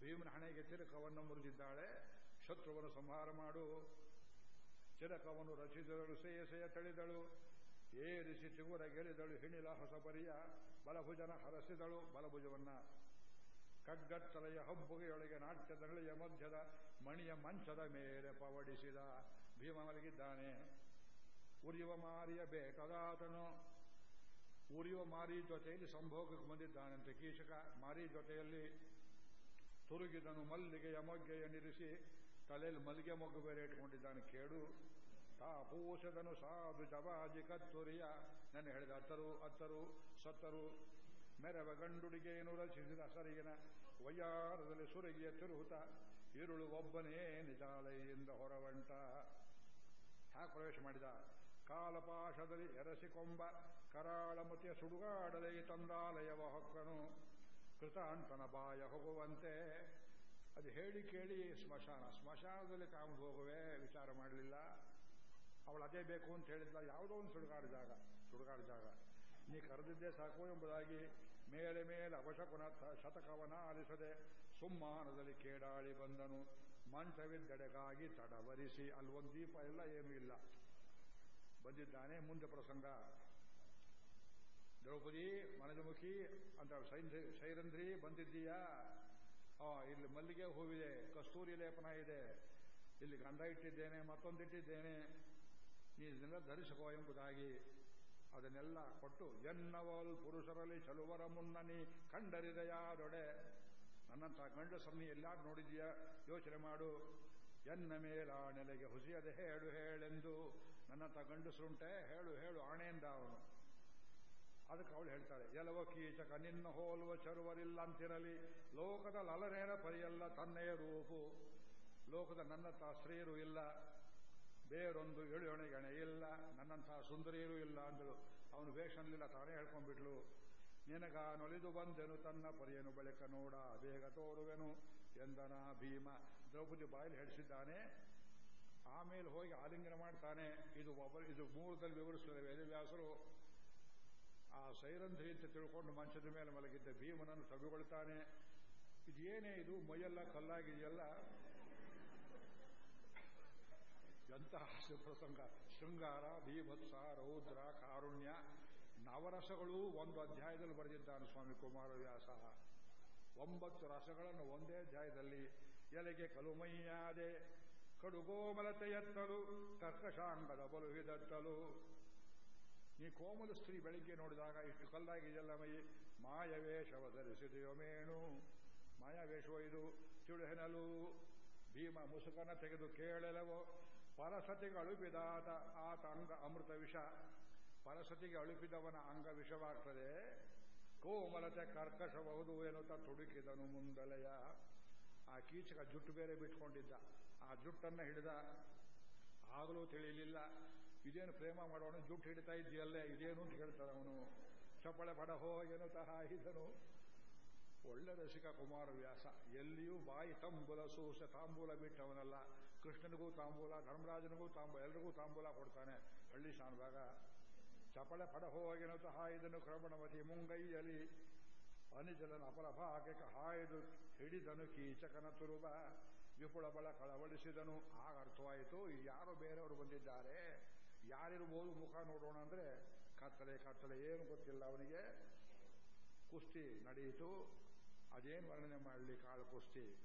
ಭೀಮನ ಹಣೆಗೆ ಚಿರಕವನ್ನು ಮುರಿದಿದ್ದಾಳೆ. ಶತ್ರುವನ್ನು ಸಂಹಾರ ಮಾಡು. ಚಿರಕವನ್ನು ರಚಿಸಿದಳು ಸೇಯ ಸೇಯ ತಳಿದಳು. ಏರಿಸಿ ಚಿಗುರ ಗೆಳಿದಳು ಹಿಣಿಲ ಹೊಸ ಪರಿಯ ಬಲಭುಜನ ಹರಸಿದಳು. ಬಲಭುಜವನ್ನ ಕಗ್ಗತ್ತಲೆಯ ಹಬ್ಬುಗೆಯೊಳಗೆ ನಾಟ್ಯದಳಿಯ ಮಧ್ಯದ ಮಣಿಯ ಮಂಚದ ಮೇಲೆ ಪವಡಿಸಿದ. ಭೀಮ ಮಲಗಿದ್ದಾನೆ ಉರಿಯುವ ಮಾರಿಯ ಬೇಕಾದಾತನು. ಉರಿಯುವ ಮಾರಿ ಜೊತೆಯಲ್ಲಿ ಸಂಭೋಗಕ್ಕೆ ಬಂದಿದ್ದಾನಂತೆ ಕೀಶಕ ಮಾರಿ ಜೊತೆಯಲ್ಲಿ ತುರುಗಿದನು ಮಲ್ಲಿಗೆಯ ಮೊಗ್ಗೆಯ ನಿರಿಸಿ, ತಲೆಯಲ್ಲಿ ಮಲ್ಲಿಗೆ ಮೊಗ್ಗು ಬೇರೆ ಇಟ್ಕೊಂಡಿದ್ದಾನೆ ಕೇಳು ತಾ ಪೂಷದನು ಸಾಧು ಜವಾಜಿ ಕತ್ತುರಿಯ. ನನ್ನ ಹೇಳಿದ, ಅತ್ತರು ಅತ್ತರು, ಸತ್ತರು, ಮೆರವ ಗಂಡುಡಿಗೆಯನ್ನು ರಚಿಸಿದ ಸರಿಗಿನ ವಯ್ಯಾರದಲ್ಲಿ ಸುರಗಿಯ ತಿರುಹುತ, ಇರುಳು ಒಬ್ಬನೇ ನಿಜಾಲಯಿಂದ ಹೊರವಂಟ. ಹ್ಯಾಕ್ ಪ್ರವೇಶ ಮಾಡಿದ. ಕಾಲಪಾಶದಲ್ಲಿ ಎರಸಿಕೊಂಬ ಕರಾಳಮತಿಯ ಸುಡುಗಾಡಲೈ ತಂದಾಲಯವ ಹೊಕ್ಕನು. ಕೃತಾಂತನ ಬಾಯ ಹೋಗುವಂತೆ. ಅದು ಹೇಳಿ ಕೇಳಿ ಸ್ಮಶಾನ, ಸ್ಮಶಾನದಲ್ಲಿ ಕಾಮದು ಹೋಗುವೆ ವಿಚಾರ ಮಾಡಲಿಲ್ಲ. ಅವಳು ಅದೇ ಬೇಕು ಅಂತ ಹೇಳಿದ್ಲ, ಯಾವುದೋ ಒಂದು ಸುಡುಗಾಡು ಜಾಗ ಸುಡುಗಾಡು ಜಾಗ. ನೀ ಕರೆದಿದ್ದೇ ಸಾಕು ಎಂಬುದಾಗಿ ಮೇಲೆ ಮೇಲೆ ಅವಶಕುನ ಶತಕವನ ಆಲಿಸದೆ ಸುಮ್ಮಾನದಲ್ಲಿ ಕೇಡಾಳಿ ಬಂದನು. ಮಂಚವಿದ್ದೆಡೆಗಾಗಿ ತಡವರಿಸಿ ಅಲ್ಲಿ ಒಂದು ದೀಪ ಇಲ್ಲ ಏನೂ ಇಲ್ಲ. ಬಂದಿದ್ದಾನೆ ಮುಂದೆ ಪ್ರಸಂಗ. ದ್ರೌಪದಿ ಮನಜಮುಖಿ ಅಂತ ಸೈರಂಧ್ರಿ ಬಂದಿದ್ದೀಯಾ? ಇಲ್ಲಿ ಮಲ್ಲಿಗೆ ಹೂವಿದೆ, ಕಸ್ತೂರಿ ಲೇಪನ ಇದೆ. ಇಲ್ಲಿ ಗಂಧ ಇಟ್ಟಿದ್ದೇನೆ ಮತ್ತೊಂದಿಟ್ಟಿದ್ದೇನೆ ನೀನೆಲ್ಲ ಧರಿಸಿಕೋ ಎಂಬುದಾಗಿ ಅದನ್ನೆಲ್ಲ ಕೊಟ್ಟು, ಎನ್ನವಲ್ ಪುರುಷರಲ್ಲಿ ಚಲುವರ ಮುನ್ನನಿ ಕಂಡರಿದೆಯಾದೊಡೆ. ನನ್ನಂಥ ಗಂಡಸನ್ನು ಎಲ್ಲಾರು ನೋಡಿದೀಯಾ? ಯೋಚನೆ ಮಾಡು. ಎನ್ನ ಮೇಲ ನೆಲೆಗೆ ಹುಸಿಯದೆ ಹೇಳು ಹೇಳೆಂದು. ನನ್ನಂಥ ಗಂಡಸರುಂಟೆ ಹೇಳು ಹೇಳು ಆಣೆಯಿಂದ ಅವನು. ಅದಕ್ಕೆ ಅವಳು ಹೇಳ್ತಾಳೆ ಎಲವ ಕೀಚಕ, ನಿನ್ನ ಹೋಲುವ ಚರುವರಿಲ್ಲ ಅಂತಿರಲಿ. ಲೋಕದ ಲಲನೇರ ಪರಿಯಲ್ಲ ತನ್ನೆಯ ರೂಪು. ಲೋಕದ ನನ್ನಂಥ ಸ್ತ್ರೀಯರು ಇಲ್ಲ. ಬೇರೊಂದು ಎಳೆಯೊಣೆಗಣೆ ಇಲ್ಲ. ನನ್ನಂಥ ಸುಂದರಿಯರು ಇಲ್ಲ ಅಂದಳು. ಅವನು ವೇಷನ್ಲಿಲ್ಲ ತಾನೇ ಹೇಳ್ಕೊಂಡ್ಬಿಟ್ಲು. ನಿನಗ ನೊಲಿದು ಬಂದೆನು, ತನ್ನ ಪರಿಯನು ಬಳಿಕ ನೋಡ ಬೇಗ ತೋರುವೆನು ಎಂದನ ಭೀಮ. ದ್ರೌಪದಿ ಬಾಯಲ್ಲಿ ಹೆಡಿಸಿದ್ದಾನೆ ಆಮೇಲೆ ಹೋಗಿ ಆಲಿಂಗನ ಮಾಡ್ತಾನೆ. ಇದು ಒಬ್ಬ ಇದು ಮೂಲದಲ್ಲಿ ವಿವರಿಸಿದ ವೇದವ್ಯಾಸರು. ಆ ಸೈರಂಧ್ರಿ ಅಂತ ತಿಳ್ಕೊಂಡು ಮಂಚದ ಮೇಲೆ ಮಲಗಿದ್ದ ಭೀಮನನ್ನು ಸವಿಗೊಳ್ತಾನೆ. ಇದೇನೇ ಇದು, ಮೈಯೆಲ್ಲ ಕಲ್ಲಾಗಿದೆಯಲ್ಲ? ಎಂತಹ ಪ್ರಸಂಗ. ಶೃಂಗಾರ ಭೀಭತ್ಸ ರೌದ್ರ, ಕಾರುಣ್ಯ. ನವರಸಗಳು ಒಂದು ಅಧ್ಯಾಯದಲ್ಲಿ ಬರೆದಿದ್ದಾನೆ ಸ್ವಾಮಿ ಕುಮಾರವ್ಯಾಸ. ಒಂಬತ್ತು ರಸಗಳನ್ನು ಒಂದೇ ಅಧ್ಯಾಯದಲ್ಲಿ, ಎಲೆಗೆ ಕಲುಮೈಯಾದೆ ಕಡುಗೋಮಲತೆಯತ್ತಲು ಕರ್ಕಶಾಂಗದ ಬಲು ಹಿದತ್ತಲು ನೀ ಕೋಮಲ ಸ್ತ್ರೀ ಬೆಳಿಗ್ಗೆ ನೋಡಿದಾಗ ಇಷ್ಟು ಕಲ್ಲಾಗಿದೆಯಲ್ಲ ಮೈ ಮಾಯವೇಷವ ಧರಿಸಿದೆಯೋ ಮೇಣು? ಮಾಯಾವೇಷವೋ ಇದು ತಿಳುಹೆನಲು? ಭೀಮ ಮುಸುಕನ ತೆಗೆದು ಕೇಳಲವೋ? ಪರಸತಿಗಳು ಬಿದಾತ, ಆತ ಅಂಗ ಅಮೃತ ವಿಷ. ಪರಸತಿಗೆ ಅಳುಪಿದವನ ಅಂಗ ವಿಷವಾಗ್ತದೆ. ಕೋಮಲತೆ ಕರ್ಕಶಬಹುದು ಎನ್ನುತ್ತ ತುಡುಕಿದನು ಮುಂದಲೆಯ. ಆ ಕೀಚಕ ಜುಟ್ಟು ಬೇರೆ ಬಿಟ್ಕೊಂಡಿದ್ದ. ಆ ಜುಟ್ಟನ್ನ ಹಿಡಿದ. ಆಗಲೂ ತಿಳಿಯಲಿಲ್ಲ ಇದೇನು ಪ್ರೇಮ ಮಾಡೋಣ ಜುಟ್ಟು ಹಿಡಿತಾ ಇದೆಯಲ್ಲೇ ಇದೇನು ಅಂತ ಹೇಳ್ತಾನೆ ಅವನು. ಚಪ್ಪಳೆ ಬಡಹೋ ಎನ್ನುತ್ತಾ ಹಾಯಿದನು. ಒಳ್ಳೆ ರಸಿಕ ಕುಮಾರವ್ಯಾಸ ಎಲ್ಲಿಯೂ ಬಾಯಿ ತಂಬುಲ ಸೂಸ ತಾಂಬೂಲ ಬಿಟ್ಟವನಲ್ಲ. ಕೃಷ್ಣನಿಗೂ ತಾಂಬೂಲ, ಧರ್ಮರಾಜನಿಗೂ ತಾಂಬೂಲ, ಎಲ್ರಿಗೂ ತಾಂಬೂಲ ಕೊಡ್ತಾನೆ. ಹಳ್ಳಿ ಶಾನುವಾಗ. ಚಪಳೆ ಪಡಹೋಗಿನತು ಹಾಯ್ದನು ಕ್ರಮಣವತಿ ಮುಂಗೈಯಲಿ. ಅನಿಜಲನ ಅಪಲಭಾಗಕ್ಕೆ ಹಾಯ್ದು ಹಿಡಿದನು ಕೀಚಕನ ತುರುಬ ವಿಪುಳ ಬಳ ಕಳವಳಿಸಿದನು. ಆಗ ಅರ್ಥವಾಯಿತು ಯಾರು ಬೇರೆಯವರು ಬಂದಿದ್ದಾರೆ. ಯಾರಿರ್ಬೋದು ಮುಖ ನೋಡೋಣ ಅಂದ್ರೆ ಕತ್ತಲೆ ಕತ್ತಲೆ ಏನು ಗೊತ್ತಿಲ್ಲ ಅವನಿಗೆ. ಕುಸ್ತಿ ನಡೆಯಿತು. ಅದೇನು ವರ್ಣನೆ ಮಾಡಲಿ ಕಾಳು ಕುಸ್ತಿ.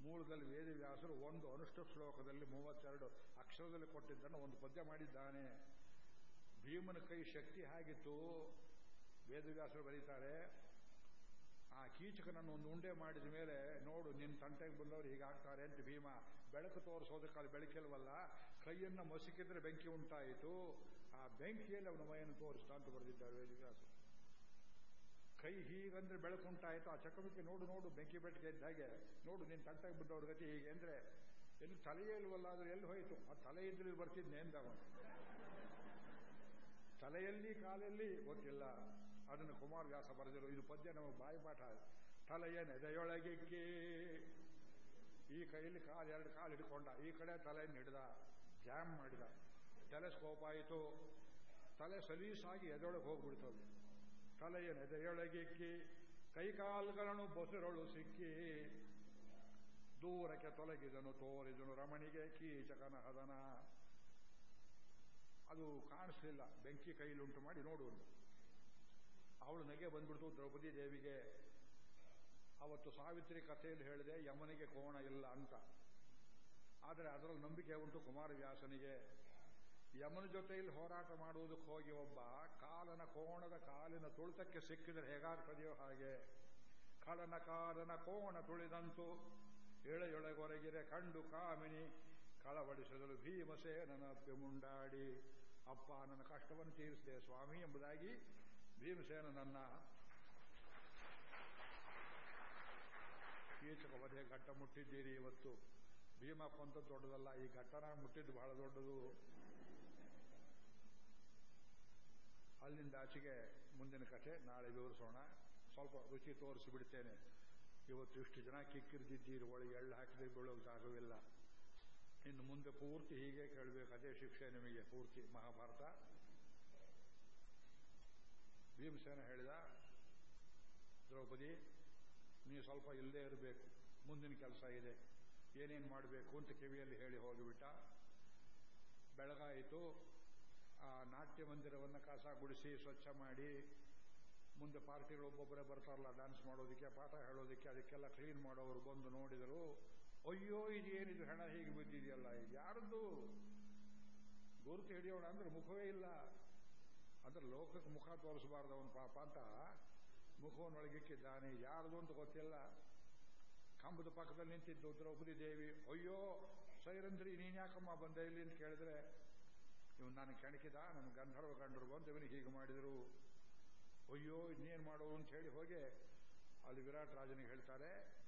ಮೂಲದಲ್ಲಿ ವೇದವ್ಯಾಸರು ಒಂದು ಅನುಷ್ಠ ಶ್ಲೋಕದಲ್ಲಿ ಮೂವತ್ತೆರಡು ಅಕ್ಷರದಲ್ಲಿ ಕೊಟ್ಟಿದ್ದನ್ನು ಒಂದು ಪದ್ಯ ಮಾಡಿದ್ದಾನೆ. ಭೀಮನ ಕೈ ಶಕ್ತಿ ಹೇಗಿತ್ತು. ವೇದವ್ಯಾಸರು ಬರೀತಾರೆ, ಆ ಕೀಚಕನನ್ನು ಒಂದು ಉಂಡೆ ಮಾಡಿದ ಮೇಲೆ, ನೋಡು ನಿನ್ನ ತಂಟೆಗೆ ಬಂದವರು ಹೀಗಾಗ್ತಾರೆ ಅಂತ ಭೀಮ, ಬೆಳಕು ತೋರಿಸೋದಕ್ಕೆ ಅದು ಬೆಳಕಿಲ್ವಲ್ಲ, ಕೈಯನ್ನು ಮಸುಕಿದ್ರೆ ಬೆಂಕಿ ಉಂಟಾಯಿತು. ಆ ಬೆಂಕಿಯಲ್ಲಿ ಅವನ ಮೈಯನ್ನು ತೋರಿಸ್ತಾ ಅಂತ ಬರೆದಿದ್ದಾರೆ ವೇದವ್ಯಾಸರು. ಕೈ ಹೀಗಂದ್ರೆ ಬೆಳಕು ಉಂಟಾಯಿತು. ಆ ಚಕಮಕಿ ನೋಡು ನೋಡು, ಬೆಂಕಿ ಬೆಟ್ಟಿಗೆ ಇದ್ದ ಹಾಗೆ. ನೋಡು ನಿನ್ನ ತಂಟೆಗೆ ಬಂದವ್ರ ಗತಿ ಹೀಗೆ. ಅಂದ್ರೆ ಎಲ್ಲಿ ತಲೆಯೇ ಇಲ್ವಲ್ಲ, ಆದ್ರೆ ಎಲ್ಲಿ ಹೋಯಿತು? ಆ ತಲೆ ಇದ್ರೆ ಬರ್ತಿದ್ನೆ ಅವನು. ತಲೆಯಲ್ಲಿ ಕಾಲಲ್ಲಿ ಗೊತ್ತಿಲ್ಲ. ಅದನ್ನು ಕುಮಾರವ್ಯಾಸ ಬರೆದಿರು. ಇದು ಪದ್ಯ ನಮಗೆ ಬಾಯಿಪಾಠ ತಲೆಯ ನೆದೆಯೊಳಗಿಕ್ಕಿ. ಈ ಕೈಯಲ್ಲಿ ಕಾಲು, ಎರಡು ಕಾಲು ಹಿಡ್ಕೊಂಡ. ಈ ಕಡೆ ತಲೆಯನ್ನು ಹಿಡಿದ. ಜಾಮ್ ಮಾಡಿದ. ಟೆಲೆಸ್ಕೋಪ್ ಆಯಿತು ತಲೆ ಸಲೀಸಾಗಿ ಎದೊಳಗೆ ಹೋಗ್ಬಿಡ್ತದೆ ತಲೆಯ ನೆದೆಯೊಳಗಿಕ್ಕಿ. ಕೈಕಾಲುಗಳನ್ನು ಬೊಸರೊಳು ಸಿಕ್ಕಿ. ದೂರಕ್ಕೆ ತೊಲಗಿದನು, ತೋರಿದನು ರಮಣಿಗೆ ಕೀಚಕನ ಹದನ ಅದು ಕಾಣಿಸ್ಲಿಲ್ಲ. ಬೆಂಕಿ ಕೈಲುಂಟು ಮಾಡಿ ನೋಡು ಅವಳು ನಗೆ ಬಂದ್ಬಿಡ್ತು. ದ್ರೌಪದಿ ದೇವಿಗೆ ಅವತ್ತು ಸಾವಿತ್ರಿ ಕಥೆಯಲ್ಲಿ ಹೇಳಿದೆ, ಯಮನಿಗೆ ಕೋಣ ಇಲ್ಲ ಅಂತ. ಆದರೆ ಅದರಲ್ಲಿ ನಂಬಿಕೆ ಉಂಟು ಕುಮಾರವ್ಯಾಸನಿಗೆ. ಯಮನ ಜೊತೆಯಲ್ಲಿ ಹೋರಾಟ ಮಾಡುವುದಕ್ಕೆ ಹೋಗಿ ಒಬ್ಬ ಕಾಲನ ಕೋಣದ ಕಾಲಿನ ತುಳಿತಕ್ಕೆ ಸಿಕ್ಕಿದರೆ ಹೇಗಾಗ್ತದೆಯೋ ಹಾಗೆ. ಕಳನ ಕಾಲನ ಕೋಣ ತುಳಿದಂತು ಎಳೆಯೊಳಗೊರಗಿರೆ ಕಂಡು ಕಾಮಿನಿ, ಕಳವಡಿಸಿದಳು ಭೀಮಸೇನನ ಮುಂಡಾಡಿ. ಅಪ್ಪ, ನನ್ನ ಕಷ್ಟವನ್ನು ತೀರಿಸಿದೆ ಸ್ವಾಮಿ ಎಂಬುದಾಗಿ ಭೀಮಸೇನನನ್ನ ಕೀಚಕ ವಧೆ ಘಟ್ಟ ಮುಟ್ಟಿದ್ದೀರಿ ಇವತ್ತು. ಭೀಮಪ್ಪ ಅಂತ ದೊಡ್ಡದಲ್ಲ, ಈ ಘಟ್ಟನ ಮುಟ್ಟಿದ್ದು ಬಹಳ ದೊಡ್ಡದು. ಅಲ್ಲಿಂದ ಆಚೆಗೆ ಮುಂದಿನ ಕಥೆ, ನಾಳೆ ವಿವರಿಸೋಣ. ಸ್ವಲ್ಪ ರುಚಿ ತೋರಿಸಿ ಬಿಡ್ತೇನೆ ಇವತ್ತು ಇಷ್ಟು ಜನ ಕಿಕ್ಕಿರಿದಿದ್ದೀರಿ, ಒಳಗೆ ಎಳ್ಳು ಹಾಕಿದ್ರೆ ಬೀಳೋಕೆ ಜಾಗವಿಲ್ಲ. ಇನ್ನು ಮುಂದೆ ಪೂರ್ತಿ ಹೀಗೆ ಕೇಳಬೇಕು. ಅದೇ ಶಿಕ್ಷೆ ನಿಮಗೆ ಪೂರ್ತಿ ಮಹಾಭಾರತ. ಭೀಮಸೇನ ಹೇಳಿದ, ದ್ರೌಪದಿ ನೀವು ಸ್ವಲ್ಪ ಇಲ್ಲದೇ ಇರಬೇಕು. ಮುಂದಿನ ಕೆಲಸ ಇದೆ. ಏನೇನು ಮಾಡಬೇಕು ಅಂತ ಕಿವಿಯಲ್ಲಿ ಹೇಳಿ ಹೋಗಿಬಿಟ್ಟ. ಬೆಳಗಾಯಿತು. ಆ ನಾಟ್ಯ ಮಂದಿರವನ್ನು ಕಸ ಗುಡಿಸಿ ಸ್ವಚ್ಛ ಮಾಡಿ. ಮುಂದೆ ಪಾರ್ಟಿಗಳು ಒಬ್ಬೊಬ್ಬರೇ ಬರ್ತಾರಲ್ಲ ಡ್ಯಾನ್ಸ್ ಮಾಡೋದಕ್ಕೆ, ಪಾಠ ಹೇಳೋದಕ್ಕೆ, ಅದಕ್ಕೆಲ್ಲ ಕ್ಲೀನ್ ಮಾಡೋರು ಬಂದು ನೋಡಿದರು. ಅಯ್ಯೋ ಇದೇನಿದು ಹೆಣ ಹೀಗೆ ಬಿದ್ದಿದೆಯಲ್ಲ ಇದು ಯಾರದ್ದು? ಗುರುತು ಹಿಡಿಯೋಣ ಅಂದ್ರೆ ಮುಖವೇ ಇಲ್ಲ. ಅಂದ್ರೆ ಲೋಕಕ್ಕೆ ಮುಖ ತೋರಿಸಬಾರ್ದು ಅವನು ಪಾಪ ಅಂತ ಮುಖವನ್ನೊಳಗಿಕ್ಕಿದ್ದಾನೆ ಯಾರದು ಅಂತ ಗೊತ್ತಿಲ್ಲ. ಕಂಬದ ಪಕ್ಕದಲ್ಲಿ ನಿಂತಿದ್ದು ದ್ರೌಪದಿ ದೇವಿ. ಅಯ್ಯೋ ಸೈರಂದ್ರಿ ನೀನ್ ಯಾಕಮ್ಮ ಬಂದೆ ಇಲ್ಲಿ ಅಂತ ಕೇಳಿದ್ರೆ, ಇವನು ನಾನು ಕೆಣಕಿದ, ನನ್ನ ಗಂಧರ್ವ ಕಂಡರು ಬಂದು ಇವನಿಗೆ ಹೀಗೆ ಮಾಡಿದರು. ಅಯ್ಯೋ, ಇನ್ನೇನು ಮಾಡೋ ಅಂತ ಹೇಳಿ ಹೋಗಿ ಅಲ್ಲಿ ವಿರಾಟ್ ರಾಜನಿಗೆ ಹೇಳ್ತಾರೆ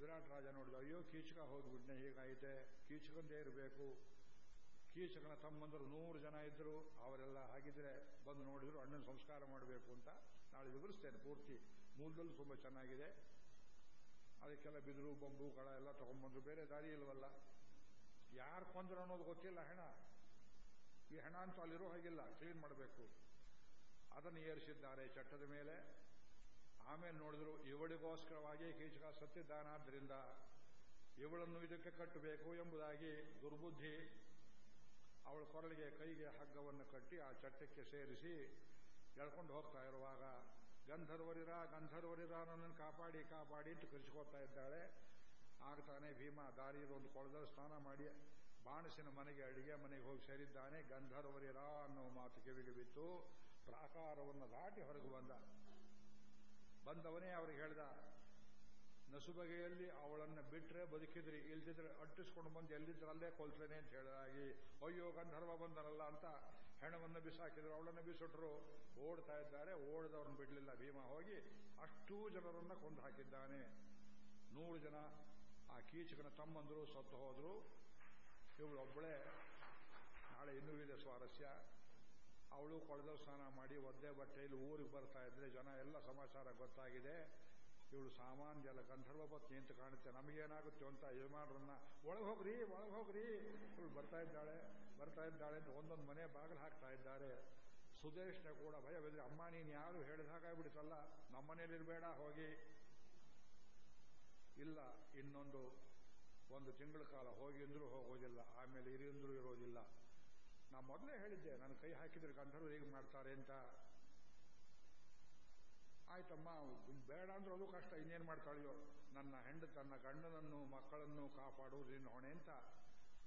ವಿರಾಟ್ ರಾಜ ನೋಡಿದ, ಅಯ್ಯೋ, ಕೀಚಕ ಹೋಗ್ಬಿಟ್ನೆ ಹೀಗಾಯಿತೆ? ಕೀಚಕಂದೇ ಇರಬೇಕು. ಕೀಚಕನ ತಮ್ಮಂದರು ನೂರು ಜನ ಇದ್ದರು ಅವರೆಲ್ಲ ಹಾಗಿದ್ರೆ ಬಂದು ನೋಡಿದ್ರು, ಅಣ್ಣನ ಸಂಸ್ಕಾರ ಮಾಡಬೇಕು ಅಂತ ನಾಳೆ ವಿವರಿಸ್ತೇನೆ ಪೂರ್ತಿ. ಮೂಲದಲ್ಲೂ ತುಂಬ ಚೆನ್ನಾಗಿದೆ. ಅದಕ್ಕೆಲ್ಲ ಬಿದಿರು, ಬೊಂಬು, ಕಳ ಎಲ್ಲ ತಗೊಂಡ್ಬಂದ್ರು ಬೇರೆ ದಾರಿ ಇಲ್ವಲ್ಲ? ಯಾರು ಕೊಂದ್ರು ಅನ್ನೋದು ಗೊತ್ತಿಲ್ಲ ಹೆಣ. ಈ ಹೆಣ ಅಂತೂ ಅಲ್ಲಿರೋ ಹಾಗಿಲ್ಲ, ಕ್ಲೀನ್ ಮಾಡಬೇಕು. ಅದನ್ನು ಏರಿಸಿದ್ದಾರೆ ಚಟ್ಟದ ಮೇಲೆ. ಆಮೇಲೆ ನೋಡಿದ್ರು ಇವಳಿಗೋಸ್ಕರವಾಗಿ ಕೀಚಕ ಸತ್ತಿದ್ದಾನಾದ್ರಿಂದ ಇವಳನ್ನು ಇದಕ್ಕೆ ಕಟ್ಟಬೇಕು ಎಂಬುದಾಗಿ ದುರ್ಬುದ್ಧಿ ಅವಳ ಕೊರಳಿಗೆ ಕೈಗೆ ಹಗ್ಗವನ್ನು ಕಟ್ಟಿ ಆ ಚಟ್ಟಕ್ಕೆ ಸೇರಿಸಿ ಎಳ್ಕೊಂಡು ಹೋಗ್ತಾ ಇರುವಾಗ ಗಂಧರ್ವರಿರ ಗಂಧರ್ವರಿರ ನನ್ನನ್ನು ಕಾಪಾಡಿ ಕಾಪಾಡಿ ಅಂತ ಕರೆಸಿಕೊಳ್ತಾ ಇದ್ದಾಳೆ. ಆಗ್ತಾನೆ ಭೀಮ ದಾರಿಯಲ್ಲಿ ಒಂದು ಕೊಳದಲ್ಲಿ ಸ್ನಾನ ಮಾಡಿ ಬಾಣಸಿನ ಮನೆಗೆ ಅಡಿಗೆ ಮನೆಗೆ ಹೋಗಿ ಸೇರಿದ್ದಾನೆ. ಗಂಧರ್ವರಿರ ಅನ್ನೋ ಮಾತು ಕಿವಿಗೆ ಬಿತ್ತು. ಪ್ರಾಕಾರವನ್ನು ದಾಟಿ ಹೊರಗೆ ಬಂದ. ಬಂದವನೇ ಅವ್ರಿಗೆ ಹೇಳ್ದ, ನಸುಬಗೆಯಲ್ಲಿ ಅವಳನ್ನು ಬಿಟ್ರೆ ಬದುಕಿದ್ರಿ, ಇಲ್ದಿದ್ರೆ ಅಟ್ಟಿಸ್ಕೊಂಡು ಬಂದು ಎಲ್ಲಿದ್ರೆ ಅಲ್ಲೇ ಕೊಲ್ತೇನೆ ಅಂತ ಹೇಳಿದಾಗಿ, ಅಯ್ಯೋ ಗಂಧರ್ವ ಬಂದನಲ್ಲ ಅಂತ ಹೆಣವನ್ನು ಬಿಸಾಕಿದ್ರು, ಅವಳನ್ನು ಬಿಸಿಟ್ರು, ಓಡ್ತಾ ಇದ್ದಾರೆ, ಓಡದವ್ರನ್ನ ಬಿಡಲಿಲ್ಲ, ಭೀಮ ಹೋಗಿ ಅಷ್ಟೂ ಜನರನ್ನ ಕೊಂದು ಹಾಕಿದ್ದಾನೆ. ನೂರು ಜನ ಆ ಕೀಚಕನ ತಮ್ಮಂದರು ಸತ್ತು ಹೋದ್ರು. ಇವಳೊಬ್ಬಳೇ, ನಾಳೆ ಇನ್ನೂ ಇದೆ ಸ್ವಾರಸ್ಯ. ಅವಳು ಕೊಳದ ಸ್ನಾನ ಮಾಡಿ ಒದ್ದೆ ಬಟ್ಟೆಯಲ್ಲಿ ಊರಿಗೆ ಬರ್ತಾ ಇದ್ರೆ ಜನ ಎಲ್ಲ ಸಮಾಚಾರ ಗೊತ್ತಾಗಿದೆ. ಇವಳು ಸಾಮಾನ್ಯ ಜಲ ಗಂಧರ್ವ ಪತ್ನಿ ಅಂತ ಕಾಣುತ್ತೆ. ನಮಗೇನಾಗುತ್ತೆ ಅಂತ ಯಜಮಾನರನ್ನ, ಒಳಗೆ ಹೋಗ್ರಿ ಒಳಗೆ ಹೋಗ್ರಿ. ಇವಳು ಬರ್ತಾ ಇದ್ದಾಳೆ. ಬರ್ತಾ ಇದ್ದಾಳೆ ಅಂತ ಒಂದೊಂದು ಮನೆ ಬಾಗಿಲು ಹಾಕ್ತಾ ಇದ್ದಾರೆ. ಸುದೇಶ್ನ ಕೂಡ ಭಯವಿದ್ರೆ, ಅಮ್ಮ, ನೀನು ಯಾರು ಹೇಳಿದ ಹಾಗಾಗ್ಬಿಡ್ತಲ್ಲ ನಮ್ಮನೇಲಿರ್ಬೇಡ ಹೋಗಿ. ಇಲ್ಲ, ಇನ್ನೊಂದು, ಒಂದು ತಿಂಗಳ ಕಾಲ ಹೋಗಿ ಅಂದ್ರೂ ಹೋಗೋದಿಲ್ಲ. ಆಮೇಲೆ ಇರಿ ಅಂದ್ರೂ ಇರೋದಿಲ್ಲ. ನಾ ಮೊದಲೇ ಹೇಳಿದ್ದೆ ನಾನು ಕೈ ಹಾಕಿದ್ರೆ ಗಂಧರ್ವರು ಹೇಗೆ ಮಾಡ್ತಾರೆ ಅಂತ. ಆಯ್ತಮ್ಮ ಬೇಡ ಅಂದ್ರೆ ಅದು ಕಷ್ಟ, ಇನ್ನೇನು ಮಾಡ್ತಾಳೆಯೋ? ನನ್ನ ಹೆಂಡ, ತನ್ನ ಗಂಡನನ್ನು, ಮಕ್ಕಳನ್ನು ಕಾಪಾಡುವುದು ನಿನ್ನ ಹೊಣೆ ಅಂತ.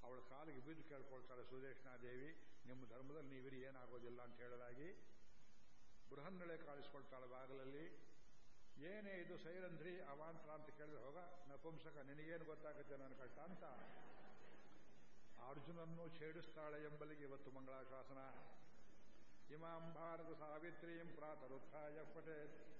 ಅವಳ ಕಾಲಿಗೆ ಬಿದ್ದು ಕೇಳ್ಕೊಳ್ತಾಳೆ ಸುದೇಶನಾದೇವಿ ನಿಮ್ಮ ಧರ್ಮದಲ್ಲಿ ನೀವಿರಿ, ಏನಾಗೋದಿಲ್ಲ ಅಂತ ಹೇಳಲಾಗಿ ಬೃಹನ್ನಳೆ ಕಾಣಿಸ್ಕೊಳ್ತಾಳೆ ಬಾಗಲಲ್ಲಿ. ಏನೇ ಇದು ಸೈರಂಧ್ರಿ, ಅವಾಂತರ ಅಂತ ಕೇಳಿದ್ರೆ, ಹೋಗ, ನಪುಂಸಕ, ನಿನಗೇನು ಗೊತ್ತಾಗುತ್ತೆ ನನ್ನ ಕಷ್ಟ ಅಂತ ಅರ್ಜುನನ್ನು ಛೇಡಿಸ್ತಾಳೆ ಎಂಬಲಿಗೆ ಇವತ್ತು ಮಂಗಳಾಶಾಸನ. ಇಮಾಂ ಭಾರತ ಸಾವಿತ್ರೀಂ ಪ್ರಾತರುತ್ಥಾಯ ಪಟೇತ್